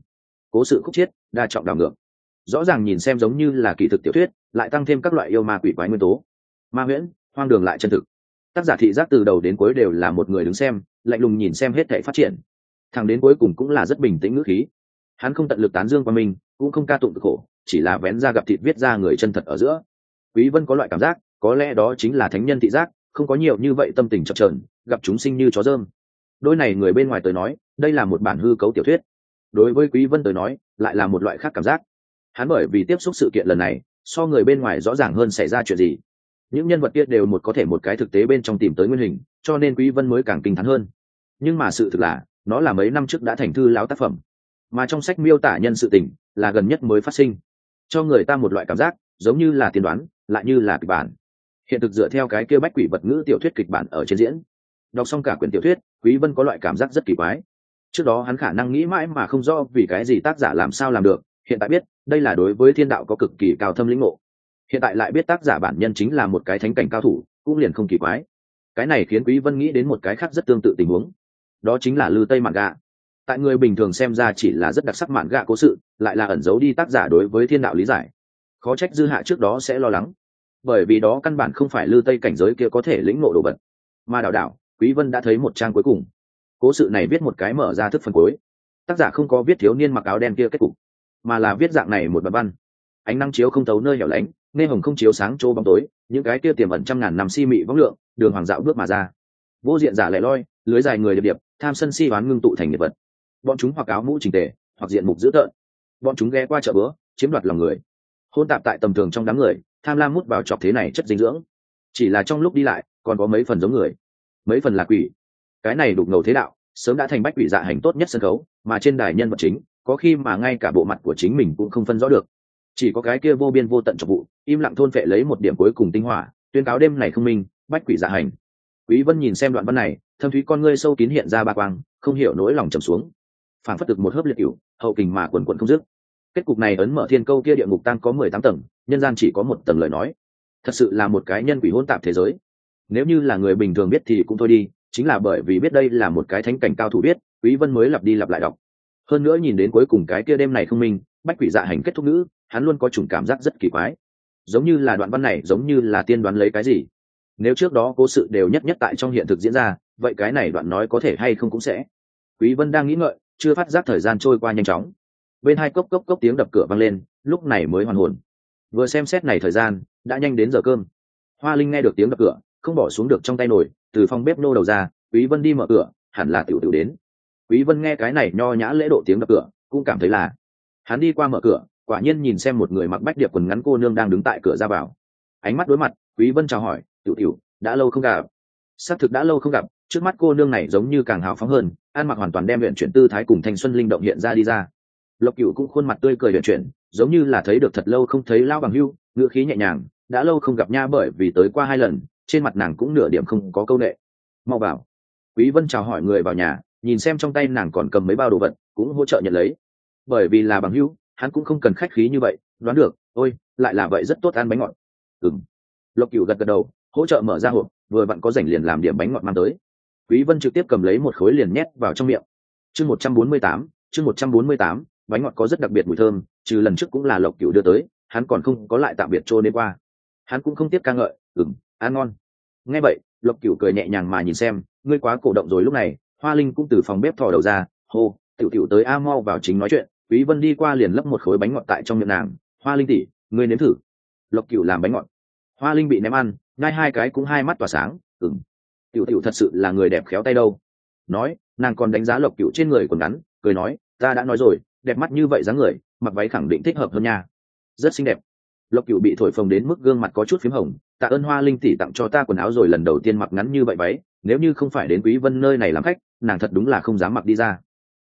Cố sự khúc chiết, đa trọng đảo ngược. Rõ ràng nhìn xem giống như là kỳ thực tiểu thuyết, lại tăng thêm các loại yêu ma quỷ quái nguyên tố. Ma huyễn, hoang đường lại chân thực. Tác giả thị giác từ đầu đến cuối đều là một người đứng xem, lạnh lùng nhìn xem hết thể phát triển. Thằng đến cuối cùng cũng là rất bình tĩnh ngữ khí. Hắn không tận lực tán dương qua mình cũng không ca tụng cực khổ, chỉ là vén ra gặp thịt viết ra người chân thật ở giữa. Quý vân có loại cảm giác, có lẽ đó chính là thánh nhân thị giác, không có nhiều như vậy tâm tình chập chờn, gặp chúng sinh như chó dơm. Đôi này người bên ngoài tới nói, đây là một bản hư cấu tiểu thuyết. Đối với quý vân tới nói, lại là một loại khác cảm giác. Hắn bởi vì tiếp xúc sự kiện lần này, so người bên ngoài rõ ràng hơn xảy ra chuyện gì. Những nhân vật kia đều một có thể một cái thực tế bên trong tìm tới nguyên hình, cho nên quý vân mới càng kinh thán hơn. Nhưng mà sự thực là, nó là mấy năm trước đã thành thư láo tác phẩm. Mà trong sách miêu tả nhân sự tình là gần nhất mới phát sinh. Cho người ta một loại cảm giác, giống như là tiên đoán, lại như là kịch bản. Hiện thực dựa theo cái kia bách quỷ vật ngữ tiểu thuyết kịch bản ở trên diễn. Đọc xong cả quyển tiểu thuyết, quý vân có loại cảm giác rất kỳ quái. Trước đó hắn khả năng nghĩ mãi mà không rõ vì cái gì tác giả làm sao làm được, hiện tại biết, đây là đối với thiên đạo có cực kỳ cao thâm lĩnh ngộ. Hiện tại lại biết tác giả bản nhân chính là một cái thánh cảnh cao thủ, cũng liền không kỳ quái. Cái này khiến quý vân nghĩ đến một cái khác rất tương tự tình huống. Đó chính là lư tây mạn gạ tại người bình thường xem ra chỉ là rất đặc sắc mạn gạ cố sự, lại là ẩn giấu đi tác giả đối với thiên đạo lý giải. Khó trách dư hạ trước đó sẽ lo lắng. Bởi vì đó căn bản không phải lư tây cảnh giới kia có thể lĩnh ngộ đồ vật. Mà đạo đạo quý vân đã thấy một trang cuối cùng. Cố sự này viết một cái mở ra thức phần cuối. Tác giả không có viết thiếu niên mặc áo đen kia kết cục, mà là viết dạng này một bài văn. Ánh nắng chiếu không thấu nơi hẻo lánh, nghe hồng không chiếu sáng chỗ bóng tối, những cái kia tiềm ẩn trăm ngàn năm si mị võng lượng, đường hoàng dạo bước mà ra. Vô diện giả lẻ loi, lưới dài người điệp điệp, tham sân si đoán ngưng tụ thành nghiệp vật bọn chúng hoặc áo mũ trình tề, hoặc diện mục dữ tợn. Bọn chúng ghé qua chợ bữa, chiếm đoạt lòng người. Hôn tạp tại tầm thường trong đám người, tham lam mút vào chọc thế này chất dinh dưỡng. Chỉ là trong lúc đi lại, còn có mấy phần giống người. Mấy phần là quỷ. Cái này đục ngầu thế đạo, sớm đã thành bách quỷ dạ hành tốt nhất sân khấu, mà trên đài nhân vật chính, có khi mà ngay cả bộ mặt của chính mình cũng không phân rõ được. Chỉ có cái kia vô biên vô tận trọng vụ, im lặng thôn phệ lấy một điểm cuối cùng tinh hỏa, tuyên cáo đêm này không minh, bách quỷ dạ hành. Quý vân nhìn xem đoạn văn này, thâm thúy con ngươi sâu kín hiện ra ba quang, không hiểu nỗi lòng trầm xuống phản phất được một hớp liệt cửu, hậu kình mà quần quần không dứt. Kết cục này ấn mở thiên câu kia địa ngục tăng có mười tám tầng, nhân gian chỉ có một tầng lời nói. Thật sự là một cái nhân quỷ hôn tạp thế giới. Nếu như là người bình thường biết thì cũng thôi đi, chính là bởi vì biết đây là một cái thánh cảnh cao thủ biết, quý vân mới lặp đi lặp lại đọc. Hơn nữa nhìn đến cuối cùng cái kia đêm này không minh, bách quỷ dạ hành kết thúc nữ, hắn luôn có chủng cảm giác rất kỳ quái. Giống như là đoạn văn này, giống như là tiên đoán lấy cái gì. Nếu trước đó cố sự đều nhất nhất tại trong hiện thực diễn ra, vậy cái này đoạn nói có thể hay không cũng sẽ. Quý vân đang nghĩ ngợi chưa phát giác thời gian trôi qua nhanh chóng. Bên hai cốc cốc cốc tiếng đập cửa vang lên, lúc này mới hoàn hồn. Vừa xem xét này thời gian, đã nhanh đến giờ cơm. Hoa linh nghe được tiếng đập cửa, không bỏ xuống được trong tay nồi từ phòng bếp nô đầu ra, quý vân đi mở cửa, hẳn là tiểu tiểu đến. Quý vân nghe cái này nho nhã lễ độ tiếng đập cửa, cũng cảm thấy là hắn đi qua mở cửa, quả nhiên nhìn xem một người mặc bách điệp quần ngắn cô nương đang đứng tại cửa ra vào. Ánh mắt đối mặt, quý vân chào hỏi, tiểu tiểu, đã lâu không gặp. Xác thực đã lâu không gặp, trước mắt cô nương này giống như càng hào phóng hơn An mặc hoàn toàn đem luyện chuyển tư thái cùng thanh xuân linh động hiện ra đi ra. Lộc cựu cũng khuôn mặt tươi cười luyện chuyển, giống như là thấy được thật lâu không thấy lao bằng hưu ngựa khí nhẹ nhàng, đã lâu không gặp nha bởi vì tới qua hai lần, trên mặt nàng cũng nửa điểm không có câu nệ. Mau vào. Quý vân chào hỏi người vào nhà, nhìn xem trong tay nàng còn cầm mấy bao đồ vật, cũng hỗ trợ nhận lấy. Bởi vì là bằng hữu hắn cũng không cần khách khí như vậy, đoán được, ôi, lại là vậy rất tốt ăn bánh ngọt. Ừng lộc cựu gật gật đầu, hỗ trợ mở ra hộp, vừa vặn có rảnh liền làm điểm bánh ngọt mang tới quý vân trực tiếp cầm lấy một khối liền nhét vào trong miệng. Chương 148, chương 148, bánh ngọt có rất đặc biệt mùi thơm trừ lần trước cũng là lộc Cửu đưa tới hắn còn không có lại tạm biệt trôi nên qua. Hắn cũng không tiếp ca ngợi ừng ăn ngon. Nghe vậy lộc Cửu cười nhẹ nhàng mà nhìn xem ngươi quá cổ động rồi lúc này. Hoa linh cũng từ phòng bếp thò đầu ra hô tiểu tiểu tới a mau vào chính nói chuyện. Quý vân đi qua liền lấp một khối bánh ngọt tại trong miệng nàng hoa linh tỷ, ngươi nếm thử. Lộc Cửu làm bánh ngọt. Hoa linh bị ném ăn ngay hai cái cũng hai mắt tỏa sáng ừng tiểu tiểu thật sự là người đẹp khéo tay đâu. Nói, nàng còn đánh giá lộc cựu trên người còn ngắn, cười nói, ta đã nói rồi, đẹp mắt như vậy dáng người, mặc váy khẳng định thích hợp hơn nha. Rất xinh đẹp. Lộc cựu bị thổi phồng đến mức gương mặt có chút p h í m hồng, tạ ơn hoa linh tỷ tặng cho ta quần áo rồi, lần đầu tiên mặc ngắn như vậy váy, nếu như không phải đến quý vân nơi này làm khách, nàng thật đúng là không dám mặc đi ra.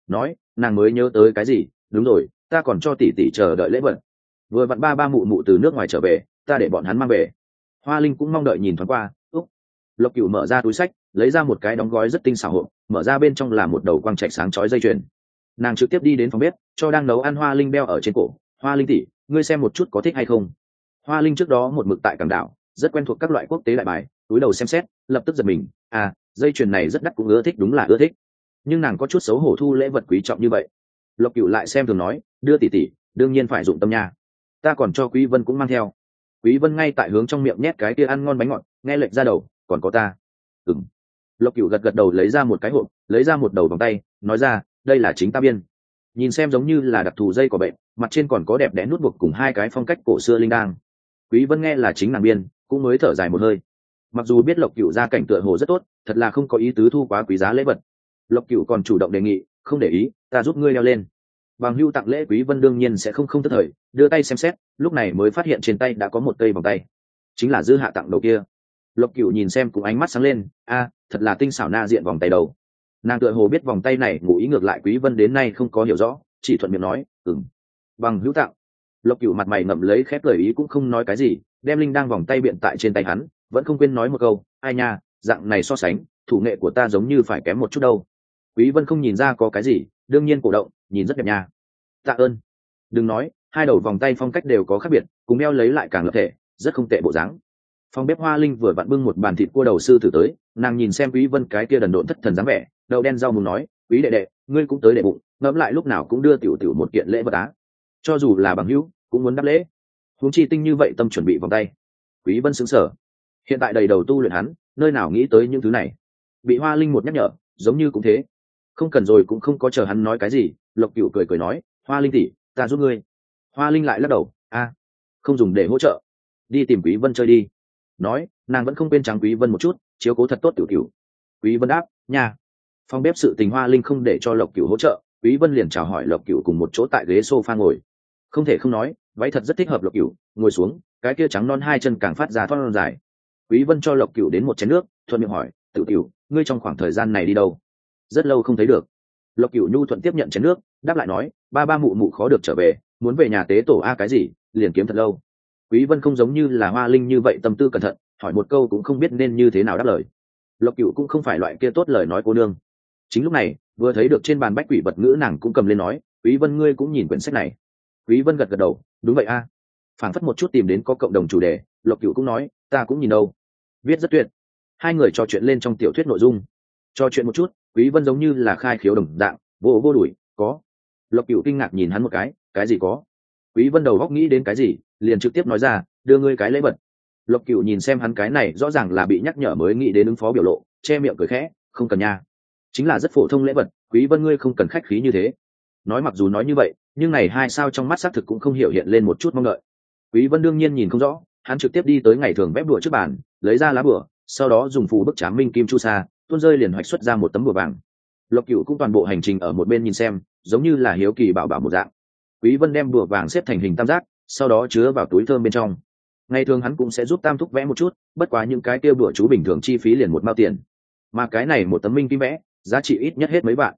Nói, nàng mới nhớ tới cái gì, đúng rồi, ta còn cho tỷ tỷ chờ đợi lễ vật. Vừa vặn ba ba mụ mụ từ nước ngoài trở về, ta để bọn hắn mang về. Hoa linh cũng mong đợi nhìn thoáng qua lộc cựu mở ra túi sách, lấy ra một cái đóng gói rất tinh xảo hộp, mở ra bên trong là một đầu quang trạch sáng chói dây chuyền. Nàng trực tiếp đi đến phòng bếp, cho đang nấu ăn hoa linh beo ở trên cổ. Hoa linh tỉ ngươi xem một chút có thích hay không? Hoa linh trước đó một mực tại cảng đảo, rất quen thuộc các loại quốc tế đại bài, túi đầu xem xét, lập tức giật mình. À dây chuyền này rất đắt cũng ưa thích, đúng là ưa thích. Nhưng nàng có chút xấu hổ thu lễ vật quý trọng như vậy. Lộc cựu lại xem thường nói, đưa tỷ tỷ, đương nhiên phải dụng tâm nha. Ta còn cho quý vân cũng mang theo. Quý vân ngay tại hướng trong miệng nhét cái kia ăn ngon bánh ngọt, nghe lệnh ra đầu còn có ta. Ừng lộc cựu gật gật đầu lấy ra một cái hộp, lấy ra một đầu vòng tay, nói ra, đây là chính ta biên. Nhìn xem giống như là đặc thù dây của bệnh, mặt trên còn có đẹp đẽ nút buộc cùng hai cái phong cách cổ xưa linh đang quý vân nghe là chính nàng biên, cũng mới thở dài một hơi. Mặc dù biết lộc cựu gia cảnh tựa hồ rất tốt, thật là không có ý tứ thu quá quý giá lễ vật. Lộc cựu còn chủ động đề nghị, không để ý, ta giúp ngươi leo lên. Bằng hưu tặng lễ quý vân đương nhiên sẽ không không tức thời, đưa tay xem xét, lúc này mới phát hiện trên tay đã có một cây vòng tay. Chính là dư hạ tặng đầu kia lộc cựu nhìn xem cùng ánh mắt sáng lên, a, thật là tinh xảo na diện vòng tay đầu. Nàng tựa hồ biết vòng tay này ngụ ý ngược lại quý vân đến nay không có hiểu rõ, chỉ thuận miệng nói, ừm, bằng hữu tặng lộc cửu mặt mày ngậm lấy khép lời ý cũng không nói cái gì, đem linh đang vòng tay biện tại trên tay hắn, vẫn không quên nói một câu, ai nha, dạng này so sánh, thủ nghệ của ta giống như phải kém một chút đâu. Quý vân không nhìn ra có cái gì, đương nhiên cổ động, nhìn rất đẹp nha. Tạ ơn. Đừng nói, hai đầu vòng tay phong cách đều có khác biệt, cùng đeo lấy lại càng lập thể, rất không tệ bộ dáng phòng bếp hoa linh vừa vặn bưng một bàn thịt cua đầu sư tử tới, nàng nhìn xem quý vân cái kia đần độn thất thần dáng vẻ đầu đen rau mùng nói, quý đệ đệ, ngươi cũng tới đệ bụng, ngẫm lại lúc nào cũng đưa tiểu tiểu một kiện lễ vật á. Cho dù là bằng hữu, cũng muốn đáp lễ. Huống chi tinh như vậy tâm chuẩn bị vòng tay. Quý vân sững sờ. Hiện tại đầy đầu tu luyện hắn, nơi nào nghĩ tới những thứ này. Bị hoa linh một nhắc nhở, giống như cũng thế. Không cần rồi cũng không có chờ hắn nói cái gì, lộc cửu cười cười nói, hoa linh tỷ, ta giúp ngươi. Hoa linh lại lắc đầu, a, không dùng để hỗ trợ. Đi tìm quý vân chơi đi nói, nàng vẫn không quên trắng quý vân một chút, chiếu cố thật tốt tiểu tiểu quý vân đáp, nha. Phòng bếp sự tình hoa linh không để cho lộc cửu hỗ trợ, quý vân liền chào hỏi lộc cửu cùng một chỗ tại ghế sofa ngồi. Không thể không nói, váy thật rất thích hợp lộc cửu, ngồi xuống, cái kia trắng non hai chân càng phát ra thon dài. Quý vân cho lộc cửu đến một chén nước, thuận miệng hỏi, tiểu tiểu ngươi trong khoảng thời gian này đi đâu? Rất lâu không thấy được. Lộc cửu nhu thuận tiếp nhận chén nước, đáp lại nói, ba ba mụ mụ khó được trở về, muốn về nhà tế tổ a cái gì, liền kiếm thật lâu quý vân không giống như là hoa linh như vậy tâm tư cẩn thận, hỏi một câu cũng không biết nên như thế nào đáp lời. Lộc cửu cũng không phải loại kia tốt lời nói cô nương. Chính lúc này, vừa thấy được trên bàn bách quỷ vật ngữ nàng cũng cầm lên nói, quý vân ngươi cũng nhìn quyển sách này. Quý vân gật gật đầu, đúng vậy a. Phảng phất một chút tìm đến có cộng đồng chủ đề, lộc cửu cũng nói, ta cũng nhìn đâu. Viết rất tuyệt. Hai người trò chuyện lên trong tiểu thuyết nội dung. Trò chuyện một chút, quý vân giống như là khai khiếu đồng dạng, vô vô đuổi, có. Lộc cửu kinh ngạc nhìn hắn một cái cái gì có? Quý vân đầu góc nghĩ đến cái gì? Liền trực tiếp nói ra, đưa ngươi cái lễ vật. Lộc Cựu nhìn xem hắn cái này, rõ ràng là bị nhắc nhở mới nghĩ đến ứng phó biểu lộ, che miệng cười khẽ, không cần nha. Chính là rất phổ thông lễ vật, quý vân ngươi không cần khách khí như thế. Nói mặc dù nói như vậy, nhưng này hai sao trong mắt xác thực cũng không hiểu hiện lên một chút mong đợi. Quý vân đương nhiên nhìn không rõ, hắn trực tiếp đi tới ngày thường bếp đùa trước bàn, lấy ra lá bửa, sau đó dùng phù bức chám minh kim chu sa, tuôn rơi liền hoạch xuất ra một tấm bùa vàng. Lộc cửu cũng toàn bộ hành trình ở một bên nhìn xem, giống như là hiếu kỳ bảo bảo một dạng. Quý vân đem bùa vàng xếp thành hình tam giác sau đó chứa vào túi thơm bên trong. Ngày thường hắn cũng sẽ giúp tam thúc vẽ một chút bất quá những cái tiêu bùa chú bình thường chi phí liền một mao tiền. Mà cái này một tấm minh kim vẽ giá trị ít nhất hết mấy bạn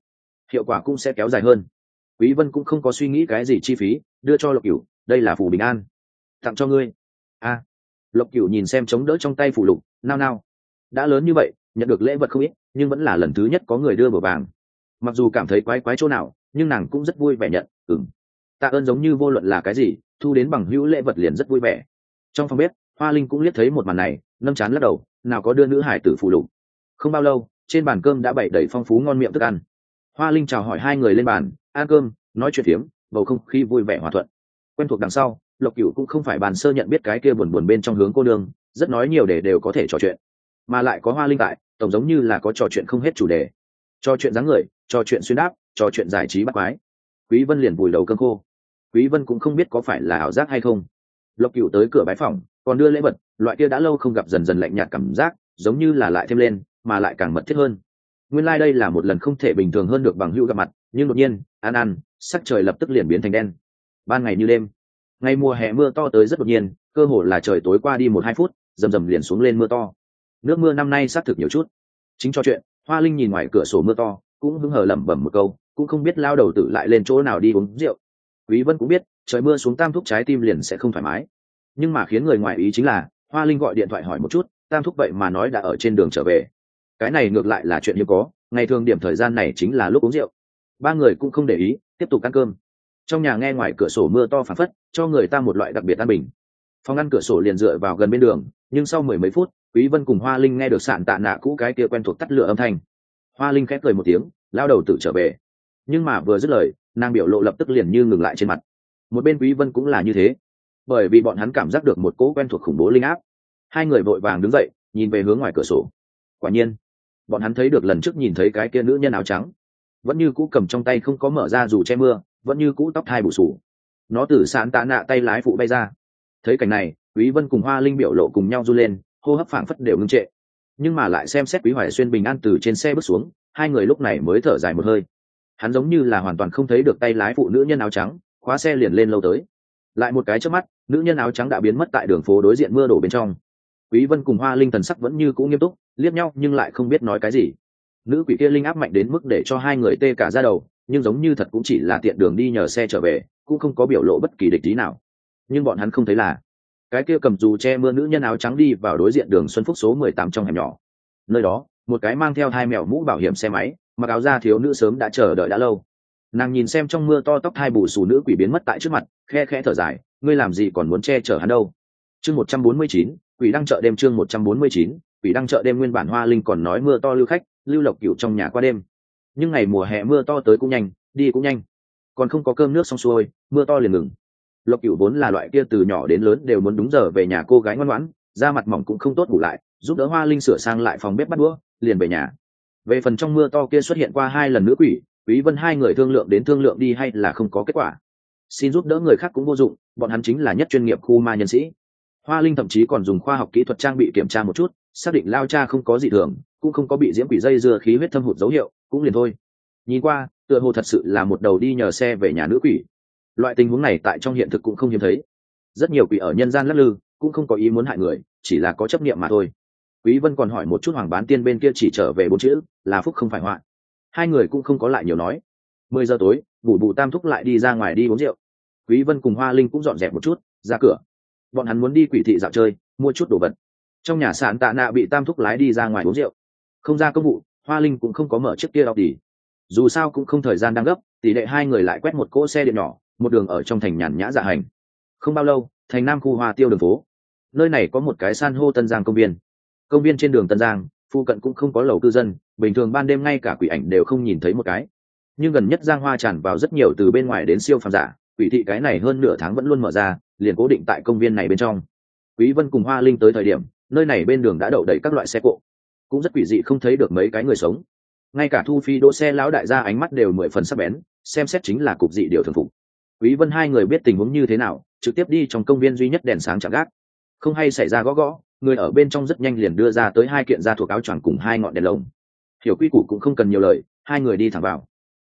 hiệu quả cũng sẽ kéo dài hơn. Quý vân cũng không có suy nghĩ cái gì chi phí đưa cho lộc cửu đây là phù bình an. Tặng cho ngươi. A. Lộc cửu nhìn xem chống đỡ trong tay phù lục nao nao. Đã lớn như vậy nhận được lễ vật không ít nhưng vẫn là lần thứ nhất có người đưa bờ vàng. Mặc dù cảm thấy quái quái chỗ nào nhưng nàng cũng rất vui vẻ nhận ừm, tạ ơn giống như vô luận là cái gì thu đến bằng hữu lễ vật liền rất vui vẻ. Trong phòng bếp, hoa linh cũng liếc thấy một màn này nâm chán lắc đầu, nào có đưa nữ hải tử phù lục. Không bao lâu, trên bàn cơm đã bày đầy phong phú ngon miệng thức ăn. Hoa linh chào hỏi hai người lên bàn, ăn cơm, nói chuyện phiếm, bầu không khí vui vẻ hòa thuận. Quen thuộc đằng sau, lộc cửu cũng không phải bàn sơ nhận biết cái kia buồn buồn bên trong hướng cô đường rất nói nhiều để đều có thể trò chuyện. Mà lại có hoa linh tại, tổng giống như là có trò chuyện không hết chủ đề. Trò chuyện dáng người, trò chuyện xuyên đáp, trò chuyện giải trí bắt mái quý vân liền vùi đầu cơm khô quý vân cũng không biết có phải là ảo giác hay không. Lộc cửu tới cửa bái phòng còn đưa lễ vật, loại kia đã lâu không gặp dần dần lạnh nhạt cảm giác, giống như là lại thêm lên, mà lại càng mật thiết hơn. Nguyên lai like đây là một lần không thể bình thường hơn được bằng hữu gặp mặt, nhưng đột nhiên ăn ăn sắc trời lập tức liền biến thành đen. Ban ngày như đêm, ngày mùa hè mưa to tới rất đột nhiên, cơ hồ là trời tối qua đi một hai phút, rầm rầm liền xuống lên mưa to. Nước mưa năm nay xác thực nhiều chút. Chính cho chuyện, hoa linh nhìn ngoài cửa sổ mưa to, cũng hứng hờ lẩm bẩm một câu, cũng không biết lao đầu tử lại lên chỗ nào đi uống rượu quý vân cũng biết, trời mưa xuống tam thúc trái tim liền sẽ không thoải mái. Nhưng mà khiến người ngoài ý chính là, hoa linh gọi điện thoại hỏi một chút, tam thúc vậy mà nói đã ở trên đường trở về. Cái này ngược lại là chuyện hiếm có, ngày thường điểm thời gian này chính là lúc uống rượu. Ba người cũng không để ý, tiếp tục ăn cơm. Trong nhà nghe ngoài cửa sổ mưa to phản phất, cho người ta một loại đặc biệt an bình. Phòng ngăn cửa sổ liền dựa vào gần bên đường, nhưng sau mười mấy phút, quý vân cùng hoa linh nghe được sạn tạ nạ cũ cái kia quen thuộc tắt lửa âm thanh. Hoa linh khép cười một tiếng, lao đầu tự trở về. Nhưng mà vừa dứt lời nàng biểu lộ lập tức liền như ngừng lại trên mặt. Một bên quý vân cũng là như thế. Bởi vì bọn hắn cảm giác được một cỗ quen thuộc khủng bố linh áp. Hai người vội vàng đứng dậy, nhìn về hướng ngoài cửa sổ. Quả nhiên, bọn hắn thấy được lần trước nhìn thấy cái kia nữ nhân áo trắng. Vẫn như cũ cầm trong tay không có mở ra dù che mưa, vẫn như cũ tóc thai bù sù. Nó từ sàn tạ nạ tay lái phụ bay ra. Thấy cảnh này, quý vân cùng hoa linh biểu lộ cùng nhau du lên, hô hấp phảng phất đều ngưng trệ. Nhưng mà lại xem xét quý hoài xuyên bình an từ trên xe bước xuống, hai người lúc này mới thở dài một hơi hắn giống như là hoàn toàn không thấy được tay lái phụ nữ nhân áo trắng, khóa xe liền lên lâu tới. Lại một cái trước mắt, nữ nhân áo trắng đã biến mất tại đường phố đối diện mưa đổ bên trong. Quý vân cùng hoa linh thần sắc vẫn như cũ nghiêm túc, liếc nhau nhưng lại không biết nói cái gì. Nữ quỷ kia linh áp mạnh đến mức để cho hai người tê cả ra đầu, nhưng giống như thật cũng chỉ là tiện đường đi nhờ xe trở về, cũng không có biểu lộ bất kỳ địch ý nào. Nhưng bọn hắn không thấy là, cái kia cầm dù che mưa nữ nhân áo trắng đi vào đối diện đường xuân phúc số 18 trong hẻm nhỏ. Nơi đó, một cái mang theo hai mèo mũ bảo hiểm xe máy mặc áo da thiếu nữ sớm đã chờ đợi đã lâu. Nàng nhìn xem trong mưa to tóc hai bù xù nữ quỷ biến mất tại trước mặt, khe khẽ thở dài, ngươi làm gì còn muốn che chở hắn đâu? Chương một trăm bốn mươi chín, quỷ đăng chợ đêm chương một trăm bốn mươi chín, quỷ đăng chợ đêm nguyên bản hoa linh còn nói mưa to lưu khách, lưu lộc cựu trong nhà qua đêm. Nhưng ngày mùa hè mưa to tới cũng nhanh, đi cũng nhanh. Còn không có cơm nước xong xuôi, mưa to liền ngừng. Lộc cựu vốn là loại kia từ nhỏ đến lớn đều muốn đúng giờ về nhà cô gái ngoan ngoãn, da mặt mỏng cũng không tốt ngủ lại, giúp đỡ hoa linh sửa sang lại phòng bếp bắt đũa, liền về nhà về phần trong mưa to kia xuất hiện qua hai lần nữ quỷ, quý vân hai người thương lượng đến thương lượng đi hay là không có kết quả. Xin giúp đỡ người khác cũng vô dụng, bọn hắn chính là nhất chuyên nghiệp khu ma nhân sĩ. Hoa linh thậm chí còn dùng khoa học kỹ thuật trang bị kiểm tra một chút, xác định lao cha không có gì thường, cũng không có bị diễm quỷ dây dưa khí huyết thâm hụt dấu hiệu, cũng liền thôi. Nhìn qua, tựa hồ thật sự là một đầu đi nhờ xe về nhà nữ quỷ. Loại tình huống này tại trong hiện thực cũng không hiếm thấy. Rất nhiều quỷ ở nhân gian lắc lư, cũng không có ý muốn hại người, chỉ là có chấp niệm mà thôi quý vân còn hỏi một chút hoàng bán tiên bên kia chỉ trở về bốn chữ, là phúc không phải họa. Hai người cũng không có lại nhiều nói. Mười giờ tối, bù bù tam thúc lại đi ra ngoài đi uống rượu. Quý vân cùng hoa linh cũng dọn dẹp một chút, ra cửa. Bọn hắn muốn đi quỷ thị dạo chơi, mua chút đồ vật. Trong nhà sản tạ nạ bị tam thúc lái đi ra ngoài uống rượu. Không ra công vụ, hoa linh cũng không có mở chiếc kia đọc tỷ dù sao cũng không thời gian đang gấp, tỷ lệ hai người lại quét một cỗ xe điện nhỏ, một đường ở trong thành nhàn nhã dạ hành. Không bao lâu, thành nam khu hoa tiêu đường phố. Nơi này có một cái san hô tân giang công viên công viên trên đường tân giang, phụ cận cũng không có lầu cư dân, bình thường ban đêm ngay cả quỷ ảnh đều không nhìn thấy một cái. Nhưng gần nhất giang hoa tràn vào rất nhiều từ bên ngoài đến siêu phàm giả, quỷ thị cái này hơn nửa tháng vẫn luôn mở ra, liền cố định tại công viên này bên trong. Quý vân cùng hoa linh tới thời điểm, nơi này bên đường đã đậu đầy các loại xe cộ. Cũng rất quỷ dị không thấy được mấy cái người sống. Ngay cả thu phi đỗ xe lão đại gia ánh mắt đều mười phần sắc bén, xem xét chính là cục dị điều thường phục. Quý vân hai người biết tình huống như thế nào, trực tiếp đi trong công viên duy nhất đèn sáng chẳng gác. Không hay xảy ra gõ gõ người ở bên trong rất nhanh liền đưa ra tới hai kiện da thuộc áo choàng cùng hai ngọn đèn lồng. Hiểu quy củ cũng không cần nhiều lời, hai người đi thẳng vào.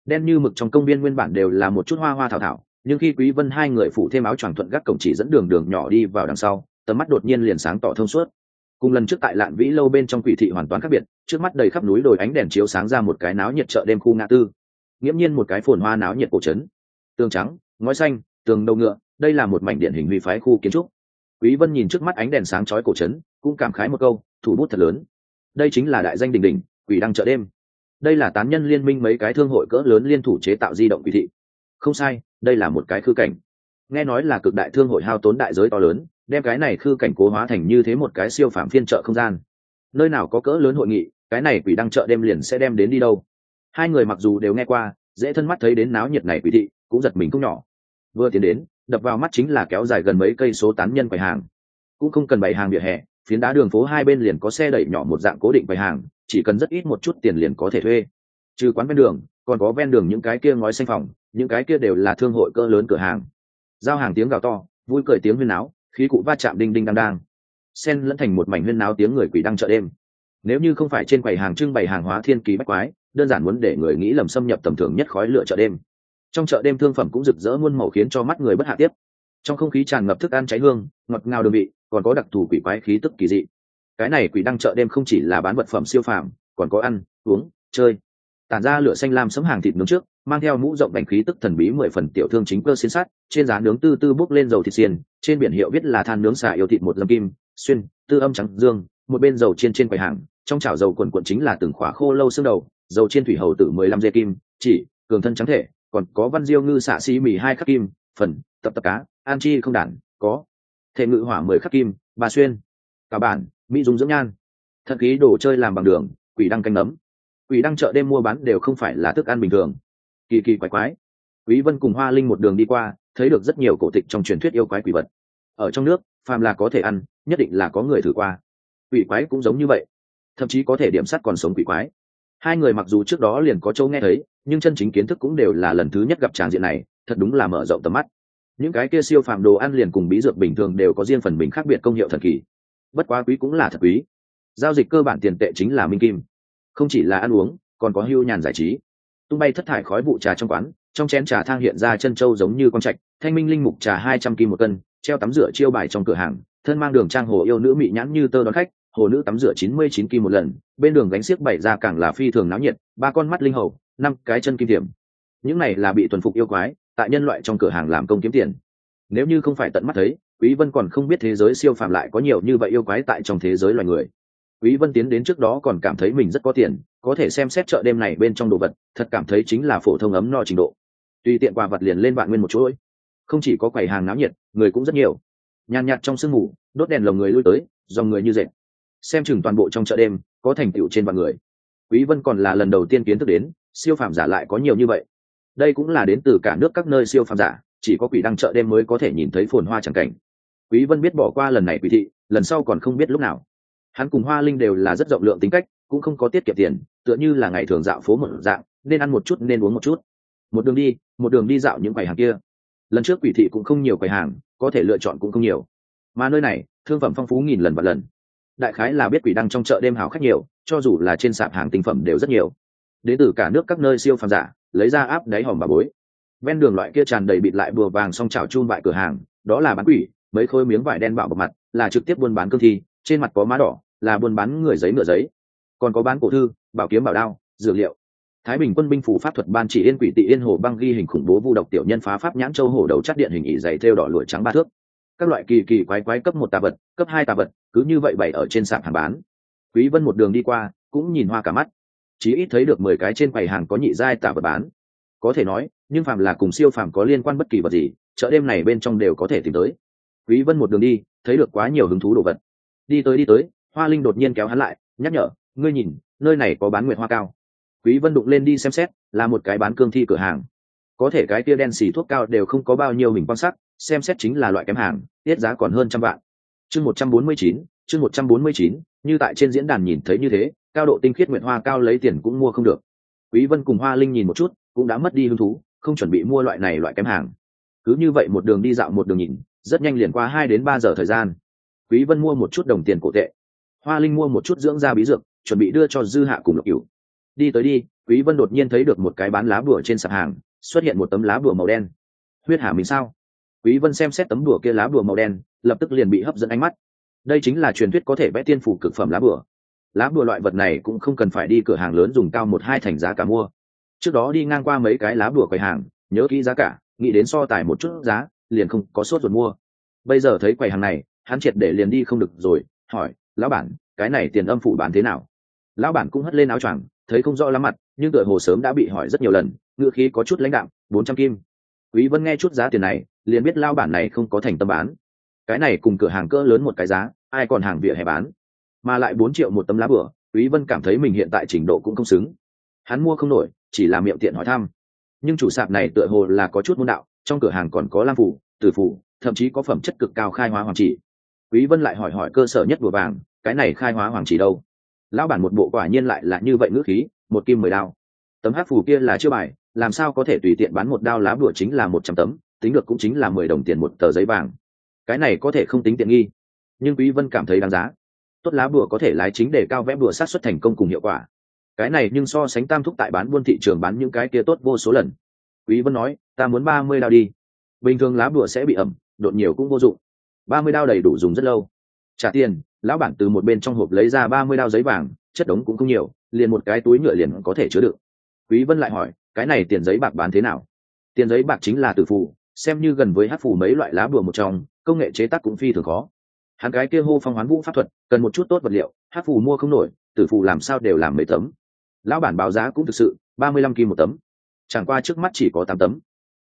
Đen như mực trong công viên nguyên bản đều là một chút hoa hoa thảo thảo, nhưng khi quý vân hai người phủ thêm áo choàng thuận gác cổng chỉ dẫn đường đường nhỏ đi vào đằng sau, tầm mắt đột nhiên liền sáng tỏ thông suốt. Cùng lần trước tại lạn vĩ lâu bên trong quỷ thị hoàn toàn khác biệt, trước mắt đầy khắp núi đồi ánh đèn chiếu sáng ra một cái náo nhiệt chợ đêm khu ngã tư. Nghiễm nhiên một cái phồn hoa náo nhiệt cổ trấn. Tường trắng, ngói xanh, tường đầu ngựa, đây là một mảnh điển hình huy phái khu kiến trúc quý vân nhìn trước mắt ánh đèn sáng chói cổ trấn, cũng cảm khái một câu, thủ bút thật lớn. Đây chính là đại danh đình đình quỷ đăng chợ đêm. Đây là tán nhân liên minh mấy cái thương hội cỡ lớn liên thủ chế tạo di động quỷ thị. Không sai, đây là một cái khư cảnh. Nghe nói là cực đại thương hội hao tốn đại giới to lớn, đem cái này khư cảnh cố hóa thành như thế một cái siêu phạm phiên chợ không gian. Nơi nào có cỡ lớn hội nghị, cái này quỷ đăng chợ đêm liền sẽ đem đến đi đâu. Hai người mặc dù đều nghe qua, dễ thân mắt thấy đến náo nhiệt này quỷ thị, cũng giật mình không nhỏ. Vừa tiến đến đập vào mắt chính là kéo dài gần mấy cây số tán nhân quầy hàng. Cũng không cần bày hàng vỉa hè, phiến đá đường phố hai bên liền có xe đẩy nhỏ một dạng cố định bày hàng, chỉ cần rất ít một chút tiền liền có thể thuê. Trừ quán ven đường, còn có ven đường những cái kia ngói xanh phòng, những cái kia đều là thương hội cỡ lớn cửa hàng. Giao hàng tiếng gào to, vui cười tiếng huyên náo, khí cụ va chạm đinh đinh đang đang. Sen lẫn thành một mảnh huyên náo tiếng người quỷ đăng chợ đêm. Nếu như không phải trên quầy hàng trưng bày hàng hóa thiên kỳ bách quái, đơn giản muốn để người nghĩ lầm xâm nhập tầm thường nhất khói lửa chợ đêm trong chợ đêm thương phẩm cũng rực rỡ muôn màu khiến cho mắt người bất hạ tiếp. Trong không khí tràn ngập thức ăn cháy hương, ngọt ngào đường vị, còn có đặc thù quỷ quái khí tức kỳ dị. Cái này quỷ đăng chợ đêm không chỉ là bán vật phẩm siêu phàm, còn có ăn, uống, chơi. Tản ra lửa xanh lam sấm hàng thịt nướng trước, mang theo mũ rộng bành khí tức thần bí mười phần tiểu thương chính cơ xiên sắt, trên giá nướng tư tư bốc lên dầu thịt xiên, trên biển hiệu viết là than nướng xả yêu thịt một lâm kim, xuyên, tư âm trắng dương, một bên dầu chiên trên quầy hàng, trong chảo dầu quần quận chính là từng khóa khô lâu xương đầu, dầu chiên thủy hầu tử mười lăm dê kim, chỉ, cường thân trắng thể còn có văn diêu ngư xạ xí mì hai khắc kim, phần, tập tập cá, an chi không đản, có. Thể ngự hỏa mười khắc kim bà xuyên. Cả bản, mỹ dùng dưỡng nhan. Thật khí đồ chơi làm bằng đường, quỷ đăng canh nấm. Quỷ đăng chợ đêm mua bán đều không phải là thức ăn bình thường. Kỳ kỳ quái quái. Quý vân cùng hoa linh một đường đi qua, thấy được rất nhiều cổ tịch trong truyền thuyết yêu quái quỷ vật. Ở trong nước, phàm là có thể ăn, nhất định là có người thử qua. Quỷ quái cũng giống như vậy. Thậm chí có thể điểm sát còn sống quỷ quái hai người mặc dù trước đó liền có châu nghe thấy, nhưng chân chính kiến thức cũng đều là lần thứ nhất gặp tràng diện này, thật đúng là mở rộng tầm mắt. Những cái kia siêu phàm đồ ăn liền cùng bí dược bình thường đều có riêng phần mình khác biệt công hiệu thần kỳ. Bất quá quý cũng là thật quý. Giao dịch cơ bản tiền tệ chính là minh kim. Không chỉ là ăn uống, còn có hưu nhàn giải trí. Tung bay thất thải khói vụ trà trong quán, trong chén trà thang hiện ra chân trâu giống như con trạch, thanh minh linh mục trà hai trăm kim một cân, treo tắm rửa chiêu bài trong cửa hàng, thân mang đường trang hồ yêu nữ mị nhãn như tơ đón khách hồ nữ tắm rửa chín mươi chín kim một lần, bên đường gánh xiếc bảy ra càng là phi thường náo nhiệt, ba con mắt linh hầu, năm cái chân kim tiềm những này là bị tuần phục yêu quái, tại nhân loại trong cửa hàng làm công kiếm tiền. Nếu như không phải tận mắt thấy, quý vân còn không biết thế giới siêu phàm lại có nhiều như vậy yêu quái tại trong thế giới loài người. Quý vân tiến đến trước đó còn cảm thấy mình rất có tiền, có thể xem xét chợ đêm này bên trong đồ vật, thật cảm thấy chính là phổ thông ấm no trình độ. Tùy tiện quà vật liền lên bạn nguyên một chuỗi không chỉ có quầy hàng náo nhiệt, người cũng rất nhiều. Nhàn nhạt trong sương mù, đốt đèn lồng người lui tới, dòng người như dệt xem chừng toàn bộ trong chợ đêm, có thành tựu trên vạn người. Quý vân còn là lần đầu tiên kiến thức đến, siêu phàm giả lại có nhiều như vậy. Đây cũng là đến từ cả nước các nơi siêu phàm giả, chỉ có quỷ đăng chợ đêm mới có thể nhìn thấy phồn hoa chẳng cảnh. Quý vân biết bỏ qua lần này quỷ thị, lần sau còn không biết lúc nào. Hắn cùng hoa linh đều là rất rộng lượng tính cách, cũng không có tiết kiệm tiền, tựa như là ngày thường dạo phố một dạng, nên ăn một chút nên uống một chút. Một đường đi, một đường đi dạo những quầy hàng kia. Lần trước quỷ thị cũng không nhiều quầy hàng, có thể lựa chọn cũng không nhiều. Mà nơi này, thương phẩm phong phú nghìn lần và lần đại khái là biết quỷ đăng trong chợ đêm hào khách nhiều, cho dù là trên sạp hàng tinh phẩm đều rất nhiều. Đến từ cả nước các nơi siêu phàm giả, lấy ra áp đáy hòm bà bối. Ven đường loại kia tràn đầy bịt lại bùa vàng xong trào chun bại cửa hàng, đó là bán quỷ, mấy khối miếng vải đen bạo bọc mặt, là trực tiếp buôn bán cương thi, trên mặt có má đỏ, là buôn bán người giấy nửa giấy. Còn có bán cổ thư, bảo kiếm bảo đao, dược liệu. Thái bình quân binh phủ pháp thuật ban chỉ yên quỷ tị yên hồ băng ghi hình khủng bố vu độc tiểu nhân phá pháp nhãn châu hổ đầu chắt điện hình ỉ dày theo đỏ lụa trắng ba thước các loại kỳ kỳ quái quái cấp một tà vật, cấp hai tà vật, cứ như vậy bày ở trên sạp hàng bán. Quý vân một đường đi qua, cũng nhìn hoa cả mắt. Chỉ ít thấy được mười cái trên quầy hàng có nhị giai tà vật bán. Có thể nói, nhưng phàm là cùng siêu phàm có liên quan bất kỳ vật gì, chợ đêm này bên trong đều có thể tìm tới. Quý vân một đường đi, thấy được quá nhiều hứng thú đồ vật. Đi tới đi tới, hoa linh đột nhiên kéo hắn lại, nhắc nhở, ngươi nhìn, nơi này có bán nguyệt hoa cao. Quý vân đụng lên đi xem xét, là một cái bán cương thi cửa hàng. Có thể cái kia đen xì thuốc cao đều không có bao nhiêu hình quan sát xem xét chính là loại kém hàng tiết giá còn hơn trăm vạn. Chương 149, chương 149, như tại trên diễn đàn nhìn thấy như thế cao độ tinh khiết nguyện hoa cao lấy tiền cũng mua không được. Quý vân cùng hoa linh nhìn một chút cũng đã mất đi hứng thú không chuẩn bị mua loại này loại kém hàng. Cứ như vậy một đường đi dạo một đường nhìn rất nhanh liền qua hai đến ba giờ thời gian. Quý vân mua một chút đồng tiền cổ tệ. Hoa linh mua một chút dưỡng da bí dược chuẩn bị đưa cho dư hạ cùng lục cửu. Đi tới đi quý vân đột nhiên thấy được một cái bán lá bùa trên sạp hàng xuất hiện một tấm lá bùa màu đen. Huyết hà mình sao? Quý vân xem xét tấm đùa kia lá bùa màu đen, lập tức liền bị hấp dẫn ánh mắt. Đây chính là truyền thuyết có thể vẽ tiên phủ cực phẩm lá bùa. Lá bùa loại vật này cũng không cần phải đi cửa hàng lớn dùng cao một hai thành giá cả mua. Trước đó đi ngang qua mấy cái lá bùa quầy hàng, nhớ kỹ giá cả, nghĩ đến so tài một chút giá, liền không có sốt ruột mua. Bây giờ thấy quầy hàng này, hắn triệt để liền đi không được rồi, hỏi, lão bản, cái này tiền âm phủ bán thế nào? Lão bản cũng hất lên áo choàng, thấy không rõ lắm mặt, nhưng tựa hồ sớm đã bị hỏi rất nhiều lần ngựa khí có chút lãnh đạm, bốn trăm kim quý vân nghe chút giá tiền này, liền biết lao bản này không có thành tâm bán. Cái này cùng cửa hàng cỡ lớn một cái giá, ai còn hàng vỉa hè bán? Mà lại bốn triệu một tấm lá bửa, quý vân cảm thấy mình hiện tại trình độ cũng không xứng. Hắn mua không nổi, chỉ là miệng tiện hỏi thăm. Nhưng chủ sạp này tựa hồ là có chút môn đạo, trong cửa hàng còn có lam phủ, tử phủ, thậm chí có phẩm chất cực cao khai hóa hoàng chỉ. Quý vân lại hỏi hỏi cơ sở nhất bùa vàng, cái này khai hóa hoàng chỉ đâu? Lão bản một bộ quả nhiên lại là như vậy ngữ khí, một kim mười đao. Tấm hát phù kia là chưa bài làm sao có thể tùy tiện bán một đao lá bùa chính là một trăm tấm, tính được cũng chính là mười đồng tiền một tờ giấy vàng. Cái này có thể không tính tiện nghi. Nhưng quý vân cảm thấy đáng giá. Tốt lá bùa có thể lái chính để cao vẽ bùa sát xuất thành công cùng hiệu quả. Cái này nhưng so sánh tam thúc tại bán buôn thị trường bán những cái kia tốt vô số lần. Quý vân nói, ta muốn ba mươi đao đi. Bình thường lá bùa sẽ bị ẩm, đột nhiều cũng vô dụng. ba mươi đao đầy đủ dùng rất lâu. Trả tiền, lão bản từ một bên trong hộp lấy ra ba mươi đao giấy vàng, chất đống cũng không nhiều, liền một cái túi nhựa liền có thể chứa được quý vân lại hỏi, cái này tiền giấy bạc bán thế nào? Tiền giấy bạc chính là tử phù, xem như gần với hát phù mấy loại lá bùa một trong, công nghệ chế tác cũng phi thường khó. Hắn cái kia hô phong hoán vũ pháp thuật, cần một chút tốt vật liệu, hát phù mua không nổi, tử phù làm sao đều làm mấy tấm. Lão bản báo giá cũng thực sự, ba mươi lăm kim một tấm. Chẳng qua trước mắt chỉ có tám tấm.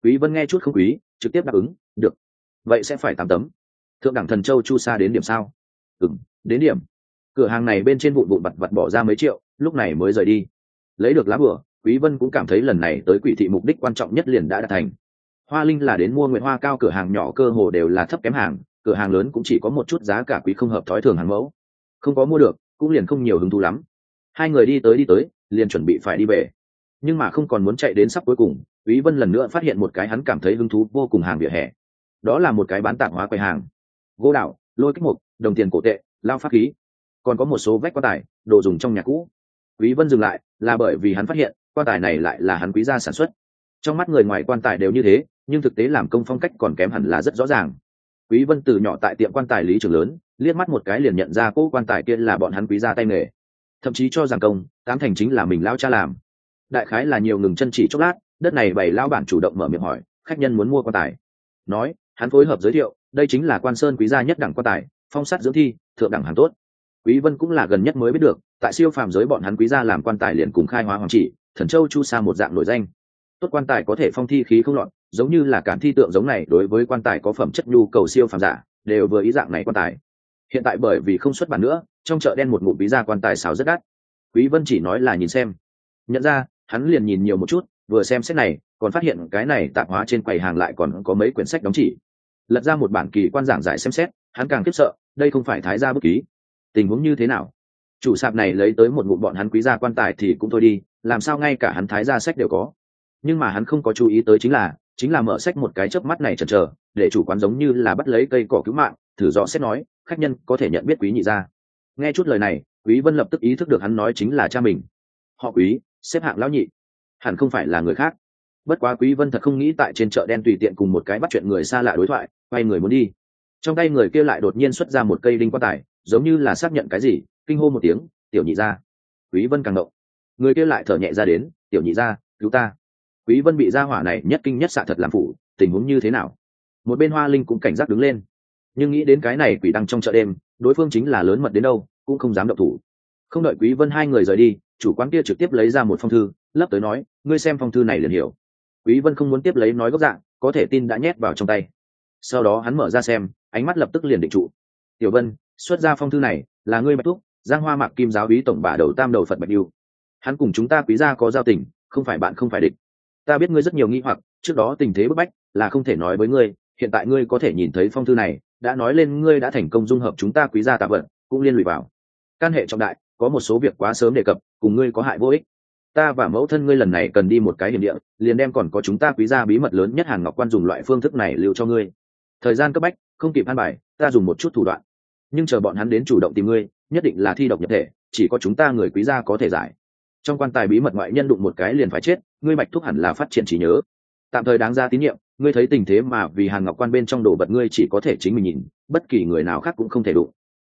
Quý vân nghe chút không quý, trực tiếp đáp ứng, được. Vậy sẽ phải tám tấm. Thượng đẳng thần châu chu sa đến điểm sao? Ừm, đến điểm. Cửa hàng này bên trên vụn vụn vặt vặt bỏ ra mấy triệu, lúc này mới rời đi. Lấy được lá bừa quý vân cũng cảm thấy lần này tới quỷ thị mục đích quan trọng nhất liền đã đạt thành. Hoa linh là đến mua nguyện hoa cao cửa hàng nhỏ cơ hồ đều là thấp kém hàng, cửa hàng lớn cũng chỉ có một chút giá cả quý không hợp thói thường hàng mẫu. Không có mua được, cũng liền không nhiều hứng thú lắm. Hai người đi tới đi tới, liền chuẩn bị phải đi về. Nhưng mà không còn muốn chạy đến sắp cuối cùng, quý vân lần nữa phát hiện một cái hắn cảm thấy hứng thú vô cùng hàng vỉa hè. Đó là một cái bán tạp hóa quầy hàng. Gỗ đảo lôi kích mục, đồng tiền cổ tệ, lao pháp khí. Còn có một số vách quan tài, đồ dùng trong nhà cũ. Quý vân dừng lại, là bởi vì hắn phát hiện quan tài này lại là hắn quý gia sản xuất. Trong mắt người ngoài quan tài đều như thế, nhưng thực tế làm công phong cách còn kém hẳn là rất rõ ràng. Quý vân từ nhỏ tại tiệm quan tài lý trường lớn, liếc mắt một cái liền nhận ra cô quan tài kia là bọn hắn quý gia tay nghề. Thậm chí cho rằng công, tám thành chính là mình lao cha làm. Đại khái là nhiều ngừng chân chỉ chốc lát, đất này bày lao bản chủ động mở miệng hỏi, khách nhân muốn mua quan tài. Nói, hắn phối hợp giới thiệu, đây chính là quan sơn quý gia nhất đẳng quan tài, phong sát dưỡng thi, thượng đẳng hàng tốt. Quý vân cũng là gần nhất mới biết được, tại siêu phàm giới bọn hắn quý gia làm quan tài liền cùng khai hóa hoàng chỉ thần châu chu sa một dạng nổi danh. Tốt quan tài có thể phong thi khí không loạn giống như là cản thi tượng giống này đối với quan tài có phẩm chất nhu cầu siêu phàm giả, đều vừa ý dạng này quan tài. Hiện tại bởi vì không xuất bản nữa, trong chợ đen một ngụm bí ra quan tài xào rất đắt. Quý vân chỉ nói là nhìn xem. Nhận ra, hắn liền nhìn nhiều một chút, vừa xem xét này, còn phát hiện cái này tạp hóa trên quầy hàng lại còn có mấy quyển sách đóng chỉ. Lật ra một bản kỳ quan giảng giải xem xét, hắn càng khiếp sợ, đây không phải thái gia bút ký. Tình huống như thế nào? Chủ sạp này lấy tới một ngụm bọn hắn quý gia quan tài thì cũng thôi đi làm sao ngay cả hắn thái gia sách đều có. Nhưng mà hắn không có chú ý tới chính là chính là mở sách một cái chớp mắt này chần chờ, để chủ quán giống như là bắt lấy cây cỏ cứu mạng, thử dò xét nói, khách nhân có thể nhận biết quý nhị gia. Nghe chút lời này, quý vân lập tức ý thức được hắn nói chính là cha mình. Họ quý, xếp hạng lão nhị. Hẳn không phải là người khác. Bất quá quý vân thật không nghĩ tại trên chợ đen tùy tiện cùng một cái bắt chuyện người xa lạ đối thoại, quay người muốn đi. Trong tay người kia lại đột nhiên xuất ra một cây đinh quan tài, giống như là xác nhận cái gì, kinh hô một tiếng, tiểu nhị gia. Quý vân càng động người kia lại thở nhẹ ra đến, tiểu nhị gia cứu ta. Quý vân bị gia hỏa này nhất kinh nhất xạ thật làm phủ, tình huống như thế nào? Một bên hoa linh cũng cảnh giác đứng lên. Nhưng nghĩ đến cái này quỷ đăng trong chợ đêm, đối phương chính là lớn mật đến đâu, cũng không dám động thủ. Không đợi quý vân hai người rời đi, chủ quán kia trực tiếp lấy ra một phong thư, lấp tới nói, ngươi xem phong thư này liền hiểu. Quý vân không muốn tiếp lấy nói gốc dạng, có thể tin đã nhét vào trong tay. Sau đó hắn mở ra xem, ánh mắt lập tức liền định trụ. Tiểu vân, xuất ra phong thư này, là ngươi bạch thúc, giang hoa mạc kim giáo bí tổng bà đầu tam đầu phật bạch yêu hắn cùng chúng ta quý gia có giao tình, không phải bạn không phải địch. Ta biết ngươi rất nhiều nghi hoặc, trước đó tình thế bức bách, là không thể nói với ngươi, hiện tại ngươi có thể nhìn thấy phong thư này, đã nói lên ngươi đã thành công dung hợp chúng ta quý gia tạ vận cũng liên lụy vào. Can hệ trọng đại, có một số việc quá sớm đề cập, cùng ngươi có hại vô ích. Ta và mẫu thân ngươi lần này cần đi một cái hiểm địa, liền đem còn có chúng ta quý gia bí mật lớn nhất hàn ngọc quan dùng loại phương thức này lưu cho ngươi. Thời gian cấp bách, không kịp an bài, ta dùng một chút thủ đoạn. Nhưng chờ bọn hắn đến chủ động tìm ngươi, nhất định là thi độc nhập thể, chỉ có chúng ta người quý gia có thể giải trong quan tài bí mật ngoại nhân đụng một cái liền phải chết, ngươi bạch thúc hẳn là phát triển trí nhớ. Tạm thời đáng ra tín nhiệm, ngươi thấy tình thế mà vì hàn ngọc quan bên trong đồ vật ngươi chỉ có thể chính mình nhìn, bất kỳ người nào khác cũng không thể đụng.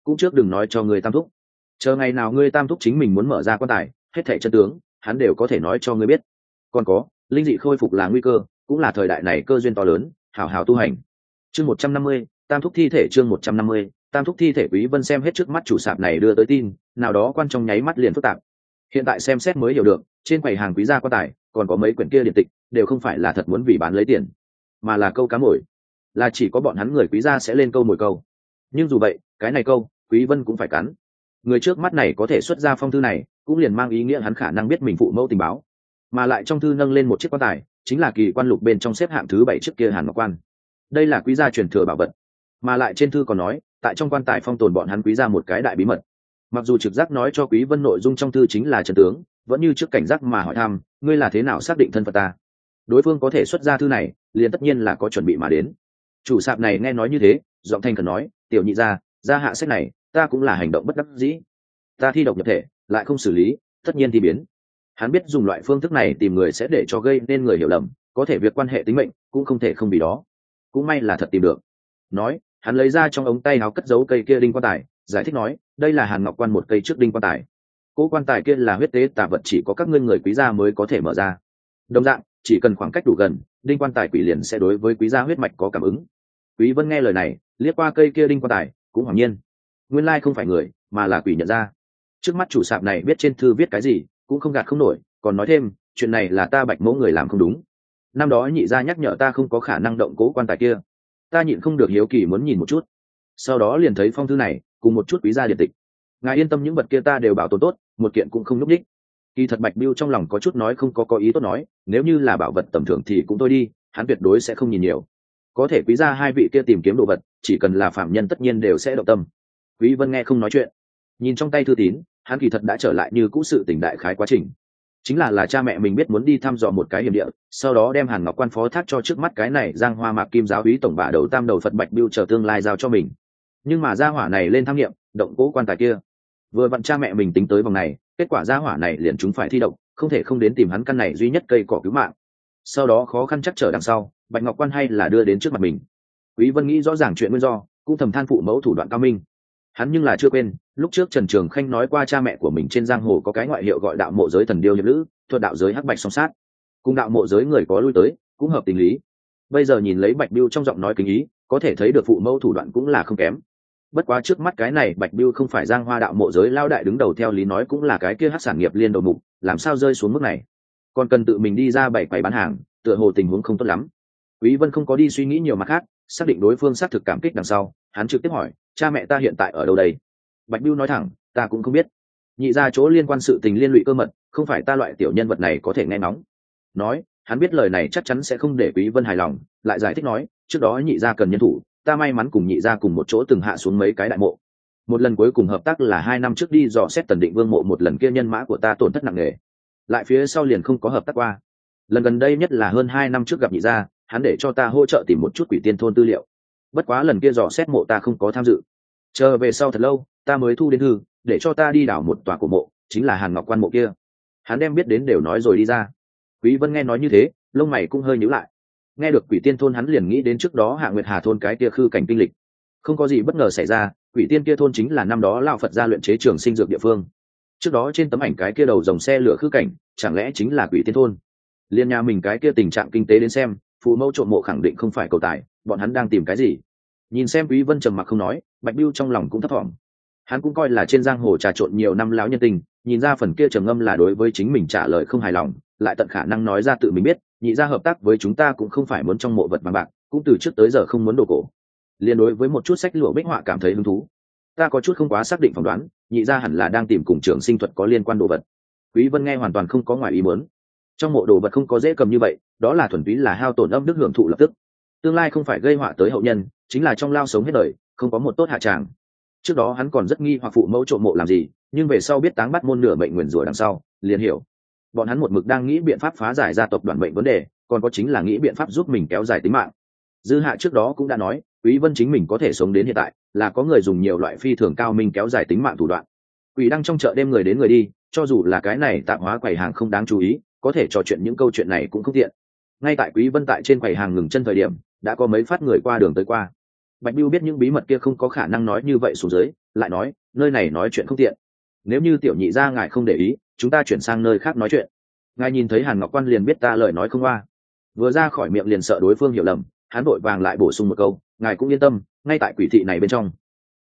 Cũng trước đừng nói cho ngươi tam thúc. Chờ ngày nào ngươi tam thúc chính mình muốn mở ra quan tài, hết thẻ chân tướng, hắn đều có thể nói cho ngươi biết. Còn có, linh dị khôi phục là nguy cơ, cũng là thời đại này cơ duyên to lớn, hào hào tu hành. Chương một trăm năm mươi, tam thúc thi thể chương một trăm năm mươi, tam thúc thi thể quý vân xem hết trước mắt chủ sạp này đưa tới tin, nào đó quan trong nháy mắt liền phức tạp hiện tại xem xét mới hiểu được, trên quầy hàng quý gia quan tài, còn có mấy quyển kia điện tịch, đều không phải là thật muốn vì bán lấy tiền, mà là câu cá mồi. Là chỉ có bọn hắn người quý gia sẽ lên câu mồi câu. Nhưng dù vậy, cái này câu, quý vân cũng phải cắn. Người trước mắt này có thể xuất ra phong thư này, cũng liền mang ý nghĩa hắn khả năng biết mình phụ mẫu tình báo. Mà lại trong thư nâng lên một chiếc quan tài, chính là kỳ quan lục bên trong xếp hạng thứ bảy trước kia hàn ngọc quan. Đây là quý gia truyền thừa bảo vật. Mà lại trên thư còn nói, tại trong quan tài phong tồn bọn hắn quý gia một cái đại bí mật mặc dù trực giác nói cho quý vân nội dung trong thư chính là trần tướng, vẫn như trước cảnh giác mà hỏi thăm, ngươi là thế nào xác định thân phận ta? Đối phương có thể xuất ra thư này, liền tất nhiên là có chuẩn bị mà đến. Chủ sạp này nghe nói như thế, giọng thanh cần nói, tiểu nhị ra ra hạ sách này, ta cũng là hành động bất đắc dĩ. Ta thi độc nhập thể, lại không xử lý, tất nhiên thì biến. Hắn biết dùng loại phương thức này tìm người sẽ để cho gây nên người hiểu lầm, có thể việc quan hệ tính mệnh cũng không thể không bị đó. Cũng may là thật tìm được. Nói, hắn lấy ra trong ống tay áo cất giấu cây kia đinh quan tài giải thích nói, đây là hàn ngọc quan một cây trước đinh quan tài. Cỗ quan tài kia là huyết tế tà vật chỉ có các ngươi người quý gia mới có thể mở ra. Đồng dạng, chỉ cần khoảng cách đủ gần, đinh quan tài quỷ liền sẽ đối với quý gia huyết mạch có cảm ứng. Quý vân nghe lời này, liếc qua cây kia đinh quan tài, cũng hoảng nhiên. Nguyên lai không phải người, mà là quỷ nhận ra. Trước mắt chủ sạp này biết trên thư viết cái gì, cũng không gạt không nổi, còn nói thêm, chuyện này là ta bạch mẫu người làm không đúng. Năm đó nhị gia nhắc nhở ta không có khả năng động cố quan tài kia. Ta nhịn không được hiếu kỳ muốn nhìn một chút. Sau đó liền thấy phong thư này cùng một chút quý gia điện tịch. Ngài yên tâm những vật kia ta đều bảo tồn tốt, một kiện cũng không núp ních kỳ thật bạch biêu trong lòng có chút nói không có có ý tốt nói, nếu như là bảo vật tầm thường thì cũng thôi đi, hắn tuyệt đối sẽ không nhìn nhiều. Có thể quý gia hai vị kia tìm kiếm đồ vật, chỉ cần là phạm nhân tất nhiên đều sẽ động tâm. Quý vân nghe không nói chuyện. Nhìn trong tay thư tín, hắn kỳ thật đã trở lại như cũ sự tỉnh đại khái quá trình. Chính là là cha mẹ mình biết muốn đi thăm dò một cái hiểm địa, sau đó đem hàn ngọc quan phó thác cho trước mắt cái này giang hoa mạc kim giáo úy tổng bà đầu tam đầu phật bạch biêu chờ tương lai giao cho mình nhưng mà gia hỏa này lên tham nghiệm, động cố quan tài kia. Vừa vặn cha mẹ mình tính tới vòng này, kết quả gia hỏa này liền chúng phải thi động không thể không đến tìm hắn căn này duy nhất cây cỏ cứu mạng. Sau đó khó khăn chắc trở đằng sau, bạch ngọc quan hay là đưa đến trước mặt mình. Quý vân nghĩ rõ ràng chuyện nguyên do, cũng thầm than phụ mẫu thủ đoạn cao minh. Hắn nhưng là chưa quên, lúc trước trần trường khanh nói qua cha mẹ của mình trên giang hồ có cái ngoại hiệu gọi đạo mộ giới thần điêu hiệp lữ thuật đạo giới hắc bạch song sát. Cùng đạo mộ giới người có lui tới, cũng hợp tình lý. Bây giờ nhìn lấy bạch biêu trong giọng nói kính ý, có thể thấy được phụ mẫu thủ đoạn cũng là không kém bất quá trước mắt cái này bạch biêu không phải giang hoa đạo mộ giới lao đại đứng đầu theo lý nói cũng là cái kia hát sản nghiệp liên đầu mục, làm sao rơi xuống mức này? Còn cần tự mình đi ra bảy quầy bán hàng, tựa hồ tình huống không tốt lắm. Quý vân không có đi suy nghĩ nhiều mặt khác, xác định đối phương xác thực cảm kích đằng sau, hắn trực tiếp hỏi, cha mẹ ta hiện tại ở đâu đây? Bạch biêu nói thẳng, ta cũng không biết. Nhị ra chỗ liên quan sự tình liên lụy cơ mật, không phải ta loại tiểu nhân vật này có thể nghe nóng nói, hắn biết lời này chắc chắn sẽ không để quý vân hài lòng, lại giải thích nói, trước đó nhị gia cần nhân thủ ta may mắn cùng nhị gia cùng một chỗ từng hạ xuống mấy cái đại mộ. Một lần cuối cùng hợp tác là hai năm trước đi dò xét tần định vương mộ một lần kia nhân mã của ta tổn thất nặng nề. Lại phía sau liền không có hợp tác qua. Lần gần đây nhất là hơn hai năm trước gặp nhị gia, hắn để cho ta hỗ trợ tìm một chút quỷ tiên thôn tư liệu. Bất quá lần kia dò xét mộ ta không có tham dự. Chờ về sau thật lâu, ta mới thu đến thư, để cho ta đi đảo một tòa của mộ, chính là hàn ngọc quan mộ kia. Hắn đem biết đến đều nói rồi đi ra. Quý vân nghe nói như thế, lông mày cũng hơi nhíu lại nghe được quỷ tiên thôn hắn liền nghĩ đến trước đó hạ nguyệt hà thôn cái kia khư cảnh kinh lịch. Không có gì bất ngờ xảy ra, quỷ tiên kia thôn chính là năm đó lão phật gia luyện chế trường sinh dược địa phương. Trước đó trên tấm ảnh cái kia đầu dòng xe lửa khư cảnh, chẳng lẽ chính là quỷ tiên thôn? Liên nhà mình cái kia tình trạng kinh tế đến xem, phụ mẫu trộm mộ khẳng định không phải cầu tài, bọn hắn đang tìm cái gì? Nhìn xem quý vân trầm mặc không nói, bạch biêu trong lòng cũng thấp thỏm. Hắn cũng coi là trên giang hồ trà trộn nhiều năm lão nhân tình, nhìn ra phần kia trầm ngâm là đối với chính mình trả lời không hài lòng, lại tận khả năng nói ra tự mình biết nhị gia hợp tác với chúng ta cũng không phải muốn trong mộ vật bằng bạc, cũng từ trước tới giờ không muốn đồ cổ. Liên đối với một chút sách lụa bích họa cảm thấy hứng thú. Ta có chút không quá xác định phỏng đoán, nhị gia hẳn là đang tìm cùng trường sinh thuật có liên quan đồ vật. Quý vân nghe hoàn toàn không có ngoài ý muốn. Trong mộ đồ vật không có dễ cầm như vậy, đó là thuần túy là hao tổn âm đức hưởng thụ lập tức. Tương lai không phải gây họa tới hậu nhân, chính là trong lao sống hết đời, không có một tốt hạ tràng. Trước đó hắn còn rất nghi hoặc phụ mẫu trộm mộ làm gì, nhưng về sau biết táng bắt môn nửa mệnh nguyền rủa đằng sau, liền hiểu bọn hắn một mực đang nghĩ biện pháp phá giải gia tộc đoàn bệnh vấn đề, còn có chính là nghĩ biện pháp giúp mình kéo dài tính mạng. Dư hạ trước đó cũng đã nói, quý vân chính mình có thể sống đến hiện tại, là có người dùng nhiều loại phi thường cao minh kéo dài tính mạng thủ đoạn. Quỷ đang trong chợ đêm người đến người đi, cho dù là cái này tạm hóa quầy hàng không đáng chú ý, có thể trò chuyện những câu chuyện này cũng không tiện. Ngay tại quý vân tại trên quầy hàng ngừng chân thời điểm, đã có mấy phát người qua đường tới qua. Bạch biêu biết những bí mật kia không có khả năng nói như vậy xuống dưới, lại nói, nơi này nói chuyện không tiện nếu như tiểu nhị ra ngài không để ý, chúng ta chuyển sang nơi khác nói chuyện. Ngài nhìn thấy hàn ngọc quan liền biết ta lời nói không qua vừa ra khỏi miệng liền sợ đối phương hiểu lầm, hắn vội vàng lại bổ sung một câu, ngài cũng yên tâm, ngay tại quỷ thị này bên trong.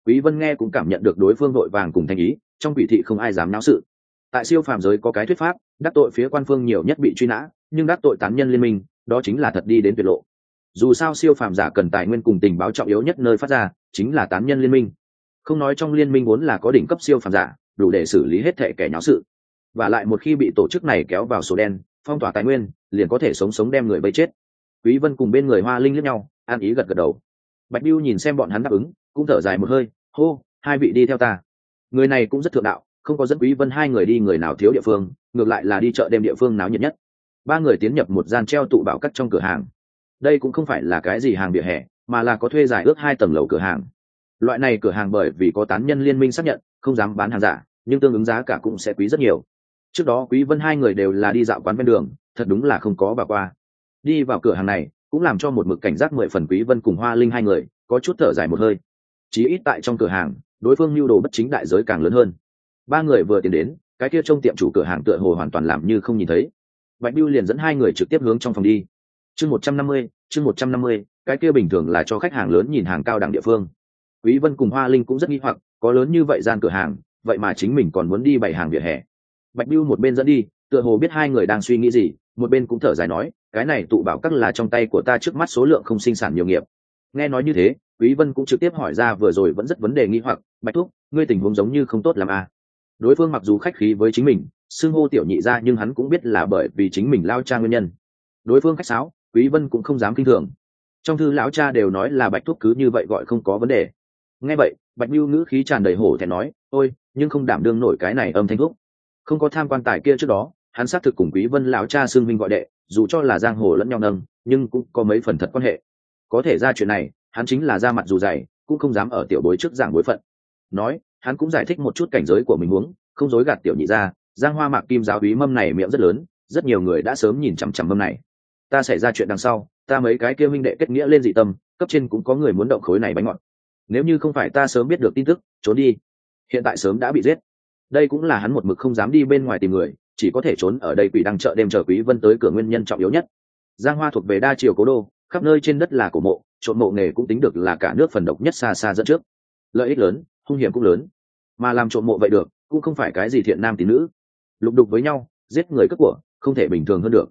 Quý vân nghe cũng cảm nhận được đối phương vội vàng cùng thành ý, trong quỷ thị không ai dám náo sự. Tại siêu phàm giới có cái thuyết pháp, đắc tội phía quan phương nhiều nhất bị truy nã, nhưng đắc tội tán nhân liên minh, đó chính là thật đi đến tuyệt lộ. Dù sao siêu phàm giả cần tài nguyên cùng tình báo trọng yếu nhất nơi phát ra, chính là tán nhân liên minh. Không nói trong liên minh vốn là có đỉnh cấp siêu phàm giả đủ để xử lý hết thệ kẻ nháo sự. Và lại một khi bị tổ chức này kéo vào sổ đen, phong tỏa tài nguyên, liền có thể sống sống đem người bấy chết. Quý vân cùng bên người hoa linh liếc nhau, an ý gật gật đầu. Bạch biêu nhìn xem bọn hắn đáp ứng, cũng thở dài một hơi, hô, hai vị đi theo ta. Người này cũng rất thượng đạo, không có dẫn quý vân hai người đi người nào thiếu địa phương, ngược lại là đi chợ đêm địa phương náo nhiệt nhất. Ba người tiến nhập một gian treo tụ bảo cắt trong cửa hàng. Đây cũng không phải là cái gì hàng vỉa hè, mà là có thuê giải ước hai tầng lầu cửa hàng. Loại này cửa hàng bởi vì có tán nhân liên minh xác nhận không dám bán hàng giả, nhưng tương ứng giá cả cũng sẽ quý rất nhiều. Trước đó quý vân hai người đều là đi dạo quán ven đường, thật đúng là không có bà qua. Đi vào cửa hàng này, cũng làm cho một mực cảnh giác mười phần quý vân cùng hoa linh hai người, có chút thở dài một hơi. Chí ít tại trong cửa hàng, đối phương lưu đồ bất chính đại giới càng lớn hơn. Ba người vừa tiến đến, cái kia trong tiệm chủ cửa hàng tựa hồ hoàn toàn làm như không nhìn thấy. Bạch biêu liền dẫn hai người trực tiếp hướng trong phòng đi. Chương một trăm năm mươi, chương một trăm năm mươi, cái kia bình thường là cho khách hàng lớn nhìn hàng cao đẳng địa phương. Quý vân cùng hoa linh cũng rất nghi hoặc có lớn như vậy gian cửa hàng, vậy mà chính mình còn muốn đi bày hàng vỉa hè. Bạch biêu một bên dẫn đi, tựa hồ biết hai người đang suy nghĩ gì, một bên cũng thở dài nói, cái này tụ bảo các là trong tay của ta trước mắt số lượng không sinh sản nhiều nghiệp. Nghe nói như thế, quý vân cũng trực tiếp hỏi ra vừa rồi vẫn rất vấn đề nghi hoặc, bạch thúc, ngươi tình huống giống như không tốt làm à? Đối phương mặc dù khách khí với chính mình, xưng hô tiểu nhị ra nhưng hắn cũng biết là bởi vì chính mình lao cha nguyên nhân. Đối phương khách sáo, quý vân cũng không dám kinh thường. Trong thư lão cha đều nói là bạch thúc cứ như vậy gọi không có vấn đề nghe vậy, bạch mưu ngữ khí tràn đầy hổ thẹn nói, ôi, nhưng không đảm đương nổi cái này âm thanh thúc không có tham quan tài kia trước đó, hắn xác thực cùng quý vân lão cha xương minh gọi đệ, dù cho là giang hồ lẫn nhau nâng, nhưng cũng có mấy phần thật quan hệ. Có thể ra chuyện này, hắn chính là ra mặt dù dày, cũng không dám ở tiểu bối trước giảng bối phận. Nói, hắn cũng giải thích một chút cảnh giới của mình muốn không dối gạt tiểu nhị ra, giang hoa mạc kim giáo úy mâm này miệng rất lớn, rất nhiều người đã sớm nhìn chằm chằm mâm này. Ta xảy ra chuyện đằng sau, ta mấy cái kia minh đệ kết nghĩa lên dị tâm, cấp trên cũng có người muốn động khối này bánh ngọt nếu như không phải ta sớm biết được tin tức, trốn đi. Hiện tại sớm đã bị giết. Đây cũng là hắn một mực không dám đi bên ngoài tìm người, chỉ có thể trốn ở đây quỷ đăng chợ đêm chờ quý vân tới cửa nguyên nhân trọng yếu nhất. Giang hoa thuộc về đa triều cố đô, khắp nơi trên đất là cổ mộ, trộm mộ nghề cũng tính được là cả nước phần độc nhất xa xa dẫn trước. Lợi ích lớn, hung hiểm cũng lớn. Mà làm trộm mộ vậy được, cũng không phải cái gì thiện nam tín nữ. Lục đục với nhau, giết người cướp của, không thể bình thường hơn được.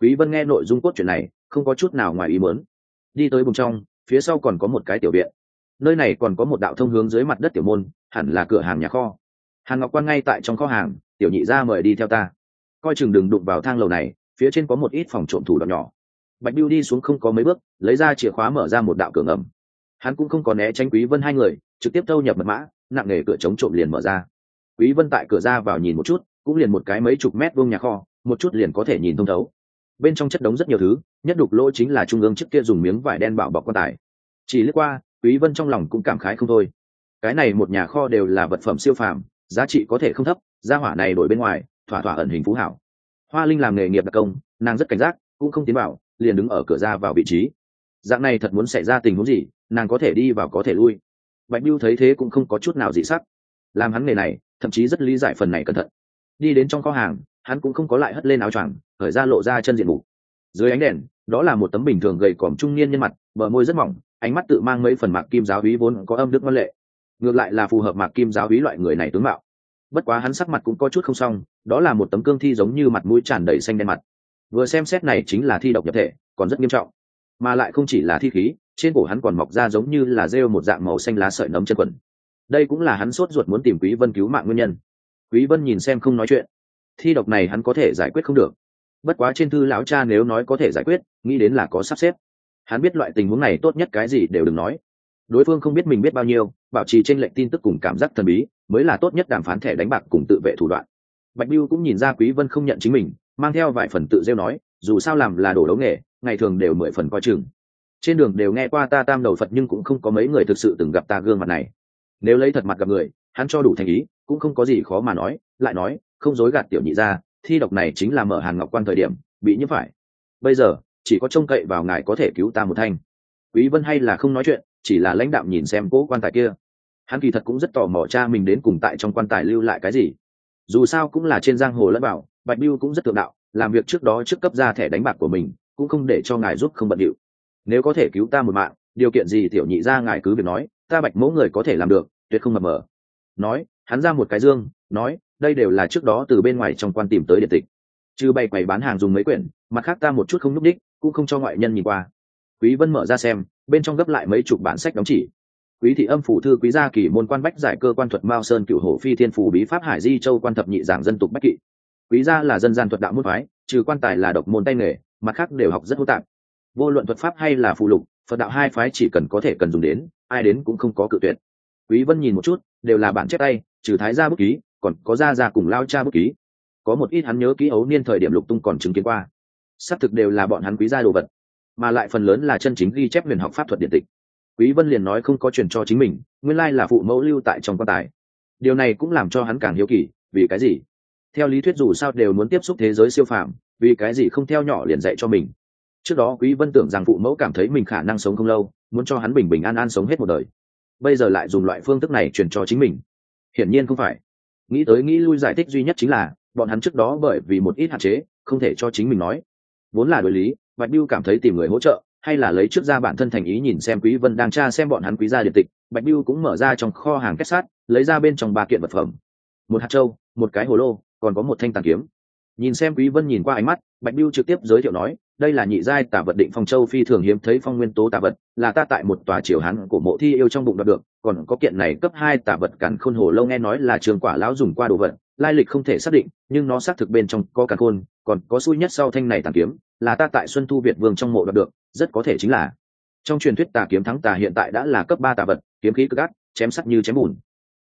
Quý vân nghe nội dung cốt truyện này, không có chút nào ngoài ý muốn. Đi tới vùng trong, phía sau còn có một cái tiểu viện nơi này còn có một đạo thông hướng dưới mặt đất tiểu môn, hẳn là cửa hàng nhà kho. Hàn ngọc quan ngay tại trong kho hàng, tiểu nhị ra mời đi theo ta. Coi chừng đừng đụng vào thang lầu này, phía trên có một ít phòng trộm thủ đoạn nhỏ. Bạch biêu đi xuống không có mấy bước, lấy ra chìa khóa mở ra một đạo cửa ngầm. Hắn cũng không có né tránh quý vân hai người, trực tiếp thâu nhập mật mã, nặng nghề cửa chống trộm liền mở ra. Quý vân tại cửa ra vào nhìn một chút, cũng liền một cái mấy chục mét vuông nhà kho, một chút liền có thể nhìn thông thấu. Bên trong chất đống rất nhiều thứ, nhất đục lỗ chính là trung ương trước kia dùng miếng vải đen bảo bọc quan tài. Chỉ lướt qua quý vân trong lòng cũng cảm khái không thôi. Cái này một nhà kho đều là vật phẩm siêu phàm, giá trị có thể không thấp, gia hỏa này đổi bên ngoài, thỏa thỏa ẩn hình phú hảo. Hoa linh làm nghề nghiệp đặc công, nàng rất cảnh giác, cũng không tiến vào, liền đứng ở cửa ra vào vị trí. Dạng này thật muốn xảy ra tình huống gì, nàng có thể đi vào có thể lui. Bạch biêu thấy thế cũng không có chút nào dị sắc. Làm hắn nghề này, thậm chí rất lý giải phần này cẩn thận. Đi đến trong kho hàng, hắn cũng không có lại hất lên áo choàng khởi ra lộ ra chân diện mục. Dưới ánh đèn, đó là một tấm bình thường gầy còm trung niên nhân mặt, bờ môi rất mỏng ánh mắt tự mang mấy phần mạc kim giáo hí vốn có âm đức văn lệ. Ngược lại là phù hợp mạc kim giáo hí loại người này tướng mạo. Bất quá hắn sắc mặt cũng có chút không xong, đó là một tấm cương thi giống như mặt mũi tràn đầy xanh đen mặt. Vừa xem xét này chính là thi độc nhập thể, còn rất nghiêm trọng. Mà lại không chỉ là thi khí, trên cổ hắn còn mọc ra giống như là rêu một dạng màu xanh lá sợi nấm chân quần. Đây cũng là hắn sốt ruột muốn tìm quý vân cứu mạng nguyên nhân. Quý vân nhìn xem không nói chuyện. Thi độc này hắn có thể giải quyết không được. Bất quá trên thư lão cha nếu nói có thể giải quyết, nghĩ đến là có sắp xếp hắn biết loại tình huống này tốt nhất cái gì đều đừng nói. Đối phương không biết mình biết bao nhiêu, bảo trì trên lệnh tin tức cùng cảm giác thần bí, mới là tốt nhất đàm phán thẻ đánh bạc cùng tự vệ thủ đoạn. Bạch biêu cũng nhìn ra quý vân không nhận chính mình, mang theo vài phần tự rêu nói, dù sao làm là đồ đấu nghề, ngày thường đều mười phần coi chừng. Trên đường đều nghe qua ta tam đầu phật nhưng cũng không có mấy người thực sự từng gặp ta gương mặt này. Nếu lấy thật mặt gặp người, hắn cho đủ thành ý, cũng không có gì khó mà nói, lại nói, không dối gạt tiểu nhị ra, thi độc này chính là mở hàn ngọc quan thời điểm, bị nhiễm phải. Bây giờ chỉ có trông cậy vào ngài có thể cứu ta một thanh. Quý vân hay là không nói chuyện, chỉ là lãnh đạo nhìn xem cố quan tài kia. Hắn kỳ thật cũng rất tò mò cha mình đến cùng tại trong quan tài lưu lại cái gì. Dù sao cũng là trên giang hồ lẫn bảo, bạch biêu cũng rất thượng đạo, làm việc trước đó trước cấp ra thẻ đánh bạc của mình, cũng không để cho ngài giúp không bận điệu. Nếu có thể cứu ta một mạng, điều kiện gì tiểu nhị ra ngài cứ việc nói, ta bạch mẫu người có thể làm được, tuyệt không mập mờ. Nói, hắn ra một cái dương, nói, đây đều là trước đó từ bên ngoài trong quan tìm tới điện tịch. Trừ bày quầy bán hàng dùng mấy quyển, mặt khác ta một chút không nhúc đích cũng không cho ngoại nhân nhìn qua. Quý vân mở ra xem, bên trong gấp lại mấy chục bản sách đóng chỉ. Quý thị âm phủ thư, quý gia kỳ môn quan bách giải cơ quan thuật mao sơn cựu hổ phi thiên phủ bí pháp hải di châu quan thập nhị giảng dân tục bách kỵ. Quý gia là dân gian thuật đạo môn phái, trừ quan tài là độc môn tay nghề, mặt khác đều học rất hô tạp. Vô luận thuật pháp hay là phụ lục, phật đạo hai phái chỉ cần có thể cần dùng đến, ai đến cũng không có cự tuyệt. Quý vân nhìn một chút, đều là bản chép tay, trừ thái gia bút ký, còn có gia gia cùng lao cha bút ký. Có một ít hắn nhớ ký ấu niên thời điểm lục tung còn chứng kiến qua xác thực đều là bọn hắn quý gia đồ vật, mà lại phần lớn là chân chính ghi chép huyền học pháp thuật điện tịch. Quý vân liền nói không có truyền cho chính mình, nguyên lai là phụ mẫu lưu tại trong quan tài. Điều này cũng làm cho hắn càng hiếu kỳ, vì cái gì? Theo lý thuyết dù sao đều muốn tiếp xúc thế giới siêu phàm, vì cái gì không theo nhỏ liền dạy cho mình? Trước đó quý vân tưởng rằng phụ mẫu cảm thấy mình khả năng sống không lâu, muốn cho hắn bình bình an an sống hết một đời. Bây giờ lại dùng loại phương thức này truyền cho chính mình. Hiển nhiên không phải. Nghĩ tới nghĩ lui giải thích duy nhất chính là, bọn hắn trước đó bởi vì một ít hạn chế, không thể cho chính mình nói vốn là đối lý, bạch biêu cảm thấy tìm người hỗ trợ, hay là lấy trước ra bản thân thành ý nhìn xem quý vân đang tra xem bọn hắn quý gia điện tịch, bạch biêu cũng mở ra trong kho hàng kết sát, lấy ra bên trong ba kiện vật phẩm. Một hạt châu, một cái hồ lô, còn có một thanh tàn kiếm. Nhìn xem quý vân nhìn qua ánh mắt, bạch biêu trực tiếp giới thiệu nói, đây là nhị giai tả vật định phong châu phi thường hiếm thấy phong nguyên tố tả vật, là ta tại một tòa triều hán của mộ thi yêu trong bụng đoạt được, còn có kiện này cấp hai tả vật cản khôn hồ lâu nghe nói là trường quả lão dùng qua đồ vật lai lịch không thể xác định, nhưng nó xác thực bên trong có cả khôn, còn có xui nhất sau thanh này tàn kiếm, là ta tại xuân thu việt vương trong mộ đoạt được, rất có thể chính là. Trong truyền thuyết tà kiếm thắng tà hiện tại đã là cấp ba tà vật, kiếm khí cực gắt chém sắt như chém bùn.